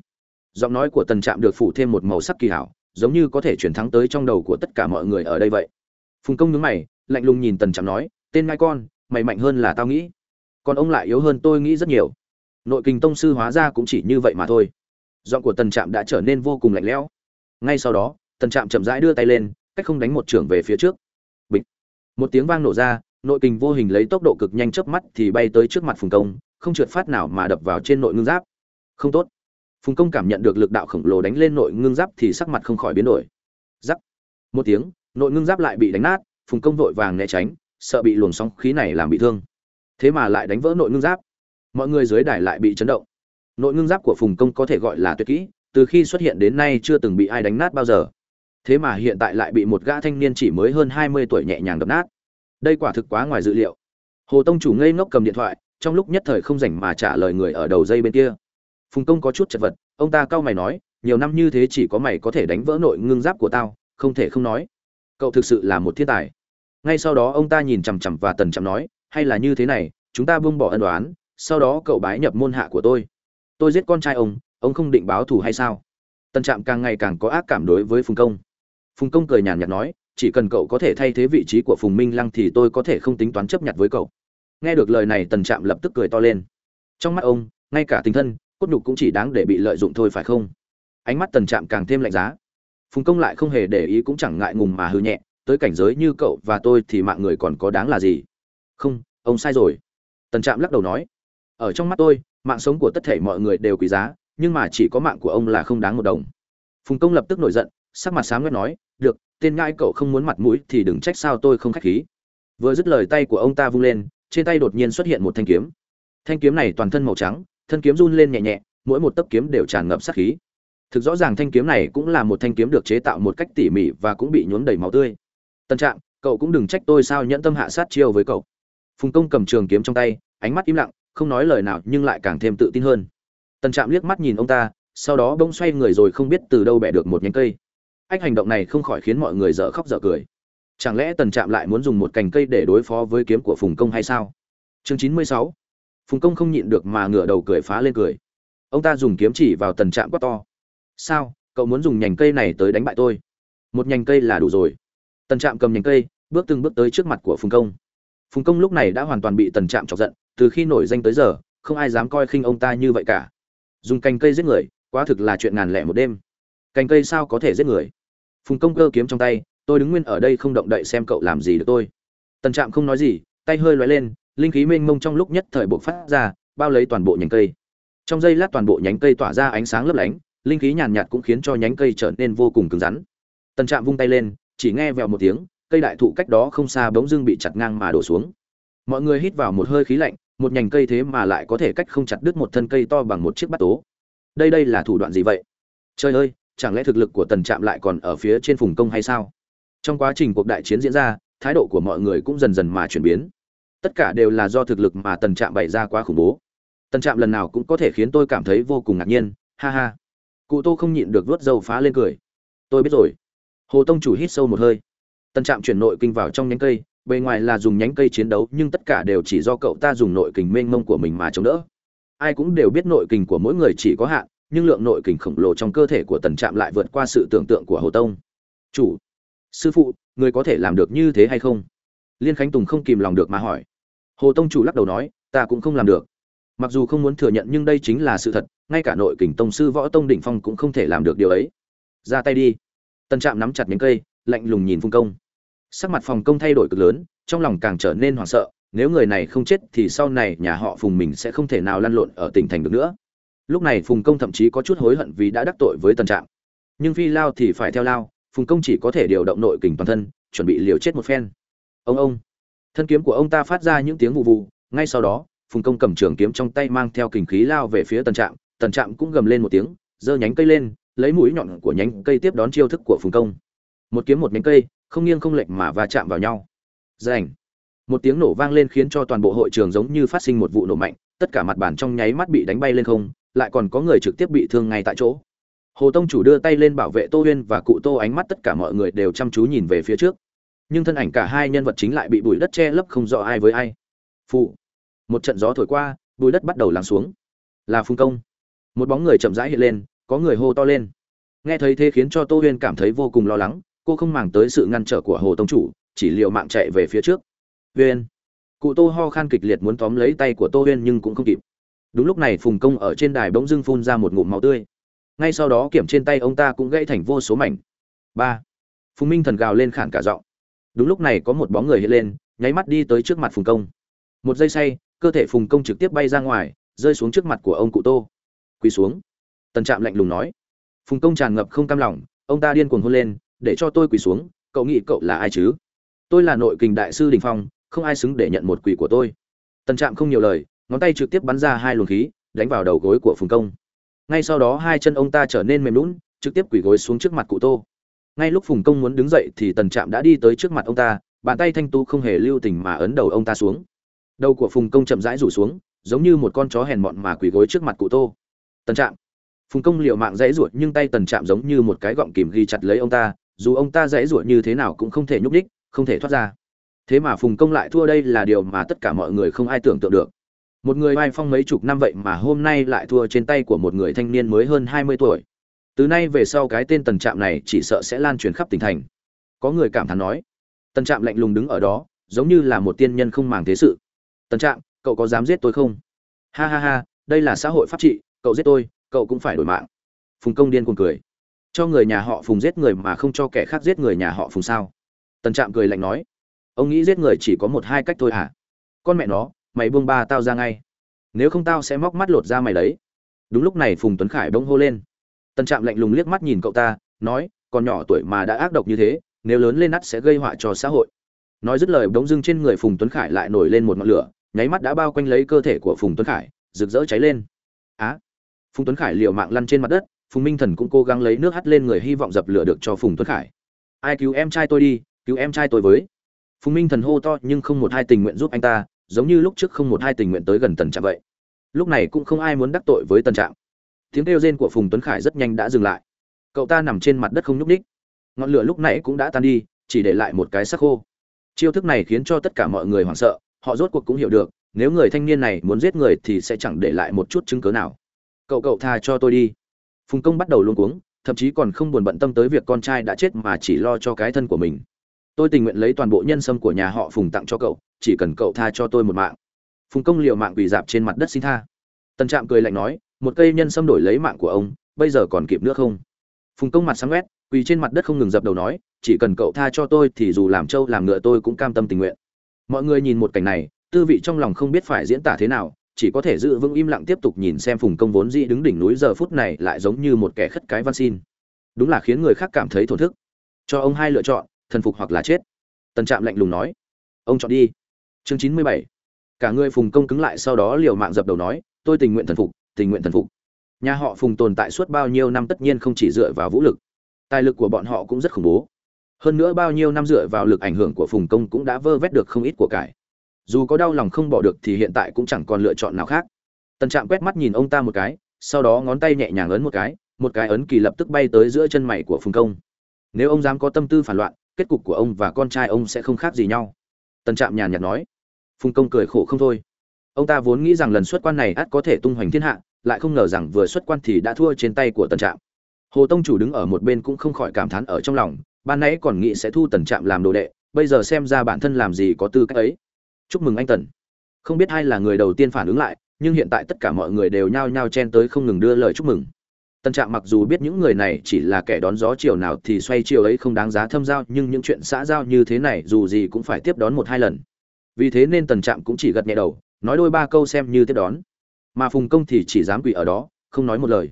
giọng nói của tần trạm được phủ thêm một màu sắc kỳ hảo, giống như có thể chuyển thắng tới trong đầu của tất cả mọi người ở đây vậy. Phùng công nhướng mày, lạnh lùng nhìn tần trạm nói, tên ngai con, mày mạnh hơn là tao nghĩ. Còn ông lại yếu hơn tôi nghĩ rất nhiều. Nội kinh tông sư hóa ra cũng chỉ như vậy mà thôi. Giọng của tần trạm đã trở nên vô cùng lạnh lẽo. Ngay sau đó, tần trạm chậm rãi đưa tay lên, cách không đánh một trưởng về phía trước. Bịch. Một tiếng vang nổ ra, nội kình vô hình lấy tốc độ cực nhanh chớp mắt thì bay tới trước mặt phùng công, không trượt phát nào mà đập vào trên nội ngưng giáp. Không tốt phùng công cảm nhận được lực đạo khổng lồ đánh lên nội ngưng giáp thì sắc mặt không khỏi biến đổi. Giắc một tiếng, nội ngưng giáp lại bị đánh nát, phùng công vội vàng né tránh, sợ bị luồng sóng khí này làm bị thương. Thế mà lại đánh vỡ nội ngưng giáp. Mọi người dưới đài lại bị chấn động. Nội ngưng giáp của phùng công có thể gọi là tuyệt kỹ, từ khi xuất hiện đến nay chưa từng bị ai đánh nát bao giờ. Thế mà hiện tại lại bị một gã thanh niên chỉ mới hơn hai mươi tuổi nhẹ nhàng đập nát. Đây quả thực quá ngoài dự liệu. Hồ tông chủ ngây ngốc cầm điện thoại, trong lúc nhất thời không rảnh mà trả lời người ở đầu dây bên kia phùng công có chút chật vật, ông ta cau mày nói, nhiều năm như thế chỉ có mày có thể đánh vỡ nội ngưng giáp của tao, không thể không nói. Cậu thực sự là một thiên tài. Ngay sau đó ông ta nhìn chằm chằm và tần chằm nói, hay là như thế này, chúng ta buông bỏ ân đoán sau đó cậu bái nhập môn hạ của tôi. Tôi giết con trai ông ông không định báo thù hay sao? Tần trạm càng ngày càng có ác cảm đối với phùng công. Phùng công cười nhàn nhạt nói, chỉ cần cậu có thể thay thế vị trí của phùng minh lăng thì tôi có thể không tính toán chấp nhận với cậu. Nghe được lời này, tần trạm lập tức cười to lên. Trong mắt ông, ngay cả tình thân cốt nhục cũng chỉ đáng để bị lợi dụng thôi phải không? Ánh mắt tần trạm càng thêm lạnh giá. Phùng công lại không hề để ý cũng chẳng ngại ngùng mà hư nhẹ, tới cảnh giới như cậu và tôi thì mạng người còn có đáng là gì? Không, ông sai rồi. Tần trạm lắc đầu nói, ở trong mắt tôi, mạng sống của tất thể mọi người đều quý giá, nhưng mà chỉ có mạng của ông là không đáng một đồng. Phùng công lập tức nổi giận, sắc mặt sáng ngắt nói, được, tên ngai cậu không muốn mặt mũi thì đừng trách sao tôi không khách khí. Vừa dứt lời tay của ông ta vung lên, trên tay đột nhiên xuất hiện một thanh kiếm thanh kiếm này toàn thân màu trắng, thân kiếm run lên nhẹ nhẹ, mỗi một tấc kiếm đều tràn ngập sát khí. Thực rõ ràng thanh kiếm này cũng là một thanh kiếm được chế tạo một cách tỉ mỉ và cũng bị nhuốm đầy máu tươi. Tân trạng, cậu cũng đừng trách tôi sao nhẫn tâm hạ sát chiêu với cậu. Phùng công cầm trường kiếm trong tay, ánh mắt im lặng, không nói lời nào nhưng lại càng thêm tự tin hơn. Tân trạm liếc mắt nhìn ông ta, sau đó bỗng xoay người rồi không biết từ đâu bẻ được một nhánh cây. Ách hành động này không khỏi khiến mọi người dở khóc dở cười. Chẳng lẽ tần trạm lại muốn dùng một cành cây để đối phó với kiếm của phùng công hay sao? Chương chín mươi sáu phùng công không nhịn được mà ngửa đầu cười phá lên cười. Ông ta dùng kiếm chỉ vào tần trạm quát to. Sao, cậu muốn dùng nhành cây này tới đánh bại tôi? Một nhành cây là đủ rồi. Tần trạm cầm nhành cây, bước từng bước tới trước mặt của phùng công. Phùng công lúc này đã hoàn toàn bị tần trạm chọc giận, từ khi nổi danh tới giờ, không ai dám coi khinh ông ta như vậy cả. Dùng cành cây giết người, quá thực là chuyện ngàn lẻ một đêm. Cành cây sao có thể giết người? Phùng công cơ kiếm trong tay, tôi đứng nguyên ở đây không động đậy xem cậu làm gì được tôi. Tần trạm không nói gì, tay hơi loay lên linh khí mênh mông trong lúc nhất thời bộc phát ra, bao lấy toàn bộ nhánh cây. Trong giây lát toàn bộ nhánh cây tỏa ra ánh sáng lấp lánh, linh khí nhàn nhạt cũng khiến cho nhánh cây trở nên vô cùng cứng rắn. Tần trạm vung tay lên, chỉ nghe vèo một tiếng, cây đại thụ cách đó không xa bỗng dưng bị chặt ngang mà đổ xuống. Mọi người hít vào một hơi khí lạnh, một nhành cây thế mà lại có thể cách không chặt đứt một thân cây to bằng một chiếc bát tố. Đây đây là thủ đoạn gì vậy? Trời ơi, chẳng lẽ thực lực của tần trạm lại còn ở phía trên phùng công hay sao? Trong quá trình cuộc đại chiến diễn ra, thái độ của mọi người cũng dần dần mà chuyển biến tất cả đều là do thực lực mà tần trạm bày ra quá khủng bố. Tần trạm lần nào cũng có thể khiến tôi cảm thấy vô cùng ngạc nhiên, ha ha. Cụ tô không nhịn được vớt dầu phá lên cười. Tôi biết rồi. Hồ tông chủ hít sâu một hơi. Tần trạm chuyển nội kinh vào trong nhánh cây, bề ngoài là dùng nhánh cây chiến đấu, nhưng tất cả đều chỉ do cậu ta dùng nội kình mênh mông của mình mà chống đỡ. Ai cũng đều biết nội kình của mỗi người chỉ có hạn, nhưng lượng nội kình khổng lồ trong cơ thể của tần trạm lại vượt qua sự tưởng tượng của hồ tông. Chủ, sư phụ, người có thể làm được như thế hay không? Liên khánh tùng không kìm lòng được mà hỏi hồ tông chủ lắc đầu nói, ta cũng không làm được. Mặc dù không muốn thừa nhận nhưng đây chính là sự thật, ngay cả nội kình tông sư võ tông đỉnh phong cũng không thể làm được điều ấy. Ra tay đi. Tần trạm nắm chặt miếng cây, lạnh lùng nhìn phung công. Sắc mặt phòng công thay đổi cực lớn, trong lòng càng trở nên hoảng sợ, nếu người này không chết thì sau này nhà họ phùng mình sẽ không thể nào lăn lộn ở tỉnh thành được nữa. Lúc này phùng công thậm chí có chút hối hận vì đã đắc tội với tần trạm. Nhưng phi lao thì phải theo lao, phùng công chỉ có thể điều động nội kình toàn thân, chuẩn bị liều chết một phen. Ông ông thân kiếm của ông ta phát ra những tiếng vụ vụ ngay sau đó, phùng công cầm trường kiếm trong tay mang theo kình khí lao về phía tần trạm tần trạm cũng gầm lên một tiếng, giơ nhánh cây lên, lấy mũi nhọn của nhánh cây tiếp đón chiêu thức của phùng công. Một kiếm một nhánh cây, không nghiêng không lệch mà va chạm vào nhau. Rảnh một tiếng nổ vang lên khiến cho toàn bộ hội trường giống như phát sinh một vụ nổ mạnh, tất cả mặt bàn trong nháy mắt bị đánh bay lên không, lại còn có người trực tiếp bị thương ngay tại chỗ. Hồ tông chủ đưa tay lên bảo vệ tô huyên và cụ tô ánh mắt tất cả mọi người đều chăm chú nhìn về phía trước nhưng thân ảnh cả hai nhân vật chính lại bị bụi đất che lấp không rõ ai với ai. Phụ một trận gió thổi qua bụi đất bắt đầu lắng xuống. Là phung công. Một bóng người chậm rãi hiện lên, có người hô to lên. Nghe thấy thế khiến cho tô huyên cảm thấy vô cùng lo lắng, cô không màng tới sự ngăn trở của hồ tông chủ, chỉ liệu mạng chạy về phía trước. Huyên, cụ tô ho khan kịch liệt muốn tóm lấy tay của tô huyên nhưng cũng không kịp. Đúng lúc này phùng công ở trên đài bỗng dưng phun ra một ngụm máu tươi. Ngay sau đó kiểm trên tay ông ta cũng gãy thành vô số mảnh. Ba, phùng minh thần gào lên khản cả giọng đúng lúc này có một bóng người hiện lên, nháy mắt đi tới trước mặt phùng công. Một giây say, cơ thể phùng công trực tiếp bay ra ngoài, rơi xuống trước mặt của ông cụ tô. Quỳ xuống. Tần trạm lạnh lùng nói. Phùng công tràn ngập không cam lòng, ông ta điên cuồng hôn lên, để cho tôi quỳ xuống, cậu nghĩ cậu là ai chứ? Tôi là nội kình đại sư đình phong, không ai xứng để nhận một quỳ của tôi. Tần trạm không nhiều lời, ngón tay trực tiếp bắn ra hai luồng khí, đánh vào đầu gối của phùng công. Ngay sau đó hai chân ông ta trở nên mềm lún, trực tiếp quỳ gối xuống trước mặt cụ tô ngay lúc phùng công muốn đứng dậy thì tần trạm đã đi tới trước mặt ông ta, bàn tay thanh tu không hề lưu tình mà ấn đầu ông ta xuống. Đầu của phùng công chậm rãi rủ xuống, giống như một con chó hèn mọn mà quỳ gối trước mặt cụ tô. Tần trạm. Phùng công liệu mạng dãy ruột, nhưng tay tần trạm giống như một cái gọng kìm ghi chặt lấy ông ta, dù ông ta dãy ruột như thế nào cũng không thể nhúc đích không thể thoát ra. Thế mà phùng công lại thua đây là điều mà tất cả mọi người không ai tưởng tượng được. Một người vai phong mấy chục năm vậy mà hôm nay lại thua trên tay của một người thanh niên mới hơn hai mươi tuổi từ nay về sau cái tên tần trạm này chỉ sợ sẽ lan truyền khắp tỉnh thành. Có người cảm thán nói, tần trạm lạnh lùng đứng ở đó, giống như là một tiên nhân không màng thế sự. Tần trạm, cậu có dám giết tôi không? Ha ha ha, đây là xã hội pháp trị, cậu giết tôi, cậu cũng phải đổi mạng. Phùng công điên cuồng cười. Cho người nhà họ phùng giết người mà không cho kẻ khác giết người nhà họ phùng sao? Tần trạm cười lạnh nói. Ông nghĩ giết người chỉ có một hai cách thôi hả? Con mẹ nó, mày buông ba tao ra ngay. Nếu không tao sẽ móc mắt lột ra mày đấy. Đúng lúc này phùng tuấn khải bỗng hô lên tần trạm lạnh lùng liếc mắt nhìn cậu ta, nói, còn nhỏ tuổi mà đã ác độc như thế, nếu lớn lên nắt sẽ gây họa cho xã hội. Nói dứt lời, bỗng dưng trên người phùng tuấn khải lại nổi lên một ngọn lửa, nháy mắt đã bao quanh lấy cơ thể của phùng tuấn khải, rực rỡ cháy lên. Á! Phùng tuấn khải liều mạng lăn trên mặt đất, phùng minh thần cũng cố gắng lấy nước hắt lên người hy vọng dập lửa được cho phùng tuấn khải. Ai cứu em trai tôi đi, cứu em trai tôi với. Phùng minh thần hô to, nhưng không một hai tình nguyện giúp anh ta, giống như lúc trước không một hai tình nguyện tới gần tần trạm vậy. Lúc này cũng không ai muốn đắc tội với tần trạm tiếng kêu rên của phùng tuấn khải rất nhanh đã dừng lại. Cậu ta nằm trên mặt đất không nhúc ních ngọn lửa lúc nãy cũng đã tan đi, chỉ để lại một cái sắc khô. Chiêu thức này khiến cho tất cả mọi người hoảng sợ, họ rốt cuộc cũng hiểu được, nếu người thanh niên này muốn giết người thì sẽ chẳng để lại một chút chứng cớ nào. Cậu cậu tha cho tôi đi. Phùng công bắt đầu luôn cuống, thậm chí còn không buồn bận tâm tới việc con trai đã chết mà chỉ lo cho cái thân của mình. Tôi tình nguyện lấy toàn bộ nhân sâm của nhà họ phùng tặng cho cậu, chỉ cần cậu tha cho tôi một mạng. Phùng công liều mạng quỳ dạp trên mặt đất xin tha. Tần trạm cười lạnh nói một cây nhân sâm đổi lấy mạng của ông, bây giờ còn kịp nữa không? Phùng công mặt sáng quét, quỳ trên mặt đất không ngừng dập đầu nói, chỉ cần cậu tha cho tôi thì dù làm trâu làm ngựa tôi cũng cam tâm tình nguyện. Mọi người nhìn một cảnh này, tư vị trong lòng không biết phải diễn tả thế nào, chỉ có thể giữ vững im lặng tiếp tục nhìn xem phùng công vốn dĩ đứng đỉnh núi giờ phút này lại giống như một kẻ khất cái văn xin. Đúng là khiến người khác cảm thấy thổn thức. Cho ông hai lựa chọn, thần phục hoặc là chết. Tần trạm lạnh lùng nói, ông chọn đi. Chương chín mươi bảy. Cả người phùng công cứng lại sau đó liều mạng dập đầu nói, tôi tình nguyện thần phục tình nguyện thần phục. Nhà họ phùng tồn tại suốt bao nhiêu năm tất nhiên không chỉ dựa vào vũ lực. Tài lực của bọn họ cũng rất khủng bố. Hơn nữa bao nhiêu năm dựa vào lực ảnh hưởng của phùng công cũng đã vơ vét được không ít của cải. Dù có đau lòng không bỏ được thì hiện tại cũng chẳng còn lựa chọn nào khác. Tần trạm quét mắt nhìn ông ta một cái, sau đó ngón tay nhẹ nhàng ấn một cái một cái ấn kỳ lập tức bay tới giữa chân mày của phùng công. Nếu ông dám có tâm tư phản loạn, kết cục của ông và con trai ông sẽ không khác gì nhau. Tần trạm nhàn nhạt nói. Phùng công cười khổ không thôi. Ông ta vốn nghĩ rằng lần xuất quan này ắt có thể tung hoành thiên hạ lại không ngờ rằng vừa xuất quan thì đã thua trên tay của tần trạm hồ tông chủ đứng ở một bên cũng không khỏi cảm thán ở trong lòng ban nãy còn nghĩ sẽ thu tần trạm làm đồ đệ bây giờ xem ra bản thân làm gì có tư cách ấy chúc mừng anh tần không biết ai là người đầu tiên phản ứng lại nhưng hiện tại tất cả mọi người đều nhao nhao chen tới không ngừng đưa lời chúc mừng Tần Trạm mặc dù biết những người này chỉ là kẻ đón gió chiều nào thì xoay chiều ấy không đáng giá thâm giao, nhưng những chuyện xã giao như thế này dù gì cũng phải tiếp đón một hai lần. Vì thế nên Tần Trạm cũng chỉ gật nhẹ đầu, nói đôi ba câu xem như tiếp đón. Mà Phùng Công thì chỉ dám quỳ ở đó, không nói một lời.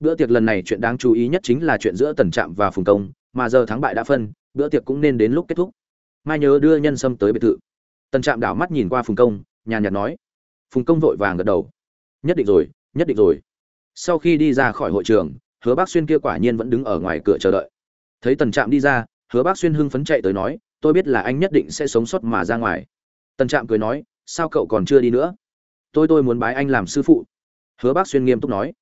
Bữa tiệc lần này chuyện đáng chú ý nhất chính là chuyện giữa Tần Trạm và Phùng Công, mà giờ thắng bại đã phân, bữa tiệc cũng nên đến lúc kết thúc. Mai nhớ đưa nhân sâm tới biệt thự. Tần Trạm đảo mắt nhìn qua Phùng Công, nhàn nhạt nói. Phùng Công vội vàng gật đầu. Nhất định rồi, nhất định rồi sau khi đi ra khỏi hội trường hứa bác xuyên kia quả nhiên vẫn đứng ở ngoài cửa chờ đợi thấy tần trạm đi ra hứa bác xuyên hưng phấn chạy tới nói tôi biết là anh nhất định sẽ sống sót mà ra ngoài tần trạm cười nói sao cậu còn chưa đi nữa tôi tôi muốn bái anh làm sư phụ. Hứa bác xuyên nghiêm túc nói.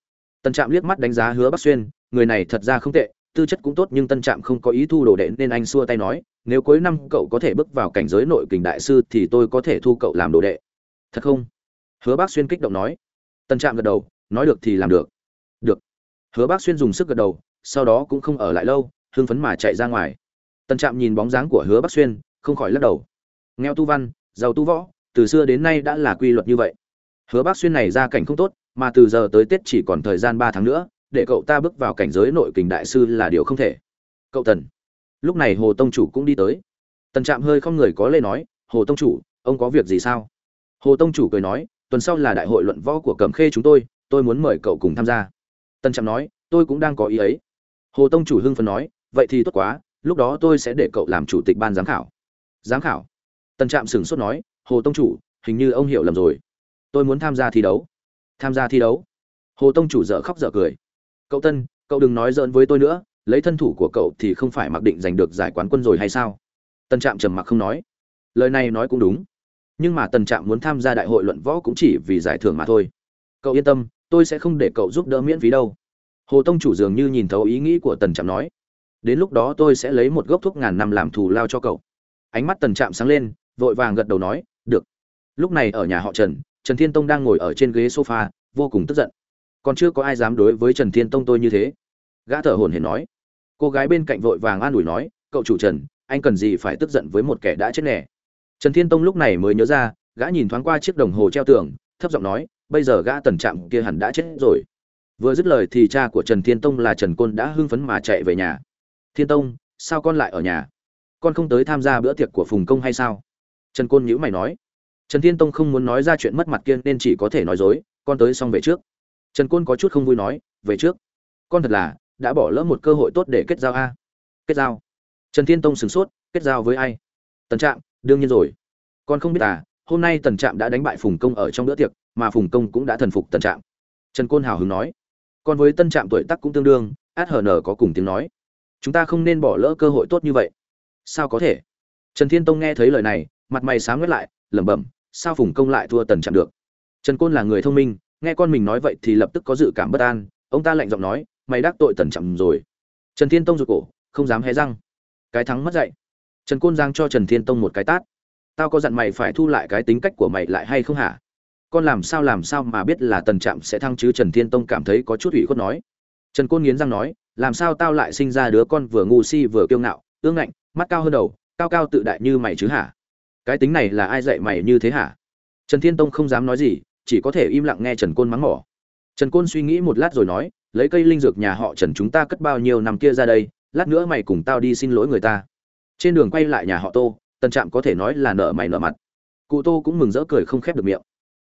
Tân trạm liếc mắt đánh giá hứa bác xuyên, người này thật ra không tệ, tư chất cũng tốt nhưng tân trạm không có ý thu đồ đệ nên anh xua tay nói, nếu cuối năm cậu có thể bước vào cảnh giới nội kình đại sư thì tôi có thể thu cậu làm đồ đệ. Thật không? Hứa bác xuyên kích động nói. Tân trạm gật đầu, nói được thì làm được. Được. Hứa bác xuyên dùng sức gật đầu, sau đó cũng không ở lại lâu, hưng phấn mà chạy ra ngoài. Tân trạm nhìn bóng dáng của hứa bác xuyên, không khỏi lắc đầu. Nghèo tu văn, giàu tu võ, từ xưa đến nay đã là quy luật như vậy hứa bác xuyên này ra cảnh không tốt, mà từ giờ tới tết chỉ còn thời gian ba tháng nữa, để cậu ta bước vào cảnh giới nội kình đại sư là điều không thể. Cậu tần. Lúc này hồ tông chủ cũng đi tới. Tần trạm hơi không người có lê nói, hồ tông chủ, ông có việc gì sao? Hồ tông chủ cười nói, tuần sau là đại hội luận võ của cẩm khê chúng tôi tôi muốn mời cậu cùng tham gia. Tần trạm nói, tôi cũng đang có ý ấy. Hồ tông chủ hưng phấn nói, vậy thì tốt quá, lúc đó tôi sẽ để cậu làm chủ tịch ban giám khảo. Giám khảo? Tần trạm sửng sốt nói, hồ tông chủ, hình như ông hiểu lầm rồi tôi muốn tham gia thi đấu. Tham gia thi đấu. Hồ tông chủ dở khóc dở cười. Cậu tân, cậu đừng nói dỡn với tôi nữa, lấy thân thủ của cậu thì không phải mặc định giành được giải quán quân rồi hay sao? Tân trạm trầm mặc không nói. Lời này nói cũng đúng. Nhưng mà tân trạm muốn tham gia đại hội luận võ cũng chỉ vì giải thưởng mà thôi. Cậu yên tâm, tôi sẽ không để cậu giúp đỡ miễn phí đâu. Hồ tông chủ dường như nhìn thấu ý nghĩ của tần trạm nói. Đến lúc đó tôi sẽ lấy một gốc thuốc ngàn năm làm thù lao cho cậu. Ánh mắt tần trạm sáng lên, vội vàng gật đầu nói, được. Lúc này ở nhà họ trần trần thiên tông đang ngồi ở trên ghế sofa, vô cùng tức giận. Còn chưa có ai dám đối với trần thiên tông tôi như thế. Gã thở hổn hển nói. Cô gái bên cạnh vội vàng an ủi nói, cậu chủ trần, anh cần gì phải tức giận với một kẻ đã chết nè. trần thiên tông lúc này mới nhớ ra, gã nhìn thoáng qua chiếc đồng hồ treo tường, thấp giọng nói, bây giờ gã tần trạm kia hẳn đã chết rồi. Vừa dứt lời thì cha của trần thiên tông là trần côn đã hưng phấn mà chạy về nhà. Thiên tông, sao con lại ở nhà? Con không tới tham gia bữa tiệc của phùng công hay sao? Trần côn nhíu mày nói trần thiên tông không muốn nói ra chuyện mất mặt kia nên chỉ có thể nói dối, con tới xong về trước. Trần côn có chút không vui nói, về trước. Con thật là, đã bỏ lỡ một cơ hội tốt để kết giao a. Kết giao. Trần thiên tông sửng sốt, kết giao với ai? Tần trạm, đương nhiên rồi. Con không biết à hôm nay tần trạm đã đánh bại phùng công ở trong bữa tiệc, mà phùng công cũng đã thần phục tần trạm. Trần côn hào hứng nói. Còn với tân trạm tuổi tác cũng tương đương, át có cùng tiếng nói. Chúng ta không nên bỏ lỡ cơ hội tốt như vậy. Sao có thể? Trần thiên tông nghe thấy lời này, mặt mày sáng ngắt lại lẩm bẩm, sao phùng công lại thua tần chạm được? Trần côn là người thông minh, nghe con mình nói vậy thì lập tức có dự cảm bất an, ông ta lạnh giọng nói, mày đắc tội tần chạm rồi. Trần thiên tông rụt cổ, không dám hé răng. Cái thắng mất dạy. Trần côn giang cho trần thiên tông một cái tát. Tao có dặn mày phải thu lại cái tính cách của mày lại hay không hả? Con làm sao làm sao mà biết là tần trạm sẽ thăng chứ? Trần thiên tông cảm thấy có chút ủy khuất nói. Trần côn nghiến răng nói, làm sao tao lại sinh ra đứa con vừa ngu si vừa kiêu ngạo, ương ngạnh, mắt cao hơn đầu, cao cao tự đại như mày chứ hả? Cái tính này là ai dạy mày như thế hả? Trần thiên tông không dám nói gì, chỉ có thể im lặng nghe trần côn mắng mỏ. Trần côn suy nghĩ một lát rồi nói, lấy cây linh dược nhà họ trần chúng ta cất bao nhiêu năm kia ra đây, lát nữa mày cùng tao đi xin lỗi người ta. Trên đường quay lại nhà họ tô, tần trạm có thể nói là nợ mày nợ mặt. Cụ tô cũng mừng rỡ cười không khép được miệng.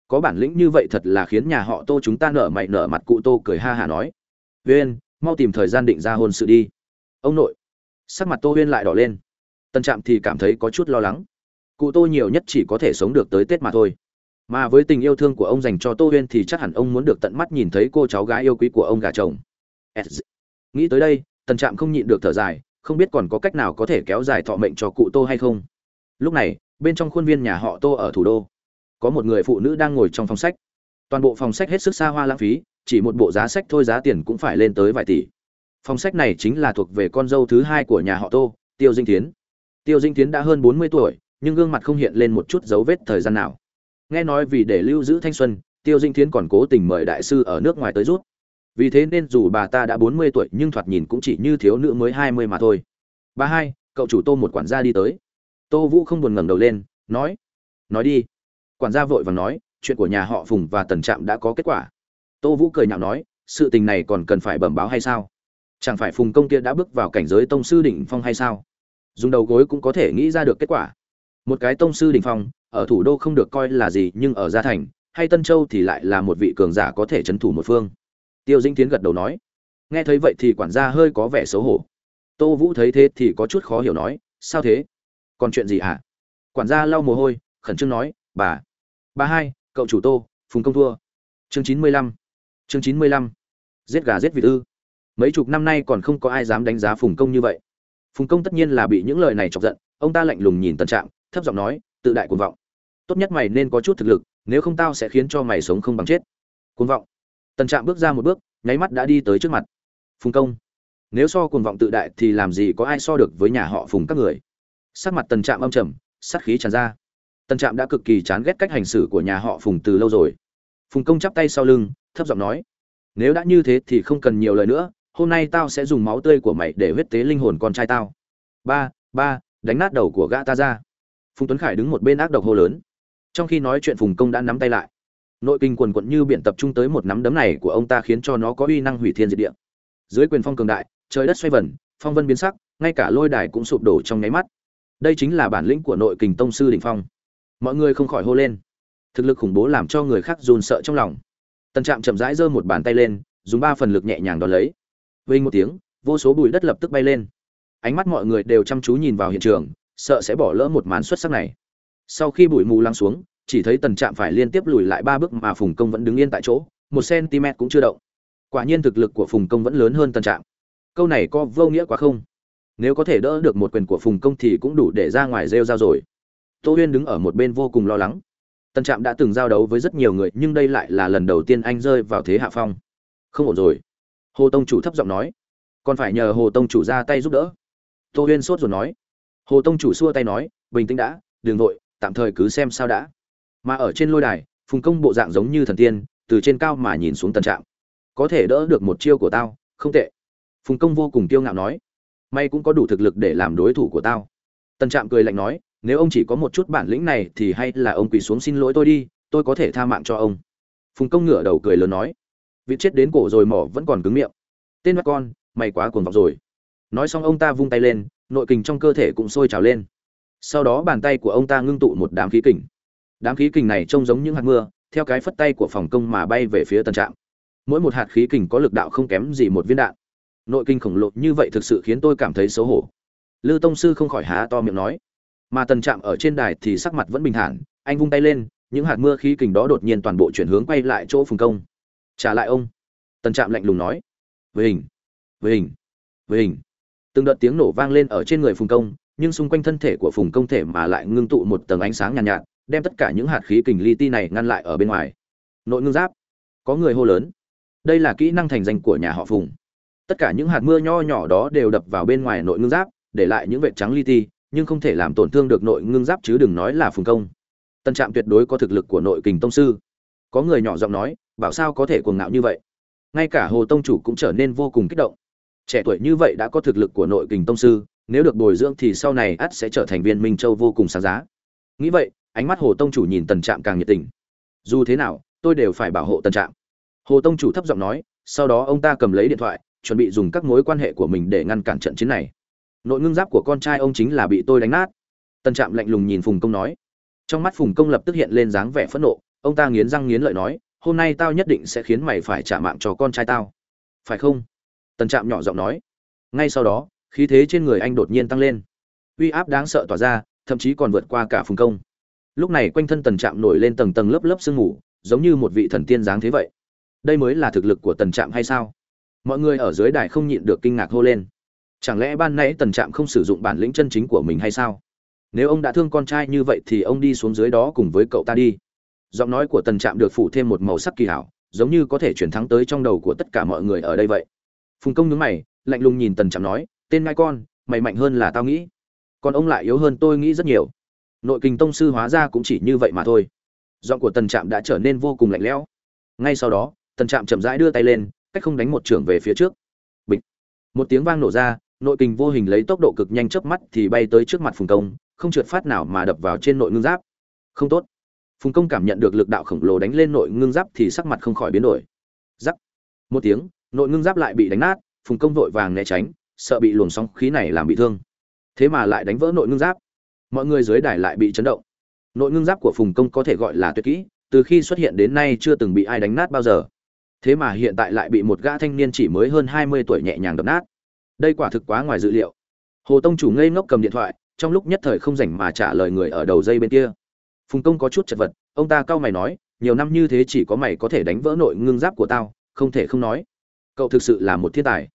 Có bản lĩnh như vậy thật là khiến nhà họ tô chúng ta nợ mày nợ mặt, cụ tô cười ha hả nói. Huyên mau tìm thời gian định ra hôn sự đi. Ông nội. Sắc mặt tô huyên lại đỏ lên. Tần trạm thì cảm thấy có chút lo lắng cụ tô nhiều nhất chỉ có thể sống được tới tết mà thôi. Mà với tình yêu thương của ông dành cho tô huyên thì chắc hẳn ông muốn được tận mắt nhìn thấy cô cháu gái yêu quý của ông gà chồng. Nghĩ tới đây, tần trạm không nhịn được thở dài, không biết còn có cách nào có thể kéo dài thọ mệnh cho cụ tô hay không. Lúc này, bên trong khuôn viên nhà họ tô ở thủ đô, có một người phụ nữ đang ngồi trong phòng sách. Toàn bộ phòng sách hết sức xa hoa lãng phí, chỉ một bộ giá sách thôi giá tiền cũng phải lên tới vài tỷ. Phòng sách này chính là thuộc về con dâu thứ hai của nhà họ tô, tiêu dinh tiến tiêu dinh tiến đã hơn bốn mươi tuổi nhưng gương mặt không hiện lên một chút dấu vết thời gian nào. Nghe nói vì để lưu giữ thanh xuân, tiêu dinh Thiến còn cố tình mời đại sư ở nước ngoài tới rút vì thế nên dù bà ta đã bốn mươi tuổi nhưng thoạt nhìn cũng chỉ như thiếu nữ mới hai mươi mà thôi. Bà hai, cậu chủ tô một quản gia đi tới. Tô vũ không buồn ngẩng đầu lên, nói nói đi. Quản gia vội vàng nói, chuyện của nhà họ phùng và tần trạm đã có kết quả. Tô vũ cười nhạo nói, sự tình này còn cần phải bẩm báo hay sao? Chẳng phải phùng công kia đã bước vào cảnh giới tông sư đỉnh phong hay sao? Dùng đầu gối cũng có thể nghĩ ra được kết quả một cái tông sư đỉnh phong, ở thủ đô không được coi là gì nhưng ở gia thành, hay tân châu thì lại là một vị cường giả có thể trấn thủ một phương. Tiêu dĩnh tiến gật đầu nói. Nghe thấy vậy thì quản gia hơi có vẻ xấu hổ. Tô vũ thấy thế thì có chút khó hiểu nói, sao thế? Còn chuyện gì ạ à? quản gia lau mồ hôi, khẩn trương nói, bà bà hai, cậu chủ tô, phùng công thua. Chương chín mươi lăm. Chương chín mươi lăm. Giết gà giết vịt ư. Mấy chục năm nay còn không có ai dám đánh giá phùng công như vậy. Phùng công tất nhiên là bị những lời này chọc giận, ông ta lạnh lùng nhìn tân trạng thấp giọng nói, tự đại cuồng vọng. Tốt nhất mày nên có chút thực lực, nếu không tao sẽ khiến cho mày sống không bằng chết. Cuồng vọng. Tần trạm bước ra một bước, nháy mắt đã đi tới trước mặt. Phùng công, nếu so cuồng vọng tự đại thì làm gì có ai so được với nhà họ phùng các người? Sắc mặt tần trạm âm trầm, sát khí tràn ra. Tần trạm đã cực kỳ chán ghét cách hành xử của nhà họ phùng từ lâu rồi. Phùng công chắp tay sau lưng, thấp giọng nói, nếu đã như thế thì không cần nhiều lời nữa, hôm nay tao sẽ dùng máu tươi của mày để huyết tế linh hồn con trai tao. Ba ba, đánh nát đầu của gã ta ra phùng tuấn khải đứng một bên ác độc hô lớn. Trong khi nói chuyện phùng công đã nắm tay lại. Nội kinh quần quận như biển tập trung tới một nắm đấm này của ông ta khiến cho nó có uy năng hủy thiên diệt địa. Dưới quyền phong cường đại, trời đất xoay vần, phong vân biến sắc, ngay cả lôi đài cũng sụp đổ trong nháy mắt. Đây chính là bản lĩnh của nội kình tông sư đỉnh phong. Mọi người không khỏi hô lên. Thực lực khủng bố làm cho người khác run sợ trong lòng. Tần trạm chậm rãi giơ một bàn tay lên, dùng ba phần lực nhẹ nhàng đón lấy. Vây một tiếng, vô số bụi đất lập tức bay lên. Ánh mắt mọi người đều chăm chú nhìn vào hiện trường sợ sẽ bỏ lỡ một màn xuất sắc này. Sau khi bụi mù lắng xuống, chỉ thấy tần trạm phải liên tiếp lùi lại ba bước mà phùng công vẫn đứng yên tại chỗ, một cm cũng chưa động. Quả nhiên thực lực của phùng công vẫn lớn hơn tần trạm. Câu này có vô nghĩa quá không? Nếu có thể đỡ được một quyền của phùng công thì cũng đủ để ra ngoài rêu ra rồi. Tô huyên đứng ở một bên vô cùng lo lắng. Tần trạm đã từng giao đấu với rất nhiều người, nhưng đây lại là lần đầu tiên anh rơi vào thế hạ phong. Không ổn rồi. Hồ tông chủ thấp giọng nói. Còn phải nhờ hồ tông chủ ra tay giúp đỡ. Tô huyên sốt rồi nói hồ tông chủ xua tay nói, bình tĩnh đã đừng vội tạm thời cứ xem sao đã. Mà ở trên lôi đài, phùng công bộ dạng giống như thần tiên, từ trên cao mà nhìn xuống tần trạm. Có thể đỡ được một chiêu của tao, không tệ. Phùng công vô cùng kiêu ngạo nói, may cũng có đủ thực lực để làm đối thủ của tao. Tần trạm cười lạnh nói, nếu ông chỉ có một chút bản lĩnh này thì hay là ông quỳ xuống xin lỗi tôi đi, tôi có thể tha mạng cho ông. Phùng công ngửa đầu cười lớn nói, vị chết đến cổ rồi mỏ vẫn còn cứng miệng. Tên mắt con, mày quá cuồng vọng rồi. Nói xong ông ta vung tay lên nội kình trong cơ thể cũng sôi trào lên. Sau đó bàn tay của ông ta ngưng tụ một đám khí kình. Đám khí kình này trông giống những hạt mưa, theo cái phất tay của phòng công mà bay về phía tần trạm. Mỗi một hạt khí kình có lực đạo không kém gì một viên đạn. Nội kinh khổng lồ như vậy thực sự khiến tôi cảm thấy xấu hổ. Lư tông sư không khỏi há to miệng nói. Mà tần trạm ở trên đài thì sắc mặt vẫn bình thản, anh vung tay lên, những hạt mưa khí kình đó đột nhiên toàn bộ chuyển hướng quay lại chỗ phùng công. Trả lại ông. Tần trạm lạnh lùng nói. Với hình với hình với hình từng đợt tiếng nổ vang lên ở trên người phùng công nhưng xung quanh thân thể của phùng công thể mà lại ngưng tụ một tầng ánh sáng nhàn nhạt, nhạt đem tất cả những hạt khí kình li ti này ngăn lại ở bên ngoài. Nội ngưng giáp. Có người hô lớn. Đây là kỹ năng thành danh của nhà họ phùng. Tất cả những hạt mưa nho nhỏ đó đều đập vào bên ngoài nội ngưng giáp để lại những vệt trắng li ti nhưng không thể làm tổn thương được nội ngưng giáp chứ đừng nói là phùng công. Tân trạm tuyệt đối có thực lực của nội kình tông sư. Có người nhỏ giọng nói bảo sao có thể cuồng ngạo như vậy? Ngay cả hồ tông chủ cũng trở nên vô cùng kích động trẻ tuổi như vậy đã có thực lực của nội kình tông sư, nếu được bồi dưỡng thì sau này ắt sẽ trở thành viên minh châu vô cùng sáng giá. Nghĩ vậy, ánh mắt hồ tông chủ nhìn tần trạm càng nhiệt tình. Dù thế nào, tôi đều phải bảo hộ tần trạm. Hồ tông chủ thấp giọng nói, sau đó ông ta cầm lấy điện thoại, chuẩn bị dùng các mối quan hệ của mình để ngăn cản trận chiến này. Nội ngưng giáp của con trai ông chính là bị tôi đánh nát. Tần trạm lạnh lùng nhìn phùng công nói. Trong mắt phùng công lập tức hiện lên dáng vẻ phẫn nộ, ông ta nghiến răng nghiến lợi nói, hôm nay tao nhất định sẽ khiến mày phải trả mạng cho con trai tao. Phải không? Tần trạm nhỏ giọng nói. Ngay sau đó, khí thế trên người anh đột nhiên tăng lên. Uy áp đáng sợ tỏa ra, thậm chí còn vượt qua cả phùng công. Lúc này quanh thân tần trạm nổi lên tầng tầng lớp lớp sương mù, giống như một vị thần tiên dáng thế vậy. Đây mới là thực lực của tần trạm hay sao? Mọi người ở dưới đài không nhịn được kinh ngạc hô lên. Chẳng lẽ ban nãy tần trạm không sử dụng bản lĩnh chân chính của mình hay sao? Nếu ông đã thương con trai như vậy thì ông đi xuống dưới đó cùng với cậu ta đi. Giọng nói của tần trạm được phủ thêm một màu sắc kỳ hảo, giống như có thể chuyển thắng tới trong đầu của tất cả mọi người ở đây vậy phùng công nhướng mày, lạnh lùng nhìn tần trạm nói, tên ngai con, mày mạnh hơn là tao nghĩ. Còn ông lại yếu hơn tôi nghĩ rất nhiều. Nội kinh tông sư hóa ra cũng chỉ như vậy mà thôi. Giọng của tần trạm đã trở nên vô cùng lạnh lẽo. Ngay sau đó, tần trạm chậm rãi đưa tay lên, cách không đánh một trưởng về phía trước. Bịch. Một tiếng vang nổ ra, nội kinh vô hình lấy tốc độ cực nhanh chớp mắt thì bay tới trước mặt phùng công, không trượt phát nào mà đập vào trên nội ngưng giáp. Không tốt. Phùng công cảm nhận được lực đạo khổng lồ đánh lên nội ngưng giáp thì sắc mặt không khỏi biến đổi. Giắc một tiếng nội ngưng giáp lại bị đánh nát, phùng công vội vàng né tránh, sợ bị luồng sóng khí này làm bị thương. Thế mà lại đánh vỡ nội ngưng giáp. Mọi người dưới đài lại bị chấn động. Nội ngưng giáp của phùng công có thể gọi là tuyệt kỹ, từ khi xuất hiện đến nay chưa từng bị ai đánh nát bao giờ. Thế mà hiện tại lại bị một gã thanh niên chỉ mới hơn hai mươi tuổi nhẹ nhàng đập nát. Đây quả thực quá ngoài dự liệu. Hồ tông chủ ngây ngốc cầm điện thoại, trong lúc nhất thời không rảnh mà trả lời người ở đầu dây bên kia. Phùng công có chút chật vật, ông ta cau mày nói, nhiều năm như thế chỉ có mày có thể đánh vỡ nội ngưng giáp của tao, không thể không nói cậu thực sự là một thiên tài.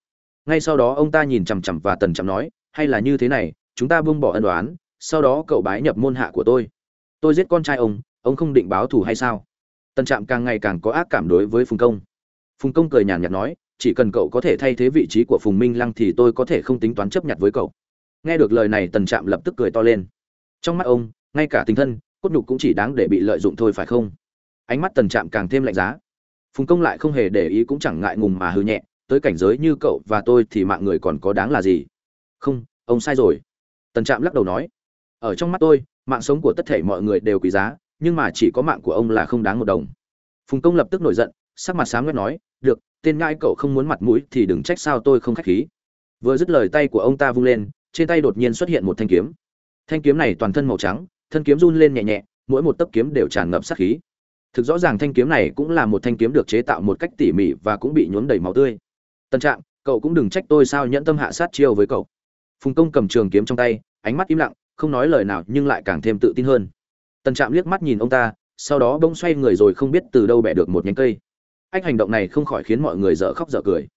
Ngay sau đó ông ta nhìn chằm chằm và tần chằm nói, hay là như thế này, chúng ta buông bỏ ân đoán sau đó cậu bái nhập môn hạ của tôi. Tôi giết con trai ông ông không định báo thù hay sao? Tần trạm càng ngày càng có ác cảm đối với phùng công. Phùng công cười nhàn nhạt nói, chỉ cần cậu có thể thay thế vị trí của phùng minh lăng thì tôi có thể không tính toán chấp nhận với cậu. Nghe được lời này, tần trạm lập tức cười to lên. Trong mắt ông, ngay cả tình thân, cốt nhục cũng chỉ đáng để bị lợi dụng thôi phải không? Ánh mắt tần trạm càng thêm lạnh giá phùng công lại không hề để ý cũng chẳng ngại ngùng mà hư nhẹ, tới cảnh giới như cậu và tôi thì mạng người còn có đáng là gì? Không, ông sai rồi. Tần trạm lắc đầu nói, ở trong mắt tôi, mạng sống của tất thể mọi người đều quý giá, nhưng mà chỉ có mạng của ông là không đáng một đồng. Phùng công lập tức nổi giận, sắc mặt sáng ngắt nói, được, tên ngai cậu không muốn mặt mũi thì đừng trách sao tôi không khách khí. Vừa dứt lời tay của ông ta vung lên, trên tay đột nhiên xuất hiện một thanh kiếm. Thanh kiếm này toàn thân màu trắng, thân kiếm run lên nhẹ nhẹ, mỗi một tấc kiếm đều tràn ngập sát khí thực rõ ràng thanh kiếm này cũng là một thanh kiếm được chế tạo một cách tỉ mỉ và cũng bị nhuốm đầy máu tươi. Tân trạng cậu cũng đừng trách tôi sao nhẫn tâm hạ sát chiêu với cậu. Phùng công cầm trường kiếm trong tay, ánh mắt im lặng, không nói lời nào nhưng lại càng thêm tự tin hơn. Tân trạm liếc mắt nhìn ông ta, sau đó bỗng xoay người rồi không biết từ đâu bẻ được một nhánh cây. Anh hành động này không khỏi khiến mọi người dở khóc dở cười.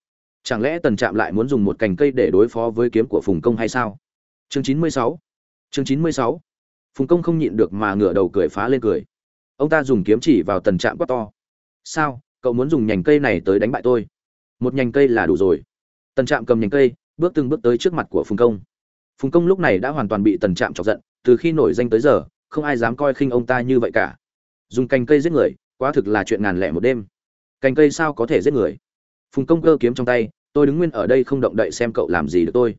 Chẳng lẽ tần trạm lại muốn dùng một cành cây để đối phó với kiếm của phùng công hay sao? Chương chín mươi sáu. Chương chín mươi sáu. Phùng công không nhịn được mà ngửa đầu cười phá lên cười ông ta dùng kiếm chỉ vào tần trạm quát to. Sao, cậu muốn dùng nhành cây này tới đánh bại tôi? Một nhành cây là đủ rồi. Tần trạm cầm nhành cây, bước từng bước tới trước mặt của phùng công. Phùng công lúc này đã hoàn toàn bị tần trạm chọc giận, từ khi nổi danh tới giờ, không ai dám coi khinh ông ta như vậy cả. Dùng cành cây giết người, quá thực là chuyện ngàn lẻ một đêm. Cành cây sao có thể giết người? Phùng công cơ kiếm trong tay, tôi đứng nguyên ở đây không động đậy xem cậu làm gì được tôi.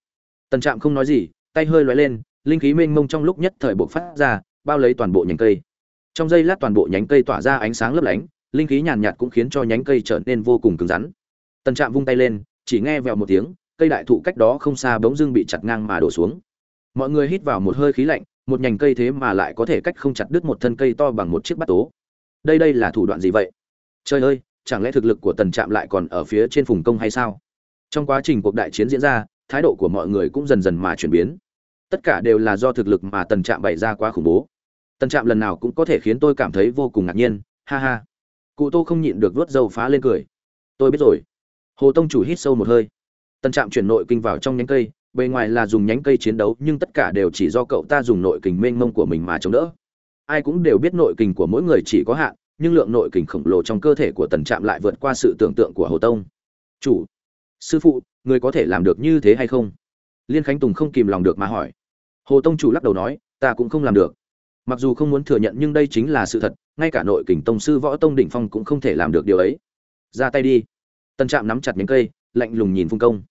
Tần trạm không nói gì, tay hơi lóe lên, linh khí mênh mông trong lúc nhất thời buộc phát ra, bao lấy toàn bộ nhành cây trong giây lát toàn bộ nhánh cây tỏa ra ánh sáng lấp lánh, linh khí nhàn nhạt cũng khiến cho nhánh cây trở nên vô cùng cứng rắn. Tần trạm vung tay lên, chỉ nghe vèo một tiếng, cây đại thụ cách đó không xa bỗng dưng bị chặt ngang mà đổ xuống. Mọi người hít vào một hơi khí lạnh, một nhành cây thế mà lại có thể cách không chặt đứt một thân cây to bằng một chiếc bát tố. Đây đây là thủ đoạn gì vậy? Trời ơi, chẳng lẽ thực lực của tần trạm lại còn ở phía trên phùng công hay sao? Trong quá trình cuộc đại chiến diễn ra, thái độ của mọi người cũng dần dần mà chuyển biến. Tất cả đều là do thực lực mà tần trạm bày ra quá khủng bố tần trạm lần nào cũng có thể khiến tôi cảm thấy vô cùng ngạc nhiên. Ha ha. Cụ tô không nhịn được vớt dầu phá lên cười. Tôi biết rồi. Hồ tông chủ hít sâu một hơi. Tần trạm chuyển nội kinh vào trong nhánh cây. Bề ngoài là dùng nhánh cây chiến đấu, nhưng tất cả đều chỉ do cậu ta dùng nội kình mênh mông của mình mà chống đỡ. Ai cũng đều biết nội kình của mỗi người chỉ có hạn, nhưng lượng nội kình khổng lồ trong cơ thể của tần trạm lại vượt qua sự tưởng tượng của hồ tông. Chủ, sư phụ, người có thể làm được như thế hay không? Liên khánh tùng không kìm lòng được mà hỏi. Hồ tông chủ lắc đầu nói, ta cũng không làm được mặc dù không muốn thừa nhận nhưng đây chính là sự thật, ngay cả nội kình tông sư võ tông đỉnh phong cũng không thể làm được điều ấy. Ra tay đi. Tần trạm nắm chặt nhánh cây, lạnh lùng nhìn phung công.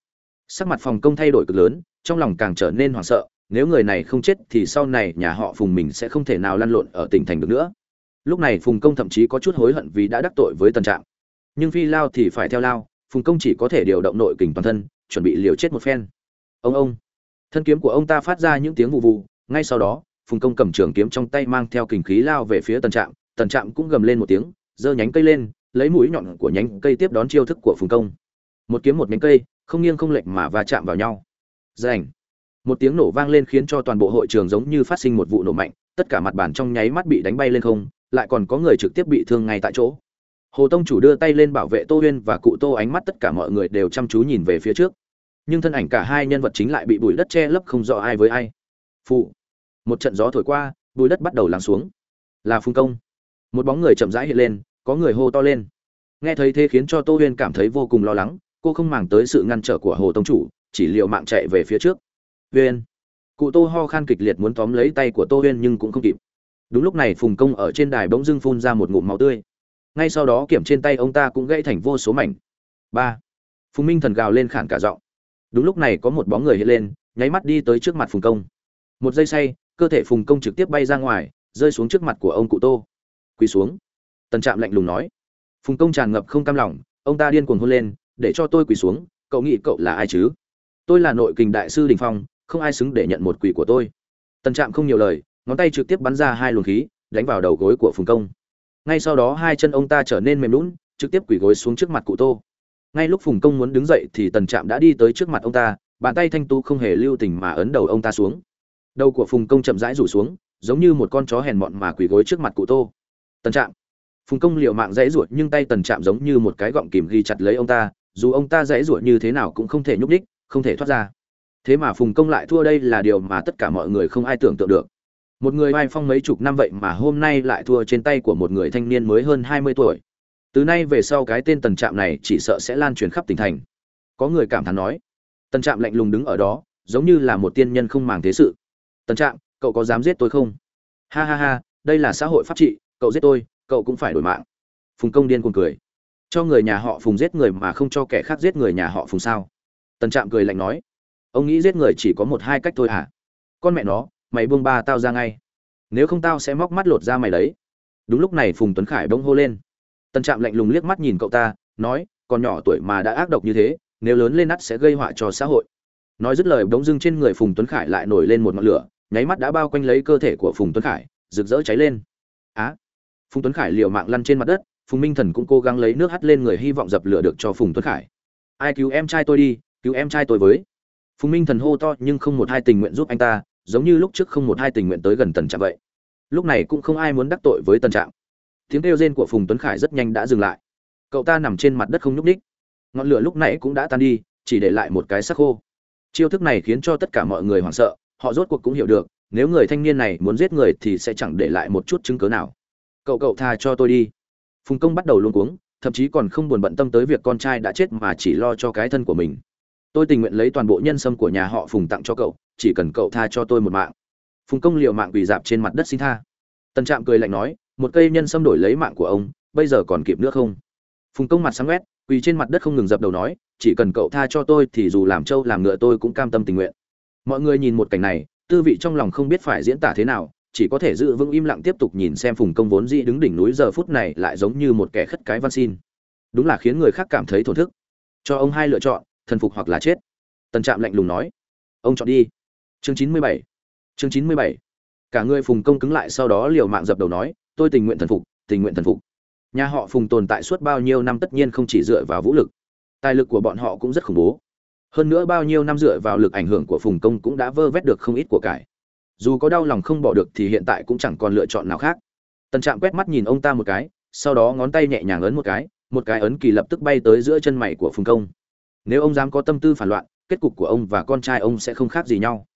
Sắc mặt phòng công thay đổi cực lớn, trong lòng càng trở nên hoảng sợ, nếu người này không chết thì sau này nhà họ phùng mình sẽ không thể nào lăn lộn ở tỉnh thành được nữa. Lúc này phùng công thậm chí có chút hối hận vì đã đắc tội với tần trạm. Nhưng phi lao thì phải theo lao, phùng công chỉ có thể điều động nội kình toàn thân, chuẩn bị liều chết một phen. Ông ông. Thân kiếm của ông ta phát ra những tiếng vụ vụ, ngay sau đó phùng công cầm trường kiếm trong tay mang theo kình khí lao về phía tần trạm tần trạm cũng gầm lên một tiếng, giơ nhánh cây lên, lấy mũi nhọn của nhánh cây tiếp đón chiêu thức của phùng công. Một kiếm một nhánh cây, không nghiêng không lệch mà va chạm vào nhau. Rành! Một tiếng nổ vang lên khiến cho toàn bộ hội trường giống như phát sinh một vụ nổ mạnh, tất cả mặt bàn trong nháy mắt bị đánh bay lên không, lại còn có người trực tiếp bị thương ngay tại chỗ. Hồ tông chủ đưa tay lên bảo vệ tô huyên và cụ tô ánh mắt tất cả mọi người đều chăm chú nhìn về phía trước. Nhưng thân ảnh cả hai nhân vật chính lại bị bụi đất che lấp không rõ ai với ai. Phụ! Một trận gió thổi qua bụi đất bắt đầu lắng xuống. Là phung công. Một bóng người chậm rãi hiện lên, có người hô to lên. Nghe thấy thế khiến cho tô huyên cảm thấy vô cùng lo lắng, cô không màng tới sự ngăn trở của hồ tông chủ, chỉ liệu mạng chạy về phía trước. Huyên cụ tô ho khan kịch liệt muốn tóm lấy tay của tô huyên nhưng cũng không kịp. Đúng lúc này phùng công ở trên đài bỗng dưng phun ra một ngụm máu tươi. Ngay sau đó kiểm trên tay ông ta cũng gãy thành vô số mảnh. Ba. Phùng minh thần gào lên khản cả giọng. Đúng lúc này có một bóng người hiện lên, nháy mắt đi tới trước mặt phùng công. Một giây say cơ thể phùng công trực tiếp bay ra ngoài, rơi xuống trước mặt của ông cụ tô. Quỳ xuống. Tần trạm lạnh lùng nói. Phùng công tràn ngập không cam lòng, ông ta điên cuồng hôn lên, để cho tôi quỳ xuống, cậu nghĩ cậu là ai chứ? Tôi là nội kình đại sư đình phong, không ai xứng để nhận một quỳ của tôi. Tần trạm không nhiều lời, ngón tay trực tiếp bắn ra hai luồng khí, đánh vào đầu gối của phùng công. Ngay sau đó hai chân ông ta trở nên mềm lún trực tiếp quỳ gối xuống trước mặt cụ tô. Ngay lúc phùng công muốn đứng dậy thì tần trạm đã đi tới trước mặt ông ta, bàn tay thanh tu không hề lưu tình mà ấn đầu ông ta xuống đầu của phùng công chậm rãi rủ xuống, giống như một con chó hèn mọn mà quỳ gối trước mặt cụ tô. Tần trạm, phùng công liệu mạng dãy ruột nhưng tay tần trạm giống như một cái gọng kìm ghi chặt lấy ông ta, dù ông ta dãy ruột như thế nào cũng không thể nhúc đích không thể thoát ra. Thế mà phùng công lại thua đây là điều mà tất cả mọi người không ai tưởng tượng được. Một người vai phong mấy chục năm vậy mà hôm nay lại thua trên tay của một người thanh niên mới hơn hai mươi tuổi. Từ nay về sau cái tên tần trạm này chỉ sợ sẽ lan truyền khắp tỉnh thành. Có người cảm thán nói, tần trạm lạnh lùng đứng ở đó, giống như là một tiên nhân không màng thế sự tần trạm, cậu có dám giết tôi không? Ha ha ha, đây là xã hội pháp trị, cậu giết tôi, cậu cũng phải đổi mạng. Phùng công điên cuồng cười. Cho người nhà họ phùng giết người mà không cho kẻ khác giết người nhà họ phùng sao? Tần trạm cười lạnh nói. Ông nghĩ giết người chỉ có một hai cách thôi hả? Con mẹ nó, mày buông ba tao ra ngay. Nếu không tao sẽ móc mắt lột ra mày đấy. Đúng lúc này phùng tuấn khải bỗng hô lên. Tần trạm lạnh lùng liếc mắt nhìn cậu ta, nói còn nhỏ tuổi mà đã ác độc như thế, nếu lớn lên nắt sẽ gây họa cho xã hội. Nói dứt lời bỗng dưng trên người phùng tuấn khải lại nổi lên một ngọn lửa nháy mắt đã bao quanh lấy cơ thể của phùng tuấn khải, rực rỡ cháy lên. Á, phùng tuấn khải liều mạng lăn trên mặt đất, phùng minh thần cũng cố gắng lấy nước hắt lên người hy vọng dập lửa được cho phùng tuấn khải. Ai cứu em trai tôi đi, cứu em trai tôi với. Phùng minh thần hô to, nhưng không một hai tình nguyện giúp anh ta, giống như lúc trước không một hai tình nguyện tới gần tần trạm vậy. Lúc này cũng không ai muốn đắc tội với tần trạm tiếng kêu rên của phùng tuấn khải rất nhanh đã dừng lại. Cậu ta nằm trên mặt đất không nhúc ních ngọn lửa lúc nãy cũng đã tan đi, chỉ để lại một cái sắc khô. Chiêu thức này khiến cho tất cả mọi người hoảng sợ họ rốt cuộc cũng hiểu được, nếu người thanh niên này muốn giết người thì sẽ chẳng để lại một chút chứng cớ nào. Cậu cậu tha cho tôi đi. Phùng công bắt đầu luôn cuống, thậm chí còn không buồn bận tâm tới việc con trai đã chết mà chỉ lo cho cái thân của mình. Tôi tình nguyện lấy toàn bộ nhân sâm của nhà họ phùng tặng cho cậu, chỉ cần cậu tha cho tôi một mạng. Phùng công liều mạng quỳ dạp trên mặt đất xin tha. Tần trạm cười lạnh nói, một cây nhân sâm đổi lấy mạng của ông, bây giờ còn kịp nữa không? Phùng công mặt sáng quét, quỳ trên mặt đất không ngừng dập đầu nói, chỉ cần cậu tha cho tôi thì dù làm trâu làm ngựa tôi cũng cam tâm tình nguyện mọi người nhìn một cảnh này, tư vị trong lòng không biết phải diễn tả thế nào, chỉ có thể giữ vững im lặng tiếp tục nhìn xem phùng công vốn dĩ đứng đỉnh núi giờ phút này lại giống như một kẻ khất cái văn xin. Đúng là khiến người khác cảm thấy thổn thức. Cho ông hai lựa chọn, thần phục hoặc là chết. Tần trạm lạnh lùng nói. Ông chọn đi. Chương chín mươi bảy. Chương chín mươi bảy. Cả người phùng công cứng lại sau đó liều mạng dập đầu nói, tôi tình nguyện thần phục, tình nguyện thần phục. Nhà họ phùng tồn tại suốt bao nhiêu năm tất nhiên không chỉ dựa vào vũ lực. Tài lực của bọn họ cũng rất khủng bố hơn nữa bao nhiêu năm dựa vào lực ảnh hưởng của phùng công cũng đã vơ vét được không ít của cải. Dù có đau lòng không bỏ được thì hiện tại cũng chẳng còn lựa chọn nào khác. Tần trạm quét mắt nhìn ông ta một cái, sau đó ngón tay nhẹ nhàng ấn một cái một cái ấn kỳ lập tức bay tới giữa chân mày của phùng công. Nếu ông dám có tâm tư phản loạn, kết cục của ông và con trai ông sẽ không khác gì nhau.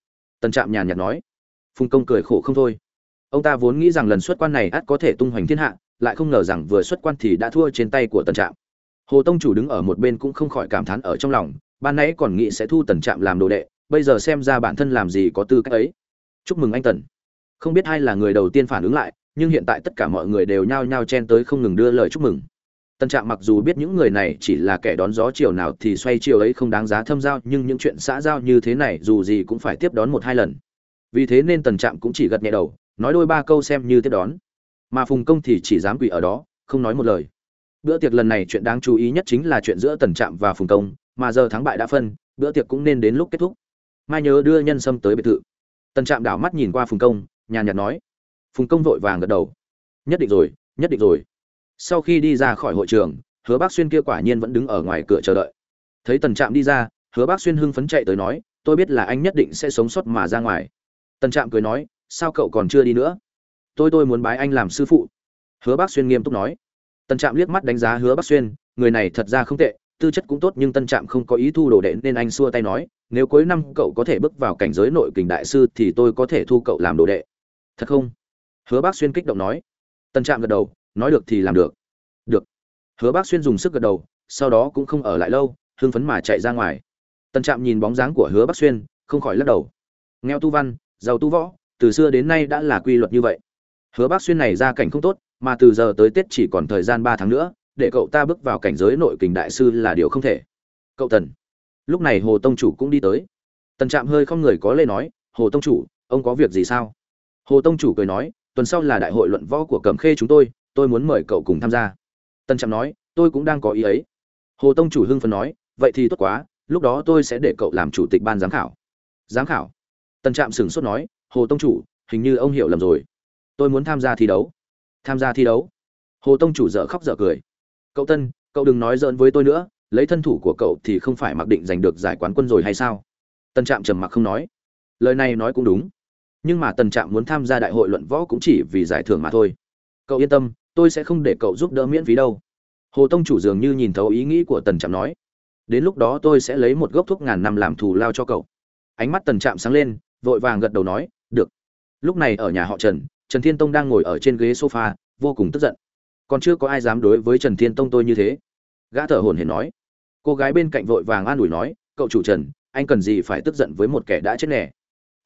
Tần trạm nhàn nhạt nói. Phùng công cười khổ không thôi. Ông ta vốn nghĩ rằng lần xuất quan này ắt có thể tung hoành thiên hạ, lại không ngờ rằng vừa xuất quan thì đã thua trên tay của tần trạm. Hồ tông chủ đứng ở một bên cũng không khỏi cảm thán ở trong lòng ban nãy còn nghĩ sẽ thu tần trạm làm đồ đệ bây giờ xem ra bản thân làm gì có tư cách ấy chúc mừng anh tần không biết ai là người đầu tiên phản ứng lại nhưng hiện tại tất cả mọi người đều nhao nhao chen tới không ngừng đưa lời chúc mừng Tần Trạm mặc dù biết những người này chỉ là kẻ đón gió chiều nào thì xoay chiều ấy không đáng giá thâm giao, nhưng những chuyện xã giao như thế này dù gì cũng phải tiếp đón một hai lần. Vì thế nên Tần Trạm cũng chỉ gật nhẹ đầu, nói đôi ba câu xem như tiếp đón. Mà Phùng Công thì chỉ dám quỳ ở đó, không nói một lời. Bữa tiệc lần này chuyện đáng chú ý nhất chính là chuyện giữa Tần Trạm và Phùng Công, mà giờ thắng bại đã phân, bữa tiệc cũng nên đến lúc kết thúc. Mai nhớ đưa nhân sâm tới biệt thự. Tần Trạm đảo mắt nhìn qua Phùng Công, nhàn nhạt nói. Phùng Công vội vàng gật đầu. Nhất định rồi, nhất định rồi sau khi đi ra khỏi hội trường hứa bác xuyên kia quả nhiên vẫn đứng ở ngoài cửa chờ đợi thấy tần trạm đi ra hứa bác xuyên hưng phấn chạy tới nói tôi biết là anh nhất định sẽ sống sót mà ra ngoài tần trạm cười nói sao cậu còn chưa đi nữa tôi tôi muốn bái anh làm sư phụ hứa bác xuyên nghiêm túc nói tần trạm liếc mắt đánh giá hứa bác xuyên người này thật ra không tệ tư chất cũng tốt nhưng tân trạm không có ý thu đồ đệ nên anh xua tay nói, nếu cuối năm cậu có thể bước vào cảnh giới nội kình đại sư thì tôi có thể thu cậu làm đồ đệ. Thật không? Hứa bác xuyên kích động nói. Tân trạm gật đầu, nói được thì làm được. Được. Hứa bác xuyên dùng sức gật đầu, sau đó cũng không ở lại lâu, hưng phấn mà chạy ra ngoài. Tân trạm nhìn bóng dáng của hứa bác xuyên, không khỏi lắc đầu. Nghèo tu văn, giàu tu võ, từ xưa đến nay đã là quy luật như vậy. Hứa bác xuyên này ra cảnh không tốt, mà từ giờ tới tết chỉ còn thời gian ba tháng nữa để cậu ta bước vào cảnh giới nội kình đại sư là điều không thể. Cậu tần. Lúc này hồ tông chủ cũng đi tới. Tần trạm hơi không người có lê nói, hồ tông chủ, ông có việc gì sao? Hồ tông chủ cười nói, tuần sau là đại hội luận võ của cẩm khê chúng tôi tôi muốn mời cậu cùng tham gia. Tần trạm nói, tôi cũng đang có ý ấy. Hồ tông chủ hưng phấn nói, vậy thì tốt quá, lúc đó tôi sẽ để cậu làm chủ tịch ban giám khảo. Giám khảo? Tần trạm sửng sốt nói, hồ tông chủ, hình như ông hiểu lầm rồi. Tôi muốn tham gia thi đấu. Tham gia thi đấu? Hồ tông chủ dở khóc dở cười cậu tân, cậu đừng nói giỡn với tôi nữa, lấy thân thủ của cậu thì không phải mặc định giành được giải quán quân rồi hay sao? Tân trạm trầm mặc không nói. Lời này nói cũng đúng, nhưng mà tân trạm muốn tham gia đại hội luận võ cũng chỉ vì giải thưởng mà thôi. Cậu yên tâm, tôi sẽ không để cậu giúp đỡ miễn phí đâu. Hồ tông chủ dường như nhìn thấu ý nghĩ của tần trạm nói. Đến lúc đó tôi sẽ lấy một gốc thuốc ngàn năm làm thù lao cho cậu. Ánh mắt tần trạm sáng lên, vội vàng gật đầu nói, được. Lúc này ở nhà họ trần trần thiên tông đang ngồi ở trên ghế sofa, vô cùng tức giận còn chưa có ai dám đối với trần thiên tông tôi như thế. Gã thở hổn hển nói. Cô gái bên cạnh vội vàng an ủi nói, cậu chủ trần, anh cần gì phải tức giận với một kẻ đã chết nẻ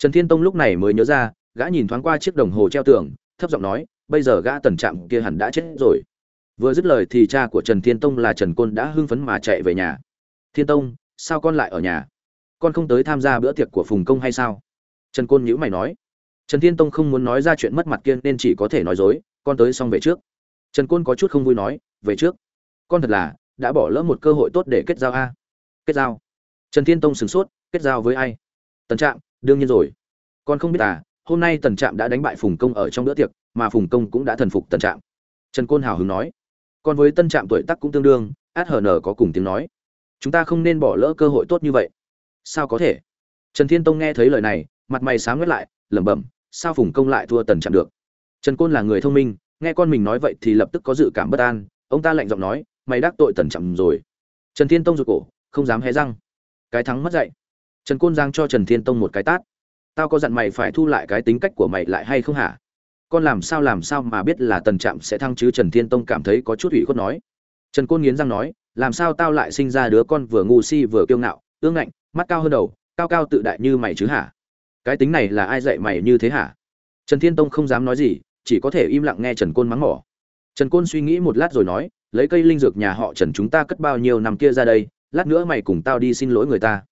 trần thiên tông lúc này mới nhớ ra, gã nhìn thoáng qua chiếc đồng hồ treo tường, thấp giọng nói, bây giờ gã tần trạm kia hẳn đã chết rồi. Vừa dứt lời thì cha của trần thiên tông là trần côn đã hưng phấn mà chạy về nhà. Thiên tông, sao con lại ở nhà? Con không tới tham gia bữa tiệc của phùng công hay sao? Trần côn nhữ mày nói. Trần thiên tông không muốn nói ra chuyện mất mặt kia nên chỉ có thể nói dối, con tới xong về trước trần côn có chút không vui nói, về trước, con thật là đã bỏ lỡ một cơ hội tốt để kết giao a. Kết giao? Trần thiên tông sửng sốt, kết giao với ai? Tần trạm, đương nhiên rồi. Con không biết à hôm nay tần trạm đã đánh bại phùng công ở trong bữa tiệc, mà phùng công cũng đã thần phục tần trạm. Trần côn hào hứng nói. Còn với tân trạm tuổi tác cũng tương đương, át có cùng tiếng nói. Chúng ta không nên bỏ lỡ cơ hội tốt như vậy. Sao có thể? Trần thiên tông nghe thấy lời này, mặt mày sáng ngất lại, lẩm bẩm, sao phùng công lại thua tần trạm được? Trần côn là người thông minh nghe con mình nói vậy thì lập tức có dự cảm bất an, ông ta lạnh giọng nói, mày đắc tội tần trạm rồi. Trần thiên tông rụt cổ, không dám hé răng. Cái thắng mất dạy. Trần côn giang cho trần thiên tông một cái tát. Tao có dặn mày phải thu lại cái tính cách của mày lại hay không hả? Con làm sao làm sao mà biết là tần trạm sẽ thăng chứ? Trần thiên tông cảm thấy có chút ủy khuất nói. Trần côn nghiến răng nói, làm sao tao lại sinh ra đứa con vừa ngu si vừa kiêu ngạo, ương ngạnh, mắt cao hơn đầu, cao cao tự đại như mày chứ hả? Cái tính này là ai dạy mày như thế hả? Trần thiên tông không dám nói gì chỉ có thể im lặng nghe trần côn mắng mỏ. Trần côn suy nghĩ một lát rồi nói, lấy cây linh dược nhà họ trần chúng ta cất bao nhiêu năm kia ra đây, lát nữa mày cùng tao đi xin lỗi người ta.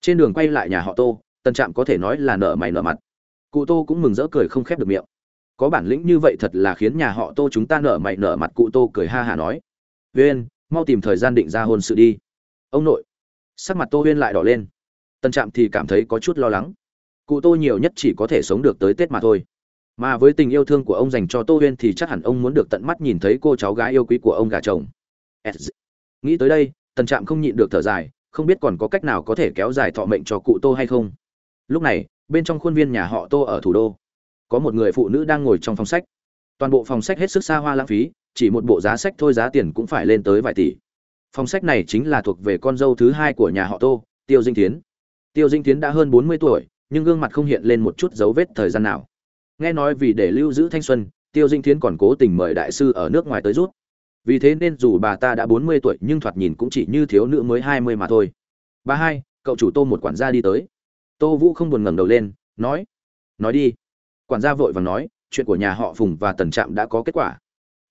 Trên đường quay lại nhà họ tô, tần trạm có thể nói là nợ mày nợ mặt. Cụ tô cũng mừng rỡ cười không khép được miệng. Có bản lĩnh như vậy thật là khiến nhà họ tô chúng ta nợ mày nợ mặt, cụ tô cười ha hả nói. Huyên mau tìm thời gian định ra hôn sự đi. Ông nội. Sắc mặt tô huyên lại đỏ lên. Tần trạm thì cảm thấy có chút lo lắng. Cụ tô nhiều nhất chỉ có thể sống được tới tết mà thôi mà với tình yêu thương của ông dành cho tô huyên thì chắc hẳn ông muốn được tận mắt nhìn thấy cô cháu gái yêu quý của ông gà chồng. Nghĩ tới đây, tần trạm không nhịn được thở dài, không biết còn có cách nào có thể kéo dài thọ mệnh cho cụ tô hay không. Lúc này, bên trong khuôn viên nhà họ tô ở thủ đô, có một người phụ nữ đang ngồi trong phòng sách. Toàn bộ phòng sách hết sức xa hoa lãng phí, chỉ một bộ giá sách thôi giá tiền cũng phải lên tới vài tỷ. Phòng sách này chính là thuộc về con dâu thứ hai của nhà họ tô, tiêu dinh tiến tiêu dinh tiến đã hơn bốn mươi tuổi, nhưng gương mặt không hiện lên một chút dấu vết thời gian nào nghe nói vì để lưu giữ thanh xuân, tiêu dinh Thiến còn cố tình mời đại sư ở nước ngoài tới rút vì thế nên dù bà ta đã bốn mươi tuổi nhưng thoạt nhìn cũng chỉ như thiếu nữ mới hai mươi mà thôi. Ba hai, cậu chủ tô một quản gia đi tới. Tô vũ không buồn ngẩng đầu lên, nói nói đi. Quản gia vội vàng nói, chuyện của nhà họ phùng và tần trạm đã có kết quả.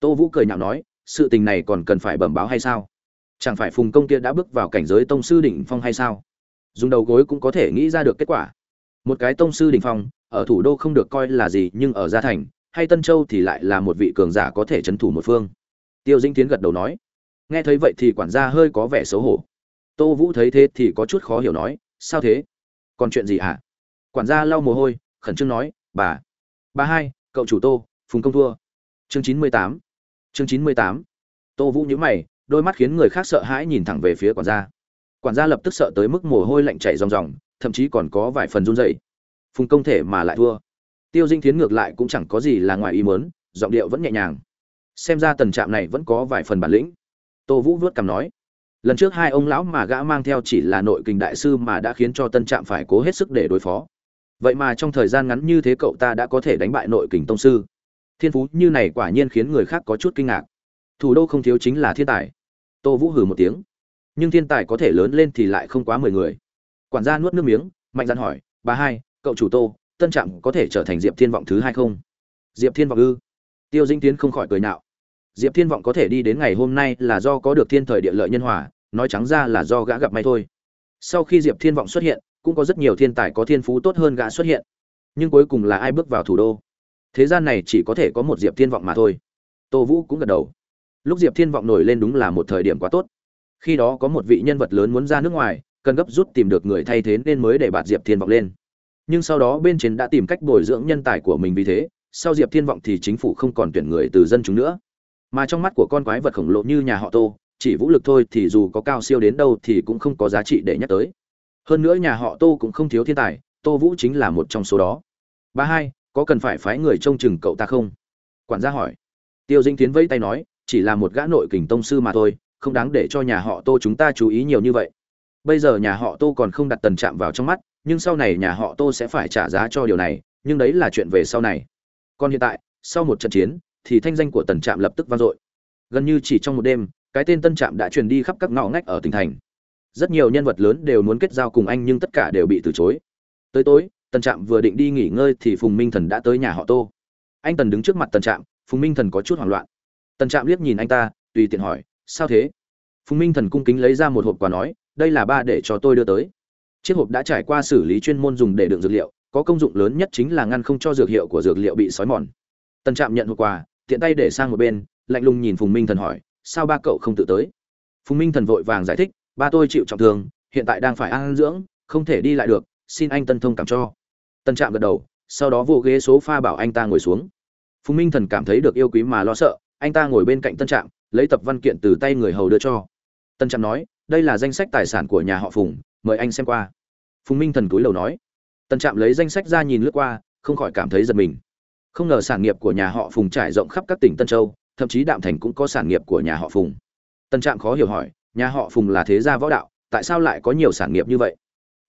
Tô vũ cười nhạo nói, sự tình này còn cần phải bẩm báo hay sao? Chẳng phải phùng công kia đã bước vào cảnh giới tông sư đỉnh phong hay sao? Dùng đầu gối cũng có thể nghĩ ra được kết quả. Một cái tông sư đỉnh phong ở thủ đô không được coi là gì nhưng ở gia thành, hay tân châu thì lại là một vị cường giả có thể trấn thủ một phương. Tiêu dĩnh tiến gật đầu nói. Nghe thấy vậy thì quản gia hơi có vẻ xấu hổ. Tô vũ thấy thế thì có chút khó hiểu nói, sao thế? Còn chuyện gì ạ à? quản gia lau mồ hôi, khẩn trương nói, bà bà hai, cậu chủ tô, phùng công thua. Chương chín mươi tám. Chương chín mươi tám. Tô vũ nhíu mày, đôi mắt khiến người khác sợ hãi nhìn thẳng về phía quản gia. Quản gia lập tức sợ tới mức mồ hôi lạnh chảy ròng ròng, thậm chí còn có vài phần run rẩy phùng công thể mà lại thua. Tiêu dinh tiến ngược lại cũng chẳng có gì là ngoài ý mớn giọng điệu vẫn nhẹ nhàng. Xem ra tần trạm này vẫn có vài phần bản lĩnh. Tô vũ vớt cằm nói, lần trước hai ông lão mà gã mang theo chỉ là nội kình đại sư mà đã khiến cho tân trạm phải cố hết sức để đối phó. Vậy mà trong thời gian ngắn như thế cậu ta đã có thể đánh bại nội kình tông sư. Thiên phú như này quả nhiên khiến người khác có chút kinh ngạc. Thủ đô không thiếu chính là thiên tài. Tô vũ hừ một tiếng. Nhưng thiên tài có thể lớn lên thì lại không quá mười người. Quản gia nuốt nước miếng, mạnh dạn hỏi, bà hai cậu chủ tô, tân trạm có thể trở thành diệp thiên vọng thứ hai không? Diệp thiên vọng ư? Tiêu dinh tiến không khỏi cười nạo diệp thiên vọng có thể đi đến ngày hôm nay là do có được thiên thời địa lợi nhân hòa, nói trắng ra là do gã gặp may thôi. Sau khi diệp thiên vọng xuất hiện, cũng có rất nhiều thiên tài có thiên phú tốt hơn gã xuất hiện. Nhưng cuối cùng là ai bước vào thủ đô? Thế gian này chỉ có thể có một diệp thiên vọng mà thôi. Tô vũ cũng gật đầu. Lúc diệp thiên vọng nổi lên đúng là một thời điểm quá tốt. Khi đó có một vị nhân vật lớn muốn ra nước ngoài, cần gấp rút tìm được người thay thế nên mới để bạt diệp thiên vọng lên nhưng sau đó bên trên đã tìm cách bồi dưỡng nhân tài của mình vì thế, sau diệp thiên vọng thì chính phủ không còn tuyển người từ dân chúng nữa. Mà trong mắt của con quái vật khổng lồ như nhà họ tô, chỉ vũ lực thôi thì dù có cao siêu đến đâu thì cũng không có giá trị để nhắc tới. Hơn nữa nhà họ tô cũng không thiếu thiên tài, tô vũ chính là một trong số đó. Ba hai, có cần phải phái người trông chừng cậu ta không? Quản gia hỏi. Tiêu dinh tiến vẫy tay nói, chỉ là một gã nội kình tông sư mà thôi, không đáng để cho nhà họ tô chúng ta chú ý nhiều như vậy. Bây giờ nhà họ tô còn không đặt tần chạm vào trong mắt nhưng sau này nhà họ tô sẽ phải trả giá cho điều này, nhưng đấy là chuyện về sau này. Còn hiện tại, sau một trận chiến, thì thanh danh của tần trạm lập tức vang dội. Gần như chỉ trong một đêm, cái tên tân trạm đã truyền đi khắp các ngõ ngách ở tỉnh thành. Rất nhiều nhân vật lớn đều muốn kết giao cùng anh nhưng tất cả đều bị từ chối. Tới tối, tần trạm vừa định đi nghỉ ngơi thì phùng minh thần đã tới nhà họ tô. Anh tần đứng trước mặt tần trạm, phùng minh thần có chút hoảng loạn. Tần trạm liếc nhìn anh ta, tùy tiện hỏi, sao thế? Phùng minh thần cung kính lấy ra một hộp quà nói, đây là ba để cho tôi đưa tới chiếc hộp đã trải qua xử lý chuyên môn dùng để đựng dược liệu, có công dụng lớn nhất chính là ngăn không cho dược hiệu của dược liệu bị xói mòn. Tân trạm nhận hộp quà, tiện tay để sang một bên, lạnh lùng nhìn phùng minh thần hỏi, sao ba cậu không tự tới? Phùng minh thần vội vàng giải thích, ba tôi chịu trọng thương, hiện tại đang phải ăn dưỡng, không thể đi lại được, xin anh tân thông cảm cho. Tân trạm gật đầu, sau đó vô ghế số pha bảo anh ta ngồi xuống. Phùng minh thần cảm thấy được yêu quý mà lo sợ, anh ta ngồi bên cạnh tân trạm, lấy tập văn kiện từ tay người hầu đưa cho. Tân trạm nói, đây là danh sách tài sản của nhà họ phùng, mời anh xem qua phùng minh thần túi lầu nói. Tần trạm lấy danh sách ra nhìn lướt qua, không khỏi cảm thấy giật mình. Không ngờ sản nghiệp của nhà họ phùng trải rộng khắp các tỉnh tân châu, thậm chí đạm thành cũng có sản nghiệp của nhà họ phùng. Tân trạm khó hiểu hỏi, nhà họ phùng là thế gia võ đạo, tại sao lại có nhiều sản nghiệp như vậy?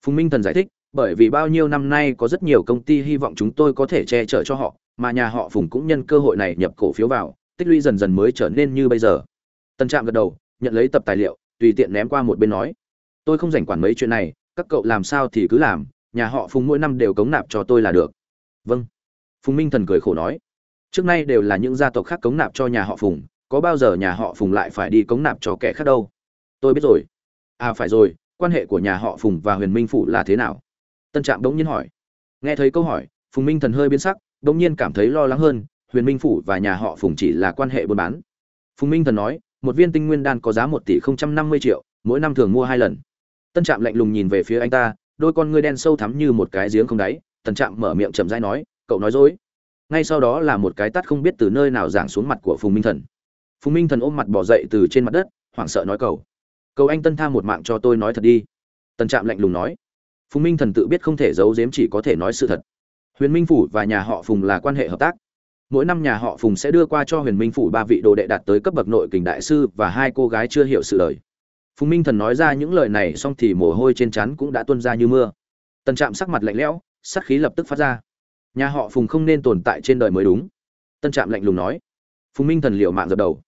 Phùng minh thần giải thích, bởi vì bao nhiêu năm nay có rất nhiều công ty hy vọng chúng tôi có thể che chở cho họ, mà nhà họ phùng cũng nhân cơ hội này nhập cổ phiếu vào, tích lũy dần dần mới trở nên như bây giờ. Tân trạm gật đầu, nhận lấy tập tài liệu, tùy tiện ném qua một bên nói, tôi không rảnh quản mấy chuyện này các cậu làm sao thì cứ làm, nhà họ phùng mỗi năm đều cống nạp cho tôi là được. Vâng. Phùng minh thần cười khổ nói. Trước nay đều là những gia tộc khác cống nạp cho nhà họ phùng, có bao giờ nhà họ phùng lại phải đi cống nạp cho kẻ khác đâu? Tôi biết rồi. À phải rồi, quan hệ của nhà họ phùng và huyền minh phủ là thế nào? Tân trạm bỗng nhiên hỏi. Nghe thấy câu hỏi, phùng minh thần hơi biến sắc bỗng nhiên cảm thấy lo lắng hơn, huyền minh phủ và nhà họ phùng chỉ là quan hệ buôn bán. Phùng minh thần nói, một viên tinh nguyên đan có giá một tỷ không trăm năm mươi triệu, mỗi năm thường mua hai lần tân trạm lạnh lùng nhìn về phía anh ta, đôi con ngươi đen sâu thắm như một cái giếng không đáy. Tần trạm mở miệng chậm rãi nói, cậu nói dối. Ngay sau đó là một cái tắt không biết từ nơi nào giảng xuống mặt của phùng minh thần. Phùng minh thần ôm mặt bỏ dậy từ trên mặt đất, hoảng sợ nói cầu cầu anh tân tha một mạng cho tôi nói thật đi. Tần trạm lạnh lùng nói. Phùng minh thần tự biết không thể giấu giếm chỉ có thể nói sự thật. Huyền minh phủ và nhà họ phùng là quan hệ hợp tác. Mỗi năm nhà họ phùng sẽ đưa qua cho huyền minh phủ ba vị đồ đệ đạt tới cấp bậc nội kình đại sư và hai cô gái chưa hiểu sự lời phùng minh thần nói ra những lời này xong thì mồ hôi trên trán cũng đã tuôn ra như mưa. Tần trạm sắc mặt lạnh lẽo sắc khí lập tức phát ra. Nhà họ phùng không nên tồn tại trên đời mới đúng. Tân trạm lạnh lùng nói. Phùng minh thần liệu mạng dập đầu.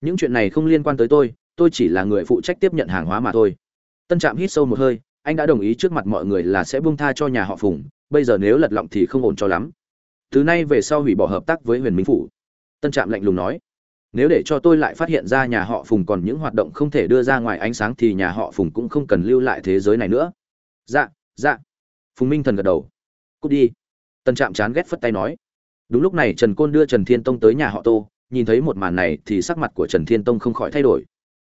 Những chuyện này không liên quan tới tôi tôi chỉ là người phụ trách tiếp nhận hàng hóa mà thôi. Tân trạm hít sâu một hơi, anh đã đồng ý trước mặt mọi người là sẽ buông tha cho nhà họ phùng, bây giờ nếu lật lọng thì không ổn cho lắm. Từ nay về sau hủy bỏ hợp tác với huyền minh phủ. Tân trạm lạnh lùng nói nếu để cho tôi lại phát hiện ra nhà họ phùng còn những hoạt động không thể đưa ra ngoài ánh sáng thì nhà họ phùng cũng không cần lưu lại thế giới này nữa. Dạ dạ. Phùng minh thần gật đầu. Cút đi. Tân trạm chán ghét phất tay nói. Đúng lúc này trần côn đưa trần thiên tông tới nhà họ tô, nhìn thấy một màn này thì sắc mặt của trần thiên tông không khỏi thay đổi.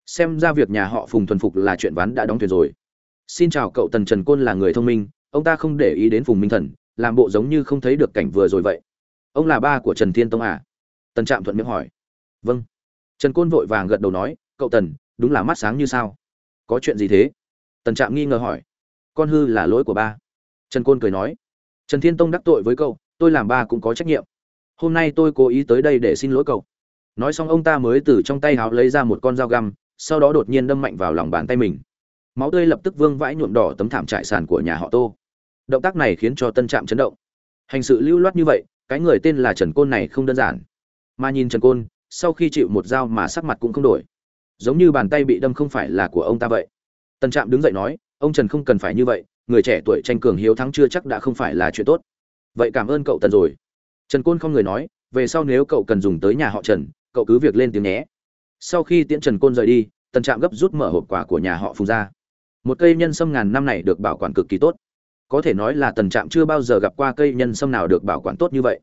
Xem ra việc nhà họ phùng thuần phục là chuyện ván đã đóng thuyền rồi. Xin chào cậu tần trần côn là người thông minh, ông ta không để ý đến phùng minh thần, làm bộ giống như không thấy được cảnh vừa rồi vậy. Ông là ba của trần thiên tông à? Tần trạm thuận miệng hỏi vâng. Trần côn vội vàng gật đầu nói, cậu tần, đúng là mắt sáng như sao. Có chuyện gì thế? Tần trạm nghi ngờ hỏi, con hư là lỗi của ba. Trần côn cười nói, trần thiên tông đắc tội với cậu, tôi làm ba cũng có trách nhiệm. Hôm nay tôi cố ý tới đây để xin lỗi cậu. Nói xong ông ta mới từ trong tay háo lấy ra một con dao găm, sau đó đột nhiên đâm mạnh vào lòng bàn tay mình. Máu tươi lập tức vương vãi nhuộm đỏ tấm thảm trại sàn của nhà họ tô. Động tác này khiến cho tân trạm chấn động. Hành sự lưu loát như vậy, cái người tên là trần côn này không đơn giản. Mà nhìn trần côn sau khi chịu một dao mà sắc mặt cũng không đổi. Giống như bàn tay bị đâm không phải là của ông ta vậy. Tần trạm đứng dậy nói, ông trần không cần phải như vậy, người trẻ tuổi tranh cường hiếu thắng chưa chắc đã không phải là chuyện tốt. Vậy cảm ơn cậu tần rồi. Trần côn không người nói, về sau nếu cậu cần dùng tới nhà họ trần, cậu cứ việc lên tiếng nhé. Sau khi tiễn trần côn rời đi, tần trạm gấp rút mở hộp quà của nhà họ phùng ra. Một cây nhân sâm ngàn năm này được bảo quản cực kỳ tốt. Có thể nói là tần trạm chưa bao giờ gặp qua cây nhân sâm nào được bảo quản tốt như vậy.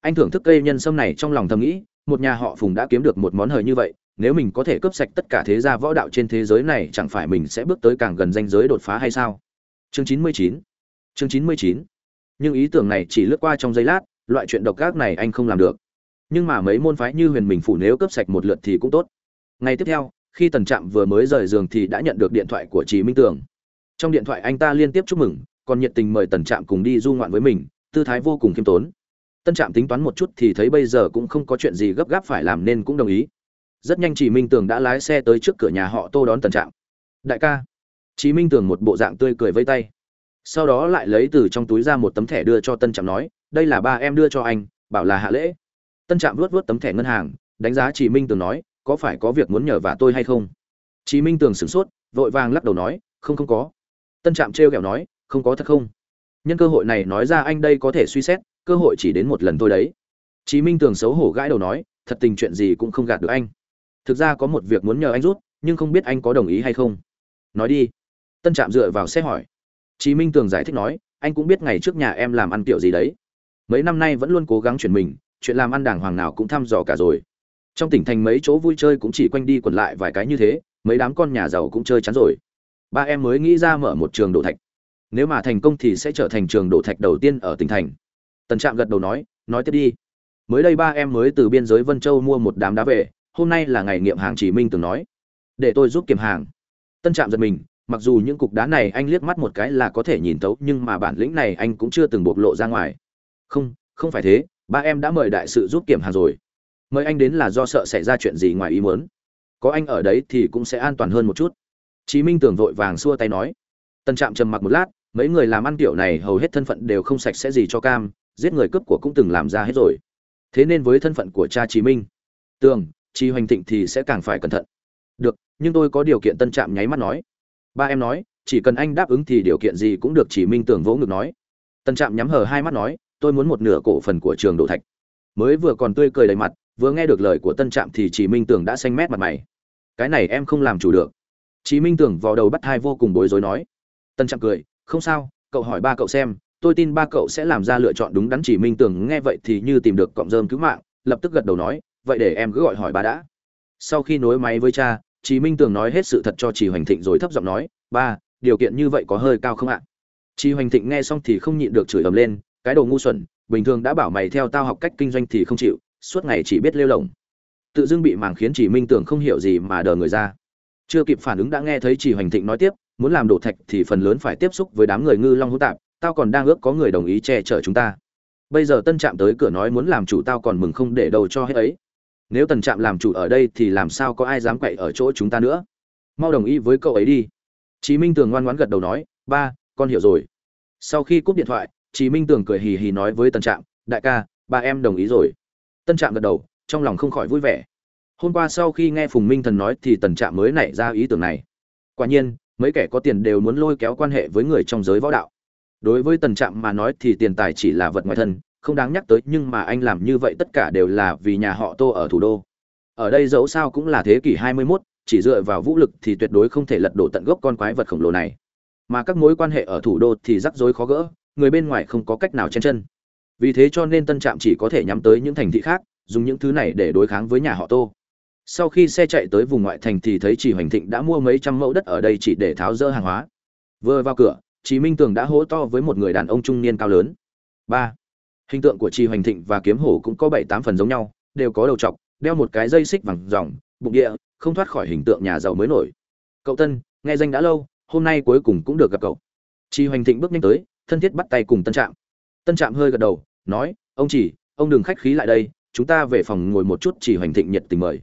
Anh thưởng thức cây nhân sâm này trong lòng thầm nghĩ một nhà họ phùng đã kiếm được một món hời như vậy, nếu mình có thể cướp sạch tất cả thế gia võ đạo trên thế giới này, chẳng phải mình sẽ bước tới càng gần danh giới đột phá hay sao? Chương chín mươi chín. Chương chín mươi chín. Nhưng ý tưởng này chỉ lướt qua trong giây lát, loại chuyện độc ác này anh không làm được. Nhưng mà mấy môn phái như huyền mình phủ nếu cướp sạch một lượt thì cũng tốt. Ngày tiếp theo, khi tần trạm vừa mới rời giường thì đã nhận được điện thoại của chị minh tường. Trong điện thoại anh ta liên tiếp chúc mừng, còn nhiệt tình mời tần trạm cùng đi du ngoạn với mình, tư thái vô cùng khiêm tốn tân trạm tính toán một chút thì thấy bây giờ cũng không có chuyện gì gấp gáp phải làm nên cũng đồng ý. Rất nhanh chị minh tường đã lái xe tới trước cửa nhà họ tô đón Tân trạm. Đại ca. Chị minh tường một bộ dạng tươi cười vây tay. Sau đó lại lấy từ trong túi ra một tấm thẻ đưa cho tân trạm nói, đây là ba em đưa cho anh, bảo là hạ lễ. Tân trạm vuốt vuốt tấm thẻ ngân hàng, đánh giá chị minh tường nói, có phải có việc muốn nhờ vả tôi hay không? Chí minh tường sửng sốt, vội vàng lắc đầu nói, không không có. Tân trạm trêu ghẹo nói, không có thật không? Nhân cơ hội này nói ra anh đây có thể suy xét cơ hội chỉ đến một lần thôi đấy. Chí minh tường xấu hổ gãi đầu nói, thật tình chuyện gì cũng không gạt được anh. Thực ra có một việc muốn nhờ anh rút, nhưng không biết anh có đồng ý hay không. Nói đi. Tân trạm dựa vào xe hỏi. Chí minh tường giải thích nói, anh cũng biết ngày trước nhà em làm ăn kiểu gì đấy. Mấy năm nay vẫn luôn cố gắng chuyển mình, chuyện làm ăn đàng hoàng nào cũng thăm dò cả rồi. Trong tỉnh thành mấy chỗ vui chơi cũng chỉ quanh đi quẩn lại vài cái như thế, mấy đám con nhà giàu cũng chơi chán rồi. Ba em mới nghĩ ra mở một trường đổ thạch. Nếu mà thành công thì sẽ trở thành trường đổ thạch đầu tiên ở tỉnh thành tần trạm gật đầu nói nói tiếp đi. Mới đây ba em mới từ biên giới vân châu mua một đám đá về hôm nay là ngày nghiệm hàng chỉ minh từng nói để tôi giúp kiểm hàng. Tân trạm giật mình mặc dù những cục đá này anh liếc mắt một cái là có thể nhìn thấu, nhưng mà bản lĩnh này anh cũng chưa từng bộc lộ ra ngoài. Không không phải thế ba em đã mời đại sự giúp kiểm hàng rồi. Mời anh đến là do sợ xảy ra chuyện gì ngoài ý muốn. Có anh ở đấy thì cũng sẽ an toàn hơn một chút. Chí minh tưởng vội vàng xua tay nói. Tân trạm trầm mặc một lát mấy người làm ăn kiểu này hầu hết thân phận đều không sạch sẽ gì cho cam giết người cướp của cũng từng làm ra hết rồi. Thế nên với thân phận của cha chí minh, tường chi hoành thịnh thì sẽ càng phải cẩn thận. Được, nhưng tôi có điều kiện tân trạm nháy mắt nói. Ba em nói, chỉ cần anh đáp ứng thì điều kiện gì cũng được chỉ minh tưởng vỗ ngực nói. Tân trạm nhắm hờ hai mắt nói, tôi muốn một nửa cổ phần của trường đỗ thạch. Mới vừa còn tươi cười đầy mặt, vừa nghe được lời của tân trạm thì chỉ minh tưởng đã xanh mét mặt mày. Cái này em không làm chủ được. Chí minh tưởng vào đầu bắt hai vô cùng bối rối nói. Tân trạm cười, không sao, cậu hỏi ba cậu xem tôi tin ba cậu sẽ làm ra lựa chọn đúng đắn chỉ minh tưởng nghe vậy thì như tìm được cọng rơm cứu mạng lập tức gật đầu nói vậy để em cứ gọi hỏi ba đã sau khi nối máy với cha chị Minh Tường nói hết sự thật cho Chỉ Hoành Thịnh rồi thấp giọng nói, "Ba, điều kiện như vậy có hơi cao không ạ?" chị Hoành Thịnh nghe xong thì không nhịn được chửi ầm lên, "Cái đồ ngu xuẩn, bình thường đã bảo mày theo tao học cách kinh doanh thì không chịu, suốt ngày chỉ biết lêu lỏng, Tự dưng bị màng khiến Chỉ Minh Tường không hiểu gì mà đờ người ra. Chưa kịp phản ứng đã nghe thấy Chỉ Hoành Thịnh nói tiếp, "Muốn làm đồ thạch thì phần lớn phải tiếp xúc với đám người ngư long hữu tạp, tao còn đang ước có người đồng ý che chở chúng ta. Bây giờ Tân Trạm tới cửa nói muốn làm chủ tao còn mừng không để đầu cho hết ấy." nếu tần trạm làm chủ ở đây thì làm sao có ai dám quậy ở chỗ chúng ta nữa? Mau đồng ý với cậu ấy đi. Chí minh tường ngoan ngoãn gật đầu nói, ba, con hiểu rồi. Sau khi cúp điện thoại, chí minh tường cười hì hì nói với Tân trạm, đại ca, ba em đồng ý rồi. Tân trạm gật đầu, trong lòng không khỏi vui vẻ. Hôm qua sau khi nghe phùng minh thần nói thì tần trạm mới nảy ra ý tưởng này. Quả nhiên, mấy kẻ có tiền đều muốn lôi kéo quan hệ với người trong giới võ đạo đối với tần trạm mà nói thì tiền tài chỉ là vật ngoài thân không đáng nhắc tới nhưng mà anh làm như vậy tất cả đều là vì nhà họ Tô ở thủ đô. Ở đây dẫu sao cũng là thế kỷ 21, chỉ dựa vào vũ lực thì tuyệt đối không thể lật đổ tận gốc con quái vật khổng lồ này. Mà các mối quan hệ ở thủ đô thì rắc rối khó gỡ, người bên ngoài không có cách nào chen chân. Vì thế cho nên Tân Trạm chỉ có thể nhắm tới những thành thị khác, dùng những thứ này để đối kháng với nhà họ Tô. Sau khi xe chạy tới vùng ngoại thành thì thấy Chỉ Hoành Thịnh đã mua mấy trăm mẫu đất ở đây chỉ để tháo dỡ hàng hóa. Vừa vào cửa, Chí Minh Tường đã hố to với một người đàn ông trung niên cao lớn. ba. Hình tượng của trì hoành thịnh và kiếm hổ cũng có bảy tám phần giống nhau đều có đầu trọc, đeo một cái dây xích vàng ròng, bụng địa không thoát khỏi hình tượng nhà giàu mới nổi. Cậu tân nghe danh đã lâu hôm nay cuối cùng cũng được gặp cậu. Trì hoành thịnh bước nhanh tới thân thiết bắt tay cùng tân trạm. Tân trạm hơi gật đầu nói ông chỉ ông đừng khách khí lại đây chúng ta về phòng ngồi một chút Trì hoành thịnh nhiệt tình mời.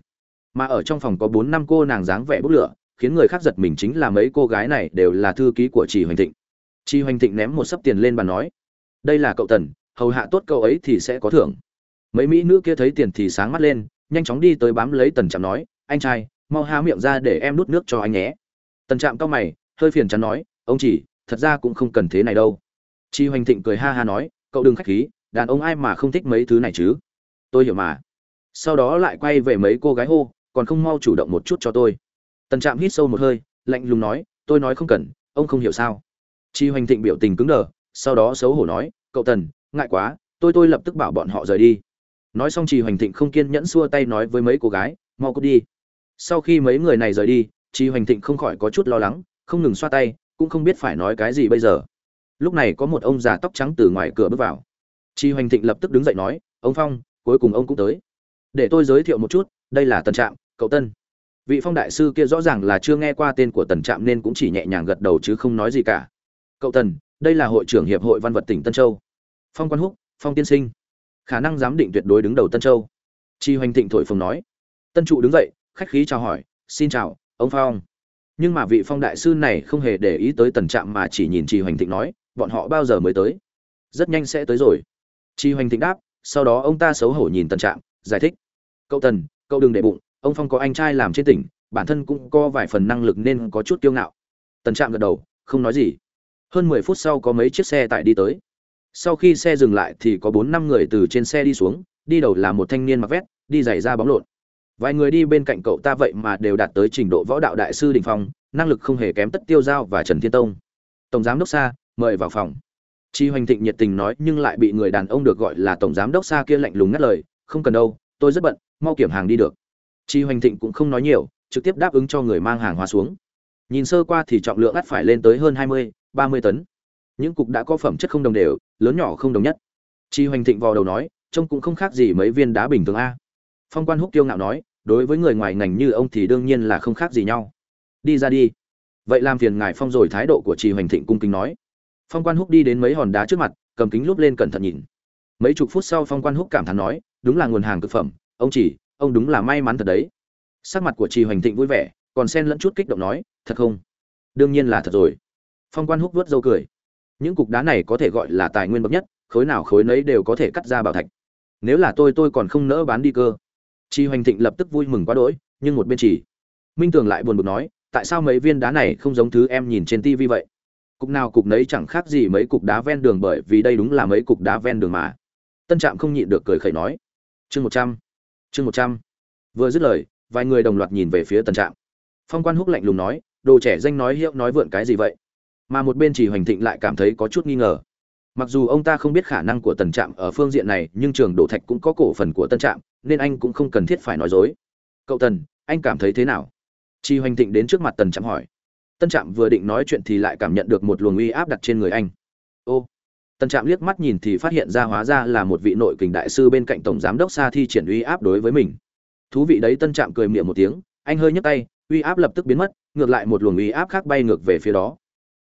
Mà ở trong phòng có bốn năm cô nàng dáng vẻ bốc lửa khiến người khác giật mình chính là mấy cô gái này đều là thư ký của Trì hoành thịnh chi hoành thịnh ném một sấp tiền lên bàn nói, đây là cậu tần, hầu hạ tốt cậu ấy thì sẽ có thưởng. Mấy mỹ nữ kia thấy tiền thì sáng mắt lên, nhanh chóng đi tới bám lấy tần trạm nói, anh trai, mau há miệng ra để em nuốt nước cho anh nhé. Tần trạm cao mày, hơi phiền chắn nói, ông chỉ, thật ra cũng không cần thế này đâu. Chi hoành thịnh cười ha ha nói, cậu đừng khách khí, đàn ông ai mà không thích mấy thứ này chứ? Tôi hiểu mà. Sau đó lại quay về mấy cô gái hô, còn không mau chủ động một chút cho tôi. Tần trạm hít sâu một hơi, lạnh lùng nói, tôi nói không cần, ông không hiểu sao? Chi hoành thịnh biểu tình cứng đờ, sau đó xấu hổ nói, cậu tần, ngại quá, tôi tôi lập tức bảo bọn họ rời đi. Nói xong Chi hoành thịnh không kiên nhẫn xua tay nói với mấy cô gái, mau cút đi. Sau khi mấy người này rời đi, Chi hoành thịnh không khỏi có chút lo lắng, không ngừng xoa tay, cũng không biết phải nói cái gì bây giờ. Lúc này có một ông già tóc trắng từ ngoài cửa bước vào. Chi hoành thịnh lập tức đứng dậy nói, ông phong, cuối cùng ông cũng tới. Để tôi giới thiệu một chút, đây là tần trạm, cậu tân. Vị phong đại sư kia rõ ràng là chưa nghe qua tên của tần trạm nên cũng chỉ nhẹ nhàng gật đầu chứ không nói gì cả cậu tần, đây là hội trưởng hiệp hội văn vật tỉnh tân châu. Phong quan húc, phong tiên sinh. Khả năng giám định tuyệt đối đứng đầu tân châu. Chi hoành thịnh thổi phồng nói. Tân trụ đứng dậy, khách khí chào hỏi, xin chào, ông phong. Nhưng mà vị phong đại sư này không hề để ý tới tần trạm mà chỉ nhìn chi hoành thịnh nói, bọn họ bao giờ mới tới? Rất nhanh sẽ tới rồi. Chi hoành thịnh đáp, sau đó ông ta xấu hổ nhìn tần trạm, giải thích. Cậu tần, cậu đừng để bụng, ông phong có anh trai làm trên tỉnh, bản thân cũng có vài phần năng lực nên có chút kiêu ngạo. Tần trạm gật đầu, không nói gì hơn mười phút sau có mấy chiếc xe tải đi tới. Sau khi xe dừng lại thì có bốn năm người từ trên xe đi xuống, đi đầu là một thanh niên mặc vét, đi giày ra bóng lộn. Vài người đi bên cạnh cậu ta vậy mà đều đạt tới trình độ võ đạo đại sư đình phong, năng lực không hề kém tất tiêu giao và trần thiên tông. Tổng giám đốc xa mời vào phòng. Chi hoành thịnh nhiệt tình nói nhưng lại bị người đàn ông được gọi là tổng giám đốc xa kia lạnh lùng ngắt lời, không cần đâu, tôi rất bận, mau kiểm hàng đi được. Chi hoành thịnh cũng không nói nhiều, trực tiếp đáp ứng cho người mang hàng hóa xuống. Nhìn sơ qua thì trọng lượng ắt phải lên tới hơn hai mươi ba mươi tấn. Những cục đã có phẩm chất không đồng đều, lớn nhỏ không đồng nhất. Chi hoành thịnh vò đầu nói, trông cũng không khác gì mấy viên đá bình thường a. Phong quan húc tiêu ngạo nói, đối với người ngoài ngành như ông thì đương nhiên là không khác gì nhau. Đi ra đi. Vậy làm phiền ngài phong rồi thái độ của trì hoành thịnh cung kính nói. Phong quan húc đi đến mấy hòn đá trước mặt, cầm kính lúp lên cẩn thận nhìn. Mấy chục phút sau phong quan húc cảm thán nói, đúng là nguồn hàng thực phẩm, ông chỉ, ông đúng là may mắn thật đấy. Sắc mặt của trì hoành thịnh vui vẻ, còn xen lẫn chút kích động nói, thật không? Đương nhiên là thật rồi phong quan húc vớt dâu cười. Những cục đá này có thể gọi là tài nguyên bậc nhất, khối nào khối nấy đều có thể cắt ra bảo thạch. Nếu là tôi tôi còn không nỡ bán đi cơ. Chi hoành thịnh lập tức vui mừng quá đỗi, nhưng một bên chỉ. Minh tường lại buồn bực nói, tại sao mấy viên đá này không giống thứ em nhìn trên tivi vậy? Cục nào cục nấy chẳng khác gì mấy cục đá ven đường bởi vì đây đúng là mấy cục đá ven đường mà. Tân trạm không nhịn được cười khẩy nói. Chương một trăm, chương một trăm. Vừa dứt lời, vài người đồng loạt nhìn về phía tân trạm. Phong quan húc lạnh lùng nói, đồ trẻ danh nói hiệu nói vượn cái gì vậy? Mà một bên chỉ hoành thịnh lại cảm thấy có chút nghi ngờ. Mặc dù ông ta không biết khả năng của tần trạm ở phương diện này, nhưng trường đổ thạch cũng có cổ phần của tân trạm, nên anh cũng không cần thiết phải nói dối. Cậu tần, anh cảm thấy thế nào? Chi hoành thịnh đến trước mặt tần trạm hỏi. Tân trạm vừa định nói chuyện thì lại cảm nhận được một luồng uy áp đặt trên người anh. Ô! Tân trạm liếc mắt nhìn thì phát hiện ra hóa ra là một vị nội kình đại sư bên cạnh tổng giám đốc sa thi triển uy áp đối với mình. Thú vị đấy tân trạm cười miệng một tiếng, anh hơi nhấc tay, uy áp lập tức biến mất, ngược lại một luồng uy áp khác bay ngược về phía đó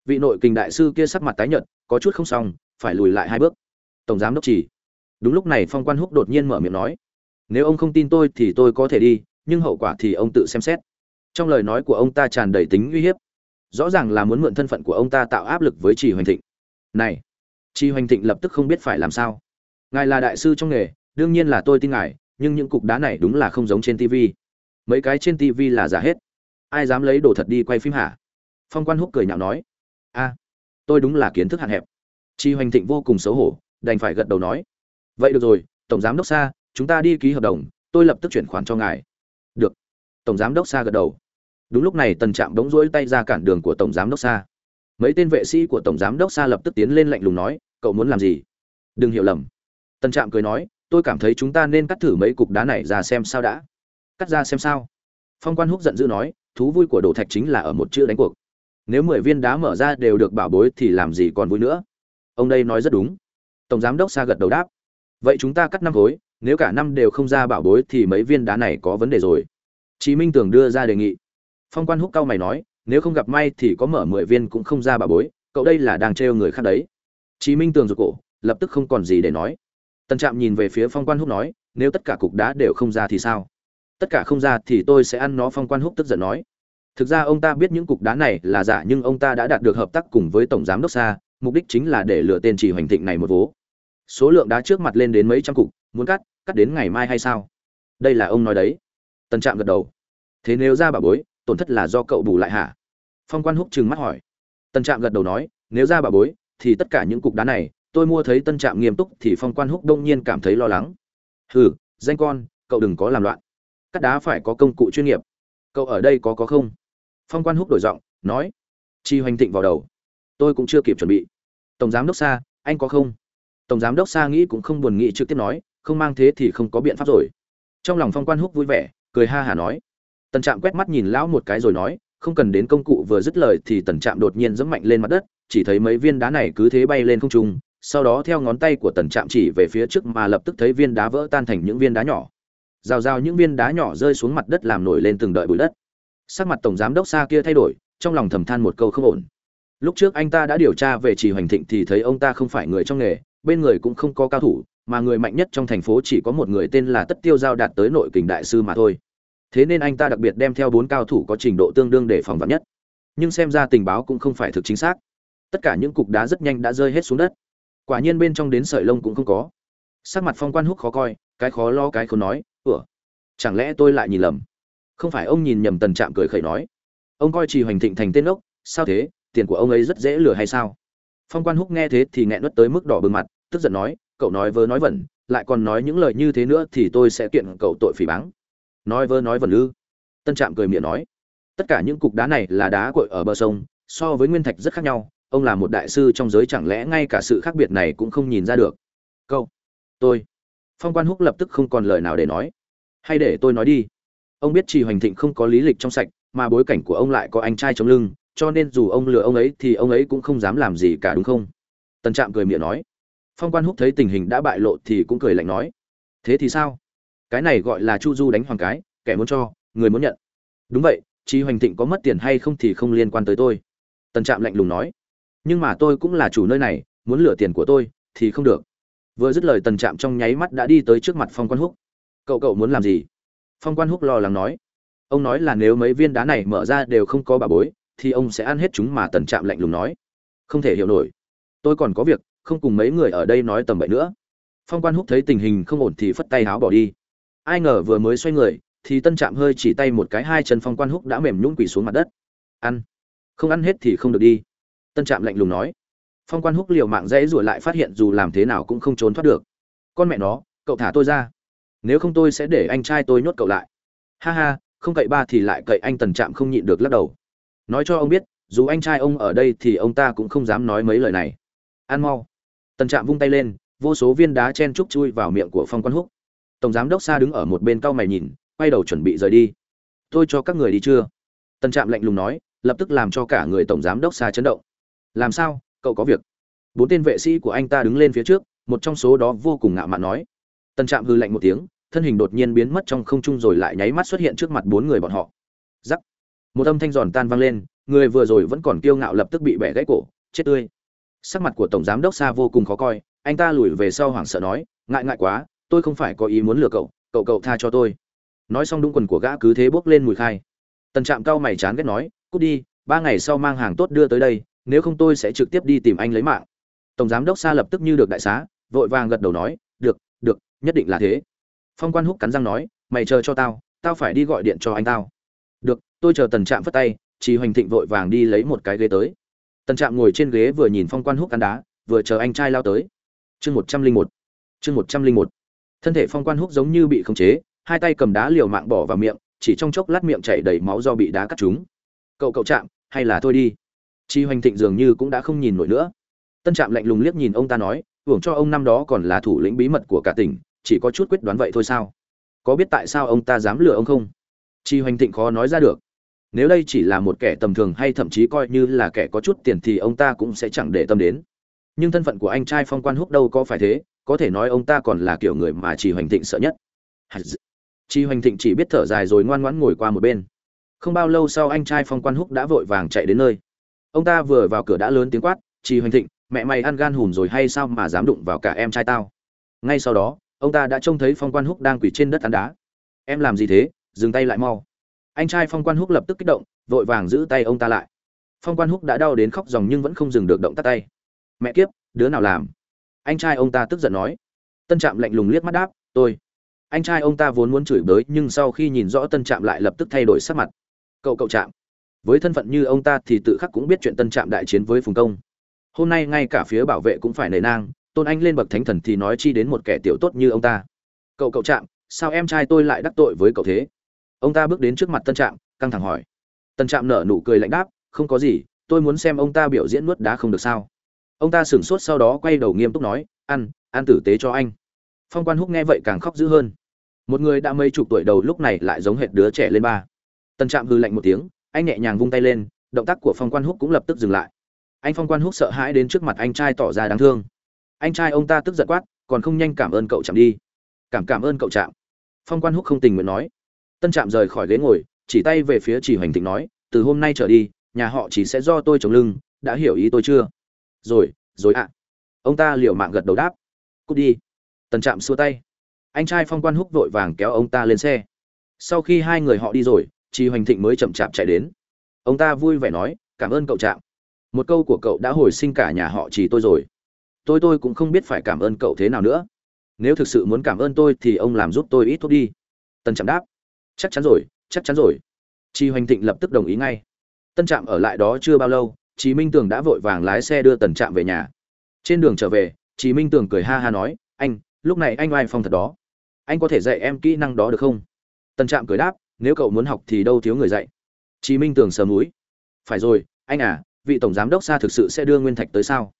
vị nội kình đại sư kia sắc mặt tái nhợt, có chút không xong, phải lùi lại hai bước. Tổng giám đốc chỉ. Đúng lúc này phong quan húc đột nhiên mở miệng nói, nếu ông không tin tôi thì tôi có thể đi, nhưng hậu quả thì ông tự xem xét. Trong lời nói của ông ta tràn đầy tính uy hiếp. Rõ ràng là muốn mượn thân phận của ông ta tạo áp lực với trì hoành thịnh. Này, trì hoành thịnh lập tức không biết phải làm sao. Ngài là đại sư trong nghề, đương nhiên là tôi tin ngài, nhưng những cục đá này đúng là không giống trên tv mấy cái trên tv là giả hết. Ai dám lấy đồ thật đi quay phim hả? Phong quan húc cười nhạo nói a, tôi đúng là kiến thức hạn hẹp. Chi hoành thịnh vô cùng xấu hổ, đành phải gật đầu nói. Vậy được rồi, tổng giám đốc xa chúng ta đi ký hợp đồng, tôi lập tức chuyển khoản cho ngài. Được. Tổng giám đốc xa gật đầu. Đúng lúc này, tần trạm đống rỗi tay ra cản đường của tổng giám đốc xa mấy tên vệ sĩ của tổng giám đốc xa lập tức tiến lên lạnh lùng nói, cậu muốn làm gì? Đừng hiểu lầm. Tần trạm cười nói, tôi cảm thấy chúng ta nên cắt thử mấy cục đá này ra xem sao đã. Cắt ra xem sao? Phong quan húc giận dữ nói, thú vui của đồ thạch chính là ở một chữ đánh cuộc nếu mười viên đá mở ra đều được bảo bối thì làm gì còn vui nữa? Ông đây nói rất đúng. Tổng giám đốc xa gật đầu đáp. Vậy chúng ta cắt năm khối, nếu cả năm đều không ra bảo bối thì mấy viên đá này có vấn đề rồi. Chí minh tường đưa ra đề nghị. Phong quan húc cao mày nói, nếu không gặp may thì có mở mười viên cũng không ra bảo bối, cậu đây là đang trêu người khác đấy. Chí minh tường rụt cổ, lập tức không còn gì để nói. Tần trạm nhìn về phía phong quan húc nói, nếu tất cả cục đá đều không ra thì sao? Tất cả không ra thì tôi sẽ ăn nó, phong quan húc tức giận nói thực ra ông ta biết những cục đá này là giả nhưng ông ta đã đạt được hợp tác cùng với tổng giám đốc xa mục đích chính là để lừa tên chỉ hoành thịnh này một vố. Số lượng đá trước mặt lên đến mấy trăm cục, muốn cắt cắt đến ngày mai hay sao? Đây là ông nói đấy. Tần trạm gật đầu. Thế nếu ra bà bối, tổn thất là do cậu bù lại hả? Phong quan húc trừng mắt hỏi. Tần trạm gật đầu nói, nếu ra bà bối, thì tất cả những cục đá này, tôi mua thấy tân trạm nghiêm túc thì phong quan húc đông nhiên cảm thấy lo lắng. Hừ, danh con, cậu đừng có làm loạn. Cắt đá phải có công cụ chuyên nghiệp. Cậu ở đây có có không? Phong quan húc đổi giọng, nói, chi hoành thịnh vào đầu. Tôi cũng chưa kịp chuẩn bị. Tổng giám đốc xa anh có không? Tổng giám đốc xa nghĩ cũng không buồn nghĩ trực tiếp nói, không mang thế thì không có biện pháp rồi. Trong lòng phong quan húc vui vẻ, cười ha hả nói, tần trạm quét mắt nhìn lão một cái rồi nói, không cần đến công cụ vừa dứt lời thì tần trạm đột nhiên dẫm mạnh lên mặt đất, chỉ thấy mấy viên đá này cứ thế bay lên không trung, sau đó theo ngón tay của tần trạm chỉ về phía trước mà lập tức thấy viên đá vỡ tan thành những viên đá nhỏ. Rào rào những viên đá nhỏ rơi xuống mặt đất làm nổi lên từng đợi bụi đất sắc mặt tổng giám đốc xa kia thay đổi, trong lòng thầm than một câu không ổn. Lúc trước anh ta đã điều tra về trì hoành thịnh thì thấy ông ta không phải người trong nghề, bên người cũng không có cao thủ, mà người mạnh nhất trong thành phố chỉ có một người tên là tất tiêu giao đạt tới nội kình đại sư mà thôi. Thế nên anh ta đặc biệt đem theo bốn cao thủ có trình độ tương đương để phòng vật nhất. Nhưng xem ra tình báo cũng không phải thực chính xác. Tất cả những cục đá rất nhanh đã rơi hết xuống đất. Quả nhiên bên trong đến sợi lông cũng không có. Sắc mặt phong quan húc khó coi, cái khó lo cái không nói, ủa, chẳng lẽ tôi lại nhìn lầm? Không phải ông nhìn nhầm tần trạm cười khẩy nói. Ông coi trì hoành thịnh thành tên ốc sao thế? Tiền của ông ấy rất dễ lừa hay sao? Phong quan húc nghe thế thì nghẹn nuốt tới mức đỏ bừng mặt tức giận nói cậu nói vớ nói vẩn lại còn nói những lời như thế nữa thì tôi sẽ kiện cậu tội phỉ báng. Nói vớ nói vẩn ư? Tân trạm cười miệng nói. Tất cả những cục đá này là đá cội ở bờ sông so với nguyên thạch rất khác nhau ông là một đại sư trong giới chẳng lẽ ngay cả sự khác biệt này cũng không nhìn ra được? Cậu, tôi. Phong quan húc lập tức không còn lời nào để nói. Hay để tôi nói đi ông biết trì hoành thịnh không có lý lịch trong sạch, mà bối cảnh của ông lại có anh trai chống lưng, cho nên dù ông lừa ông ấy thì ông ấy cũng không dám làm gì cả đúng không? Tần trạm cười miệng nói. Phong quan húc thấy tình hình đã bại lộ thì cũng cười lạnh nói. Thế thì sao? Cái này gọi là chu du đánh hoàng cái, kẻ muốn cho, người muốn nhận. Đúng vậy chi hoành thịnh có mất tiền hay không thì không liên quan tới tôi. Tần trạm lạnh lùng nói. Nhưng mà tôi cũng là chủ nơi này, muốn lừa tiền của tôi thì không được. Vừa dứt lời tần trạm trong nháy mắt đã đi tới trước mặt phong quan húc. Cậu cậu muốn làm gì? Phong quan húc lo lắng nói. Ông nói là nếu mấy viên đá này mở ra đều không có bà bối, thì ông sẽ ăn hết chúng mà tần trạm lạnh lùng nói. Không thể hiểu nổi. Tôi còn có việc, không cùng mấy người ở đây nói tầm bậy nữa. Phong quan húc thấy tình hình không ổn thì phất tay háo bỏ đi. Ai ngờ vừa mới xoay người, thì tân trạm hơi chỉ tay một cái, hai chân phong quan húc đã mềm nhũng quỳ xuống mặt đất. Ăn. Không ăn hết thì không được đi. Tân trạm lạnh lùng nói. Phong quan húc liều mạng dãy rủa lại phát hiện dù làm thế nào cũng không trốn thoát được. Con mẹ nó, cậu thả tôi ra nếu không tôi sẽ để anh trai tôi nhốt cậu lại. Ha ha, không cậy ba thì lại cậy anh tần trạm không nhịn được lắc đầu. Nói cho ông biết, dù anh trai ông ở đây thì ông ta cũng không dám nói mấy lời này. Ăn mau. Tần trạm vung tay lên, vô số viên đá chen trúc chui vào miệng của phong quan húc. Tổng giám đốc xa đứng ở một bên cau mày nhìn, quay đầu chuẩn bị rời đi. Tôi cho các người đi chưa? Tần trạm lạnh lùng nói, lập tức làm cho cả người tổng giám đốc xa chấn động. Làm sao? Cậu có việc. Bốn tên vệ sĩ của anh ta đứng lên phía trước, một trong số đó vô cùng ngạo mạn nói tần trạm hư lạnh một tiếng, thân hình đột nhiên biến mất trong không trung rồi lại nháy mắt xuất hiện trước mặt bốn người bọn họ. Rắc! Một âm thanh giòn tan vang lên, người vừa rồi vẫn còn kiêu ngạo lập tức bị bẻ gãy cổ, chết tươi. Sắc mặt của tổng giám đốc Sa vô cùng khó coi, anh ta lùi về sau hoảng sợ nói, ngại ngại quá, tôi không phải có ý muốn lừa cậu cậu cậu tha cho tôi. Nói xong đúng quần của gã cứ thế bước lên mùi khai. Tần trạm cao mày chán ghét nói, cút đi, ba ngày sau mang hàng tốt đưa tới đây, nếu không tôi sẽ trực tiếp đi tìm anh lấy mạng. Tổng giám đốc Sa lập tức như được đại xá, vội vàng gật đầu nói, được nhất định là thế. Phong quan húc cắn răng nói, mày chờ cho tao tao phải đi gọi điện cho anh tao. Được, tôi chờ tần trạm phất tay. Chị hoành thịnh vội vàng đi lấy một cái ghế tới. Tần trạm ngồi trên ghế vừa nhìn phong quan húc cắn đá, vừa chờ anh trai lao tới. Chương một trăm linh một. Chương một trăm linh một. Thân thể phong quan húc giống như bị khống chế, hai tay cầm đá liều mạng bỏ vào miệng, chỉ trong chốc lát miệng chảy đầy máu do bị đá cắt trúng. Cậu cậu chạm hay là thôi đi? Chi hoành thịnh dường như cũng đã không nhìn nổi nữa. Tân trạm lạnh lùng liếc nhìn ông ta nói, hưởng cho ông năm đó còn là thủ lĩnh bí mật của cả tỉnh chỉ có chút quyết đoán vậy thôi sao? Có biết tại sao ông ta dám lừa ông không? Chi hoành thịnh khó nói ra được. Nếu đây chỉ là một kẻ tầm thường hay thậm chí coi như là kẻ có chút tiền thì ông ta cũng sẽ chẳng để tâm đến. Nhưng thân phận của anh trai phong quan húc đâu có phải thế, có thể nói ông ta còn là kiểu người mà Chi hoành thịnh sợ nhất. Chi hoành thịnh chỉ biết thở dài rồi ngoan ngoãn ngồi qua một bên. Không bao lâu sau anh trai phong quan húc đã vội vàng chạy đến nơi. Ông ta vừa vào cửa đã lớn tiếng quát, chi hoành thịnh, mẹ mày ăn gan hùm rồi hay sao mà dám đụng vào cả em trai tao? Ngay sau đó ông ta đã trông thấy phong quan húc đang quỳ trên đất tán đá. Em làm gì thế? Dừng tay lại mau. Anh trai phong quan húc lập tức kích động, vội vàng giữ tay ông ta lại. Phong quan húc đã đau đến khóc dòng nhưng vẫn không dừng được động tắt tay. Mẹ kiếp, đứa nào làm? Anh trai ông ta tức giận nói. Tân trạm lạnh lùng liếc mắt đáp, tôi. Anh trai ông ta vốn muốn chửi bới, nhưng sau khi nhìn rõ tân trạm lại lập tức thay đổi sắc mặt. Cậu cậu trạm. Với thân phận như ông ta thì tự khắc cũng biết chuyện tân trạm đại chiến với phùng công. Hôm nay ngay cả phía bảo vệ cũng phải nề nang tôn anh lên bậc thánh thần thì nói chi đến một kẻ tiểu tốt như ông ta. Cậu cậu trạm, sao em trai tôi lại đắc tội với cậu thế? Ông ta bước đến trước mặt tân trạm, căng thẳng hỏi. Tân trạm nở nụ cười lạnh đáp, không có gì, tôi muốn xem ông ta biểu diễn nuốt đá không được sao. Ông ta sửng sốt sau đó quay đầu nghiêm túc nói, ăn ăn tử tế cho anh. Phong quan húc nghe vậy càng khóc dữ hơn. Một người đã mấy chục tuổi đầu lúc này lại giống hệt đứa trẻ lên ba. Tân trạm hư lạnh một tiếng, anh nhẹ nhàng vung tay lên, động tác của phong quan húc cũng lập tức dừng lại. Anh phong quan húc sợ hãi đến trước mặt anh trai tỏ ra đáng thương anh trai ông ta tức giận quát, còn không nhanh cảm ơn cậu chạm đi. Cảm cảm ơn cậu chạm. Phong quan húc không tình nguyện nói. Tân trạm rời khỏi ghế ngồi, chỉ tay về phía chỉ hoành thịnh nói, từ hôm nay trở đi, nhà họ chỉ sẽ do tôi chống lưng, đã hiểu ý tôi chưa? Rồi rồi ạ. Ông ta liệu mạng gật đầu đáp. Cút đi. Tân trạm xua tay. Anh trai phong quan húc vội vàng kéo ông ta lên xe. Sau khi hai người họ đi rồi chị hoành thịnh mới chậm chạp chạy đến. Ông ta vui vẻ nói, cảm ơn cậu trạm. Một câu của cậu đã hồi sinh cả nhà họ chỉ tôi rồi tôi tôi cũng không biết phải cảm ơn cậu thế nào nữa. Nếu thực sự muốn cảm ơn tôi thì ông làm giúp tôi ít thuốc đi. Tân trạm đáp. Chắc chắn rồi, chắc chắn rồi. Chi hoành thịnh lập tức đồng ý ngay. Tân trạm ở lại đó chưa bao lâu chị minh tường đã vội vàng lái xe đưa tần trạm về nhà. Trên đường trở về chị minh tường cười ha ha nói, anh, lúc này anh oai phong thật đó. Anh có thể dạy em kỹ năng đó được không? Tần trạm cười đáp, nếu cậu muốn học thì đâu thiếu người dạy. Chị minh tường sờ múi phải rồi, anh à vị tổng giám đốc xa thực sự sẽ đưa nguyên thạch tới sao?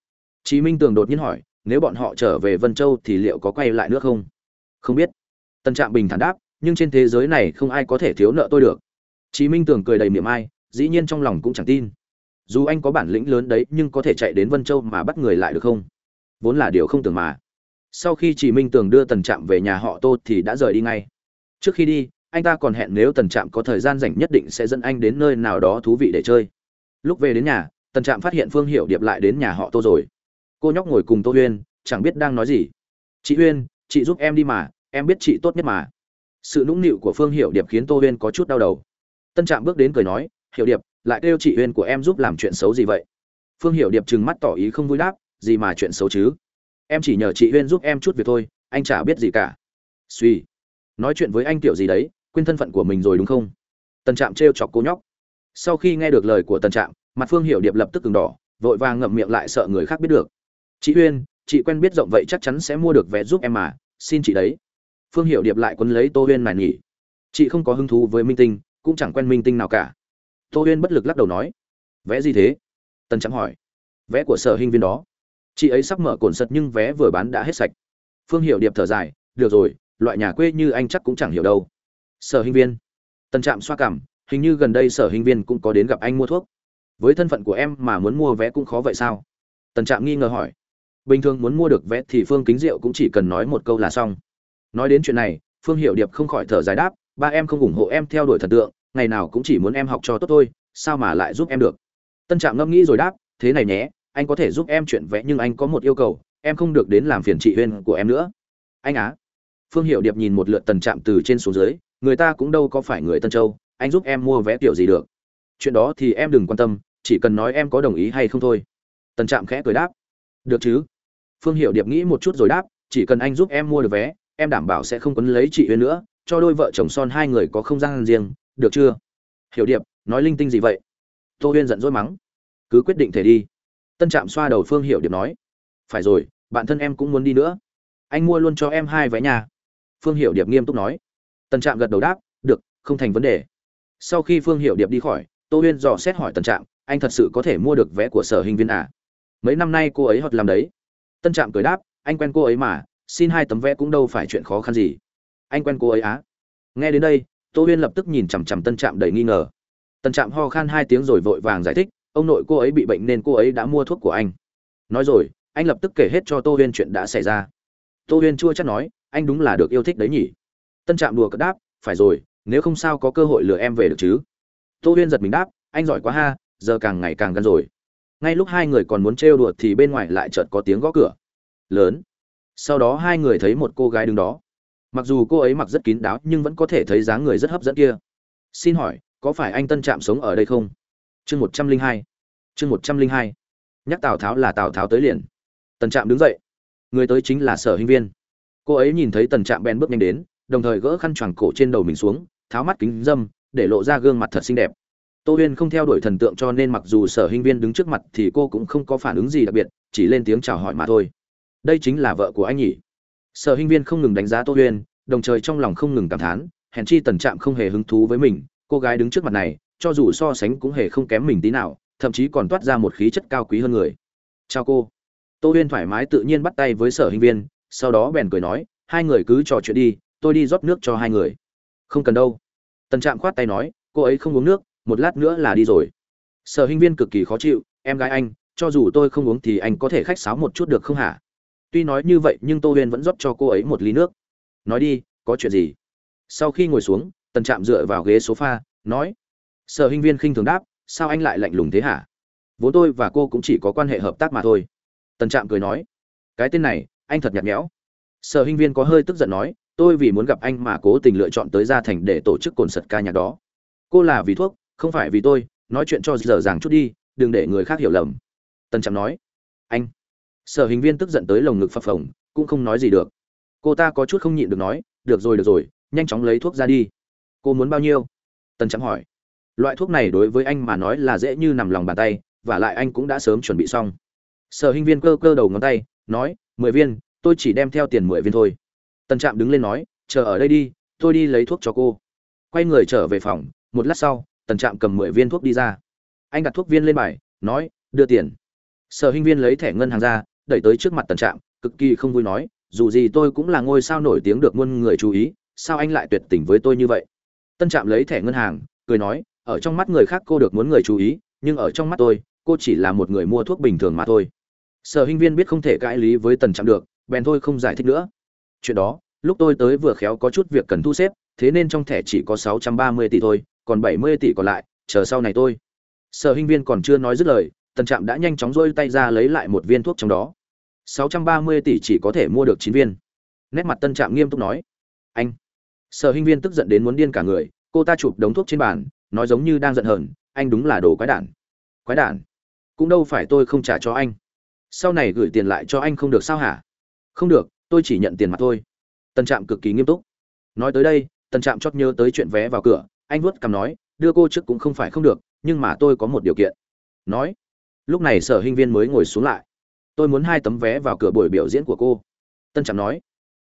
Chí minh tường đột nhiên hỏi, nếu bọn họ trở về vân châu thì liệu có quay lại nữa không? Không biết. Tần trạm bình thản đáp, nhưng trên thế giới này không ai có thể thiếu nợ tôi được. Chí minh tường cười đầy miệng ai, dĩ nhiên trong lòng cũng chẳng tin. Dù anh có bản lĩnh lớn đấy, nhưng có thể chạy đến vân châu mà bắt người lại được không? Vốn là điều không tưởng mà. Sau khi Chí minh tường đưa tần trạm về nhà họ tô thì đã rời đi ngay. Trước khi đi, anh ta còn hẹn nếu tần trạm có thời gian rảnh nhất định sẽ dẫn anh đến nơi nào đó thú vị để chơi. Lúc về đến nhà, tần trạm phát hiện phương Hiểu điệp lại đến nhà họ tô rồi cô nhóc ngồi cùng tô huyên, chẳng biết đang nói gì. Chị huyên, chị giúp em đi mà, em biết chị tốt nhất mà. Sự nũng nịu của phương hiệu điệp khiến tô huyên có chút đau đầu. Tân trạm bước đến cười nói hiệu điệp, lại kêu chị huyên của em giúp làm chuyện xấu gì vậy? Phương hiệu điệp trừng mắt tỏ ý không vui đáp, gì mà chuyện xấu chứ? Em chỉ nhờ chị huyên giúp em chút việc thôi, anh chả biết gì cả. Suy nói chuyện với anh tiểu gì đấy, quên thân phận của mình rồi đúng không? Tân trạm trêu chọc cô nhóc. Sau khi nghe được lời của Tân trạm, mặt phương hiệu điệp lập tức từng đỏ, vội vàng ngậm miệng lại sợ người khác biết được chị huyên, chị quen biết rộng vậy chắc chắn sẽ mua được vé giúp em mà, xin chị đấy. Phương hiệu điệp lại quấn lấy tô huyên này nhỉ chị không có hứng thú với minh tinh, cũng chẳng quen minh tinh nào cả. Tô huyên bất lực lắc đầu nói, vé gì thế? Tần trắng hỏi, vé của sở hình viên đó. Chị ấy sắp mở cồn sật nhưng vé vừa bán đã hết sạch. Phương hiệu điệp thở dài, được rồi, loại nhà quê như anh chắc cũng chẳng hiểu đâu. Sở hình viên? Tần trạm xoa cảm, hình như gần đây sở hình viên cũng có đến gặp anh mua thuốc. Với thân phận của em mà muốn mua vé cũng khó vậy sao? Tần trạm nghi ngờ hỏi bình thường muốn mua được vé thì phương kính diệu cũng chỉ cần nói một câu là xong. Nói đến chuyện này, phương hiệu điệp không khỏi thở dài đáp, ba em không ủng hộ em theo đuổi thần tượng, ngày nào cũng chỉ muốn em học cho tốt thôi, sao mà lại giúp em được? Tân trạm ngẫm nghĩ rồi đáp, thế này nhé, anh có thể giúp em chuyện vẽ nhưng anh có một yêu cầu, em không được đến làm phiền chị huyên của em nữa. Anh á? Phương hiệu điệp nhìn một lượt tần trạm từ trên xuống dưới, người ta cũng đâu có phải người tân châu, anh giúp em mua vé kiểu gì được? Chuyện đó thì em đừng quan tâm, chỉ cần nói em có đồng ý hay không thôi. Tần trạm khẽ cười đáp, được chứ phương hiệu điệp nghĩ một chút rồi đáp, chỉ cần anh giúp em mua được vé, em đảm bảo sẽ không quấn lấy chị huyên nữa, cho đôi vợ chồng son hai người có không gian riêng, được chưa? Hiểu điệp, nói linh tinh gì vậy? Tô huyên giận dỗi mắng. Cứ quyết định thể đi. Tân trạm xoa đầu phương hiểu điệp nói. Phải rồi, bạn thân em cũng muốn đi nữa. Anh mua luôn cho em hai vé nhà. Phương hiểu điệp nghiêm túc nói. Tân trạm gật đầu đáp, được, không thành vấn đề. Sau khi phương hiểu điệp đi khỏi, tô huyên dò xét hỏi tân trạm, anh thật sự có thể mua được vé của sở hình viên à? mấy năm nay cô ấy hoặc làm đấy tân trạm cười đáp, anh quen cô ấy mà, xin hai tấm vé cũng đâu phải chuyện khó khăn gì. Anh quen cô ấy á? Nghe đến đây, tô huyên lập tức nhìn chằm chằm tân trạm đầy nghi ngờ. Tân trạm ho khan hai tiếng rồi vội vàng giải thích, ông nội cô ấy bị bệnh nên cô ấy đã mua thuốc của anh. Nói rồi, anh lập tức kể hết cho tô huyên chuyện đã xảy ra. Tô huyên chua chắc nói, anh đúng là được yêu thích đấy nhỉ. Tân trạm đùa cất đáp, phải rồi, nếu không sao có cơ hội lừa em về được chứ. Tô huyên giật mình đáp, anh giỏi quá ha, giờ càng ngày càng gần rồi ngay lúc hai người còn muốn trêu đùa thì bên ngoài lại chợt có tiếng gõ cửa. Lớn. Sau đó hai người thấy một cô gái đứng đó. Mặc dù cô ấy mặc rất kín đáo nhưng vẫn có thể thấy dáng người rất hấp dẫn kia. Xin hỏi, có phải anh tân trạm sống ở đây không? Chương một trăm linh hai. Chương một trăm linh hai. Nhắc tào tháo là tào tháo tới liền. Tần trạm đứng dậy. Người tới chính là sở Hinh viên. Cô ấy nhìn thấy tần trạm bèn bước nhanh đến, đồng thời gỡ khăn choàng cổ trên đầu mình xuống, tháo mắt kính dâm, để lộ ra gương mặt thật xinh đẹp tô huyên không theo đuổi thần tượng cho nên mặc dù sở hinh viên đứng trước mặt thì cô cũng không có phản ứng gì đặc biệt, chỉ lên tiếng chào hỏi mà thôi. Đây chính là vợ của anh nhỉ? Sở hinh viên không ngừng đánh giá tô huyên, đồng thời trong lòng không ngừng cảm thán, hèn chi tần trạm không hề hứng thú với mình, cô gái đứng trước mặt này, cho dù so sánh cũng hề không kém mình tí nào, thậm chí còn toát ra một khí chất cao quý hơn người. Chào cô. Tô huyên thoải mái tự nhiên bắt tay với sở hinh viên, sau đó bèn cười nói, hai người cứ trò chuyện đi, tôi đi rót nước cho hai người. Không cần đâu. Tần trạm khoát tay nói, cô ấy không uống nước một lát nữa là đi rồi. Sở hinh viên cực kỳ khó chịu, em gái anh, cho dù tôi không uống thì anh có thể khách sáo một chút được không hả? Tuy nói như vậy nhưng tô huyên vẫn rót cho cô ấy một ly nước. Nói đi, có chuyện gì? Sau khi ngồi xuống, tần trạm dựa vào ghế sofa, nói, sở hinh viên khinh thường đáp, sao anh lại lạnh lùng thế hả? Vốn tôi và cô cũng chỉ có quan hệ hợp tác mà thôi. Tần trạm cười nói, cái tên này, anh thật nhạt nhẽo. Sở hinh viên có hơi tức giận nói, tôi vì muốn gặp anh mà cố tình lựa chọn tới gia thành để tổ chức cồn sật ca nhạc đó. Cô là vì thuốc không phải vì tôi, nói chuyện cho dở dàng chút đi, đừng để người khác hiểu lầm. Tần trạm nói. Anh. Sở hình viên tức giận tới lồng ngực phập phồng, cũng không nói gì được. Cô ta có chút không nhịn được nói, được rồi được rồi, nhanh chóng lấy thuốc ra đi. Cô muốn bao nhiêu? Tần trạm hỏi. Loại thuốc này đối với anh mà nói là dễ như nằm lòng bàn tay, và lại anh cũng đã sớm chuẩn bị xong. Sở hình viên cơ cơ đầu ngón tay, nói, mười viên, tôi chỉ đem theo tiền mười viên thôi. Tần trạm đứng lên nói, chờ ở đây đi, tôi đi lấy thuốc cho cô. Quay người trở về phòng, một lát sau tần trạm cầm mười viên thuốc đi ra. Anh đặt thuốc viên lên bài, nói, đưa tiền. Sở Hinh viên lấy thẻ ngân hàng ra, đẩy tới trước mặt tần trạm, cực kỳ không vui nói, dù gì tôi cũng là ngôi sao nổi tiếng được muôn người chú ý, sao anh lại tuyệt tình với tôi như vậy? Tân trạm lấy thẻ ngân hàng, cười nói, ở trong mắt người khác cô được muốn người chú ý, nhưng ở trong mắt tôi, cô chỉ là một người mua thuốc bình thường mà thôi. Sở Hinh viên biết không thể cãi lý với tần trạm được, bèn thôi không giải thích nữa. Chuyện đó, lúc tôi tới vừa khéo có chút việc cần thu xếp, thế nên trong thẻ chỉ có sáu trăm ba mươi tỷ thôi còn bảy mươi tỷ còn lại chờ sau này tôi sở Hinh viên còn chưa nói dứt lời tần trạm đã nhanh chóng rôi tay ra lấy lại một viên thuốc trong đó 630 tỷ chỉ có thể mua được 9 viên. Nét mặt Tân Trạm nghiêm túc nói, "Anh." Sở Hinh Viên tức giận đến muốn điên cả người, cô ta chụp đống thuốc trên bàn, nói giống như đang giận hờn, "Anh đúng là đồ quái đản." "Quái đản? Cũng đâu phải tôi không trả cho anh. Sau này gửi tiền lại cho anh không được sao hả?" "Không được, tôi chỉ nhận tiền mà thôi." Tân Trạm cực kỳ nghiêm túc. Nói tới đây, Tân Trạm chót nhớ tới chuyện vé vào cửa, anh vuốt cằm nói, "Đưa cô trước cũng không phải không được, nhưng mà tôi có một điều kiện." Nói. Lúc này Sở Hinh Viên mới ngồi xuống lại tôi muốn hai tấm vé vào cửa buổi biểu diễn của cô tân trạm nói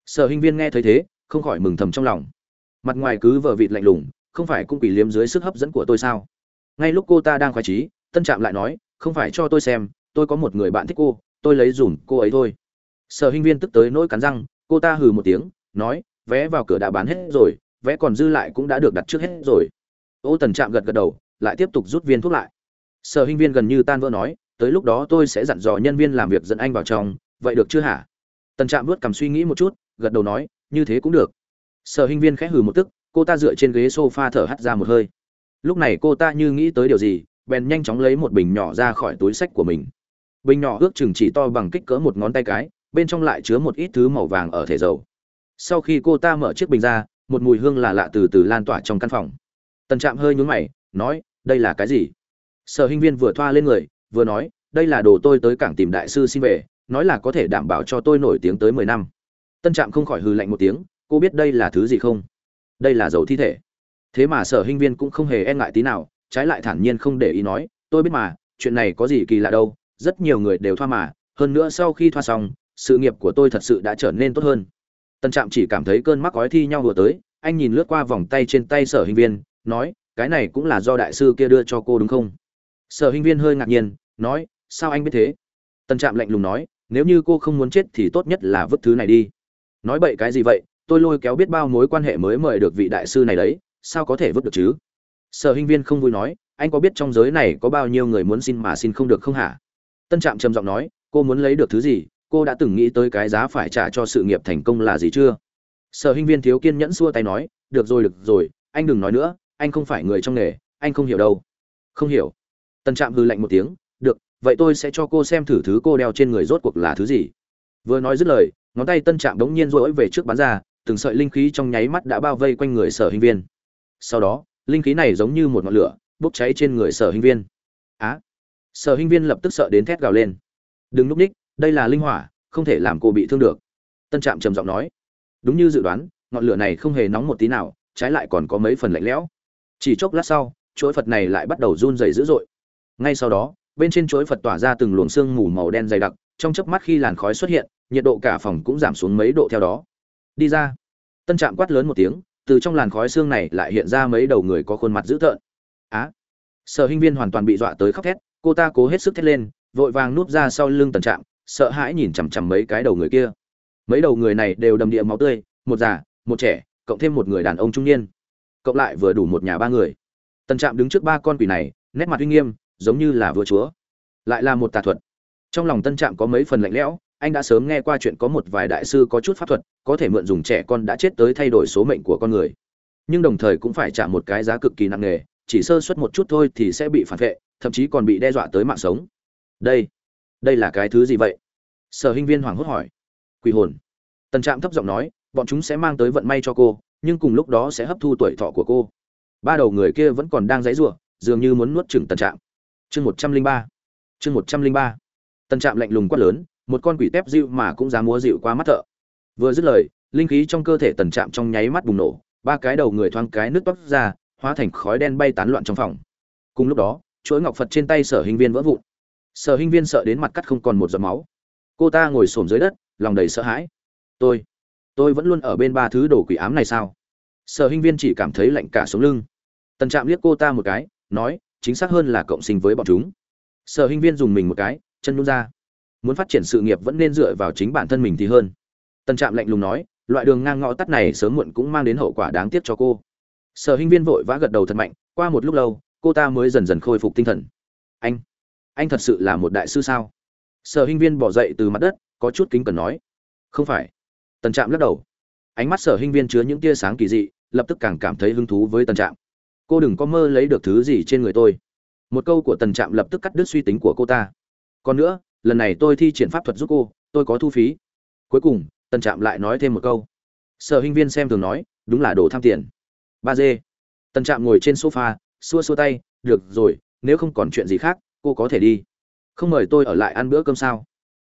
sở hình viên nghe thấy thế không khỏi mừng thầm trong lòng mặt ngoài cứ vờ vịt lạnh lùng không phải cũng quỷ liếm dưới sức hấp dẫn của tôi sao ngay lúc cô ta đang khoái trí tân trạm lại nói không phải cho tôi xem tôi có một người bạn thích cô tôi lấy dùm cô ấy thôi sở hinh viên tức tới nỗi cắn răng cô ta hừ một tiếng nói vé vào cửa đã bán hết rồi vẽ còn dư lại cũng đã được đặt trước hết rồi. Ô tần trạm gật gật đầu, lại tiếp tục rút viên thuốc lại. Sở Hinh viên gần như tan vỡ nói, tới lúc đó tôi sẽ dặn dò nhân viên làm việc dẫn anh vào trong, vậy được chưa hả? Tần trạm vớt cầm suy nghĩ một chút, gật đầu nói, như thế cũng được. Sở Hinh viên khẽ hừ một tức, cô ta dựa trên ghế s o f a thở hắt ra một hơi. Lúc này cô ta như nghĩ tới điều gì, bèn nhanh chóng lấy một bình nhỏ ra khỏi túi sách của mình. Bình nhỏ ước chừng chỉ to bằng kích cỡ một ngón tay cái, bên trong lại chứa một ít thứ màu vàng ở thể dầu. Sau khi cô ta mở chiếc bình ra một mùi hương là lạ từ từ lan tỏa trong căn phòng. Tần trạm hơi nhún mày, nói, đây là cái gì? Sở Hinh viên vừa thoa lên người, vừa nói, đây là đồ tôi tới cảng tìm đại sư xin về, nói là có thể đảm bảo cho tôi nổi tiếng tới mười năm. Tân trạm không khỏi hừ lạnh một tiếng, cô biết đây là thứ gì không? Đây là dầu thi thể. Thế mà sở Hinh viên cũng không hề e ngại tí nào, trái lại thản nhiên không để ý nói, tôi biết mà, chuyện này có gì kỳ lạ đâu, rất nhiều người đều thoa mà, hơn nữa sau khi thoa xong, sự nghiệp của tôi thật sự đã trở nên tốt hơn tân trạm chỉ cảm thấy cơn mắc ói thi nhau vừa tới, anh nhìn lướt qua vòng tay trên tay sở hình viên, nói, cái này cũng là do đại sư kia đưa cho cô đúng không? Sở hình viên hơi ngạc nhiên, nói, sao anh biết thế? Tân trạm lạnh lùng nói, nếu như cô không muốn chết thì tốt nhất là vứt thứ này đi. Nói bậy cái gì vậy? Tôi lôi kéo biết bao mối quan hệ mới mời được vị đại sư này đấy, sao có thể vứt được chứ? Sở hình viên không vui nói, anh có biết trong giới này có bao nhiêu người muốn xin mà xin không được không hả? Tân trạm trầm giọng nói, cô muốn lấy được thứ gì? Cô đã từng nghĩ tới cái giá phải trả cho sự nghiệp thành công là gì chưa? Sở Hinh viên thiếu kiên nhẫn xua tay nói, được rồi được rồi, anh đừng nói nữa, anh không phải người trong nghề, anh không hiểu đâu. Không hiểu. Tân trạm hư lạnh một tiếng, được, vậy tôi sẽ cho cô xem thử thứ cô đeo trên người rốt cuộc là thứ gì. Vừa nói dứt lời, ngón tay tân trạm đống nhiên rỗi về trước bán ra, từng sợi linh khí trong nháy mắt đã bao vây quanh người sở hình viên. Sau đó, linh khí này giống như một ngọn lửa, bốc cháy trên người sở hình viên. Á! Sở hình viên lập tức sợ đến thét gào lên. Đừng núp ních đây là linh hỏa, không thể làm cô bị thương được. Tân trạm trầm giọng nói. Đúng như dự đoán, ngọn lửa này không hề nóng một tí nào, trái lại còn có mấy phần lạnh lẽo. Chỉ chốc lát sau, chuỗi phật này lại bắt đầu run rẩy dữ dội. Ngay sau đó, bên trên chuỗi phật tỏa ra từng luồng sương mù màu đen dày đặc, trong chớp mắt khi làn khói xuất hiện, nhiệt độ cả phòng cũng giảm xuống mấy độ theo đó. Đi ra. Tân trạm quát lớn một tiếng, từ trong làn khói xương này lại hiện ra mấy đầu người có khuôn mặt dữ tợn. Á. Sở hinh viên hoàn toàn bị dọa tới khóc thét, cô ta cố hết sức thét lên, vội vàng núp ra sau lưng tần trạm sợ hãi nhìn chằm chằm mấy cái đầu người kia. Mấy đầu người này đều đầm địa máu tươi, một già, một trẻ, cộng thêm một người đàn ông trung niên. Cộng lại vừa đủ một nhà ba người. Tần trạm đứng trước ba con quỷ này, nét mặt uy nghiêm, giống như là vua chúa. Lại là một tà thuật. Trong lòng tân trạm có mấy phần lạnh lẽo, anh đã sớm nghe qua chuyện có một vài đại sư có chút pháp thuật, có thể mượn dùng trẻ con đã chết tới thay đổi số mệnh của con người. Nhưng đồng thời cũng phải trả một cái giá cực kỳ nặng nề, chỉ sơ suất một chút thôi thì sẽ bị phản vệ, thậm chí còn bị đe dọa tới mạng sống. Đây đây là cái thứ gì vậy? Sở Hinh viên hoảng hốt hỏi. Quỷ hồn. Tần trạm thấp giọng nói, bọn chúng sẽ mang tới vận may cho cô, nhưng cùng lúc đó sẽ hấp thu tuổi thọ của cô. Ba đầu người kia vẫn còn đang dãy giụa dường như muốn nuốt chửng tần trạm. Chương một trăm linh ba. Chương một trăm linh ba. Tần trạm lạnh lùng quát lớn, một con quỷ tép dịu mà cũng dám múa dịu qua mắt thợ. Vừa dứt lời, linh khí trong cơ thể tần trạm trong nháy mắt bùng nổ, ba cái đầu người thoáng cái nước toát ra, hóa thành khói đen bay tán loạn trong phòng. Cùng lúc đó, chuỗi ngọc phật trên tay sở hình viên vỡ vụn sở Hinh viên sợ đến mặt cắt không còn một giọt máu. Cô ta ngồi xổm dưới đất, lòng đầy sợ hãi. Tôi tôi vẫn luôn ở bên ba thứ đồ quỷ ám này sao? Sở Hinh viên chỉ cảm thấy lạnh cả sống lưng. Tần trạm liếc cô ta một cái, nói, chính xác hơn là cộng sinh với bọn chúng. Sở Hinh viên dùng mình một cái, chân nhún ra. Muốn phát triển sự nghiệp vẫn nên dựa vào chính bản thân mình thì hơn. Tần trạm lạnh lùng nói, loại đường ngang ngõ tắt này sớm muộn cũng mang đến hậu quả đáng tiếc cho cô. Sở Hinh viên vội vã gật đầu thật mạnh, qua một lúc lâu, cô ta mới dần dần khôi phục tinh thần. Anh anh thật sự là một đại sư sao? Sở Hinh viên bỏ dậy từ mặt đất, có chút kính cần nói. Không phải. Tần trạm lắc đầu. Ánh mắt sở Hinh viên chứa những tia sáng kỳ dị, lập tức càng cảm thấy hứng thú với tần trạm. Cô đừng có mơ lấy được thứ gì trên người tôi. Một câu của tần trạm lập tức cắt đứt suy tính của cô ta. Còn nữa, lần này tôi thi triển pháp thuật giúp cô, tôi có thu phí. Cuối cùng, tần trạm lại nói thêm một câu. Sở Hinh viên xem thường nói, đúng là đồ tham tiền. Ba dê. Tần trạm ngồi trên sofa, xua xua tay, được rồi, nếu không còn chuyện gì khác cô có thể đi. Không mời tôi ở lại ăn bữa cơm sao?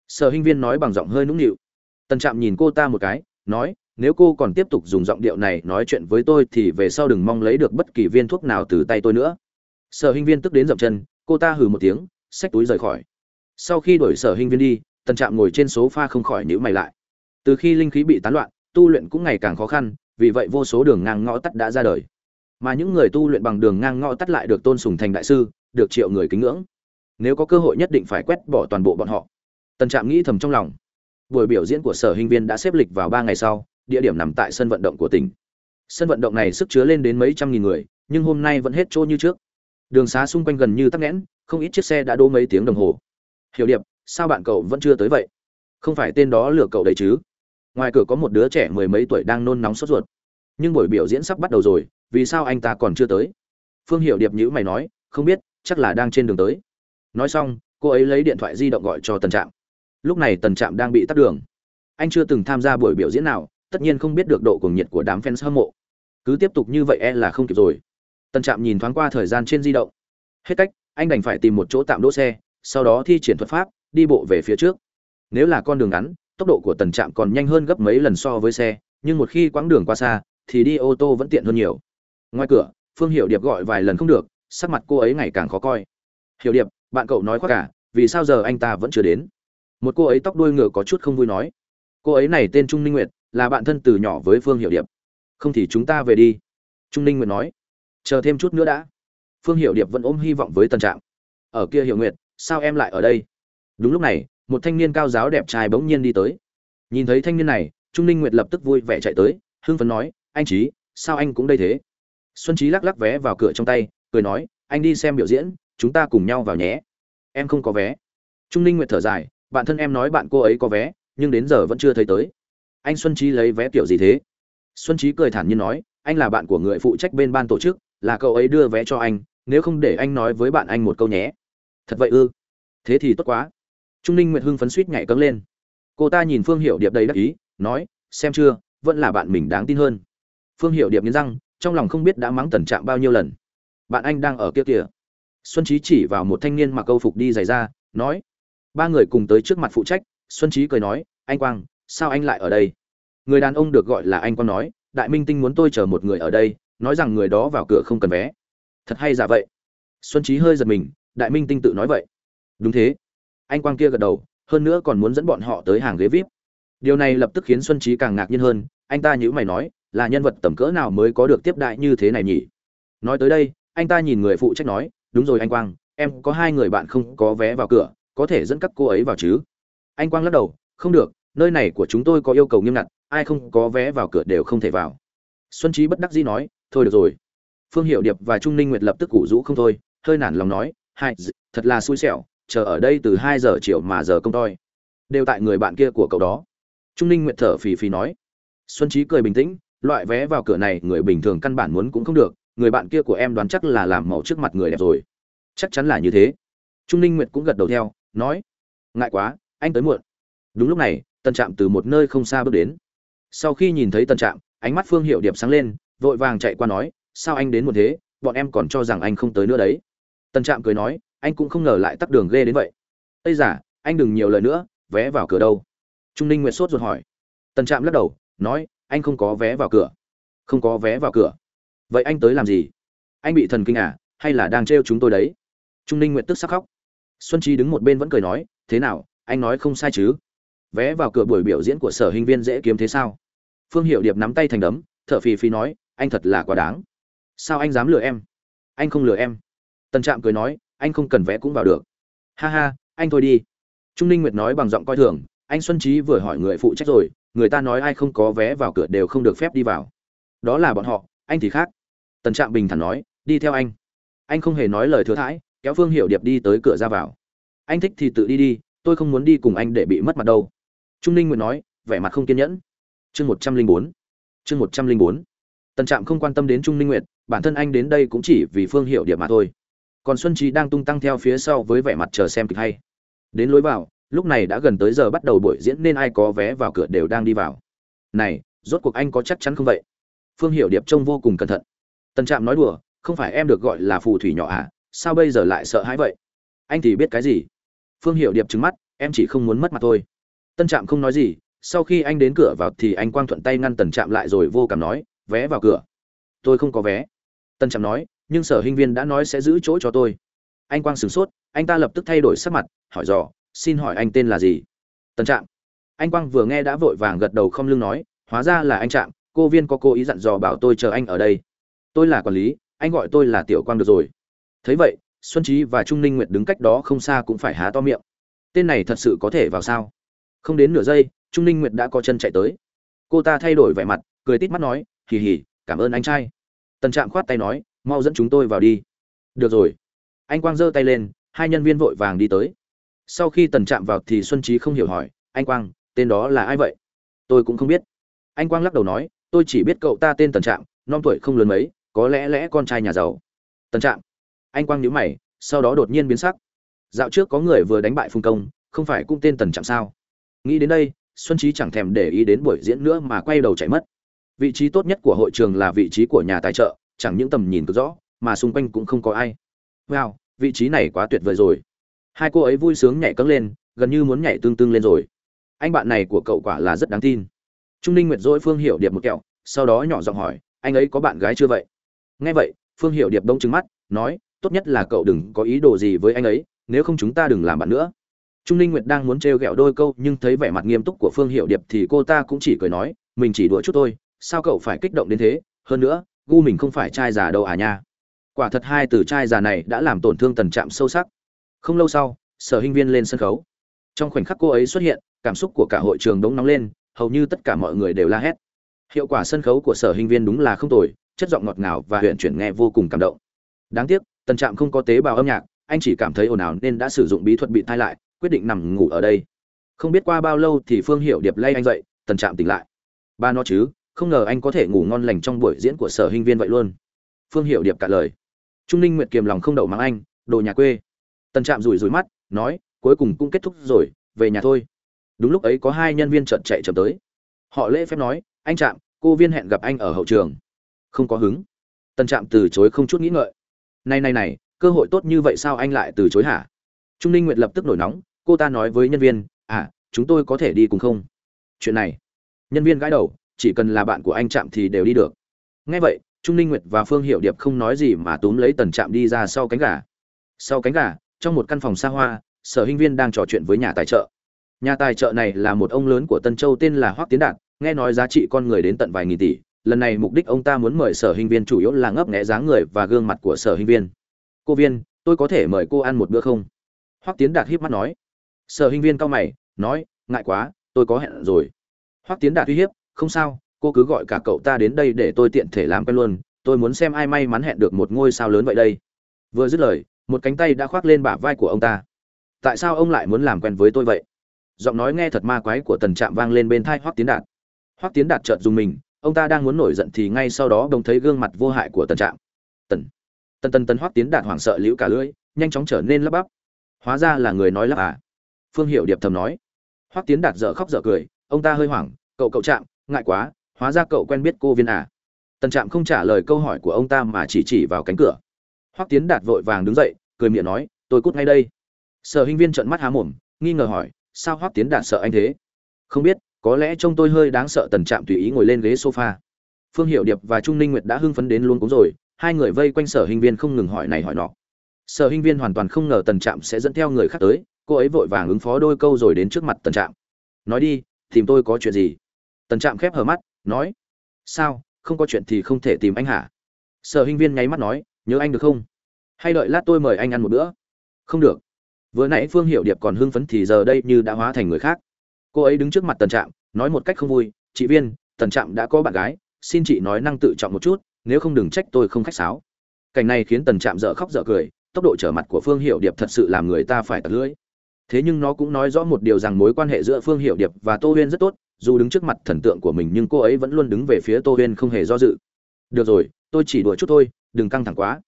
Sở Hinh viên nói bằng giọng hơi nũng nịu. Tần trạm nhìn cô ta một cái, nói, nếu cô còn tiếp tục dùng giọng điệu này nói chuyện với tôi thì về sau đừng mong lấy được bất kỳ viên thuốc nào từ tay tôi nữa. Sở Hinh viên tức đến dậm chân, cô ta hừ một tiếng, xách túi rời khỏi. Sau khi đổi sở Hinh viên đi, tần trạm ngồi trên số pha không khỏi nhữ mày lại. Từ khi linh khí bị tán loạn, tu luyện cũng ngày càng khó khăn, vì vậy vô số đường ngang ngõ tắt đã ra đời. Mà những người tu luyện bằng đường ngang ngõ tắt lại được tôn sùng thành đại sư, được triệu người kính ngưỡng nếu có cơ hội nhất định phải quét bỏ toàn bộ bọn họ. Tần trạm nghĩ thầm trong lòng. Buổi biểu diễn của sở hình viên đã xếp lịch vào ba ngày sau, địa điểm nằm tại sân vận động của tỉnh. Sân vận động này sức chứa lên đến mấy trăm nghìn người, nhưng hôm nay vẫn hết chỗ như trước. Đường xá xung quanh gần như tắc nghẽn, không ít chiếc xe đã đỗ mấy tiếng đồng hồ. Hiểu điệp, sao bạn cậu vẫn chưa tới vậy? Không phải tên đó lừa cậu đấy chứ? Ngoài cửa có một đứa trẻ mười mấy tuổi đang nôn nóng sốt ruột. Nhưng buổi biểu diễn sắp bắt đầu rồi, vì sao anh ta còn chưa tới? Phương hiệu điệp nhữ mày nói, không biết, chắc là đang trên đường tới nói xong, cô ấy lấy điện thoại di động gọi cho tần trạm. Lúc này tần trạm đang bị tắt đường. Anh chưa từng tham gia buổi biểu diễn nào, tất nhiên không biết được độ cuồng nhiệt của đám fans hâm mộ. Cứ tiếp tục như vậy e là không kịp rồi. Tần trạm nhìn thoáng qua thời gian trên di động. Hết cách, anh đành phải tìm một chỗ tạm đỗ xe, sau đó thi triển thuật pháp, đi bộ về phía trước. Nếu là con đường ngắn, tốc độ của tần trạm còn nhanh hơn gấp mấy lần so với xe, nhưng một khi quãng đường qua xa, thì đi ô tô vẫn tiện hơn nhiều. Ngoài cửa, phương hiệu điệp gọi vài lần không được, sắc mặt cô ấy ngày càng khó coi. Hiểu điệp bạn cậu nói khoác cả, vì sao giờ anh ta vẫn chưa đến? Một cô ấy tóc đuôi ngựa có chút không vui nói. Cô ấy này tên trung ninh nguyệt, là bạn thân từ nhỏ với phương hiệu điệp. Không thì chúng ta về đi. Trung ninh nguyệt nói. Chờ thêm chút nữa đã. Phương hiệu điệp vẫn ôm hy vọng với tân trạng ở kia hiệu nguyệt, sao em lại ở đây? Đúng lúc này, một thanh niên cao giáo đẹp trai bỗng nhiên đi tới. Nhìn thấy thanh niên này, trung ninh nguyệt lập tức vui vẻ chạy tới, hưng phấn nói, anh trí sao anh cũng đây thế? Xuân trí lắc lắc vé vào cửa trong tay, cười nói, anh đi xem biểu diễn, chúng ta cùng nhau vào nhé em không có vé. Trung ninh nguyệt thở dài, bạn thân em nói bạn cô ấy có vé, nhưng đến giờ vẫn chưa thấy tới. Anh xuân trí lấy vé kiểu gì thế? Xuân trí cười thản nhiên nói, anh là bạn của người phụ trách bên ban tổ chức, là cậu ấy đưa vé cho anh, nếu không để anh nói với bạn anh một câu nhé. Thật vậy ư? Thế thì tốt quá. Trung ninh nguyệt hưng phấn suýt nhảy cấm lên. Cô ta nhìn phương hiệu điệp đầy đắc ý, nói, xem chưa, vẫn là bạn mình đáng tin hơn. Phương hiệu điệp nghiến răng, trong lòng không biết đã mắng tần trạm bao nhiêu lần. Bạn anh đang ở kia kìa xuân trí chỉ vào một thanh niên mặc câu phục đi giày ra nói, ba người cùng tới trước mặt phụ trách. Xuân trí cười nói, anh quang, sao anh lại ở đây? Người đàn ông được gọi là anh quang nói, đại minh tinh muốn tôi chờ một người ở đây, nói rằng người đó vào cửa không cần vé. Thật hay giả vậy? Xuân trí hơi giật mình, đại minh tinh tự nói vậy. Đúng thế. Anh quang kia gật đầu, hơn nữa còn muốn dẫn bọn họ tới hàng ghế vip. Điều này lập tức khiến xuân trí càng ngạc nhiên hơn, anh ta nhữ mày nói, là nhân vật tầm cỡ nào mới có được tiếp đại như thế này nhỉ? Nói tới đây, anh ta nhìn người phụ trách nói đúng rồi anh quang, em có hai người bạn không có vé vào cửa, có thể dẫn các cô ấy vào chứ? Anh quang lắc đầu, không được, nơi này của chúng tôi có yêu cầu nghiêm ngặt, ai không có vé vào cửa đều không thể vào. Xuân trí bất đắc dĩ nói, thôi được rồi. Phương hiệu điệp và trung ninh nguyệt lập tức củ rũ không thôi, hơi nản lòng nói, hai thật là xui xẻo, chờ ở đây từ hai giờ chiều mà giờ công toi. Đều tại người bạn kia của cậu đó. Trung ninh nguyệt thở phì phì nói. Xuân trí cười bình tĩnh, loại vé vào cửa này người bình thường căn bản muốn cũng không được người bạn kia của em đoán chắc là làm màu trước mặt người đẹp rồi. Chắc chắn là như thế. Trung ninh nguyệt cũng gật đầu theo, nói, ngại quá, anh tới muộn. Đúng lúc này tân trạm từ một nơi không xa bước đến. Sau khi nhìn thấy tân trạm, ánh mắt phương hiệu điệp sáng lên, vội vàng chạy qua nói, sao anh đến một thế? Bọn em còn cho rằng anh không tới nữa đấy. Tân trạm cười nói, anh cũng không ngờ lại tắt đường ghê đến vậy. Ây giả anh đừng nhiều lời nữa, vé vào cửa đâu. Trung ninh nguyệt sốt ruột hỏi. Tân trạm lắc đầu, nói, anh không có vé vào cửa. Không có vé vào cửa vậy anh tới làm gì? Anh bị thần kinh à? Hay là đang trêu chúng tôi đấy? Trung ninh nguyệt tức sắc khóc. Xuân Chi đứng một bên vẫn cười nói, thế nào, anh nói không sai chứ? Vé vào cửa buổi biểu diễn của sở hình viên dễ kiếm thế sao? Phương hiệu điệp nắm tay thành đấm, thở phì phì nói, anh thật là quá đáng. Sao anh dám lừa em? Anh không lừa em. Tần trạm cười nói, anh không cần vé cũng vào được. Ha ha, anh thôi đi. Trung ninh nguyệt nói bằng giọng coi thường, anh xuân trí vừa hỏi người phụ trách rồi, người ta nói ai không có vé vào cửa đều không được phép đi vào. Đó là bọn họ, anh thì khác tần trạm bình thản nói, đi theo anh. Anh không hề nói lời thừa thãi, kéo phương Hiểu điệp đi tới cửa ra vào. Anh thích thì tự đi đi, tôi không muốn đi cùng anh để bị mất mặt đâu. Trung ninh nguyệt nói, vẻ mặt không kiên nhẫn. Chương một trăm linh bốn. Chương một trăm linh bốn. Tần trạm không quan tâm đến trung ninh nguyệt, bản thân anh đến đây cũng chỉ vì phương hiệu điệp mà thôi. Còn xuân trí đang tung tăng theo phía sau với vẻ mặt chờ xem kịch hay. Đến lối vào, lúc này đã gần tới giờ bắt đầu buổi diễn nên ai có vé vào cửa đều đang đi vào. Này, rốt cuộc anh có chắc chắn không vậy? Phương hiệu điệp trông vô cùng cẩn thận tần trạm nói đùa, không phải em được gọi là phù thủy nhỏ à sao bây giờ lại sợ hãi vậy? Anh thì biết cái gì? Phương hiệu điệp trứng mắt, em chỉ không muốn mất mặt thôi. Tân trạm không nói gì, sau khi anh đến cửa vào thì anh quang thuận tay ngăn tần trạm lại rồi vô cảm nói, vé vào cửa. Tôi không có vé. Tân trạm nói, nhưng sở hình viên đã nói sẽ giữ chỗ cho tôi. Anh quang sửng sốt, anh ta lập tức thay đổi sắc mặt, hỏi dò, xin hỏi anh tên là gì? Tân trạm. Anh quang vừa nghe đã vội vàng gật đầu không lưng nói, hóa ra là anh trạm, cô viên có cố ý dặn dò bảo tôi chờ anh ở đây tôi là quản lý, anh gọi tôi là tiểu quang được rồi. Thấy vậy, xuân trí và trung ninh nguyệt đứng cách đó không xa cũng phải há to miệng. Tên này thật sự có thể vào sao? Không đến nửa giây, trung ninh nguyệt đã có chân chạy tới. Cô ta thay đổi vẻ mặt, cười tít mắt nói, hì hì, cảm ơn anh trai. Tần trạm khoát tay nói, mau dẫn chúng tôi vào đi. Được rồi. Anh quang giơ tay lên, hai nhân viên vội vàng đi tới. Sau khi tần trạm vào thì xuân trí không hiểu hỏi, anh quang, tên đó là ai vậy? Tôi cũng không biết. Anh quang lắc đầu nói, tôi chỉ biết cậu ta tên tần trạm non tuổi không lớn mấy có lẽ lẽ con trai nhà giàu. Tần trạm, anh quang nhíu mày, sau đó đột nhiên biến sắc. Dạo trước có người vừa đánh bại phung công, không phải cũng tên tần trạm sao? Nghĩ đến đây, xuân trí chẳng thèm để ý đến buổi diễn nữa mà quay đầu chạy mất. Vị trí tốt nhất của hội trường là vị trí của nhà tài trợ, chẳng những tầm nhìn cực rõ, mà xung quanh cũng không có ai. Wow, vị trí này quá tuyệt vời rồi. Hai cô ấy vui sướng nhảy cấng lên, gần như muốn nhảy tương tương lên rồi. Anh bạn này của cậu quả là rất đáng tin. Trung ninh nguyệt dỗi phương hiểu điệp một kẹo, sau đó nhỏ giọng hỏi, anh ấy có bạn gái chưa vậy? Nghe vậy, phương hiệu điệp đông trứng mắt, nói, tốt nhất là cậu đừng có ý đồ gì với anh ấy, nếu không chúng ta đừng làm bạn nữa. Trung ninh nguyệt đang muốn trêu ghẹo đôi câu, nhưng thấy vẻ mặt nghiêm túc của phương hiệu điệp thì cô ta cũng chỉ cười nói, mình chỉ đùa chút thôi, sao cậu phải kích động đến thế? Hơn nữa, gu mình không phải trai già đâu à nha. Quả thật hai từ trai già này đã làm tổn thương tần trạm sâu sắc. Không lâu sau, sở Hinh viên lên sân khấu. Trong khoảnh khắc cô ấy xuất hiện, cảm xúc của cả hội trường đống nóng lên, hầu như tất cả mọi người đều la hét. Hiệu quả sân khấu của sở Hinh viên đúng là không tồi chất giọng ngọt ngào và huyện chuyển nghe vô cùng cảm động. Đáng tiếc, tần trạm không có tế bào âm nhạc, anh chỉ cảm thấy ồn ào nên đã sử dụng bí thuật bị thai lại, quyết định nằm ngủ ở đây. Không biết qua bao lâu thì phương hiệu điệp lay anh dậy, tần trạm tỉnh lại. Ba nó chứ, không ngờ anh có thể ngủ ngon lành trong buổi diễn của sở hình viên vậy luôn. Phương hiệu điệp cả lời. Trung ninh nguyệt kiềm lòng không đậu mắng anh, đồ nhà quê. Tần trạm rủi rủi mắt, nói, cuối cùng cũng kết thúc rồi, về nhà thôi. Đúng lúc ấy có hai nhân viên chợt chạy chậm tới. Họ lễ phép nói, anh trạm, cô viên hẹn gặp anh ở hậu trường không có hứng. Tần trạm từ chối không chút nghĩ ngợi. Này này này, cơ hội tốt như vậy sao anh lại từ chối hả? Trung ninh nguyệt lập tức nổi nóng, cô ta nói với nhân viên à chúng tôi có thể đi cùng không? Chuyện này. Nhân viên gãi đầu, chỉ cần là bạn của anh trạm thì đều đi được. Ngay vậy, trung ninh nguyệt và phương hiệu điệp không nói gì mà túm lấy tần trạm đi ra sau cánh gà. Sau cánh gà, trong một căn phòng xa hoa, sở hinh viên đang trò chuyện với nhà tài trợ. Nhà tài trợ này là một ông lớn của tân châu tên là hoác tiến đạt, nghe nói giá trị con người đến tận vài nghìn tỷ lần này mục đích ông ta muốn mời sở hình viên chủ yếu là ngấp nghẽ dáng người và gương mặt của sở hình viên. Cô viên, tôi có thể mời cô ăn một bữa không? Hoắc tiến đạt híp mắt nói. Sở hình viên cao mày, nói, ngại quá, tôi có hẹn rồi. Hoắc tiến đạt uy hiếp, không sao, cô cứ gọi cả cậu ta đến đây để tôi tiện thể làm quen luôn, tôi muốn xem ai may mắn hẹn được một ngôi sao lớn vậy đây. Vừa dứt lời, một cánh tay đã khoác lên bả vai của ông ta. Tại sao ông lại muốn làm quen với tôi vậy? Giọng nói nghe thật ma quái của tần trạm vang lên bên thai hoắc tiến đạt. Hoắc tiến đạt chợt dùng mình ông ta đang muốn nổi giận thì ngay sau đó đồng thấy gương mặt vô hại của tần trạm. Tần tần tần tần hoắc tiến đạt hoảng sợ liễu cả lưỡi, nhanh chóng trở nên lắp bắp. Hóa ra là người nói lắp à? Phương hiệu điệp thầm nói. Hoắc tiến đạt dở khóc dở cười, ông ta hơi hoảng, cậu cậu trạm, ngại quá, hóa ra cậu quen biết cô viên à? Tần trạm không trả lời câu hỏi của ông ta mà chỉ chỉ vào cánh cửa. Hoắc tiến đạt vội vàng đứng dậy, cười miệng nói, tôi cút ngay đây. Sở hinh viên trợn mắt há mồm, nghi ngờ hỏi, sao hoắc tiến đạt sợ anh thế? Không biết có lẽ trông tôi hơi đáng sợ tần trạm tùy ý ngồi lên ghế sofa. Phương hiệu điệp và trung ninh nguyệt đã hưng phấn đến luôn cũng rồi, hai người vây quanh sở hình viên không ngừng hỏi này hỏi nọ. Sở hình viên hoàn toàn không ngờ tần trạm sẽ dẫn theo người khác tới, cô ấy vội vàng ứng phó đôi câu rồi đến trước mặt tần trạm. Nói đi, tìm tôi có chuyện gì? Tần trạm khép hờ mắt, nói. Sao, không có chuyện thì không thể tìm anh hả? Sở hình viên nháy mắt nói, nhớ anh được không? Hay đợi lát tôi mời anh ăn một bữa. Không được. Vừa nãy phương hiệu điệp còn hưng phấn thì giờ đây như đã hóa thành người khác cô ấy đứng trước mặt tần trạm, nói một cách không vui, chị viên, tần trạm đã có bạn gái, xin chị nói năng tự trọng một chút, nếu không đừng trách tôi không khách sáo. Cảnh này khiến tần trạm dở khóc dở cười, tốc độ trở mặt của phương hiệu điệp thật sự làm người ta phải tật lưỡi. Thế nhưng nó cũng nói rõ một điều rằng mối quan hệ giữa phương hiệu điệp và tô huyên rất tốt, dù đứng trước mặt thần tượng của mình nhưng cô ấy vẫn luôn đứng về phía tô huyên không hề do dự. Được rồi, tôi chỉ đùa chút thôi, đừng căng thẳng quá.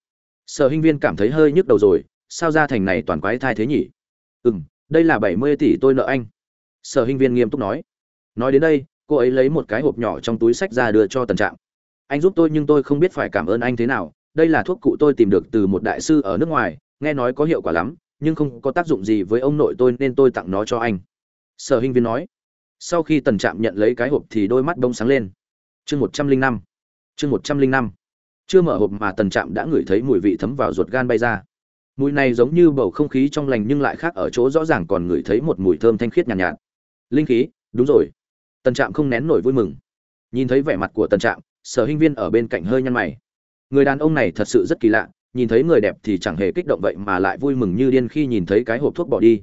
Sở Hinh viên cảm thấy hơi nhức đầu rồi, sao ra thành này toàn quái thai thế nhỉ? Ừ m đây là bảy mươi tỷ tôi nợ anh sở Hinh viên nghiêm túc nói. Nói đến đây cô ấy lấy một cái hộp nhỏ trong túi sách ra đưa cho tần trạm. Anh giúp tôi nhưng tôi không biết phải cảm ơn anh thế nào. Đây là thuốc cụ tôi tìm được từ một đại sư ở nước ngoài nghe nói có hiệu quả lắm nhưng không có tác dụng gì với ông nội tôi nên tôi tặng nó cho anh. Sở Hinh viên nói. Sau khi tần trạm nhận lấy cái hộp thì đôi mắt bông sáng lên. Chương một trăm linh năm. Chương một trăm linh năm. Chưa mở hộp mà tần trạm đã ngửi thấy mùi vị thấm vào ruột gan bay ra. Mùi này giống như bầu không khí trong lành nhưng lại khác ở chỗ rõ ràng còn ngửi thấy một mùi thơm thanh khiết nhàn nhạt, nhạt linh khí, đúng rồi. Tần trạm không nén nổi vui mừng. Nhìn thấy vẻ mặt của tần trạm, sở hinh viên ở bên cạnh hơi nhăn mày. Người đàn ông này thật sự rất kỳ lạ, nhìn thấy người đẹp thì chẳng hề kích động vậy mà lại vui mừng như điên khi nhìn thấy cái hộp thuốc bỏ đi.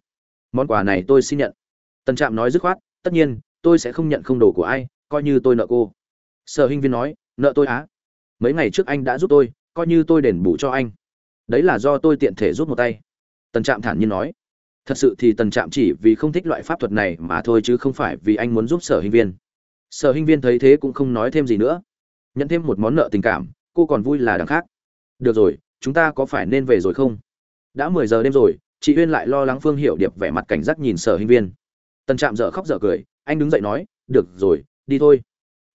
Món quà này tôi xin nhận. Tần trạm nói dứt khoát, tất nhiên, tôi sẽ không nhận không đồ của ai, coi như tôi nợ cô. Sở hinh viên nói, nợ tôi á? Mấy ngày trước anh đã giúp tôi, coi như tôi đền bù cho anh. Đấy là do tôi tiện thể giúp một tay. Tần trạm thản nhiên nói thật sự thì tần trạm chỉ vì không thích loại pháp thuật này mà thôi chứ không phải vì anh muốn giúp sở hình viên. Sở hình viên thấy thế cũng không nói thêm gì nữa. Nhận thêm một món nợ tình cảm, cô còn vui là đằng khác. Được rồi, chúng ta có phải nên về rồi không? Đã mười giờ đêm rồi, chị uyên lại lo lắng phương hiểu điệp vẻ mặt cảnh giác nhìn sở hình viên. Tần trạm dở khóc dở cười, anh đứng dậy nói, được rồi, đi thôi.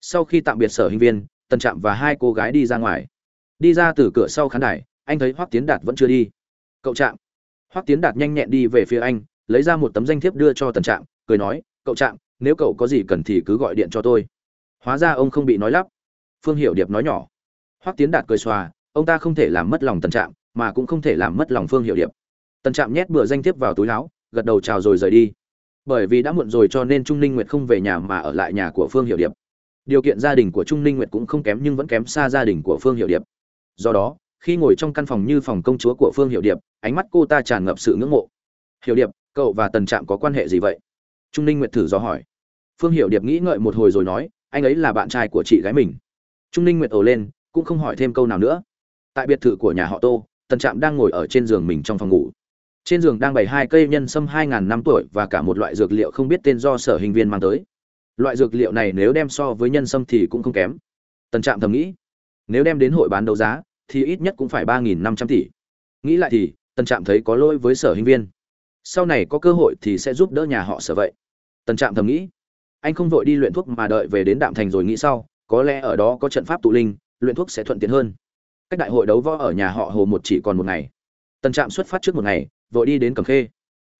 Sau khi tạm biệt sở hình viên, tần trạm và hai cô gái đi ra ngoài. Đi ra từ cửa sau khán đài, anh thấy hoắc tiến đạt vẫn chưa đi. Cậu trạm hoắc tiến đạt nhanh nhẹn đi về phía anh, lấy ra một tấm danh thiếp đưa cho tần trạm, cười nói, cậu trạm, nếu cậu có gì cần thì cứ gọi điện cho tôi. Hóa ra ông không bị nói lắp. Phương Hiểu điệp nói nhỏ. Hoắc tiến đạt cười xòa, ông ta không thể làm mất lòng tần trạm, mà cũng không thể làm mất lòng phương Hiểu điệp. Tần trạm nhét bừa danh thiếp vào túi áo, gật đầu chào rồi rời đi. Bởi vì đã muộn rồi cho nên trung ninh nguyệt không về nhà mà ở lại nhà của phương hiệu điệp. Điều kiện gia đình của trung ninh nguyệt cũng không kém nhưng vẫn kém xa gia đình của phương hiệu điệp. Do đó khi ngồi trong căn phòng như phòng công chúa của phương hiệu điệp, ánh mắt cô ta tràn ngập sự ngưỡng mộ. Hiệu điệp, cậu và tần trạm có quan hệ gì vậy? Trung ninh nguyệt thử dò hỏi. Phương hiệu điệp nghĩ ngợi một hồi rồi nói, anh ấy là bạn trai của chị gái mình. Trung ninh nguyệt ồ lên, cũng không hỏi thêm câu nào nữa. Tại biệt thự của nhà họ tô, tần trạm đang ngồi ở trên giường mình trong phòng ngủ. Trên giường đang bày hai cây nhân sâm hai ngàn năm tuổi và cả một loại dược liệu không biết tên do sở hình viên mang tới. Loại dược liệu này nếu đem so với nhân sâm thì cũng không kém. Tần trạm thầm nghĩ, nếu đem đến hội bán đấu giá thì ít nhất cũng phải ba nghìn năm trăm tỷ. Nghĩ lại thì, tần trạm thấy có lỗi với sở hình viên. Sau này có cơ hội thì sẽ giúp đỡ nhà họ sở vậy. Tần trạm thầm nghĩ. Anh không vội đi luyện thuốc mà đợi về đến đạm thành rồi nghĩ sau. Có lẽ ở đó có trận pháp tụ linh, luyện thuốc sẽ thuận tiện hơn. Cách đại hội đấu võ ở nhà họ hồ một chỉ còn một ngày. Tần trạm xuất phát trước một ngày, vội đi đến cầm khê.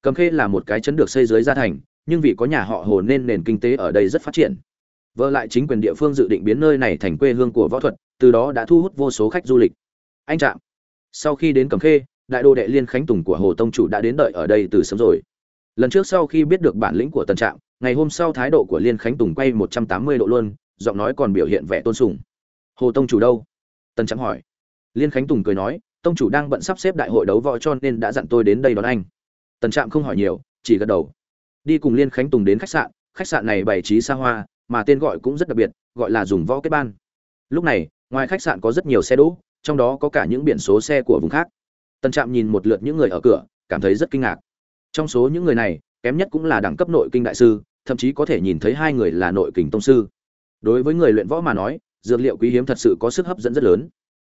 Cầm khê là một cái chấn được xây dưới gia thành, nhưng vì có nhà họ hồ nên nền kinh tế ở đây rất phát triển vợ lại chính quyền địa phương dự định biến nơi này thành quê hương của võ thuật, từ đó đã thu hút vô số khách du lịch. Anh trạm, sau khi đến cầm khê, đại đô đệ liên khánh tùng của hồ tông chủ đã đến đợi ở đây từ sớm rồi. Lần trước sau khi biết được bản lĩnh của tần trạm, ngày hôm sau thái độ của liên khánh tùng quay một trăm tám mươi độ luôn, giọng nói còn biểu hiện vẻ tôn sùng. Hồ tông chủ đâu? Tần trạm hỏi. Liên khánh tùng cười nói, tông chủ đang bận sắp xếp đại hội đấu võ cho nên đã dặn tôi đến đây đón anh. Tần trạm không hỏi nhiều, chỉ gật đầu. Đi cùng liên khánh tùng đến khách sạn khách sạn này bày trí xa hoa mà tên gọi cũng rất đặc biệt, gọi là dùng võ kết ban. Lúc này, ngoài khách sạn có rất nhiều xe đỗ, trong đó có cả những biển số xe của vùng khác. Tân trạm nhìn một lượt những người ở cửa, cảm thấy rất kinh ngạc. Trong số những người này, kém nhất cũng là đẳng cấp nội kinh đại sư, thậm chí có thể nhìn thấy hai người là nội kình tông sư. Đối với người luyện võ mà nói, dược liệu quý hiếm thật sự có sức hấp dẫn rất lớn.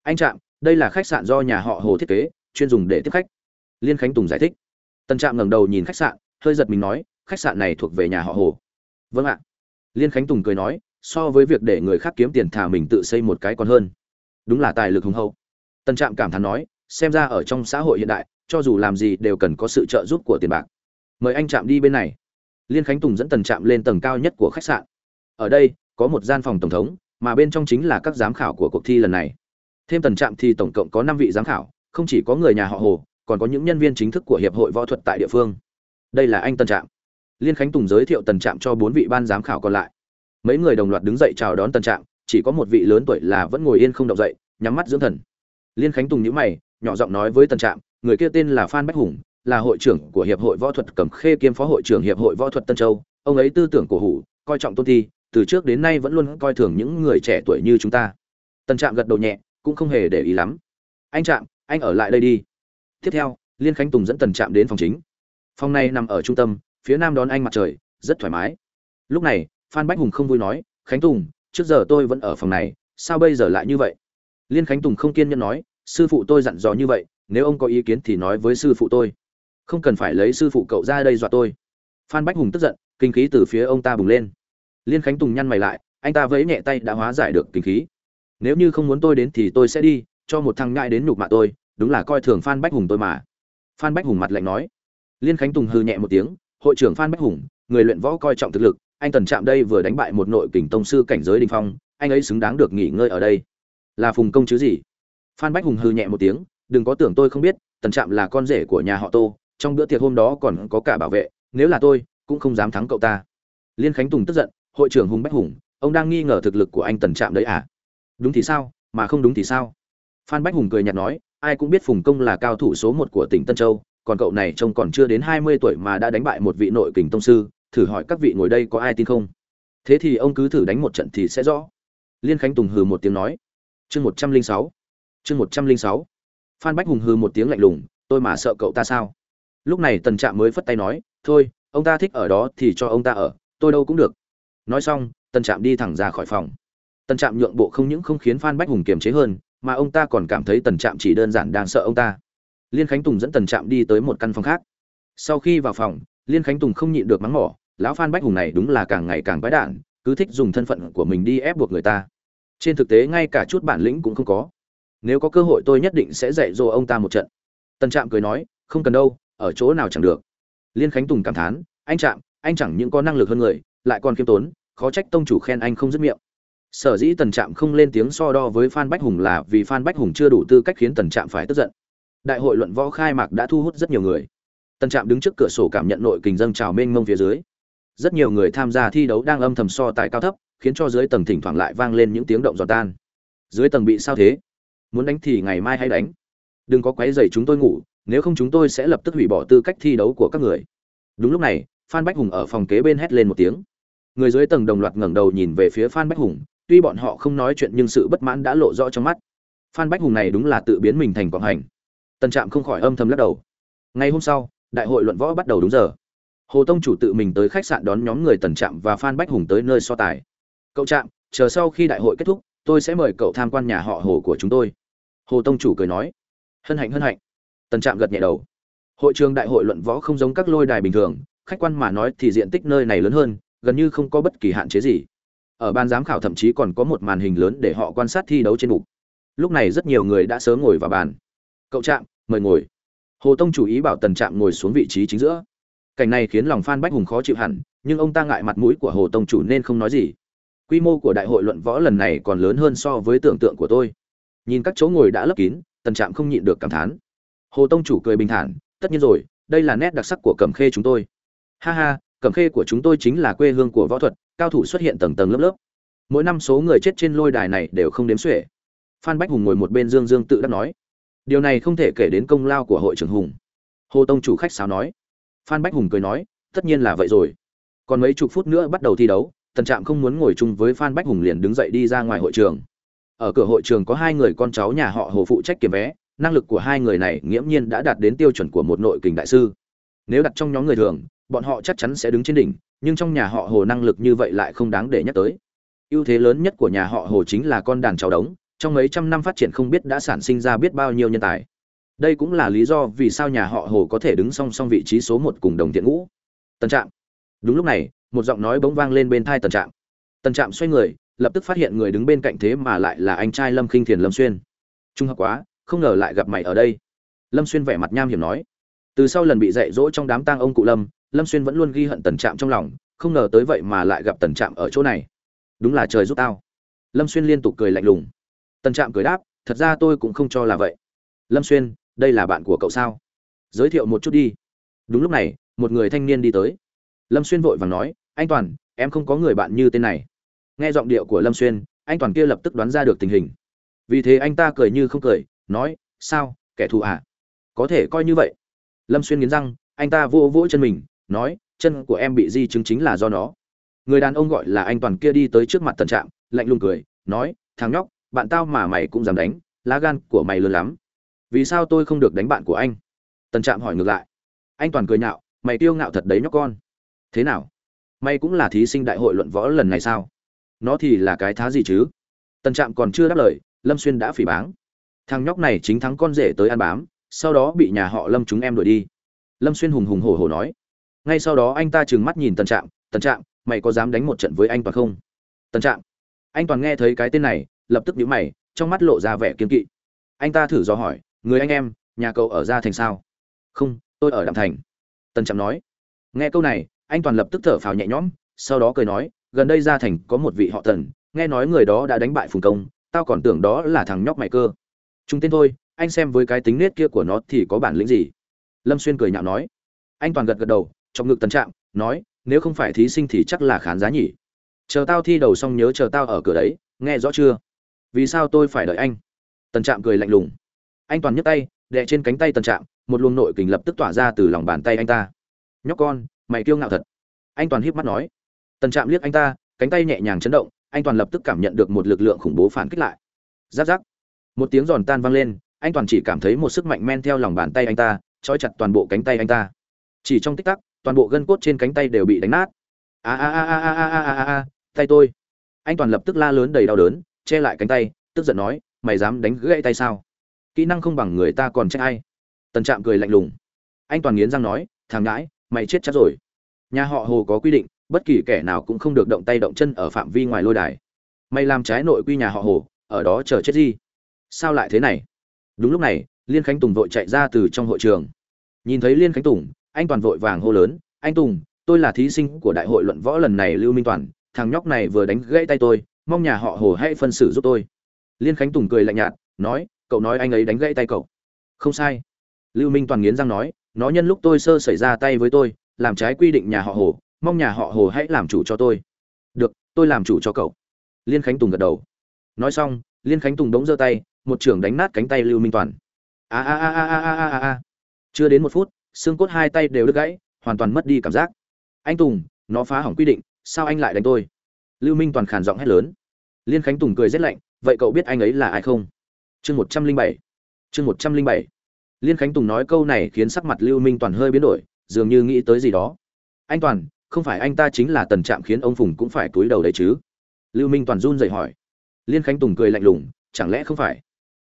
Anh trạm, đây là khách sạn do nhà họ hồ thiết kế, chuyên dùng để tiếp khách. Liên khánh tùng giải thích. Tân trạm ngẩng đầu nhìn khách sạn, hơi giật mình nói, khách sạn này thuộc về nhà họ hồ. Vâng ạ liên khánh tùng cười nói, so với việc để người khác kiếm tiền thả mình tự xây một cái còn hơn. Đúng là tài lực hùng hậu. Tân trạm cảm thán nói, xem ra ở trong xã hội hiện đại, cho dù làm gì đều cần có sự trợ giúp của tiền bạc. Mời anh trạm đi bên này. Liên khánh tùng dẫn tần trạm lên tầng cao nhất của khách sạn. Ở đây, có một gian phòng tổng thống, mà bên trong chính là các giám khảo của cuộc thi lần này. Thêm tần trạm thì tổng cộng có năm vị giám khảo, không chỉ có người nhà họ hồ, còn có những nhân viên chính thức của hiệp hội võ thuật tại địa phương. Đây là anh tần trạm liên khánh tùng giới thiệu tần trạm cho bốn vị ban giám khảo còn lại. Mấy người đồng loạt đứng dậy chào đón tần trạm, chỉ có một vị lớn tuổi là vẫn ngồi yên không động dậy, nhắm mắt dưỡng thần. Liên khánh tùng nhíu mày, nhỏ giọng nói với tần trạm, người kia tên là phan bách hùng, là hội trưởng của hiệp hội võ thuật cẩm khê kiêm phó hội trưởng hiệp hội võ thuật tân châu. Ông ấy tư tưởng cổ hủ, coi trọng tôn thi từ trước đến nay vẫn luôn coi thường những người trẻ tuổi như chúng ta. Tần trạm gật đầu nhẹ, cũng không hề để ý lắm. Anh trạm, anh ở lại đây đi. Tiếp theo, liên khánh tùng dẫn tần trạm đến phòng chính. Phòng này nằm ở trung tâm phía nam đón anh mặt trời, rất thoải mái. Lúc này, phan bách hùng không vui nói, khánh tùng, trước giờ tôi vẫn ở phòng này, sao bây giờ lại như vậy? Liên khánh tùng không kiên nhẫn nói, sư phụ tôi dặn dò như vậy, nếu ông có ý kiến thì nói với sư phụ tôi. Không cần phải lấy sư phụ cậu ra đây dọa tôi. Phan bách hùng tức giận, kinh khí từ phía ông ta bùng lên. Liên khánh tùng nhăn mày lại, anh ta vẫy nhẹ tay đã hóa giải được kinh khí. Nếu như không muốn tôi đến thì tôi sẽ đi, cho một thằng ngại đến nhục mạ tôi, đúng là coi thường phan bách hùng tôi mà. Phan bách hùng mặt lạnh nói. Liên khánh tùng hư nhẹ một tiếng hội trưởng phan bách hùng, người luyện võ coi trọng thực lực, anh tần trạm đây vừa đánh bại một nội kình tông sư cảnh giới đình phong, anh ấy xứng đáng được nghỉ ngơi ở đây. Là phùng công chứ gì? Phan bách hùng hư nhẹ một tiếng, đừng có tưởng tôi không biết, tần trạm là con rể của nhà họ tô, trong bữa tiệc hôm đó còn có cả bảo vệ, nếu là tôi, cũng không dám thắng cậu ta. Liên khánh tùng tức giận, hội trưởng hùng bách hùng, ông đang nghi ngờ thực lực của anh tần trạm đấy à? Đúng thì sao, mà không đúng thì sao? Phan bách hùng cười nhạt nói, ai cũng biết phùng công là cao thủ số một của tỉnh tân châu còn cậu này trông còn chưa đến hai mươi tuổi mà đã đánh bại một vị nội kình tông sư, thử hỏi các vị ngồi đây có ai tin không? Thế thì ông cứ thử đánh một trận thì sẽ rõ. Liên khánh tùng hừ một tiếng nói. Chương một trăm linh sáu. Chương một trăm linh sáu. Phan bách hùng hừ một tiếng lạnh lùng, tôi mà sợ cậu ta sao? Lúc này tần trạm mới phất tay nói, thôi, ông ta thích ở đó thì cho ông ta ở, tôi đâu cũng được. Nói xong, tần trạm đi thẳng ra khỏi phòng. Tần trạm nhượng bộ không những không khiến phan bách hùng kiềm chế hơn, mà ông ta còn cảm thấy tần trạm chỉ đơn giản đang sợ ông ta liên khánh tùng dẫn tần trạm đi tới một căn phòng khác. Sau khi vào phòng, liên khánh tùng không nhịn được mắng mỏ, lão phan bách hùng này đúng là càng ngày càng quái đản, cứ thích dùng thân phận của mình đi ép buộc người ta. Trên thực tế ngay cả chút bản lĩnh cũng không có. Nếu có cơ hội tôi nhất định sẽ dạy dỗ ông ta một trận. Tần trạm cười nói, không cần đâu, ở chỗ nào chẳng được. Liên khánh tùng cảm thán, anh trạm, anh chẳng những có năng lực hơn người, lại còn khiêm tốn, khó trách tông chủ khen anh không dứt miệng. Sở dĩ tần trạm không lên tiếng so đo với phan bách hùng là vì phan bách hùng chưa đủ tư cách khiến tần trạm phải tức giận đại hội luận võ khai mạc đã thu hút rất nhiều người. Tần trạm đứng trước cửa sổ cảm nhận nội kình dâng trào mênh mông phía dưới. Rất nhiều người tham gia thi đấu đang âm thầm so tài cao thấp, khiến cho dưới tầng thỉnh thoảng lại vang lên những tiếng động giòn tan. Dưới tầng bị sao thế? Muốn đánh thì ngày mai hãy đánh. Đừng có quấy dày chúng tôi ngủ, nếu không chúng tôi sẽ lập tức hủy bỏ tư cách thi đấu của các người. Đúng lúc này, phan bách hùng ở phòng kế bên hét lên một tiếng. Người dưới tầng đồng loạt ngẩng đầu nhìn về phía phan bách hùng, tuy bọn họ không nói chuyện nhưng sự bất mãn đã lộ rõ trong mắt. Phan bách hùng này đúng là tự biến mình thành quảng hành tần trạm không khỏi âm thầm lắc đầu. Ngày hôm sau, đại hội luận võ bắt đầu đúng giờ. Hồ tông chủ tự mình tới khách sạn đón nhóm người tần trạm và phan bách hùng tới nơi so tài. Cậu trạm, chờ sau khi đại hội kết thúc, tôi sẽ mời cậu tham quan nhà họ hồ của chúng tôi. Hồ tông chủ cười nói. Hân hạnh hân hạnh. Tần trạm gật nhẹ đầu. Hội trường đại hội luận võ không giống các lôi đài bình thường, khách quan mà nói thì diện tích nơi này lớn hơn, gần như không có bất kỳ hạn chế gì. Ở ban giám khảo thậm chí còn có một màn hình lớn để họ quan sát thi đấu trên bục. Lúc này rất nhiều người đã sớm ngồi vào bàn cậu trạm, mời ngồi. Hồ tông chủ ý bảo tần trạm ngồi xuống vị trí chính giữa. Cảnh này khiến lòng phan bách hùng khó chịu hẳn, nhưng ông ta ngại mặt mũi của hồ tông chủ nên không nói gì. Quy mô của đại hội luận võ lần này còn lớn hơn so với tưởng tượng của tôi. Nhìn các chỗ ngồi đã lấp kín, tần trạm không nhịn được cảm thán. Hồ tông chủ cười bình thản, tất nhiên rồi, đây là nét đặc sắc của cẩm khê chúng tôi. Ha ha, cẩm khê của chúng tôi chính là quê hương của võ thuật, cao thủ xuất hiện tầng tầng lớp lớp. Mỗi năm số người chết trên lôi đài này đều không đếm xuể. Phan bách hùng ngồi một bên dương dương tự đắc nói điều này không thể kể đến công lao của hội trưởng hùng. Hồ tông chủ khách sáo nói. Phan bách hùng cười nói, tất nhiên là vậy rồi. Còn mấy chục phút nữa bắt đầu thi đấu, tần trạm không muốn ngồi chung với phan bách hùng liền đứng dậy đi ra ngoài hội trường. Ở cửa hội trường có hai người con cháu nhà họ hồ phụ trách kiểm vé năng lực của hai người này nghiễm nhiên đã đạt đến tiêu chuẩn của một nội kình đại sư. Nếu đặt trong nhóm người thường, bọn họ chắc chắn sẽ đứng trên đỉnh, nhưng trong nhà họ hồ năng lực như vậy lại không đáng để nhắc tới. Ưu thế lớn nhất của nhà họ hồ chính là con đàn cháu đống trong mấy trăm năm phát triển không biết đã sản sinh ra biết bao nhiêu nhân tài. Đây cũng là lý do vì sao nhà họ hồ có thể đứng song song vị trí số một cùng đồng tiện ngũ. Tân trạm. Đúng lúc này, một giọng nói bỗng vang lên bên thai tần trạm. Tần trạm xoay người, lập tức phát hiện người đứng bên cạnh thế mà lại là anh trai lâm khinh thiền lâm xuyên. Trung hợp quá, không ngờ lại gặp mày ở đây. Lâm xuyên vẻ mặt nham hiểm nói. Từ sau lần bị dạy dỗ trong đám tang ông cụ lâm lâm xuyên vẫn luôn ghi hận tần trạm trong lòng, không ngờ tới vậy mà lại gặp tần trạm ở chỗ này. Đúng là trời giúp tao. Lâm xuyên liên tục cười lạnh lùng tần trạm cười đáp, thật ra tôi cũng không cho là vậy. Lâm xuyên, đây là bạn của cậu sao? Giới thiệu một chút đi. Đúng lúc này, một người thanh niên đi tới. Lâm xuyên vội vàng nói, anh toàn, em không có người bạn như tên này. Nghe giọng điệu của lâm xuyên, anh toàn kia lập tức đoán ra được tình hình. Vì thế anh ta cười như không cười, nói, sao, kẻ thù à? Có thể coi như vậy. Lâm xuyên nghiến răng, anh ta vô vỗ chân mình, nói, chân của em bị di chứng chính là do nó. Người đàn ông gọi là anh toàn kia đi tới trước mặt tần trạm, lạnh lùng cười, nói, thằng nhóc bạn tao mà mày cũng dám đánh, lá gan của mày lớn lắm. Vì sao tôi không được đánh bạn của anh? Tần trạm hỏi ngược lại. Anh toàn cười nhạo, mày tiêu ngạo thật đấy nhóc con. Thế nào? Mày cũng là thí sinh đại hội luận võ lần này sao? Nó thì là cái thá gì chứ? Tần trạm còn chưa đáp lời, lâm xuyên đã phỉ báng. Thằng nhóc này chính thắng con rể tới ăn bám, sau đó bị nhà họ lâm chúng em đuổi đi. Lâm xuyên hùng hùng hổ hổ nói. Ngay sau đó anh ta trừng mắt nhìn tần trạm tần trạm, mày có dám đánh một trận với anh toàn không? Tần trạm, anh toàn nghe thấy cái tên này lập tức nhíu mày, trong mắt lộ ra vẻ kiên kỵ. Anh ta thử dò hỏi, người anh em, nhà cậu ở gia thành sao? Không, tôi ở đạm thành. Tần trạm nói. Nghe câu này, anh toàn lập tức thở phào nhẹ nhõm, sau đó cười nói, gần đây gia thành có một vị họ tần, nghe nói người đó đã đánh bại phùng công, tao còn tưởng đó là thằng nhóc mày cơ. Chúng tên thôi, anh xem với cái tính nết kia của nó thì có bản lĩnh gì? Lâm xuyên cười nhạo nói. Anh toàn gật gật đầu, trong ngực tần trạm, nói, nếu không phải thí sinh thì chắc là khán giá nhỉ. Chờ tao thi đầu xong nhớ chờ tao ở cửa đấy, nghe rõ chưa? Vì sao tôi phải đợi anh? Tần trạm cười lạnh lùng. Anh toàn nhấc tay, đè trên cánh tay tần trạm, một luồng nội kình lập tức tỏa ra từ lòng bàn tay anh ta. Nhóc con, mày kiêu ngạo thật. Anh toàn hiếp mắt nói. Tần trạm liếc anh ta, cánh tay nhẹ nhàng chấn động, anh toàn lập tức cảm nhận được một lực lượng khủng bố phản kích lại. Giáp giáp. Một tiếng giòn tan vang lên, anh toàn chỉ cảm thấy một sức mạnh men theo lòng bàn tay anh ta, trói chặt toàn bộ cánh tay anh ta. Chỉ trong tích tắc, toàn bộ gân cốt trên cánh tay đều bị đánh nát. A a a a a a a a a, tay tôi. Anh toàn lập tức la lớn đầy đau đớn che lại cánh tay, tức giận nói, mày dám đánh gãy tay sao? Kỹ năng không bằng người ta còn trách ai? Tần trạm cười lạnh lùng. Anh toàn nghiến răng nói, thằng ngãi mày chết chắc rồi. Nhà họ hồ có quy định, bất kỳ kẻ nào cũng không được động tay động chân ở phạm vi ngoài lôi đài. Mày làm trái nội quy nhà họ hồ, ở đó chờ chết gì? Sao lại thế này? Đúng lúc này, liên khánh tùng vội chạy ra từ trong hội trường. Nhìn thấy liên khánh tùng, anh toàn vội vàng hô lớn, anh tùng, tôi là thí sinh của đại hội luận võ lần này lưu minh toàn, thằng nhóc này vừa đánh gãy tay tôi mong nhà họ hồ hãy phân xử giúp tôi. Liên khánh tùng cười lạnh nhạt, nói, cậu nói anh ấy đánh gãy tay cậu. Không sai. Lưu minh toàn nghiến răng nói, nó nhân lúc tôi sơ xảy ra tay với tôi, làm trái quy định nhà họ hồ, mong nhà họ hồ hãy làm chủ cho tôi. Được, tôi làm chủ cho cậu. Liên khánh tùng gật đầu. Nói xong, liên khánh tùng đống giơ tay, một trưởng đánh nát cánh tay lưu minh toàn. A a a a a a a a. Chưa đến một phút, xương cốt hai tay đều đứt gãy, hoàn toàn mất đi cảm giác. Anh tùng, nó phá hỏng quy định, sao anh lại đánh tôi? Lưu minh toàn khàn giọng hét lớn. Liên khánh tùng cười rét lạnh, vậy cậu biết anh ấy là ai không? Chương một trăm linh bảy. Chương một trăm linh bảy. Liên khánh tùng nói câu này khiến sắc mặt lưu minh toàn hơi biến đổi, dường như nghĩ tới gì đó. Anh toàn, không phải anh ta chính là tần trạm khiến ông phùng cũng phải túi đầu đấy chứ? Lưu minh toàn run dậy hỏi. Liên khánh tùng cười lạnh lùng, chẳng lẽ không phải?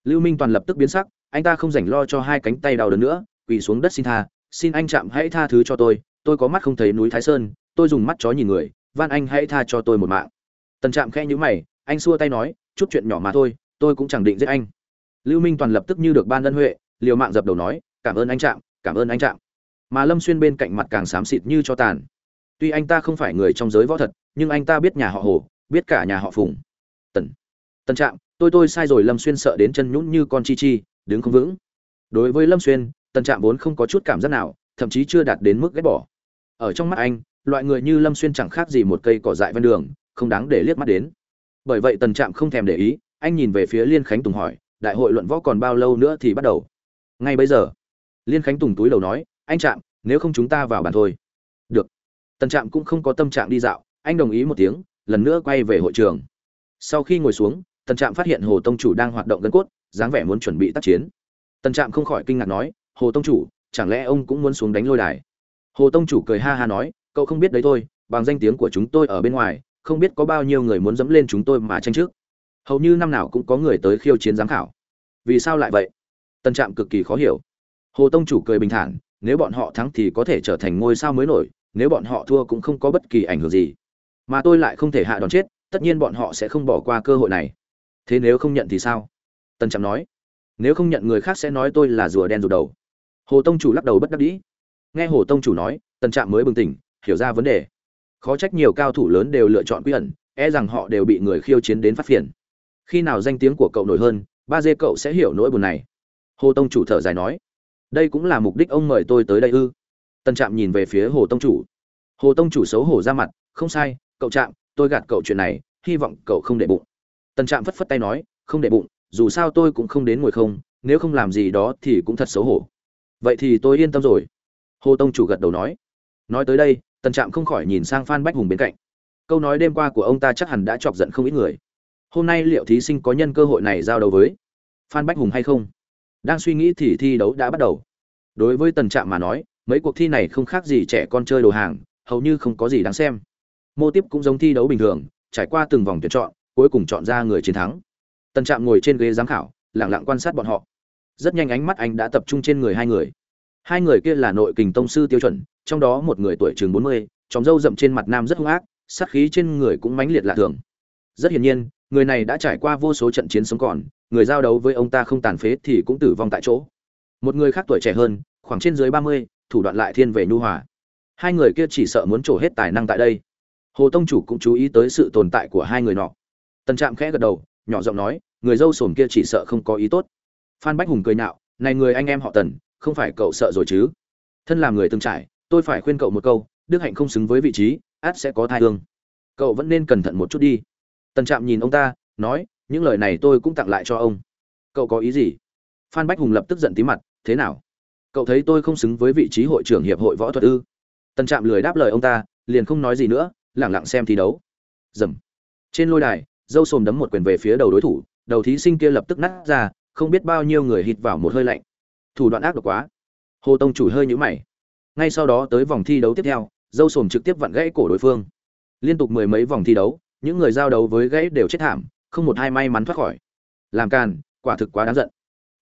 Lưu minh toàn lập tức biến sắc, anh ta không dành lo cho hai cánh tay đau đớn nữa, quỳ xuống đất xin tha, xin anh trạm hãy tha thứ cho tôi tôi có mắt không thấy núi thái sơn, tôi dùng mắt chó nhìn người van anh hãy tha cho tôi một mạng. Tần trạm khẽ nhíu mày, anh xua tay nói, chút chuyện nhỏ mà thôi, tôi cũng chẳng định giết anh. Lưu minh toàn lập tức như được ban ân huệ, liều mạng dập đầu nói, cảm ơn anh trạm, cảm ơn anh trạm. Mà lâm xuyên bên cạnh mặt càng xám xịt như cho tàn. Tuy anh ta không phải người trong giới võ thật, nhưng anh ta biết nhà họ hồ, biết cả nhà họ phùng. Tần tần trạm, tôi tôi sai rồi. Lâm xuyên sợ đến chân nhũn như con chi chi, đứng không vững. Đối với lâm xuyên, tần trạm vốn không có chút cảm giác nào, thậm chí chưa đạt đến mức ghét bỏ. Ở trong mắt anh loại người như lâm xuyên chẳng khác gì một cây cỏ dại ven đường, không đáng để liếc mắt đến. Bởi vậy tần trạm không thèm để ý, anh nhìn về phía liên khánh tùng hỏi, đại hội luận võ còn bao lâu nữa thì bắt đầu? Ngay bây giờ. Liên khánh tùng túi đầu nói, anh trạm, nếu không chúng ta vào bàn thôi. Được. Tần trạm cũng không có tâm trạng đi dạo, anh đồng ý một tiếng, lần nữa quay về hội trường. Sau khi ngồi xuống, tần trạm phát hiện hồ tông chủ đang hoạt động gân cốt, dáng vẻ muốn chuẩn bị tác chiến. Tần trạm không khỏi kinh ngạc nói, hồ tông chủ, chẳng lẽ ông cũng muốn xuống đánh lôi đài? Hồ tông chủ cười ha ha nói cậu không biết đấy thôi, bằng danh tiếng của chúng tôi ở bên ngoài, không biết có bao nhiêu người muốn dẫm lên chúng tôi mà tranh trước. Hầu như năm nào cũng có người tới khiêu chiến giám khảo. Vì sao lại vậy? Tân trạm cực kỳ khó hiểu. Hồ tông chủ cười bình thản, nếu bọn họ thắng thì có thể trở thành ngôi sao mới nổi, nếu bọn họ thua cũng không có bất kỳ ảnh hưởng gì. Mà tôi lại không thể hạ đòn chết, tất nhiên bọn họ sẽ không bỏ qua cơ hội này. Thế nếu không nhận thì sao? Tân trạm nói. Nếu không nhận người khác sẽ nói tôi là rùa đen rùa đầu. Hồ tông chủ lắc đầu bất đắc dĩ. Nghe hồ tông chủ nói, tân trạm mới bừng tỉnh hiểu ra vấn đề. Khó trách nhiều cao thủ lớn đều lựa chọn quy ẩn e rằng họ đều bị người khiêu chiến đến phát phiền. Khi nào danh tiếng của cậu nổi hơn, ba dê cậu sẽ hiểu nỗi buồn này. Hồ tông chủ thở dài nói. Đây cũng là mục đích ông mời tôi tới đây ư? Tân trạm nhìn về phía hồ tông chủ. Hồ tông chủ xấu hổ ra mặt. Không sai, cậu trạm, tôi gạt cậu chuyện này, hy vọng cậu không để bụng. Tân trạm phất phất tay nói, không để bụng, dù sao tôi cũng không đến ngồi không, nếu không làm gì đó thì cũng thật xấu hổ. Vậy thì tôi yên tâm rồi. Hồ tông chủ gật đầu nói. Nói tới đây tần trạm không khỏi nhìn sang phan bách hùng bên cạnh. Câu nói đêm qua của ông ta chắc hẳn đã chọc giận không ít người. Hôm nay liệu thí sinh có nhân cơ hội này giao đấu với phan bách hùng hay không? Đang suy nghĩ thì thi đấu đã bắt đầu. Đối với tần trạm mà nói, mấy cuộc thi này không khác gì trẻ con chơi đồ hàng, hầu như không có gì đáng xem. Mô tiếp cũng giống thi đấu bình thường, trải qua từng vòng tuyển chọn, cuối cùng chọn ra người chiến thắng. Tần trạm ngồi trên ghế giám khảo lẳng lặng quan sát bọn họ. Rất nhanh ánh mắt anh đã tập trung trên người hai người hai người kia là nội kình tông sư tiêu chuẩn trong đó một người tuổi chừng bốn mươi tròng râu rậm trên mặt nam rất hung ác sát khí trên người cũng mãnh liệt lạ thường. Rất hiển nhiên người này đã trải qua vô số trận chiến sống còn người giao đấu với ông ta không tàn phế thì cũng tử vong tại chỗ. Một người khác tuổi trẻ hơn khoảng trên dưới ba mươi thủ đoạn lại thiên về nhu hòa. Hai người kia chỉ sợ muốn trổ hết tài năng tại đây. Hồ tông chủ cũng chú ý tới sự tồn tại của hai người nọ. Tần trạm khẽ gật đầu nhỏ giọng nói người dâu sồn kia chỉ sợ không có ý tốt. Phan bách hùng cười nạo, này người anh em họ tần không phải cậu sợ rồi chứ? Thân làm người từng trải, tôi phải khuyên cậu một câu, đức hạnh không xứng với vị trí, át sẽ có thai hương. Cậu vẫn nên cẩn thận một chút đi. Tần trạm nhìn ông ta, nói, những lời này tôi cũng tặng lại cho ông. Cậu có ý gì? Phan bách hùng lập tức giận tí mặt, thế nào? Cậu thấy tôi không xứng với vị trí hội trưởng hiệp hội võ thuật ư? Tần trạm lười đáp lời ông ta, liền không nói gì nữa, lẳng lặng xem thi đấu. Dầm. Trên lôi đài, dâu sồm đấm một quyền về phía đầu đối thủ, đầu thí sinh kia lập tức nát ra, không biết bao nhiêu người hít vào một hơi lạnh thủ đoạn ác độc quá. Hồ tông chủ hơi nhũ mày. Ngay sau đó tới vòng thi đấu tiếp theo, dâu sồm trực tiếp vặn gãy cổ đối phương. Liên tục mười mấy vòng thi đấu, những người giao đấu với gãy đều chết thảm, không một hai may mắn thoát khỏi. Làm càn, quả thực quá đáng giận.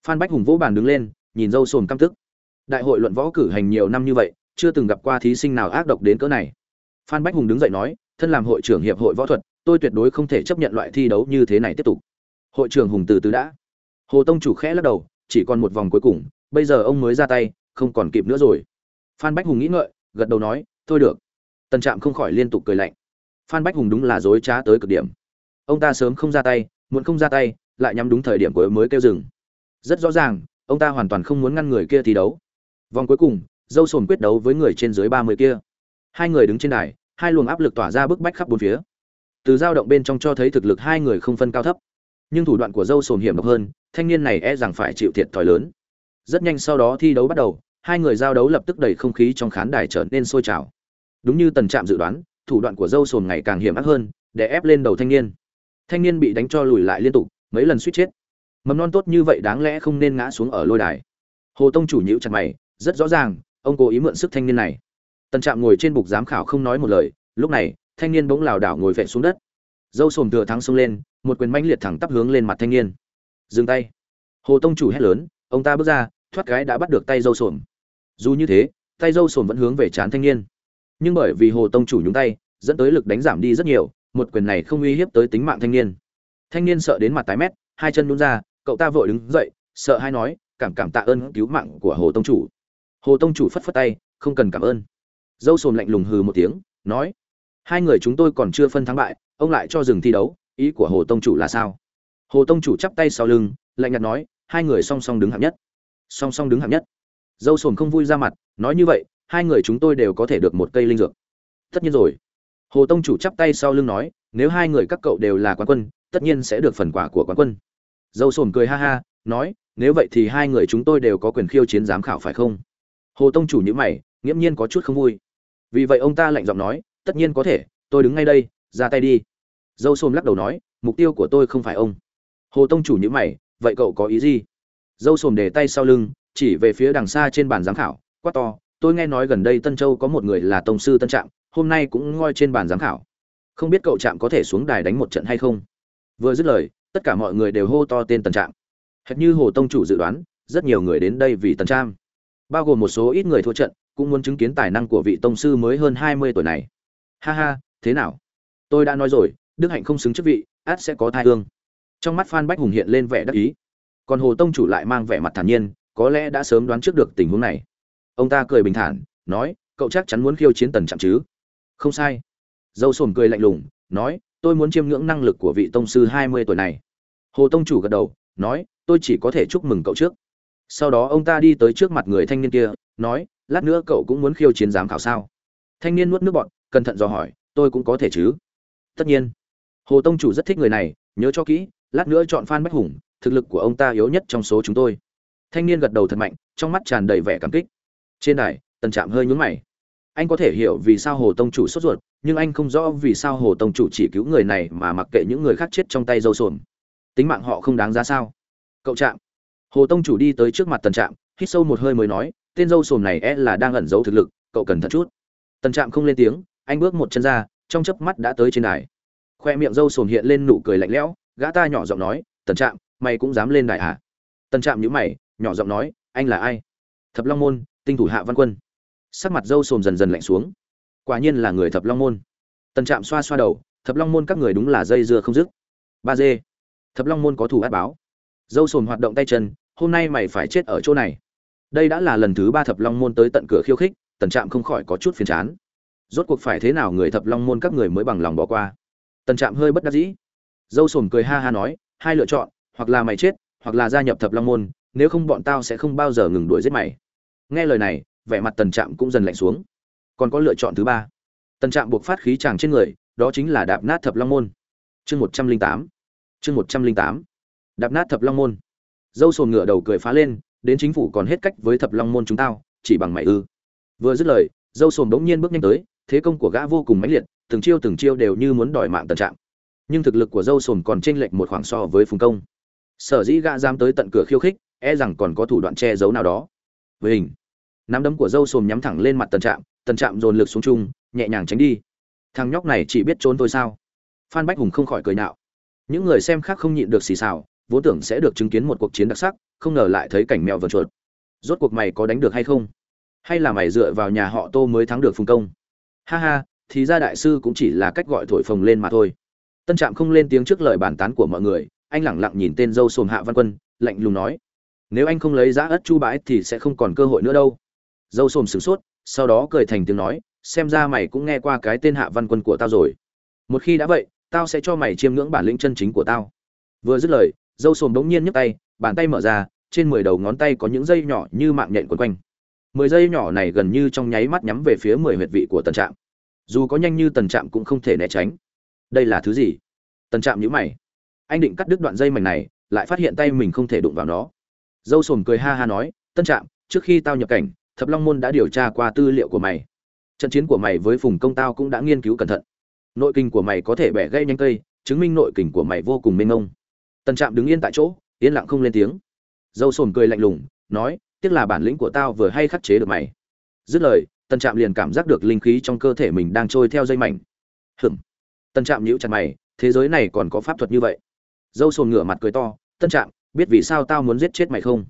Phan bách hùng vỗ bàn đứng lên, nhìn dâu sồm căm tức. Đại hội luận võ cử hành nhiều năm như vậy, chưa từng gặp qua thí sinh nào ác độc đến cỡ này. Phan bách hùng đứng dậy nói, thân làm hội trưởng hiệp hội võ thuật, tôi tuyệt đối không thể chấp nhận loại thi đấu như thế này tiếp tục. Hội trưởng hùng từ từ đã. Hồ tông chủ khẽ lắc đầu, chỉ còn một vòng cuối cùng bây giờ ông mới ra tay, không còn kịp nữa rồi. Phan bách hùng nghĩ ngợi, gật đầu nói, thôi được. Tần trạm không khỏi liên tục cười lạnh. Phan bách hùng đúng là dối trá tới cực điểm. Ông ta sớm không ra tay muốn không ra tay, lại nhắm đúng thời điểm của mới kêu dừng. Rất rõ ràng, ông ta hoàn toàn không muốn ngăn người kia thi đấu. Vòng cuối cùng, dâu sồn quyết đấu với người trên dưới ba mươi kia. Hai người đứng trên đài, hai luồng áp lực tỏa ra bức bách khắp bốn phía. Từ dao động bên trong cho thấy thực lực hai người không phân cao thấp. Nhưng thủ đoạn của dâu sồn hiểm độc hơn, thanh niên này e rằng phải chịu thiệt thòi lớn rất nhanh sau đó thi đấu bắt đầu, hai người giao đấu lập tức đẩy không khí trong khán đài trở nên sôi trào. Đúng như tần trạm dự đoán, thủ đoạn của dâu sồn ngày càng hiểm ác hơn, để ép lên đầu thanh niên. Thanh niên bị đánh cho lùi lại liên tục, mấy lần suýt chết. Mầm non tốt như vậy đáng lẽ không nên ngã xuống ở lôi đài. Hồ tông chủ nhíu chặt mày, rất rõ ràng, ông cố ý mượn sức thanh niên này. Tần trạm ngồi trên bục giám khảo không nói một lời, lúc này, thanh niên bỗng lảo đảo ngồi vẹn xuống đất. Dâu sồn thừa thắng xông lên, một quyền manh liệt thẳng tắp hướng lên mặt thanh niên. Dừng tay. Hồ tông chủ hét lớn ông ta bước ra, thoát cái đã bắt được tay dâu sồn dù như thế, tay dâu sồn vẫn hướng về chán thanh niên. Nhưng bởi vì hồ tông chủ nhúng tay, dẫn tới lực đánh giảm đi rất nhiều, một quyền này không uy hiếp tới tính mạng thanh niên. Thanh niên sợ đến mặt tái mét, hai chân nhún ra, cậu ta vội đứng dậy, sợ hai nói, cảm cảm tạ ơn cứu mạng của hồ tông chủ. Hồ tông chủ phất phất tay, không cần cảm ơn. Dâu sồn lạnh lùng hừ một tiếng, nói, hai người chúng tôi còn chưa phân thắng bại, ông lại cho dừng thi đấu, ý của hồ tông chủ là sao? Hồ tông chủ chắp tay sau lưng, lạnh nhạt nói hai người song song đứng hạng nhất. Song song đứng hạng nhất. Dâu sồn không vui ra mặt, nói như vậy, hai người chúng tôi đều có thể được một cây linh dược. Tất nhiên rồi. Hồ tông chủ chắp tay sau lưng nói, nếu hai người các cậu đều là quán quân, tất nhiên sẽ được phần quả của quán quân. Dâu sồn cười ha ha, nói, nếu vậy thì hai người chúng tôi đều có quyền khiêu chiến giám khảo phải không? Hồ tông chủ nhữ mày, nghiễm nhiên có chút không vui. Vì vậy ông ta lạnh giọng nói, tất nhiên có thể, tôi đứng ngay đây, ra tay đi. Dâu sồn lắc đầu nói, mục tiêu của tôi không phải ông. Hồ tông chủ nhữ mày vậy cậu có ý gì? Dâu sồn để tay sau lưng, chỉ về phía đằng xa trên bàn giám khảo, quát to, tôi nghe nói gần đây tân châu có một người là tông sư tân trạm, hôm nay cũng ngoi trên bàn giám khảo. Không biết cậu trạm có thể xuống đài đánh một trận hay không? Vừa dứt lời, tất cả mọi người đều hô to tên tân trạm. Hệt như hồ tông chủ dự đoán, rất nhiều người đến đây vì tân trạm. Bao gồm một số ít người thua trận, cũng muốn chứng kiến tài năng của vị tông sư mới hơn hai mươi tuổi này. Ha ha, thế nào? Tôi đã nói rồi, đức hạnh không xứng chức vị, át sẽ có thai hương trong mắt phan bách hùng hiện lên vẻ đắc ý. Còn hồ tông chủ lại mang vẻ mặt thản nhiên, có lẽ đã sớm đoán trước được tình huống này. Ông ta cười bình thản, nói, cậu chắc chắn muốn khiêu chiến tần trạm chứ? Không sai. Dâu sồn cười lạnh lùng, nói, tôi muốn chiêm ngưỡng năng lực của vị tông sư hai mươi tuổi này. Hồ tông chủ gật đầu, nói, tôi chỉ có thể chúc mừng cậu trước. Sau đó ông ta đi tới trước mặt người thanh niên kia, nói, lát nữa cậu cũng muốn khiêu chiến giám khảo sao? Thanh niên nuốt nước bọn cẩn thận dò hỏi, tôi cũng có thể chứ? Tất nhiên. Hồ tông chủ rất thích người này, nhớ cho kỹ lát nữa chọn phan bách hùng, thực lực của ông ta yếu nhất trong số chúng tôi. Thanh niên gật đầu thật mạnh, trong mắt tràn đầy vẻ cảm kích. Trên đài, tần trạm hơi nhún mày. Anh có thể hiểu vì sao hồ tông chủ sốt ruột, nhưng anh không rõ vì sao hồ tông chủ chỉ cứu người này mà mặc kệ những người khác chết trong tay dâu sồn. Tính mạng họ không đáng giá sao? Cậu trạm. Hồ tông chủ đi tới trước mặt tần trạm, hít sâu một hơi mới nói, tên dâu sồn này e là đang ẩn giấu thực lực, cậu cần thận chút. Tần trạm không lên tiếng, anh bước một chân ra, trong chớp mắt đã tới trên đài. Khoe miệng dâu sồn hiện lên nụ cười lạnh lẽo gã ta nhỏ giọng nói, tần trạm, mày cũng dám lên đài à? Tần trạm nhữ mày, nhỏ giọng nói, anh là ai? Thập long môn, tinh thủ hạ văn quân. Sắc mặt dâu sồn dần dần lạnh xuống. Quả nhiên là người thập long môn. Tần trạm xoa xoa đầu, thập long môn các người đúng là dây dưa không dứt. Ba dê. Thập long môn có thủ át báo. Dâu sồn hoạt động tay chân, hôm nay mày phải chết ở chỗ này. Đây đã là lần thứ ba thập long môn tới tận cửa khiêu khích, tần trạm không khỏi có chút phiền chán. Rốt cuộc phải thế nào người thập long môn các người mới bằng lòng bỏ qua? Tần trạm hơi bất đắc dĩ dâu sồn cười ha ha nói, hai lựa chọn, hoặc là mày chết, hoặc là gia nhập thập long môn, nếu không bọn tao sẽ không bao giờ ngừng đuổi giết mày. Nghe lời này, vẻ mặt tần trạm cũng dần lạnh xuống. Còn có lựa chọn thứ ba. Tần trạm buộc phát khí tràng trên người, đó chính là đạp nát thập long môn. Chương một trăm linh tám. Chương một trăm linh tám. Đạp nát thập long môn. Dâu sồn ngựa đầu cười phá lên, đến chính phủ còn hết cách với thập long môn chúng tao, chỉ bằng mày ư. Vừa dứt lời, dâu sồn bỗng nhiên bước nhanh tới, thế công của gã vô cùng mãnh liệt, từng chiêu từng chiêu đều như muốn đòi mạng tần trạm nhưng thực lực của dâu sồn còn chênh lệch một khoảng so với phùng công. Sở dĩ gã dám tới tận cửa khiêu khích e rằng còn có thủ đoạn che giấu nào đó. Với hình nắm đấm của dâu sồn nhắm thẳng lên mặt tần trạm tần trạm dồn lực xuống chung nhẹ nhàng tránh đi. Thằng nhóc này chỉ biết trốn thôi sao? Phan bách hùng không khỏi cười nạo. Những người xem khác không nhịn được xì xào, vốn tưởng sẽ được chứng kiến một cuộc chiến đặc sắc, không ngờ lại thấy cảnh mèo vờn chuột. Rốt cuộc mày có đánh được hay không? Hay là mày dựa vào nhà họ tô mới thắng được phùng công? Ha ha, thì ra đại sư cũng chỉ là cách gọi thổi phồng lên mà thôi tân trạm không lên tiếng trước lời bàn tán của mọi người, anh lẳng lặng nhìn tên dâu xồm hạ văn quân, lạnh lùng nói, nếu anh không lấy giá ất chu bãi thì sẽ không còn cơ hội nữa đâu. Dâu xồm sửng sốt, sau đó cười thành tiếng nói, xem ra mày cũng nghe qua cái tên hạ văn quân của tao rồi. Một khi đã vậy, tao sẽ cho mày chiêm ngưỡng bản lĩnh chân chính của tao. Vừa dứt lời, dâu xồm bỗng nhiên nhấc tay, bàn tay mở ra, trên mười đầu ngón tay có những dây nhỏ như mạng nhện quấn quanh. Mười dây nhỏ này gần như trong nháy mắt nhắm về phía mười huyệt vị của tần trạm. Dù có nhanh như tần trạm cũng không thể né tránh đây là thứ gì? Tần trạm nhữ mày. Anh định cắt đứt đoạn dây mảnh này, lại phát hiện tay mình không thể đụng vào nó. Dâu sồm cười ha ha nói tân trạm, trước khi tao nhập cảnh, thập long môn đã điều tra qua tư liệu của mày. Trận chiến của mày với phùng công tao cũng đã nghiên cứu cẩn thận. Nội kinh của mày có thể bẻ gây nhanh cây, chứng minh nội kinh của mày vô cùng mênh mông. Tân trạm đứng yên tại chỗ, yên lặng không lên tiếng. Dâu sồn cười lạnh lùng, nói, tiếc là bản lĩnh của tao vừa hay khắc chế được mày. Dứt lời tân trạm liền cảm giác được linh khí trong cơ thể mình đang trôi theo dây mảnh. Hửng Tân trạm nhíu chặt mày, thế giới này còn có pháp thuật như vậy. Dâu sồn ngửa mặt cười to, tân trạm, biết vì sao tao muốn giết chết mày không?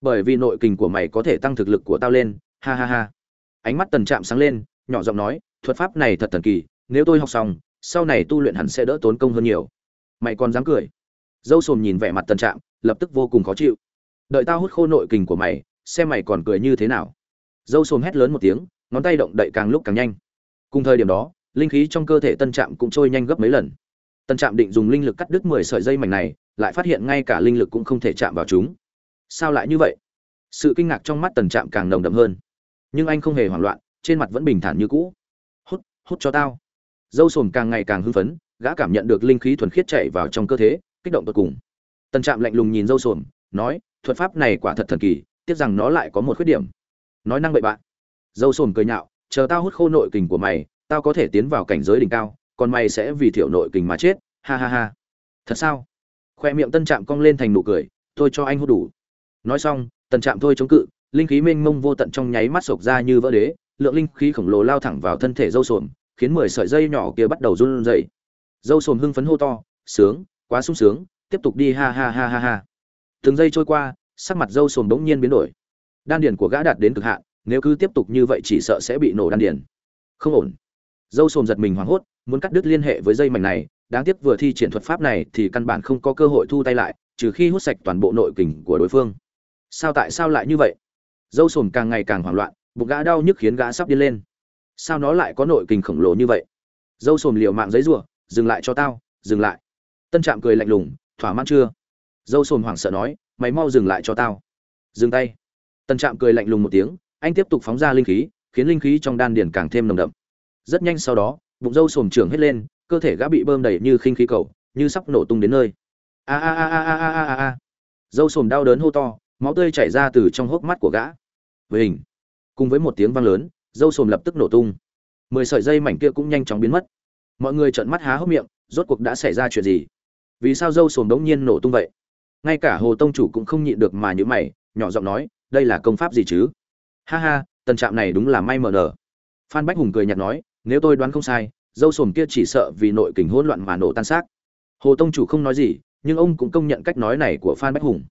Bởi vì nội kình của mày có thể tăng thực lực của tao lên. Ha ha ha. Ánh mắt tần trạm sáng lên, nhỏ giọng nói, thuật pháp này thật thần kỳ, nếu tôi học xong, sau này tu luyện hẳn sẽ đỡ tốn công hơn nhiều. Mày còn dám cười? Dâu sồn nhìn vẻ mặt tần trạm, lập tức vô cùng khó chịu. Đợi tao hút khô nội kình của mày, xem mày còn cười như thế nào. Dâu sồn hét lớn một tiếng, ngón tay động đậy càng lúc càng nhanh. Cùng thời điểm đó linh khí trong cơ thể tân trạm cũng trôi nhanh gấp mấy lần. Tân trạm định dùng linh lực cắt đứt mười sợi dây mảnh này, lại phát hiện ngay cả linh lực cũng không thể chạm vào chúng. Sao lại như vậy? Sự kinh ngạc trong mắt tần trạm càng nồng đậm hơn. Nhưng anh không hề hoảng loạn, trên mặt vẫn bình thản như cũ. Hút hút cho tao. Dâu sồn càng ngày càng hưng phấn, gã cảm nhận được linh khí thuần khiết chạy vào trong cơ thể kích động tột cùng. Tần trạm lạnh lùng nhìn dâu sồn nói, thuật pháp này quả thật thần kỳ, tiếc rằng nó lại có một khuyết điểm. Nói năng bậy bạn dâu sồn cười nhạo, chờ tao hút khô nội kình của mày tao có thể tiến vào cảnh giới đỉnh cao, còn mày sẽ vì thiểu nội kình mà chết, ha ha ha. Thật sao? Khoe miệng tân trạm cong lên thành nụ cười, tôi cho anh hút đủ. Nói xong tần trạm thôi chống cự, linh khí mênh mông vô tận trong nháy mắt sộc ra như vỡ đế, lượng linh khí khổng lồ lao thẳng vào thân thể dâu sồn, khiến mười sợi dây nhỏ kia bắt đầu run rẩy. Dâu sồn hưng phấn hô to, sướng, quá sung sướng, tiếp tục đi, ha ha ha ha ha. Từng giây trôi qua, sắc mặt dâu sồn bỗng nhiên biến đổi. Đan điền của gã đạt đến cực hạn, nếu cứ tiếp tục như vậy chỉ sợ sẽ bị nổ đan điền. Không ổn dâu sồm giật mình hoảng hốt, muốn cắt đứt liên hệ với dây mảnh này, đáng tiếc vừa thi triển thuật pháp này thì căn bản không có cơ hội thu tay lại, trừ khi hút sạch toàn bộ nội kình của đối phương. Sao tại sao lại như vậy? Dâu sồm càng ngày càng hoảng loạn, bụng gã đau nhức khiến gã sắp điên lên. Sao nó lại có nội kình khổng lồ như vậy? Dâu sồm liều mạng giấy rủa dừng lại cho tao, dừng lại. Tân trạm cười lạnh lùng, thỏa mãn chưa? Dâu sồm hoảng sợ nói, mày mau dừng lại cho tao. Dừng tay. Tân trạm cười lạnh lùng một tiếng, anh tiếp tục phóng ra linh khí, khiến linh khí trong đan điền càng thêm nồng đậm rất nhanh sau đó, bụng râu sồm trưởng hết lên, cơ thể gã bị bơm đầy như khinh khí cầu, như sắp nổ tung đến nơi. A a a a a a a a dâu sồm đau đớn hô to, máu tươi chảy ra từ trong hốc mắt của gã. Với hình cùng với một tiếng vang lớn dâu sồm lập tức nổ tung. Mười sợi dây mảnh kia cũng nhanh chóng biến mất. Mọi người trợn mắt há hốc miệng, rốt cuộc đã xảy ra chuyện gì? Vì sao dâu sồm đống nhiên nổ tung vậy? Ngay cả hồ tông chủ cũng không nhịn được mà nhữ mày, nhỏ giọng nói, đây là công pháp gì chứ? Ha ha, tần trạm này đúng là may mờ nở. Phan bách hùng cười nhạt nói nếu tôi đoán không sai, dâu sồm kia chỉ sợ vì nội kình hỗn loạn mà nổ tan xác. Hồ tông chủ không nói gì, nhưng ông cũng công nhận cách nói này của phan bách hùng.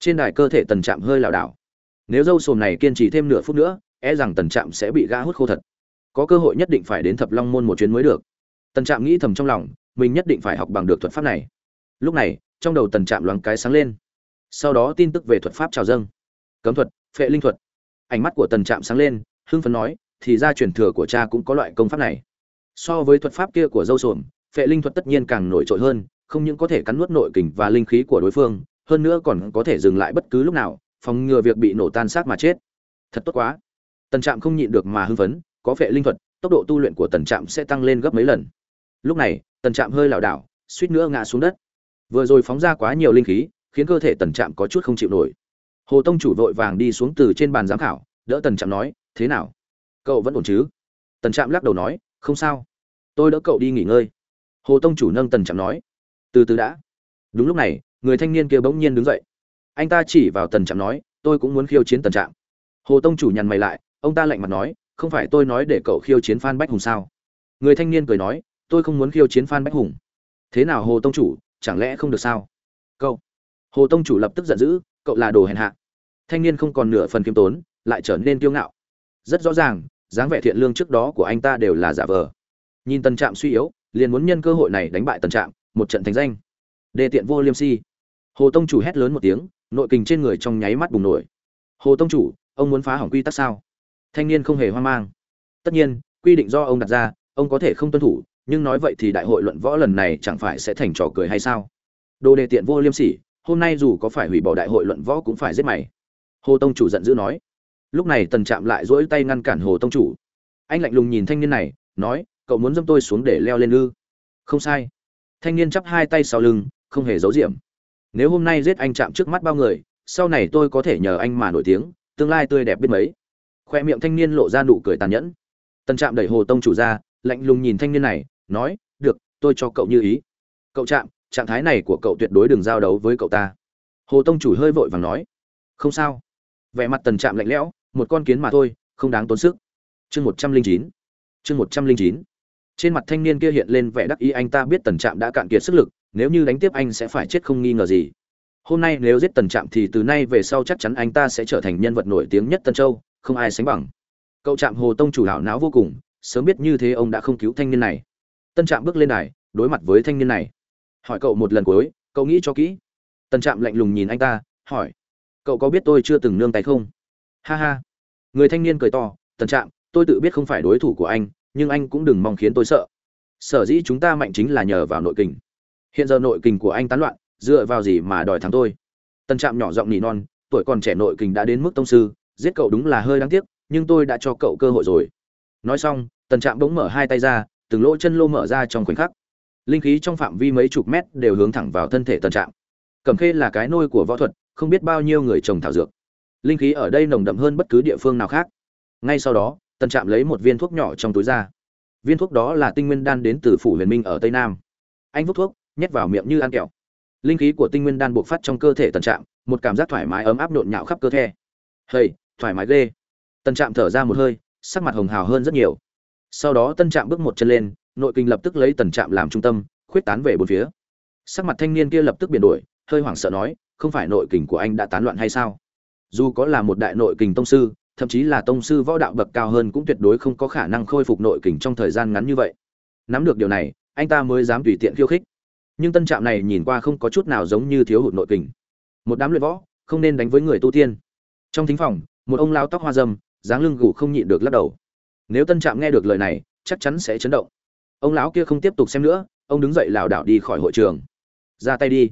Trên đài cơ thể tần trạm hơi lảo đảo. Nếu dâu sồm này kiên trì thêm nửa phút nữa e rằng tần trạm sẽ bị gã hút khô thật. Có cơ hội nhất định phải đến thập long môn một chuyến mới được. Tần trạm nghĩ thầm trong lòng, mình nhất định phải học bằng được thuật pháp này. Lúc này, trong đầu tần trạm loáng cái sáng lên. Sau đó tin tức về thuật pháp trào dâng. Cấm thuật, phệ linh thuật. Ánh mắt của tần trạm sáng lên, hưng phấn nói thì ra truyền thừa của cha cũng có loại công pháp này. So với thuật pháp kia của dâu sồm, phệ linh thuật tất nhiên càng nổi trội hơn, không những có thể cắn nuốt nội kình và linh khí của đối phương, hơn nữa còn có thể dừng lại bất cứ lúc nào, phòng ngừa việc bị nổ tan xác mà chết. Thật tốt quá. Tần trạm không nhịn được mà hưng phấn, có phệ linh thuật, tốc độ tu luyện của tần trạm sẽ tăng lên gấp mấy lần. Lúc này, tần trạm hơi lảo đảo, suýt nữa ngã xuống đất. Vừa rồi phóng ra quá nhiều linh khí, khiến cơ thể tần trạm có chút không chịu nổi. Hồ tông chủ vội vàng đi xuống từ trên bàn giám khảo, đỡ tần trạm nói, thế nào? Cậu vẫn ổn chứ? Tần trạm lắc đầu nói, không sao. Tôi đỡ cậu đi nghỉ ngơi. Hồ tông chủ nâng tần trạm nói, từ từ đã. Đúng lúc này, người thanh niên kia bỗng nhiên đứng dậy. Anh ta chỉ vào tần trạm nói, tôi cũng muốn khiêu chiến tần trạm. Hồ tông chủ nhằn mày lại, ông ta lạnh mặt nói, không phải tôi nói để cậu khiêu chiến phan bách hùng sao? Người thanh niên cười nói, tôi không muốn khiêu chiến phan bách hùng. Thế nào hồ tông chủ, chẳng lẽ không được sao? Cậu. Hồ tông chủ lập tức giận dữ, cậu là đồ hèn hạ. Thanh niên không còn nửa phần kiêm tốn, lại trở nên kiêu ngạo. Rất rõ ràng dáng vẻ thiện lương trước đó của anh ta đều là giả vờ. Nhìn tần trạm suy yếu, liền muốn nhân cơ hội này đánh bại tần trạm, một trận thành danh. Đề tiện vô liêm si. Hồ tông chủ hét lớn một tiếng, nội kình trên người trong nháy mắt bùng nổi hồ tông chủ, ông muốn phá hỏng quy tắc sao? Thanh niên không hề hoang mang. Tất nhiên, quy định do ông đặt ra, ông có thể không tuân thủ, nhưng nói vậy thì đại hội luận võ lần này chẳng phải sẽ thành trò cười hay sao? Đồ đề tiện vô liêm sỉ hôm nay dù có phải hủy bỏ đại hội luận võ cũng phải giết mày. Hồ tông chủ giận dữ nói lúc này tần trạm lại dỗi tay ngăn cản hồ tông chủ. Anh lạnh lùng nhìn thanh niên này, nói, cậu muốn dâm tôi xuống để leo lên ư? Không sai. Thanh niên chắp hai tay sau lưng, không hề giấu diệm nếu hôm nay giết anh chạm trước mắt bao người, sau này tôi có thể nhờ anh mà nổi tiếng, tương lai tươi đẹp biết mấy. Khoe miệng thanh niên lộ ra nụ cười tàn nhẫn. Tần trạm đẩy hồ tông chủ ra, lạnh lùng nhìn thanh niên này, nói, được, tôi cho cậu như ý. Cậu trạm, trạng thái này của cậu tuyệt đối đừng giao đấu với cậu ta. Hồ tông chủ hơi vội vàng nói, không sao. Vẻ mặt tần trạm lạnh lẽo một con kiến mà thôi, không đáng tốn sức. Chương một trăm linh chín. Chương một trăm linh chín. Trên mặt thanh niên kia hiện lên vẻ đắc ý, anh ta biết tần trạm đã cạn kiệt sức lực, nếu như đánh tiếp anh sẽ phải chết không nghi ngờ gì. Hôm nay nếu giết tần trạm thì từ nay về sau chắc chắn anh ta sẽ trở thành nhân vật nổi tiếng nhất tân châu, không ai sánh bằng. Cậu trạm hồ tông chủ hảo não vô cùng, sớm biết như thế ông đã không cứu thanh niên này. Tân trạm bước lên đài, đối mặt với thanh niên này. Hỏi cậu một lần cuối, cậu nghĩ cho kỹ. Tân trạm lạnh lùng nhìn anh ta, hỏi, cậu có biết tôi chưa từng nương tay không? Ha ha. Người thanh niên cười to, Tần trạm, tôi tự biết không phải đối thủ của anh, nhưng anh cũng đừng mong khiến tôi sợ. Sở dĩ chúng ta mạnh chính là nhờ vào nội kình. Hiện giờ nội kình của anh tán loạn, dựa vào gì mà đòi thắng tôi? Tần trạm nhỏ giọng nỉ non, tuổi còn trẻ nội kình đã đến mức tông sư, giết cậu đúng là hơi đáng tiếc, nhưng tôi đã cho cậu cơ hội rồi. Nói xong, tần trạm bỗng mở hai tay ra, từng lỗ chân lô mở ra trong khoảnh khắc. Linh khí trong phạm vi mấy chục mét đều hướng thẳng vào thân thể tần trạm. Cẩm khê là cái nôi của võ thuật, không biết bao nhiêu người trồng thảo dược linh khí ở đây nồng đậm hơn bất cứ địa phương nào khác. Ngay sau đó, tần trạm lấy một viên thuốc nhỏ trong túi ra. Viên thuốc đó là tinh nguyên đan đến từ phủ huyền minh ở tây nam. Anh vút thuốc, nhét vào miệng như ăn kẹo. Linh khí của tinh nguyên đan buộc phát trong cơ thể tần trạm, một cảm giác thoải mái ấm áp nhộn nhạo khắp cơ thể. Hầy, thoải mái ghê. Tần trạm thở ra một hơi, sắc mặt hồng hào hơn rất nhiều. Sau đó tân trạm bước một chân lên, nội kinh lập tức lấy tần trạm làm trung tâm, khuyết tán về bốn phía. Sắc mặt thanh niên kia lập tức biến đổi, hơi hoảng sợ nói, không phải nội kình của anh đã tán loạn hay sao? Dù có là một đại nội kình tông sư, thậm chí là tông sư võ đạo bậc cao hơn cũng tuyệt đối không có khả năng khôi phục nội kình trong thời gian ngắn như vậy. Nắm được điều này, anh ta mới dám tùy tiện khiêu khích. Nhưng tân trạm này nhìn qua không có chút nào giống như thiếu hụt nội kình. Một đám luyện võ, không nên đánh với người tu tiên. Trong thính phòng, một ông lao tóc hoa dâm, dáng lưng gù không nhịn được lắc đầu. Nếu tân trạm nghe được lời này, chắc chắn sẽ chấn động. Ông lão kia không tiếp tục xem nữa, ông đứng dậy lảo đảo đi khỏi hội trường. Ra tay đi.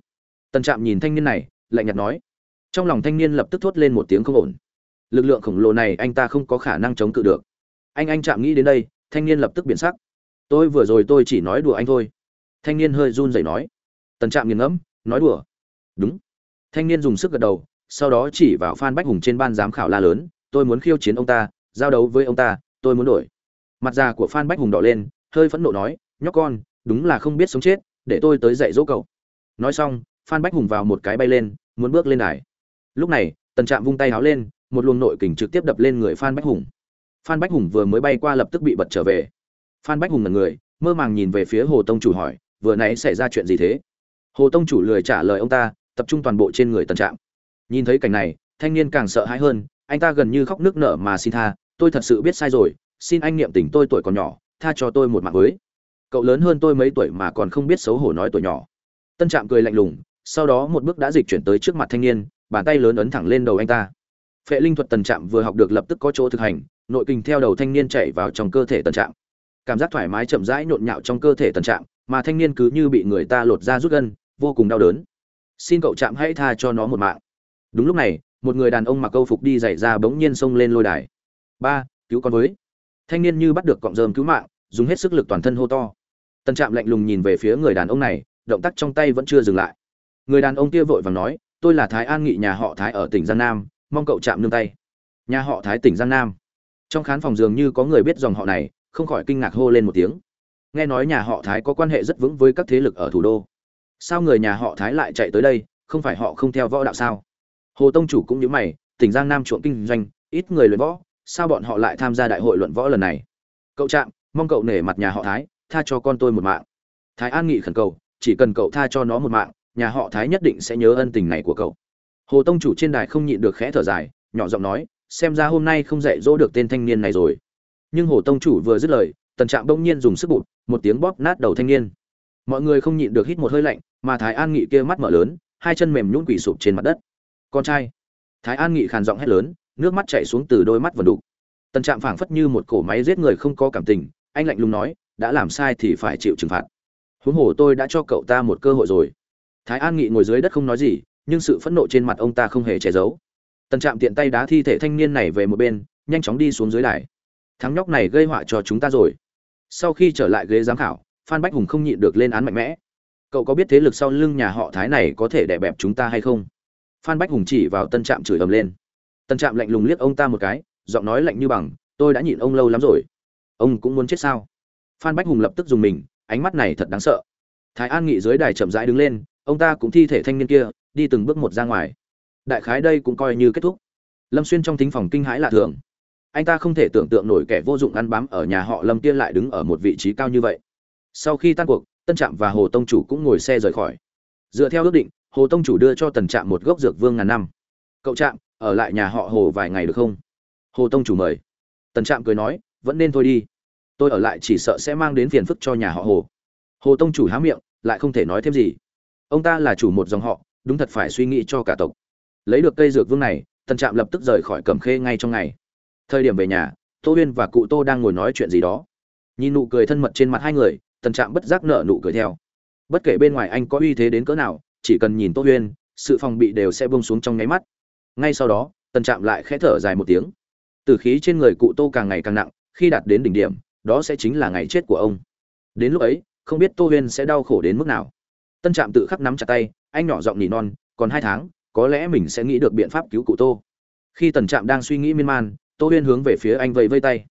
Tân trạm nhìn thanh niên này, lạnh nhạt nói trong lòng thanh niên lập tức thốt lên một tiếng không ổn. Lực lượng khổng lồ này anh ta không có khả năng chống cự được. Anh anh chạm nghĩ đến đây, thanh niên lập tức biến sắc. Tôi vừa rồi tôi chỉ nói đùa anh thôi. Thanh niên hơi run rẩy nói. Tần trạm nghiền ngẫm, nói đùa. Đúng. Thanh niên dùng sức gật đầu, sau đó chỉ vào phan bách hùng trên ban giám khảo la lớn. Tôi muốn khiêu chiến ông ta, giao đấu với ông ta, tôi muốn đổi. Mặt già của phan bách hùng đỏ lên, hơi phẫn nộ nói. Nhóc con, đúng là không biết sống chết, để tôi tới dạy dỗ cậu. Nói xong, phan bách hùng vào một cái bay lên, muốn bước lên đài lúc này, tần trạm vung tay háo lên, một luồng nội kình trực tiếp đập lên người phan bách hùng. Phan bách hùng vừa mới bay qua lập tức bị bật trở về. Phan bách hùng là người, mơ màng nhìn về phía hồ tông chủ hỏi, vừa nãy xảy ra chuyện gì thế? Hồ tông chủ lười trả lời ông ta, tập trung toàn bộ trên người tần trạm. Nhìn thấy cảnh này, thanh niên càng sợ hãi hơn, anh ta gần như khóc nước nở mà xin tha, tôi thật sự biết sai rồi, xin anh niệm tình tôi tuổi còn nhỏ, tha cho tôi một mạng với. Cậu lớn hơn tôi mấy tuổi mà còn không biết xấu hổ nói tuổi nhỏ. Tân trạm cười lạnh lùng, sau đó một bước đã dịch chuyển tới trước mặt thanh niên bàn tay lớn ấn thẳng lên đầu anh ta. Phệ linh thuật tần trạm vừa học được lập tức có chỗ thực hành, nội kình theo đầu thanh niên chạy vào trong cơ thể tần trạm. Cảm giác thoải mái chậm rãi nhộn nhạo trong cơ thể tần trạm, mà thanh niên cứ như bị người ta lột ra rút gân, vô cùng đau đớn. Xin cậu trạm hãy tha cho nó một mạng. Đúng lúc này, một người đàn ông mặc câu phục đi dày ra bỗng nhiên xông lên lôi đài. Ba, cứu con với. Thanh niên như bắt được cọng rơm cứu mạng, dùng hết sức lực toàn thân hô to. Tần trạm lạnh lùng nhìn về phía người đàn ông này, động tác trong tay vẫn chưa dừng lại. Người đàn ông kia vội vàng nói tôi là thái an nghị, nhà họ thái ở tỉnh giang nam, mong cậu chạm nương tay. Nhà họ thái tỉnh giang nam. Trong khán phòng dường như có người biết dòng họ này, không khỏi kinh ngạc hô lên một tiếng. Nghe nói nhà họ thái có quan hệ rất vững với các thế lực ở thủ đô. Sao người nhà họ thái lại chạy tới đây, không phải họ không theo võ đạo sao? Hồ tông chủ cũng như mày, tỉnh giang nam chuộng kinh doanh, ít người luyện võ, sao bọn họ lại tham gia đại hội luận võ lần này? Cậu trạm mong cậu nể mặt nhà họ thái, tha cho con tôi một mạng. Thái an nghị khẩn cầu, chỉ cần cậu tha cho nó một mạng nhà họ thái nhất định sẽ nhớ ân tình này của cậu. Hồ tông chủ trên đài không nhịn được khẽ thở dài, nhỏ giọng nói, xem ra hôm nay không dạy dỗ được tên thanh niên này rồi. Nhưng hồ tông chủ vừa dứt lời, tần trạm bỗng nhiên dùng sức bụt, một tiếng bóp nát đầu thanh niên. Mọi người không nhịn được hít một hơi lạnh, mà thái an nghị kia mắt mở lớn, hai chân mềm nhũn quỷ sụp trên mặt đất. Con trai. Thái an nghị khàn giọng hét lớn, nước mắt chảy xuống từ đôi mắt vần đục. Tần trạm phảng phất như một cổ máy giết người không có cảm tình, anh lạnh lùng nói, đã làm sai thì phải chịu trừng phạt. Huống hồ tôi đã cho cậu ta một cơ hội rồi thái an nghị ngồi dưới đất không nói gì, nhưng sự phẫn nộ trên mặt ông ta không hề che giấu. Tần trạm tiện tay đá thi thể thanh niên này về một bên, nhanh chóng đi xuống dưới đài. Thắng nhóc này gây họa cho chúng ta rồi. Sau khi trở lại ghế giám khảo, phan bách hùng không nhịn được lên án mạnh mẽ. Cậu có biết thế lực sau lưng nhà họ thái này có thể đè bẹp chúng ta hay không? Phan bách hùng chỉ vào tân trạm chửi ầm lên. Tân trạm lạnh lùng liếc ông ta một cái, giọng nói lạnh như bằng, tôi đã nhịn ông lâu lắm rồi. Ông cũng muốn chết sao? Phan bách hùng lập tức dùng mình, ánh mắt này thật đáng sợ. Thái an nghị dưới đài chậm rãi đứng lên ông ta cũng thi thể thanh niên kia, đi từng bước một ra ngoài. Đại khái đây cũng coi như kết thúc. Lâm xuyên trong thính phòng kinh hãi lạ thường. Anh ta không thể tưởng tượng nổi kẻ vô dụng ăn bám ở nhà họ lâm kia lại đứng ở một vị trí cao như vậy. Sau khi tan cuộc, tân trạm và hồ tông chủ cũng ngồi xe rời khỏi. Dựa theo ước định, hồ tông chủ đưa cho tần trạm một gốc dược vương ngàn năm. Cậu trạm, ở lại nhà họ hồ vài ngày được không? Hồ tông chủ mời. Tần trạm cười nói, vẫn nên thôi đi. Tôi ở lại chỉ sợ sẽ mang đến phiền phức cho nhà họ hồ. Hồ tông chủ há miệng, lại không thể nói thêm gì ông ta là chủ một dòng họ, đúng thật phải suy nghĩ cho cả tộc. Lấy được cây dược vương này, tần trạm lập tức rời khỏi cẩm khê ngay trong ngày. Thời điểm về nhà, tô huyên và cụ tô đang ngồi nói chuyện gì đó. Nhìn nụ cười thân mật trên mặt hai người, tần trạm bất giác nợ nụ cười theo. Bất kể bên ngoài anh có uy thế đến cỡ nào, chỉ cần nhìn tô huyên, sự phòng bị đều sẽ bông xuống trong nháy mắt. Ngay sau đó, tần trạm lại khẽ thở dài một tiếng. Từ khí trên người cụ tô càng ngày càng nặng, khi đạt đến đỉnh điểm, đó sẽ chính là ngày chết của ông. Đến lúc ấy, không biết tô huyên sẽ đau khổ đến mức nào tân trạm tự khắc nắm chặt tay, anh nhỏ giọng nỉ non, còn hai tháng, có lẽ mình sẽ nghĩ được biện pháp cứu cụ tô. Khi tần trạm đang suy nghĩ miên man, tô huyên hướng về phía anh vẫy vây tay.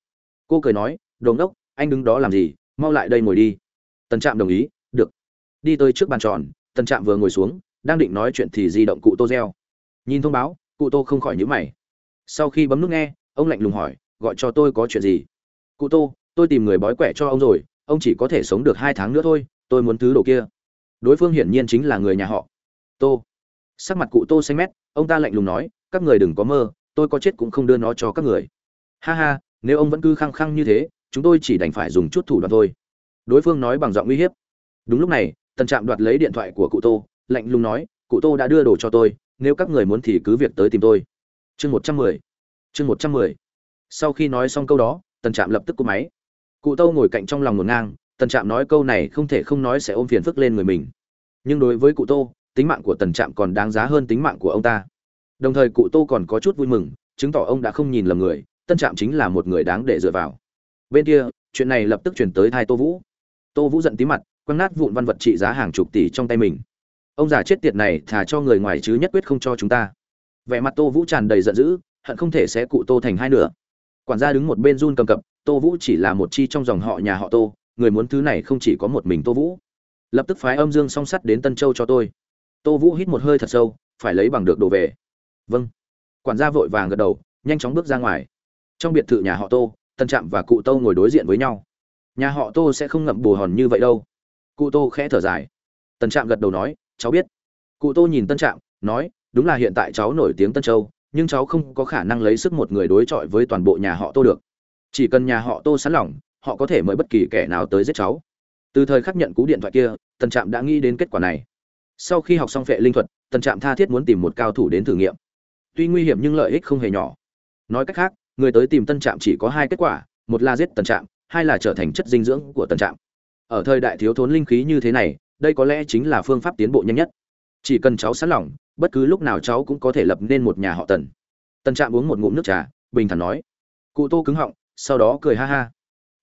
Cô cười nói đồn đốc anh đứng đó làm gì? Mau lại đây ngồi đi. Tần trạm đồng ý, được. Đi tới trước bàn tròn, tần trạm vừa ngồi xuống, đang định nói chuyện thì di động cụ tô reo. Nhìn thông báo, cụ tô không khỏi nhíu mày. Sau khi bấm nút nghe, ông lạnh lùng hỏi, gọi cho tôi có chuyện gì? Cụ tô, tôi tìm người bói quẻ cho ông rồi, ông chỉ có thể sống được hai tháng nữa thôi, tôi muốn thứ đồ kia đối phương hiển nhiên chính là người nhà họ. Tô. Sắc mặt cụ tô xanh mét, ông ta lạnh lùng nói, các người đừng có mơ, tôi có chết cũng không đưa nó cho các người. Ha ha, nếu ông vẫn cứ khăng khăng như thế, chúng tôi chỉ đành phải dùng chút thủ đoạn thôi. Đối phương nói bằng giọng uy hiếp. Đúng lúc này, tần trạm đoạt lấy điện thoại của cụ tô, lạnh lùng nói, cụ tô đã đưa đồ cho tôi, nếu các người muốn thì cứ việc tới tìm tôi. Chương một trăm mười. Chương một trăm mười. Sau khi nói xong câu đó, tần trạm lập tức cúp máy. Cụ tô ngồi cạnh trong lòng ngổn ngang tần trạm nói câu này không thể không nói sẽ ôm phiền phức lên người mình. Nhưng đối với cụ tô, tính mạng của tần trạm còn đáng giá hơn tính mạng của ông ta. Đồng thời cụ tô còn có chút vui mừng, chứng tỏ ông đã không nhìn lầm người tân trạm chính là một người đáng để dựa vào. Bên kia, chuyện này lập tức chuyển tới thai tô vũ. Tô vũ giận tí mặt, quăng nát vụn văn vật trị giá hàng chục tỷ trong tay mình. Ông già chết tiệt này thả cho người ngoài chứ nhất quyết không cho chúng ta. Vẻ mặt tô vũ tràn đầy giận dữ, hận không thể sẽ cụ tô thành hai nửa. Quản gia đứng một bên run cầm cập, tô vũ chỉ là một chi trong dòng họ nhà họ tô người muốn thứ này không chỉ có một mình tô vũ. Lập tức phái âm dương song sắt đến tân châu cho tôi. Tô vũ hít một hơi thật sâu, phải lấy bằng được đồ về. Vâng. Quản gia vội vàng gật đầu, nhanh chóng bước ra ngoài. Trong biệt thự nhà họ tô, tân trạm và cụ tô ngồi đối diện với nhau. Nhà họ tô sẽ không ngậm bù hòn như vậy đâu. Cụ tô khẽ thở dài. Tân trạm gật đầu nói, cháu biết. Cụ tô nhìn tân trạm, nói, đúng là hiện tại cháu nổi tiếng tân châu, nhưng cháu không có khả năng lấy sức một người đối chọi với toàn bộ nhà họ tô được. Chỉ cần nhà họ tô sẵn lòng họ có thể mời bất kỳ kẻ nào tới giết cháu. Từ thời khắc nhận cú điện thoại kia tân trạm đã nghĩ đến kết quả này. Sau khi học xong phệ linh thuật tân trạm tha thiết muốn tìm một cao thủ đến thử nghiệm. Tuy nguy hiểm nhưng lợi ích không hề nhỏ. Nói cách khác, người tới tìm tân trạm chỉ có hai kết quả, một là giết tân trạm, hai là trở thành chất dinh dưỡng của tân trạm. Ở thời đại thiếu thốn linh khí như thế này, đây có lẽ chính là phương pháp tiến bộ nhanh nhất. Chỉ cần cháu sẵn lòng, bất cứ lúc nào cháu cũng có thể lập nên một nhà họ tần. Tân trạm uống một ngụm nước trà, bình thản nói. Cụ tô cứng họng, sau đó cười ha ha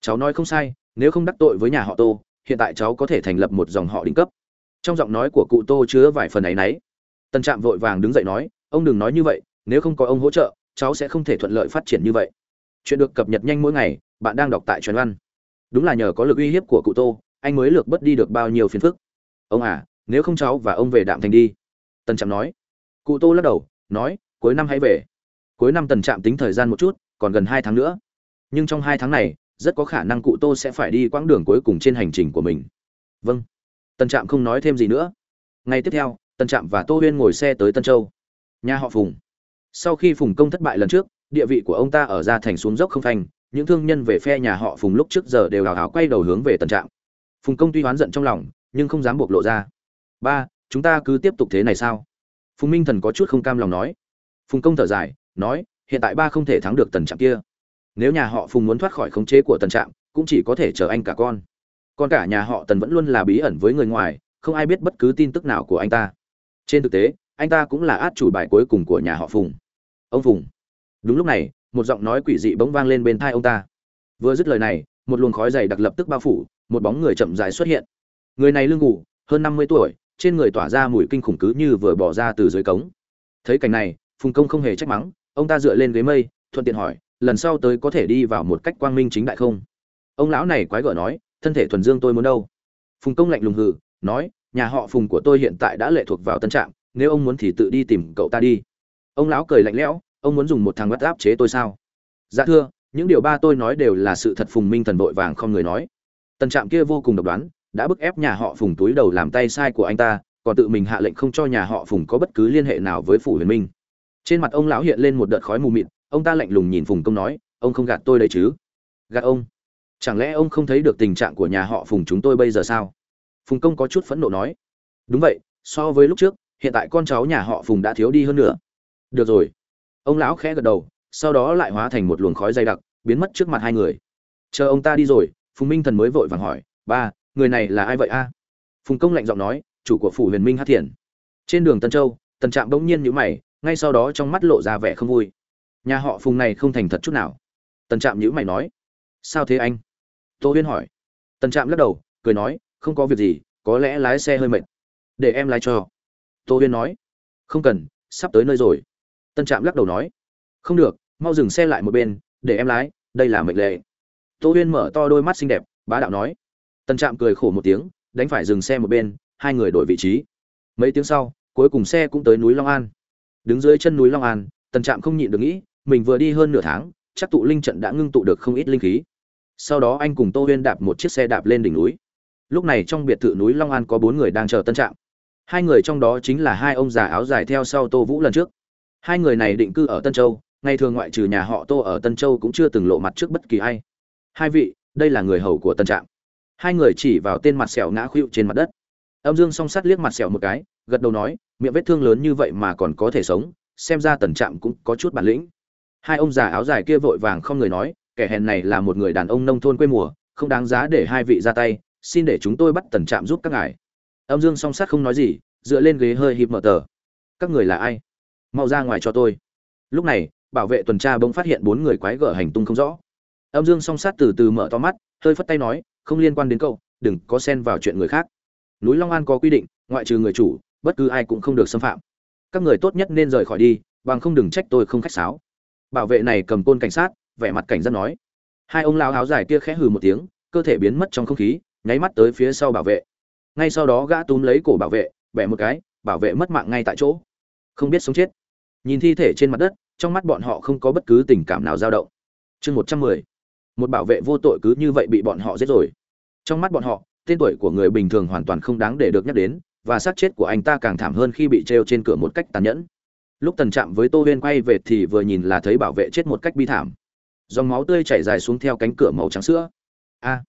cháu nói không sai, nếu không đắc tội với nhà họ tô, hiện tại cháu có thể thành lập một dòng họ đỉnh cấp. Trong giọng nói của cụ tô chứa vài phần ấ y n ấ y tân trạm vội vàng đứng dậy nói, ông đừng nói như vậy, nếu không có ông hỗ trợ, cháu sẽ không thể thuận lợi phát triển như vậy. Chuyện được cập nhật nhanh mỗi ngày, bạn đang đọc tại truyền văn. Đúng là nhờ có lực uy hiếp của cụ tô, anh mới lược bớt đi được bao nhiêu phiền phức. Ông à nếu không cháu và ông về đạm thành đi. Tân trạm nói. Cụ tô lắc đầu, nói, cuối năm hãy về. Cuối năm tần trạm tính thời gian một chút, còn gần hai tháng nữa. Nhưng trong hai tháng này rất có khả năng cụ tô sẽ phải đi quãng đường cuối cùng trên hành trình của mình. Vâng. Tần trạm không nói thêm gì nữa. Ngay tiếp theo, tần trạm và tô huyên ngồi xe tới tân châu. Nhà họ phùng. Sau khi phùng công thất bại lần trước, địa vị của ông ta ở ra thành xuống dốc không phanh, những thương nhân về phe nhà họ phùng lúc trước giờ đều hào hào quay đầu hướng về tần trạm. Phùng công tuy oán giận trong lòng, nhưng không dám bộc lộ ra. Ba, chúng ta cứ tiếp tục thế này sao? Phùng minh thần có chút không cam lòng nói. Phùng công thở dài, nói, hiện tại ba không thể thắng được tần trạm kia nếu nhà họ phùng muốn thoát khỏi khống chế của tần trạm, cũng chỉ có thể chờ anh cả con. Còn cả nhà họ tần vẫn luôn là bí ẩn với người ngoài, không ai biết bất cứ tin tức nào của anh ta. Trên thực tế, anh ta cũng là át chủ bài cuối cùng của nhà họ phùng. Ông phùng. Đúng lúc này, một giọng nói quỷ dị bỗng vang lên bên tai ông ta. Vừa dứt lời này, một luồng khói dày đặc lập tức bao phủ, một bóng người chậm dài xuất hiện. Người này lưng ngủ, hơn năm mươi tuổi, trên người tỏa ra mùi kinh khủng cứ như vừa bỏ ra từ dưới cống. Thấy cảnh này, phùng công không hề trách mắng, ông ta dựa lên ghế mây, thuận tiện hỏi lần sau tới có thể đi vào một cách quang minh chính đại không? Ông lão này quái gở nói, thân thể thuần dương tôi muốn đâu? Phùng công lạnh lùng hừ, nói, nhà họ phùng của tôi hiện tại đã lệ thuộc vào tân trạm, nếu ông muốn thì tự đi tìm cậu ta đi. Ông lão cười lạnh lẽo, ông muốn dùng một thằng bắt áp chế tôi sao? Dạ thưa, những điều ba tôi nói đều là sự thật, phùng minh thần vội vàng không người nói. Tân trạm kia vô cùng độc đoán, đã bức ép nhà họ phùng túi đầu làm tay sai của anh ta, còn tự mình hạ lệnh không cho nhà họ phùng có bất cứ liên hệ nào với phủ huyền minh. Trên mặt ông lão hiện lên một đợt khói mù mịt ông ta lạnh lùng nhìn phùng công nói, ông không gạt tôi đấy chứ? Gạt ông? Chẳng lẽ ông không thấy được tình trạng của nhà họ phùng chúng tôi bây giờ sao? Phùng công có chút phẫn nộ nói, đúng vậy, so với lúc trước, hiện tại con cháu nhà họ phùng đã thiếu đi hơn nữa. Được rồi. Ông lão khẽ gật đầu, sau đó lại hóa thành một luồng khói dày đặc, biến mất trước mặt hai người. Chờ ông ta đi rồi, phùng minh thần mới vội vàng hỏi, ba, người này là ai vậy a? Phùng công lạnh giọng nói, chủ của phủ huyền minh hát thiền. Trên đường tân châu, tần trạm bỗng nhiên nhữ mày, ngay sau đó trong mắt lộ ra vẻ không vui nhà họ phùng này không thành thật chút nào. Tần trạm nhữ mày nói, sao thế anh? Tô huyên hỏi. Tần trạm lắc đầu, cười nói, không có việc gì, có lẽ lái xe hơi mệt. Để em lái cho. Tô huyên nói, không cần, sắp tới nơi rồi. Tân trạm lắc đầu nói, không được, mau dừng xe lại một bên, để em lái, đây là mệnh lệ. Tô huyên mở to đôi mắt xinh đẹp, bá đạo nói. Tân trạm cười khổ một tiếng, đánh phải dừng xe một bên, hai người đổi vị trí. Mấy tiếng sau, cuối cùng xe cũng tới núi long an. Đứng dưới chân núi long an tân trạm không nhịn được nghĩ mình vừa đi hơn nửa tháng, chắc tụ linh trận đã ngưng tụ được không ít linh khí. Sau đó anh cùng tô huyên đạp một chiếc xe đạp lên đỉnh núi. Lúc này trong biệt thự núi long an có bốn người đang chờ tân trạm hai người trong đó chính là hai ông già áo dài theo sau tô vũ lần trước. Hai người này định cư ở tân châu, ngày thường ngoại trừ nhà họ tô ở tân châu cũng chưa từng lộ mặt trước bất kỳ ai. Hai vị, đây là người hầu của tân trạm hai người chỉ vào tên mặt sẹo ngã khuỵu trên mặt đất. Âm dương song sắt liếc mặt sẹo một cái, gật đầu nói, miệng vết thương lớn như vậy mà còn có thể sống, xem ra tần trạm cũng có chút bản lĩnh hai ông già áo dài kia vội vàng không người nói, kẻ hèn này là một người đàn ông nông thôn quê mùa, không đáng giá để hai vị ra tay, xin để chúng tôi bắt tần trạm giúp các ngài. Âm dương song sát không nói gì, dựa lên ghế hơi hịp mở tờ. Các người là ai? Mau ra ngoài cho tôi. Lúc này, bảo vệ tuần tra bỗng phát hiện bốn người quái gở hành tung không rõ. Âm dương song sát từ từ mở to mắt, hơi phất tay nói, không liên quan đến cậu, đừng có xen vào chuyện người khác. Núi long an có quy định, ngoại trừ người chủ, bất cứ ai cũng không được xâm phạm. Các người tốt nhất nên rời khỏi đi, bằng không đừng trách tôi không khách sáo bảo vệ này cầm côn cảnh sát, vẻ mặt cảnh giác nói. Hai ông lao áo dài kia khẽ hừ một tiếng, cơ thể biến mất trong không khí, nháy mắt tới phía sau bảo vệ. Ngay sau đó gã túm lấy cổ bảo vệ, bẻ một cái, bảo vệ mất mạng ngay tại chỗ. Không biết sống chết. Nhìn thi thể trên mặt đất, trong mắt bọn họ không có bất cứ tình cảm nào dao động. Chương một trăm mười. Một bảo vệ vô tội cứ như vậy bị bọn họ giết rồi. Trong mắt bọn họ, tên tuổi của người bình thường hoàn toàn không đáng để được nhắc đến, và xác chết của anh ta càng thảm hơn khi bị treo trên cửa một cách tàn nhẫn lúc tần chạm với tô huyên quay về thì vừa nhìn là thấy bảo vệ chết một cách bi thảm. Dòng máu tươi chảy dài xuống theo cánh cửa màu trắng sữa. A!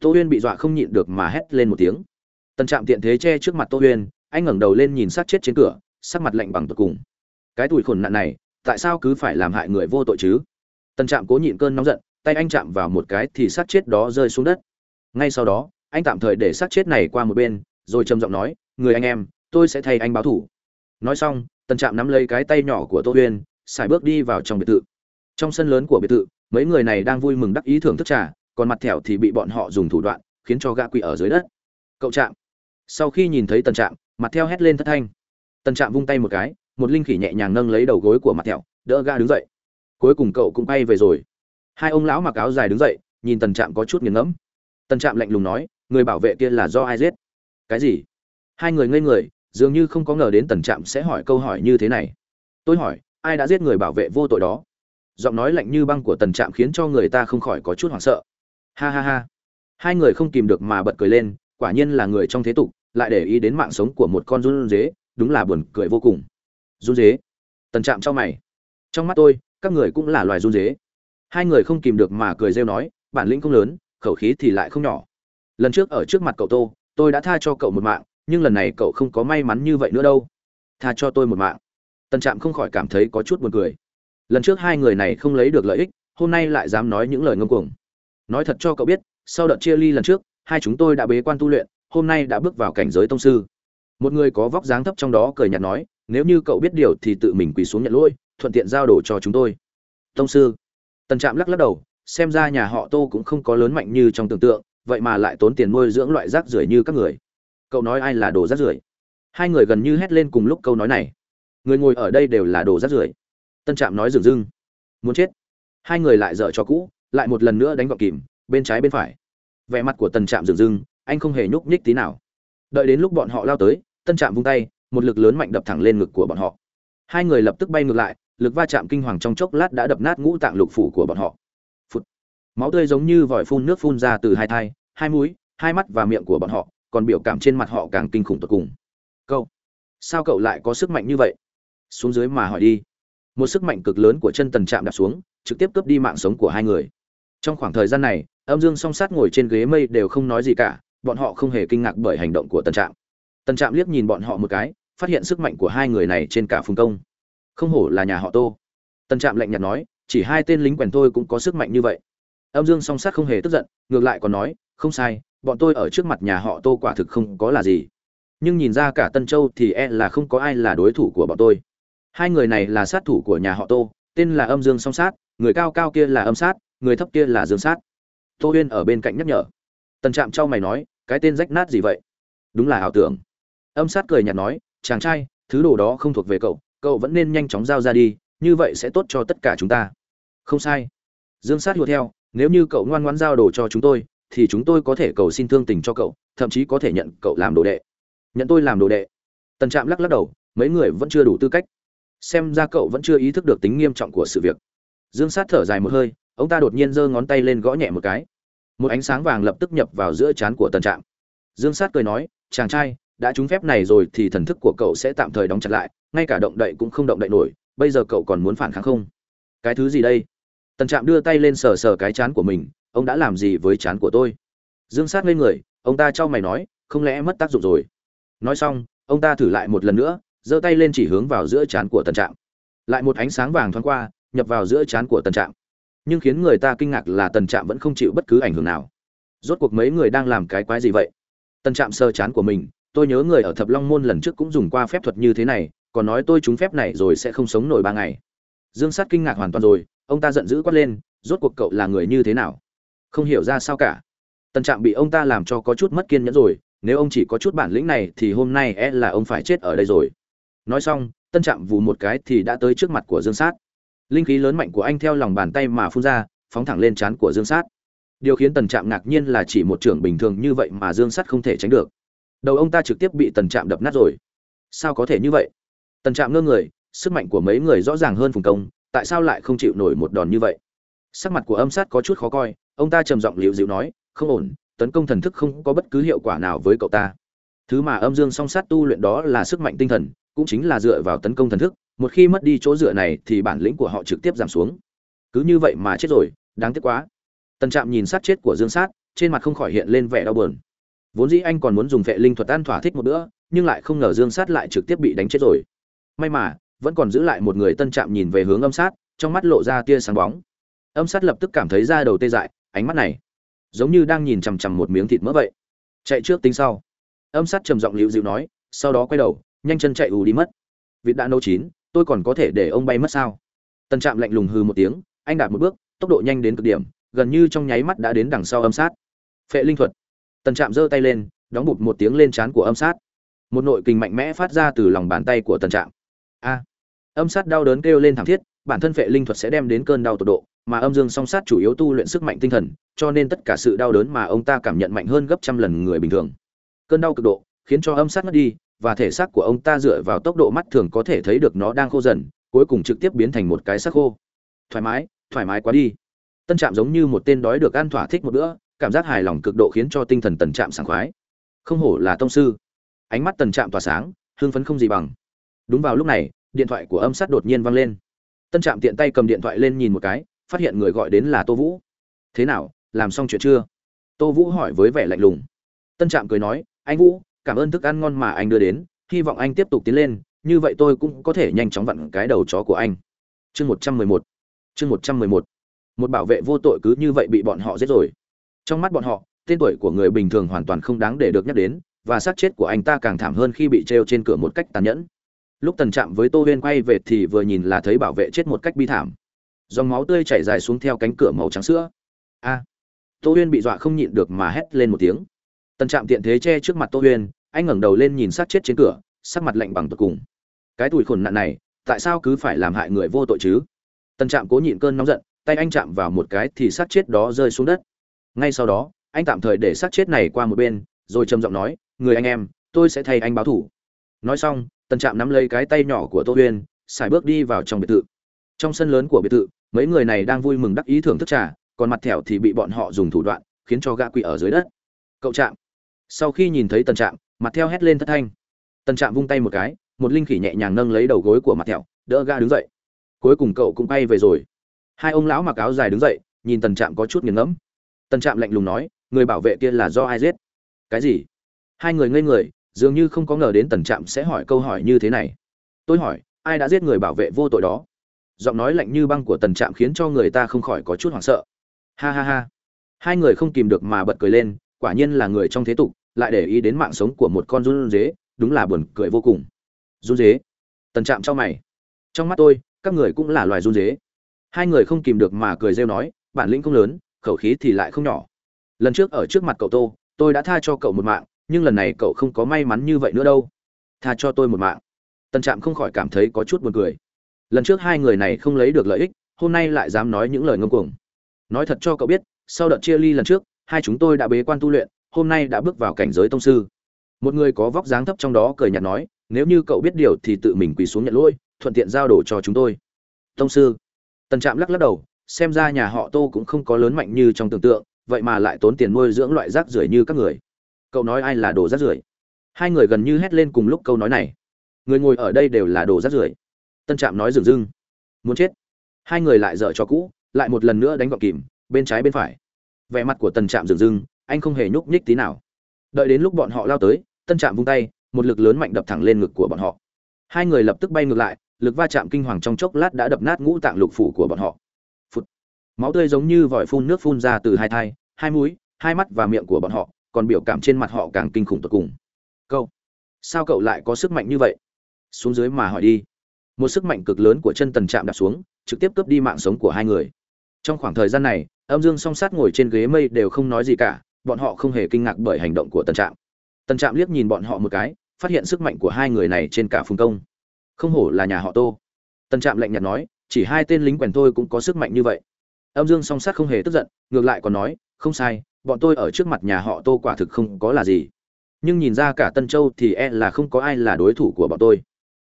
Tô huyên bị dọa không nhịn được mà hét lên một tiếng. Tần trạm tiện thế che trước mặt tô huyên, anh ngẩng đầu lên nhìn sát chết trên cửa, sắc mặt lạnh bằng tột cùng. Cái tuổi khổn nạn này, tại sao cứ phải làm hại người vô tội chứ? Tần trạm cố nhịn cơn nóng giận, tay anh chạm vào một cái thì sát chết đó rơi xuống đất. Ngay sau đó, anh tạm thời để sát chết này qua một bên, rồi trầm giọng nói, người anh em, tôi sẽ thay anh báo thủ. Nói xong tần trạm nắm lấy cái tay nhỏ của tô huyên, xài bước đi vào trong biệt thự. Trong sân lớn của biệt thự, mấy người này đang vui mừng đắc ý thưởng thức trà, còn mặt thẻo thì bị bọn họ dùng thủ đoạn, khiến cho gã quỵ ở dưới đất. Cậu trạm. Sau khi nhìn thấy tần trạm, mặt theo hét lên thất thanh. Tần trạm vung tay một cái, một linh khỉ nhẹ nhàng nâng lấy đầu gối của mặt thẹo, đỡ gã đứng dậy. Cuối cùng cậu cũng bay về rồi. Hai ông lão mặc áo dài đứng dậy, nhìn tần trạm có chút nghiền ngẫm. Tần trạm lạnh lùng nói, người bảo vệ kia là do ai giết? Cái gì? Hai người ngây người dường như không có ngờ đến tần trạm sẽ hỏi câu hỏi như thế này. Tôi hỏi, ai đã giết người bảo vệ vô tội đó? Giọng nói lạnh như băng của tần trạm khiến cho người ta không khỏi có chút hoảng sợ. Ha ha ha. Hai người không kìm được mà bật cười lên, quả nhiên là người trong thế tục, lại để ý đến mạng sống của một con run dế đúng là buồn cười vô cùng. Run dế tần trạm cho mày. Trong mắt tôi, các người cũng là loài run dế hai người không kìm được mà cười rêu nói, bản lĩnh không lớn, khẩu khí thì lại không nhỏ. Lần trước ở trước mặt cậu tô, tôi đã tha cho cậu một mạng nhưng lần này cậu không có may mắn như vậy nữa đâu. Tha cho tôi một mạng. Tần trạm không khỏi cảm thấy có chút buồn cười. Lần trước hai người này không lấy được lợi ích, hôm nay lại dám nói những lời ngông cuồng. Nói thật cho cậu biết, sau đợt chia ly lần trước, hai chúng tôi đã bế quan tu luyện, hôm nay đã bước vào cảnh giới tông sư. Một người có vóc dáng thấp trong đó cười nhạt nói, nếu như cậu biết điều thì tự mình quỳ xuống nhận lỗi, thuận tiện giao đồ cho chúng tôi. Tông sư? Tần trạm lắc lắc đầu, xem ra nhà họ tô cũng không có lớn mạnh như trong tưởng tượng, vậy mà lại tốn tiền nuôi dưỡng loại rác rưởi như các người cậu nói ai là đồ rác rưởi? Hai người gần như hét lên cùng lúc câu nói này. Người ngồi ở đây đều là đồ rác rưởi. Tân trạm nói dừng dưng muốn chết. Hai người lại dở cho cũ, lại một lần nữa đánh gọn kìm, bên trái bên phải. Vẻ mặt của tần trạm dừng dưng anh không hề nhúc nhích tí nào. Đợi đến lúc bọn họ lao tới, tân trạm vung tay, một lực lớn mạnh đập thẳng lên ngực của bọn họ. Hai người lập tức bay ngược lại, lực va chạm kinh hoàng trong chốc lát đã đập nát ngũ tạng lục phủ của bọn họ. Phụt. máu tươi giống như vòi phun nước phun ra từ hai thai, hai mũi, hai mắt và miệng của bọn họ còn biểu cảm trên mặt họ càng kinh khủng tột cùng. Cậu, sao cậu lại có sức mạnh như vậy? Xuống dưới mà hỏi đi. Một sức mạnh cực lớn của chân tần chạm đạp xuống, trực tiếp cướp đi mạng sống của hai người. Trong khoảng thời gian này, âm dương song sát ngồi trên ghế mây đều không nói gì cả, bọn họ không hề kinh ngạc bởi hành động của tần trạm tần trạm liếc nhìn bọn họ một cái, phát hiện sức mạnh của hai người này trên cả phương công. Không hổ là nhà họ tô. Tần trạm lạnh nhạt nói, chỉ hai tên lính quèn thôi cũng có sức mạnh như vậy. Âm dương song sát không hề tức giận, ngược lại còn nói, không sai bọn tôi ở trước mặt nhà họ tô quả thực không có là gì. Nhưng nhìn ra cả tân châu thì e là không có ai là đối thủ của bọn tôi. Hai người này là sát thủ của nhà họ tô, tên là âm dương song sát, người cao cao kia là âm sát, người thấp kia là dương sát. Tô huyên ở bên cạnh nhắc nhở. Tần trạm trao mày nói, cái tên rách nát gì vậy? Đúng là ảo tưởng. Âm sát cười nhạt nói, chàng trai, thứ đồ đó không thuộc về cậu cậu vẫn nên nhanh chóng giao ra đi, như vậy sẽ tốt cho tất cả chúng ta. Không sai. Dương sát hùa theo, nếu như cậu ngoan ngoãn giao đồ cho chúng tôi thì chúng tôi có thể cầu xin thương tình cho cậu, thậm chí có thể nhận cậu làm đồ đệ. Nhận tôi làm đồ đệ. Tần trạm lắc lắc đầu, mấy người vẫn chưa đủ tư cách. Xem ra cậu vẫn chưa ý thức được tính nghiêm trọng của sự việc. Dương sát thở dài một hơi, ông ta đột nhiên giơ ngón tay lên gõ nhẹ một cái. Một ánh sáng vàng lập tức nhập vào giữa trán của tần trạm. Dương sát cười nói, chàng trai, đã trúng phép này rồi thì thần thức của cậu sẽ tạm thời đóng chặt lại, ngay cả động đậy cũng không động đậy nổi, bây giờ cậu còn muốn phản kháng không? Cái thứ gì đây? Tần trạm đưa tay lên sờ sờ cái chán của mình ông đã làm gì với chán của tôi? Dương sát lên người, ông ta trao mày nói, không lẽ mất tác dụng rồi? Nói xong, ông ta thử lại một lần nữa, giơ tay lên chỉ hướng vào giữa chán của tần trạm. Lại một ánh sáng vàng thoáng qua, nhập vào giữa chán của tần trạm. Nhưng khiến người ta kinh ngạc là tần trạm vẫn không chịu bất cứ ảnh hưởng nào. Rốt cuộc mấy người đang làm cái quái gì vậy? Tần trạm sơ chán của mình, tôi nhớ người ở thập long môn lần trước cũng dùng qua phép thuật như thế này, còn nói tôi trúng phép này rồi sẽ không sống nổi ba ngày. Dương sát kinh ngạc hoàn toàn rồi, ông ta giận dữ quát lên, rốt cuộc cậu là người như thế nào? Không hiểu ra sao cả. Tần trạm bị ông ta làm cho có chút mất kiên nhẫn rồi, nếu ông chỉ có chút bản lĩnh này thì hôm nay e là ông phải chết ở đây rồi. Nói xong tân trạm vù một cái thì đã tới trước mặt của dương sát. Linh khí lớn mạnh của anh theo lòng bàn tay mà phun ra, phóng thẳng lên trán của dương sát. Điều khiến tần trạm ngạc nhiên là chỉ một trưởng bình thường như vậy mà dương sát không thể tránh được. Đầu ông ta trực tiếp bị tần trạm đập nát rồi. Sao có thể như vậy? Tần trạm ngơ người, sức mạnh của mấy người rõ ràng hơn phùng công, tại sao lại không chịu nổi một đòn như vậy? Sắc mặt của âm sát có chút khó coi ông ta trầm giọng liễu dịu nói, không ổn, tấn công thần thức không có bất cứ hiệu quả nào với cậu ta. Thứ mà âm dương song sát tu luyện đó là sức mạnh tinh thần, cũng chính là dựa vào tấn công thần thức, một khi mất đi chỗ dựa này thì bản lĩnh của họ trực tiếp giảm xuống. Cứ như vậy mà chết rồi, đáng tiếc quá. Tần trạm nhìn sát chết của dương sát, trên mặt không khỏi hiện lên vẻ đau buồn. Vốn dĩ anh còn muốn dùng vệ linh thuật ăn thỏa thích một bữa, nhưng lại không ngờ dương sát lại trực tiếp bị đánh chết rồi. May mà, vẫn còn giữ lại một người tân trạm nhìn về hướng âm sát, trong mắt lộ ra tia sáng bóng. Âm sát lập tức cảm thấy da đầu tê dại ánh mắt này, giống như đang nhìn chằm chằm một miếng thịt mỡ vậy. Chạy trước tính sau. Âm sát trầm giọng liễu dịu nói, sau đó quay đầu, nhanh chân chạy ù đi mất. Vịt đã nấu chín, tôi còn có thể để ông bay mất sao? Tân trạm lạnh lùng hư một tiếng, anh đạt một bước, tốc độ nhanh đến cực điểm, gần như trong nháy mắt đã đến đằng sau âm sát. Phệ linh thuật. Tần trạm giơ tay lên, đóng bụt một tiếng lên trán của âm sát. Một nội kình mạnh mẽ phát ra từ lòng bàn tay của tần trạm. A. Âm sát đau đớn kêu lên thảm thiết, bản thân phệ linh thuật sẽ đem đến cơn đau tột độ mà âm dương song sát chủ yếu tu luyện sức mạnh tinh thần, cho nên tất cả sự đau đớn mà ông ta cảm nhận mạnh hơn gấp trăm lần người bình thường. Cơn đau cực độ, khiến cho âm sát mất đi, và thể xác của ông ta dựa vào tốc độ mắt thường có thể thấy được nó đang khô dần, cuối cùng trực tiếp biến thành một cái xác khô. Thoải mái thoải mái quá đi. Tân trạm giống như một tên đói được ăn thỏa thích một bữa, cảm giác hài lòng cực độ khiến cho tinh thần tần trạm sảng khoái. Không hổ là tông sư. Ánh mắt tần trạm tỏa sáng, hưng phấn không gì bằng. Đúng vào lúc này, điện thoại của âm sát đột nhiên vang lên. Tân trạm tiện tay cầm điện thoại lên nhìn một cái phát hiện người gọi đến là tô vũ. Thế nào, làm xong chuyện chưa? Tô vũ hỏi với vẻ lạnh lùng. Tân trạm cười nói, anh vũ, cảm ơn thức ăn ngon mà anh đưa đến, hy vọng anh tiếp tục tiến lên, như vậy tôi cũng có thể nhanh chóng vặn cái đầu chó của anh. Chương một trăm mười một. Chương một trăm mười một. Một bảo vệ vô tội cứ như vậy bị bọn họ giết rồi. Trong mắt bọn họ, tên tuổi của người bình thường hoàn toàn không đáng để được nhắc đến, và xác chết của anh ta càng thảm hơn khi bị treo trên cửa một cách tàn nhẫn. Lúc tần trạm với tô huyên quay về thì vừa nhìn là thấy bảo vệ chết một cách bi thảm dòng máu tươi chảy dài xuống theo cánh cửa màu trắng sữa. A. Tô huyên bị dọa không nhịn được mà hét lên một tiếng. Tần trạm tiện thế che trước mặt tô huyên, anh ngẩng đầu lên nhìn sát chết trên cửa, sắc mặt lạnh bằng tột cùng. Cái tuổi khổn nạn này, tại sao cứ phải làm hại người vô tội chứ? Tần trạm cố nhịn cơn nóng giận, tay anh chạm vào một cái thì sát chết đó rơi xuống đất. Ngay sau đó, anh tạm thời để sát chết này qua một bên, rồi trầm giọng nói, người anh em, tôi sẽ thay anh báo thủ. Nói xong, tần trạm nắm lấy cái tay nhỏ của tô huyên, xài bước đi vào trong biệt thự. Trong sân lớn của biệt thự mấy người này đang vui mừng đắc ý thưởng thức trà, còn mặt thẻo thì bị bọn họ dùng thủ đoạn, khiến cho gã quỳ ở dưới đất. Cậu trạm. Sau khi nhìn thấy tần trạm, mặt theo hét lên thất thanh. Tần trạm vung tay một cái, một linh khỉ nhẹ nhàng nâng lấy đầu gối của mặt thẹo, đỡ gã đứng dậy. Cuối cùng cậu cũng bay về rồi. Hai ông lão mặc áo dài đứng dậy, nhìn tần trạm có chút nghiền ngẫm. Tần trạm lạnh lùng nói, người bảo vệ kia là do ai giết? Cái gì? Hai người ngây người, dường như không có ngờ đến tần trạm sẽ hỏi câu hỏi như thế này. Tôi hỏi, ai đã giết người bảo vệ vô tội đó? Giọng nói lạnh như băng của tần trạm khiến cho người ta không khỏi có chút hoảng sợ. Ha ha ha. Hai người không kìm được mà bật cười lên, quả nhiên là người trong thế tục, lại để ý đến mạng sống của một con run dế đúng là buồn cười vô cùng. Run dế tần trạm cho mày. Trong mắt tôi, các người cũng là loài run dế hai người không kìm được mà cười rêu nói, bản lĩnh không lớn, khẩu khí thì lại không nhỏ. Lần trước ở trước mặt cậu tô, tôi đã tha cho cậu một mạng, nhưng lần này cậu không có may mắn như vậy nữa đâu. Tha cho tôi một mạng. Tần trạm không khỏi cảm thấy có chút buồn cười lần trước hai người này không lấy được lợi ích, hôm nay lại dám nói những lời ngông cuồng. Nói thật cho cậu biết, sau đợt chia ly lần trước, hai chúng tôi đã bế quan tu luyện, hôm nay đã bước vào cảnh giới tông sư. Một người có vóc dáng thấp trong đó cười nhạt nói, nếu như cậu biết điều thì tự mình quỳ xuống nhận lỗi, thuận tiện giao đồ cho chúng tôi. Tông sư. Tần trạm lắc lắc đầu, xem ra nhà họ tô cũng không có lớn mạnh như trong tưởng tượng, vậy mà lại tốn tiền nuôi dưỡng loại rác rưởi như các người. Cậu nói ai là đồ rác rưởi? Hai người gần như hét lên cùng lúc câu nói này. Người ngồi ở đây đều là đồ rác rưởi tân trạm nói dừng dưng muốn chết. Hai người lại dở cho cũ lại một lần nữa đánh gọn kìm bên trái bên phải. Vẻ mặt của Tân trạm dừng dưng anh không hề nhúc nhích tí nào. Đợi đến lúc bọn họ lao tới tân trạm vung tay một lực lớn mạnh đập thẳng lên ngực của bọn họ. Hai người lập tức bay ngược lại lực va chạm kinh hoàng trong chốc lát đã đập nát ngũ tạng lục phủ của bọn họ. Phụt. máu tươi giống như vòi phun nước phun ra từ hai thai hai mũi hai mắt và miệng của bọn họ còn biểu cảm trên mặt họ càng kinh khủng tột cùng. Cậu, sao cậu lại có sức mạnh như vậy? Xuống dưới mà hỏi đi một sức mạnh cực lớn của chân tần chạm đạp xuống, trực tiếp cướp đi mạng sống của hai người. Trong khoảng thời gian này, âm dương song sát ngồi trên ghế mây đều không nói gì cả, bọn họ không hề kinh ngạc bởi hành động của tần trạm tần trạm liếc nhìn bọn họ một cái, phát hiện sức mạnh của hai người này trên cả phương công. Không hổ là nhà họ tô. Tần trạm lạnh nhạt nói, chỉ hai tên lính quèn tôi cũng có sức mạnh như vậy. Âm dương song sát không hề tức giận, ngược lại còn nói, không sai, bọn tôi ở trước mặt nhà họ tô quả thực không có là gì. Nhưng nhìn ra cả tân châu thì e là không có ai là đối thủ của bọn tôi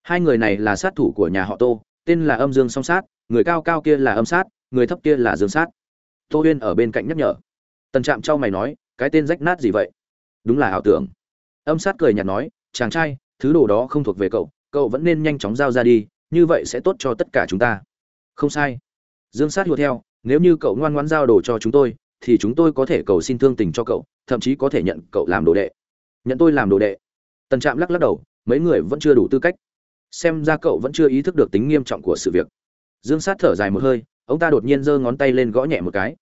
hai người này là sát thủ của nhà họ tô, tên là âm dương song sát, người cao cao kia là âm sát, người thấp kia là dương sát. Tô huyên ở bên cạnh nhắc nhở. Tần trạm trao mày nói, cái tên rách nát gì vậy? Đúng là ảo tưởng. Âm sát cười nhạt nói, chàng trai, thứ đồ đó không thuộc về cậu cậu vẫn nên nhanh chóng giao ra đi, như vậy sẽ tốt cho tất cả chúng ta. Không sai. Dương sát hùa theo, nếu như cậu ngoan ngoãn giao đồ cho chúng tôi, thì chúng tôi có thể cầu xin thương tình cho cậu, thậm chí có thể nhận cậu làm đồ đệ. Nhận tôi làm đồ đệ? Tần trạm lắc lắc đầu, mấy người vẫn chưa đủ tư cách xem ra cậu vẫn chưa ý thức được tính nghiêm trọng của sự việc. Dương sát thở dài một hơi, ông ta đột nhiên giơ ngón tay lên gõ nhẹ một cái.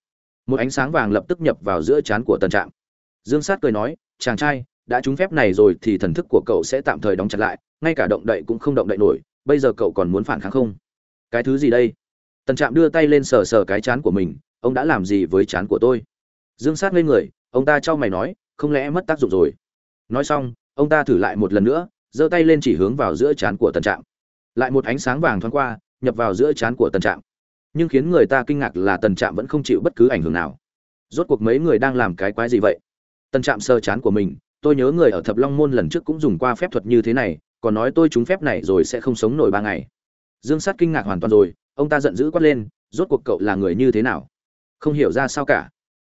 Một ánh sáng vàng lập tức nhập vào giữa trán của tần trạm. Dương sát cười nói, chàng trai, đã trúng phép này rồi thì thần thức của cậu sẽ tạm thời đóng chặt lại, ngay cả động đậy cũng không động đậy nổi, bây giờ cậu còn muốn phản kháng không? Cái thứ gì đây? Tần trạm đưa tay lên sờ sờ cái chán của mình, ông đã làm gì với chán của tôi? Dương sát lên người, ông ta trao mày nói, không lẽ mất tác dụng rồi? Nói xong, ông ta thử lại một lần nữa giơ tay lên chỉ hướng vào giữa chán của tần trạm. Lại một ánh sáng vàng thoáng qua, nhập vào giữa chán của tần trạm. Nhưng khiến người ta kinh ngạc là tần trạm vẫn không chịu bất cứ ảnh hưởng nào. Rốt cuộc mấy người đang làm cái quái gì vậy? Tần trạm sơ chán của mình, tôi nhớ người ở thập long môn lần trước cũng dùng qua phép thuật như thế này, còn nói tôi trúng phép này rồi sẽ không sống nổi ba ngày. Dương sát kinh ngạc hoàn toàn rồi, ông ta giận dữ quát lên, rốt cuộc cậu là người như thế nào? Không hiểu ra sao cả.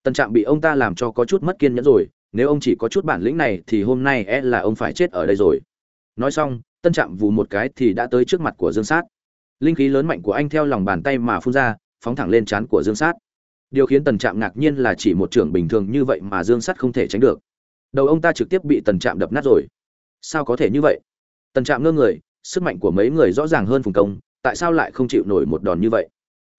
Tần trạm bị ông ta làm cho có chút mất kiên nhẫn rồi, nếu ông chỉ có chút bản lĩnh này thì hôm nay e là ông phải chết ở đây rồi nói xong, tân trạm vù một cái thì đã tới trước mặt của dương sát. Linh khí lớn mạnh của anh theo lòng bàn tay mà phun ra, phóng thẳng lên trán của dương sát. Điều khiến tần trạm ngạc nhiên là chỉ một trưởng bình thường như vậy mà dương sát không thể tránh được. Đầu ông ta trực tiếp bị tần trạm đập nát rồi. Sao có thể như vậy? Tần trạm ngơ người, sức mạnh của mấy người rõ ràng hơn phùng công, tại sao lại không chịu nổi một đòn như vậy?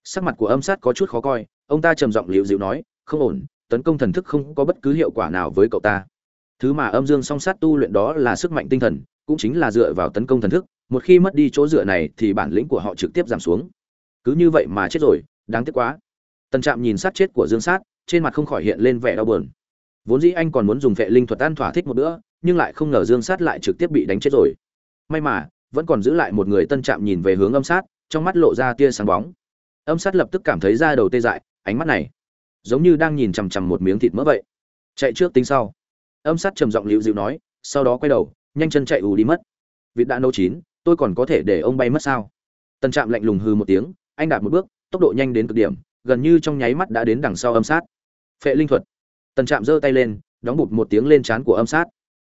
Sắc mặt của âm sát có chút khó coi, ông ta trầm giọng liễu dịu nói, không ổn, tấn công thần thức không có bất cứ hiệu quả nào với cậu ta. Thứ mà âm dương song sát tu luyện đó là sức mạnh tinh thần cũng chính là dựa vào tấn công thần thức, một khi mất đi chỗ dựa này thì bản lĩnh của họ trực tiếp giảm xuống. Cứ như vậy mà chết rồi, đáng tiếc quá. Tần trạm nhìn sát chết của dương sát, trên mặt không khỏi hiện lên vẻ đau buồn. Vốn dĩ anh còn muốn dùng vệ linh thuật an thỏa thích một bữa, nhưng lại không ngờ dương sát lại trực tiếp bị đánh chết rồi. May mà, vẫn còn giữ lại một người tân trạm nhìn về hướng âm sát, trong mắt lộ ra tia sáng bóng. Âm sát lập tức cảm thấy da đầu tê dại, ánh mắt này giống như đang nhìn chằm chằm một miếng thịt mỡ vậy. Chạy trước tính sau. Âm sát trầm giọng liễu dịu nói, sau đó quay đầu nhanh chân chạy ù đi mất. Vịt đã nấu chín, tôi còn có thể để ông bay mất sao? Tân trạm lạnh lùng hư một tiếng, anh đạp một bước, tốc độ nhanh đến cực điểm, gần như trong nháy mắt đã đến đằng sau âm sát. Phệ linh thuật. Tần trạm giơ tay lên, đóng bụt một tiếng lên trán của âm sát.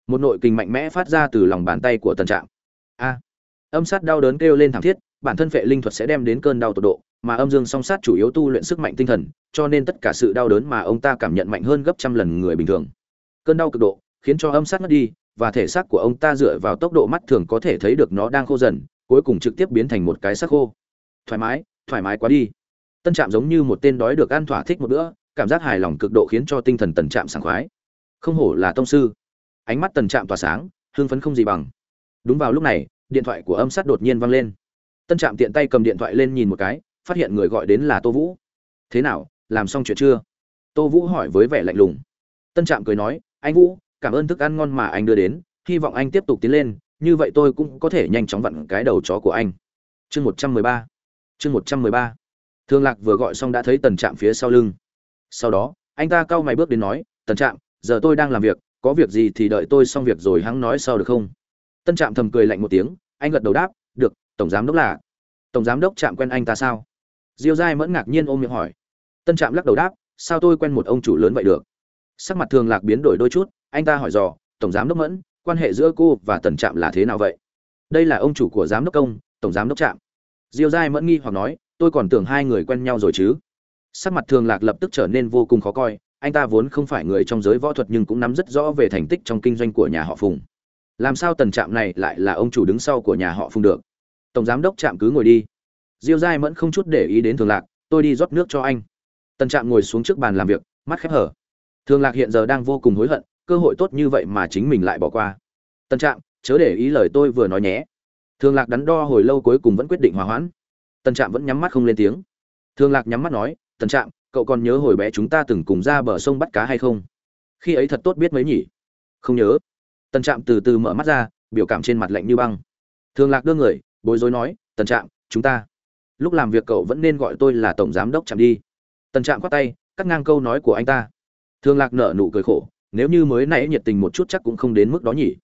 Một nội kình mạnh mẽ phát ra từ lòng bàn tay của tần trạm. A! Âm sát đau đớn kêu lên thảm thiết, bản thân phệ linh thuật sẽ đem đến cơn đau tột độ, mà âm dương song sát chủ yếu tu luyện sức mạnh tinh thần, cho nên tất cả sự đau đớn mà ông ta cảm nhận mạnh hơn gấp trăm lần người bình thường. Cơn đau cực độ, khiến cho âm sát mất đi và thể xác của ông ta dựa vào tốc độ mắt thường có thể thấy được nó đang khô dần, cuối cùng trực tiếp biến thành một cái xác khô. Thoải mái thoải mái quá đi. Tân trạm giống như một tên đói được ăn thỏa thích một bữa, cảm giác hài lòng cực độ khiến cho tinh thần tần trạm sảng khoái. Không hổ là tông sư. Ánh mắt tần trạm tỏa sáng hương phấn không gì bằng. Đúng vào lúc này, điện thoại của âm sát đột nhiên vang lên. Tân trạm tiện tay cầm điện thoại lên nhìn một cái, phát hiện người gọi đến là tô vũ. Thế nào, làm xong chuyện chưa? Tô vũ hỏi với vẻ lạnh lùng. Tân trạm cười nói, anh vũ cảm ơn thức ăn ngon mà anh đưa đến, hy vọng anh tiếp tục tiến lên, như vậy tôi cũng có thể nhanh chóng vặn cái đầu chó của anh. Chương một trăm mười ba. Chương một trăm mười ba. Thương lạc vừa gọi xong đã thấy tần trạm phía sau lưng. Sau đó, anh ta cau mày bước đến nói, tần trạm, giờ tôi đang làm việc, có việc gì thì đợi tôi xong việc rồi hắn nói sau được không? Tân trạm thầm cười lạnh một tiếng, anh gật đầu đáp, được, tổng giám đốc là tổng giám đốc trạm quen anh ta sao? Diêu giai mẫn ngạc nhiên ôm miệng hỏi. Tân trạm lắc đầu đáp, sao tôi quen một ông chủ lớn vậy được? Sắc mặt thường lạc biến đổi đôi chút anh ta hỏi dò, tổng giám đốc mẫn, quan hệ giữa cô và tần trạm là thế nào vậy? Đây là ông chủ của giám đốc công, tổng giám đốc trạm. Diêu giai mẫn nghi hoặc nói, tôi còn tưởng hai người quen nhau rồi chứ. Sắc mặt thường lạc lập tức trở nên vô cùng khó coi, anh ta vốn không phải người trong giới võ thuật nhưng cũng nắm rất rõ về thành tích trong kinh doanh của nhà họ phùng. Làm sao tần trạm này lại là ông chủ đứng sau của nhà họ phùng được? Tổng giám đốc trạm cứ ngồi đi. Diêu giai mẫn không chút để ý đến thường lạc, tôi đi rót nước cho anh. Tần trạm ngồi xuống trước bàn làm việc, mắt khép hở. Thường lạc hiện giờ đang vô cùng hối hận cơ hội tốt như vậy mà chính mình lại bỏ qua. Tần trạm, chớ để ý lời tôi vừa nói nhé. Thường lạc đắn đo hồi lâu cuối cùng vẫn quyết định hòa hoãn. Tần trạm vẫn nhắm mắt không lên tiếng. Thường lạc nhắm mắt nói tần trạm, cậu còn nhớ hồi bé chúng ta từng cùng ra bờ sông bắt cá hay không? Khi ấy thật tốt biết mấy nhỉ? Không nhớ. Tần trạm từ từ mở mắt ra, biểu cảm trên mặt lạnh như băng. Thường lạc đưa người, bối rối nói tần trạm, chúng ta, lúc làm việc cậu vẫn nên gọi tôi là tổng giám đốc chạm đi. Tần trạm khoát tay, cắt ngang câu nói của anh ta. Thường lạc nở nụ cười khổ nếu như mới nãy nhiệt tình một chút chắc cũng không đến mức đó nhỉ.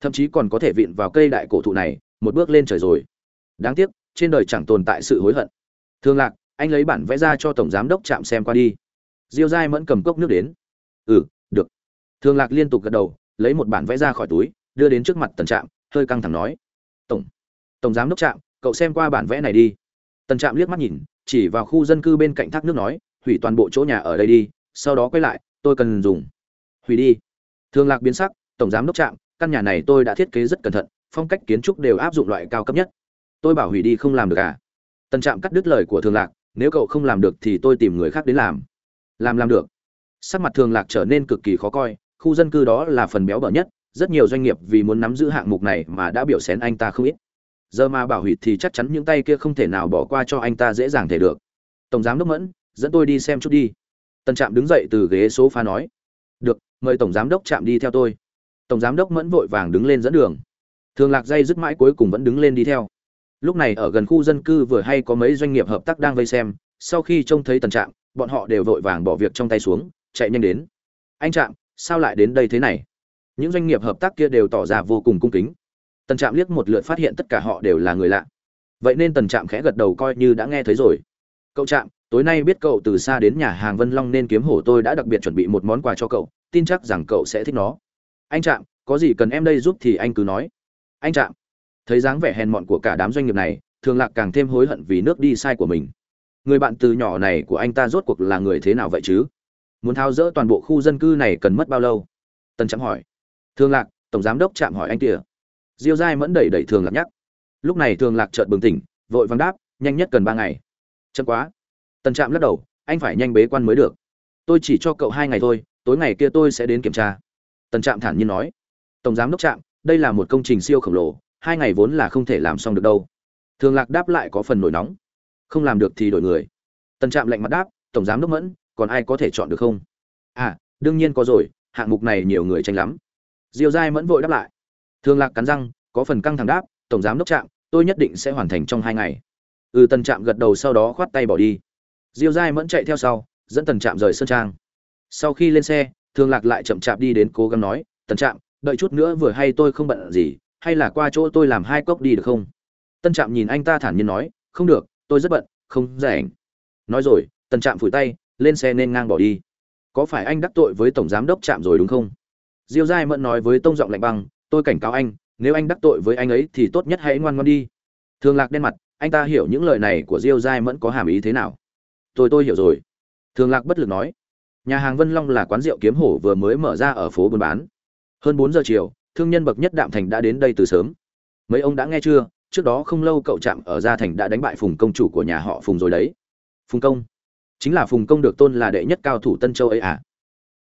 Thậm chí còn có thể vịn vào cây đại cổ thụ này, một bước lên trời rồi. Đáng tiếc, trên đời chẳng tồn tại sự hối hận. Thường lạc, anh lấy bản vẽ ra cho tổng giám đốc chạm xem qua đi. Diêu giai mẫn cầm cốc nước đến. Ừ được. Thường lạc liên tục gật đầu, lấy một bản vẽ ra khỏi túi, đưa đến trước mặt tần trạm, hơi căng thẳng nói. Tổng tổng giám đốc trạm, cậu xem qua bản vẽ này đi. Tần trạm liếc mắt nhìn, chỉ vào khu dân cư bên cạnh thác nước nói, hủy toàn bộ chỗ nhà ở đây đi, sau đó quay lại, tôi cần dùng hủy đi. Thường lạc biến sắc, tổng giám đốc trạm, căn nhà này tôi đã thiết kế rất cẩn thận, phong cách kiến trúc đều áp dụng loại cao cấp nhất. Tôi bảo hủy đi không làm được à? Tần trạm cắt đứt lời của thường lạc, nếu cậu không làm được thì tôi tìm người khác đến làm. Làm làm được. Sắc mặt thường lạc trở nên cực kỳ khó coi, khu dân cư đó là phần béo bở nhất, rất nhiều doanh nghiệp vì muốn nắm giữ hạng mục này mà đã biểu xén anh ta không ít. Giờ mà bảo hủy thì chắc chắn những tay kia không thể nào bỏ qua cho anh ta dễ dàng thể được. Tổng giám đốc mẫn, dẫn tôi đi xem chút đi. Tần trạm đứng dậy từ ghế số pha nói mời tổng giám đốc chạm đi theo tôi. Tổng giám đốc mẫn vội vàng đứng lên dẫn đường. Thường lạc dây dứt mãi cuối cùng vẫn đứng lên đi theo. Lúc này ở gần khu dân cư vừa hay có mấy doanh nghiệp hợp tác đang vây xem, sau khi trông thấy tần trạm, bọn họ đều vội vàng bỏ việc trong tay xuống, chạy nhanh đến. Anh trạm, sao lại đến đây thế này? Những doanh nghiệp hợp tác kia đều tỏ ra vô cùng cung kính. Tần trạm liếc một lượt phát hiện tất cả họ đều là người lạ. Vậy nên tần trạm khẽ gật đầu coi như đã nghe thấy rồi. Cậu trạm, tối nay biết cậu từ xa đến nhà hàng vân long nên kiếm hổ tôi đã đặc biệt chuẩn bị một món quà cho cậu tin chắc rằng cậu sẽ thích nó. Anh trạm, có gì cần em đây giúp thì anh cứ nói. Anh trạm, thấy dáng vẻ hèn mọn của cả đám doanh nghiệp này, thường lạc càng thêm hối hận vì nước đi sai của mình. Người bạn từ nhỏ này của anh ta rốt cuộc là người thế nào vậy chứ? Muốn tháo rỡ toàn bộ khu dân cư này cần mất bao lâu? Tần trạm hỏi. Thường lạc, tổng giám đốc trạm hỏi anh kìa. Diêu giai mẫn đẩy đẩy thường lạc nhắc. Lúc này thường lạc chợt bừng tỉnh, vội vàng đáp, nhanh nhất cần ba ngày. Chậm quá. Tần trạm lắc đầu, anh phải nhanh bế quan mới được. Tôi chỉ cho cậu hai ngày thôi tối ngày kia tôi sẽ đến kiểm tra. Tần trạm thản nhiên nói. Tổng giám đốc trạm, đây là một công trình siêu khổng lồ, hai ngày vốn là không thể làm xong được đâu. Thường lạc đáp lại có phần nổi nóng. Không làm được thì đổi người. Tần trạm lạnh mặt đáp, tổng giám đốc mẫn, còn ai có thể chọn được không? À đương nhiên có rồi, hạng mục này nhiều người tranh lắm. Diêu giai mẫn vội đáp lại. Thường lạc cắn răng, có phần căng thẳng đáp, tổng giám đốc trạm, tôi nhất định sẽ hoàn thành trong hai ngày. Ừ tần trạm gật đầu sau đó khoát tay bỏ đi. Diêu giai mẫn chạy theo sau, dẫn tần trạm rời sơn trang sau khi lên xe thường lạc lại chậm chạp đi đến cố gắng nói, tần trạm, đợi chút nữa vừa hay tôi không bận gì, hay là qua chỗ tôi làm hai cốc đi được không? Tân trạm nhìn anh ta thản nhiên nói, không được, tôi rất bận, không rảnh nói rồi tân trạm phủi tay, lên xe nên ngang bỏ đi. Có phải anh đắc tội với tổng giám đốc trạm rồi đúng không? Diêu giai mẫn nói với tông giọng lạnh băng, tôi cảnh cáo anh, nếu anh đắc tội với anh ấy thì tốt nhất hãy ngoan ngoan đi. Thường lạc đen mặt, anh ta hiểu những lời này của diêu giai mẫn có hàm ý thế nào? Tôi tôi hiểu rồi. Thường lạc bất lực nói nhà hàng vân long là quán rượu kiếm hổ vừa mới mở ra ở phố buôn bán. Hơn bốn giờ chiều, thương nhân bậc nhất đạm thành đã đến đây từ sớm. Mấy ông đã nghe chưa? Trước đó không lâu cậu chạm ở gia thành đã đánh bại phùng công chủ của nhà họ phùng rồi đấy. Phùng công? Chính là phùng công được tôn là đệ nhất cao thủ tân châu ấy à?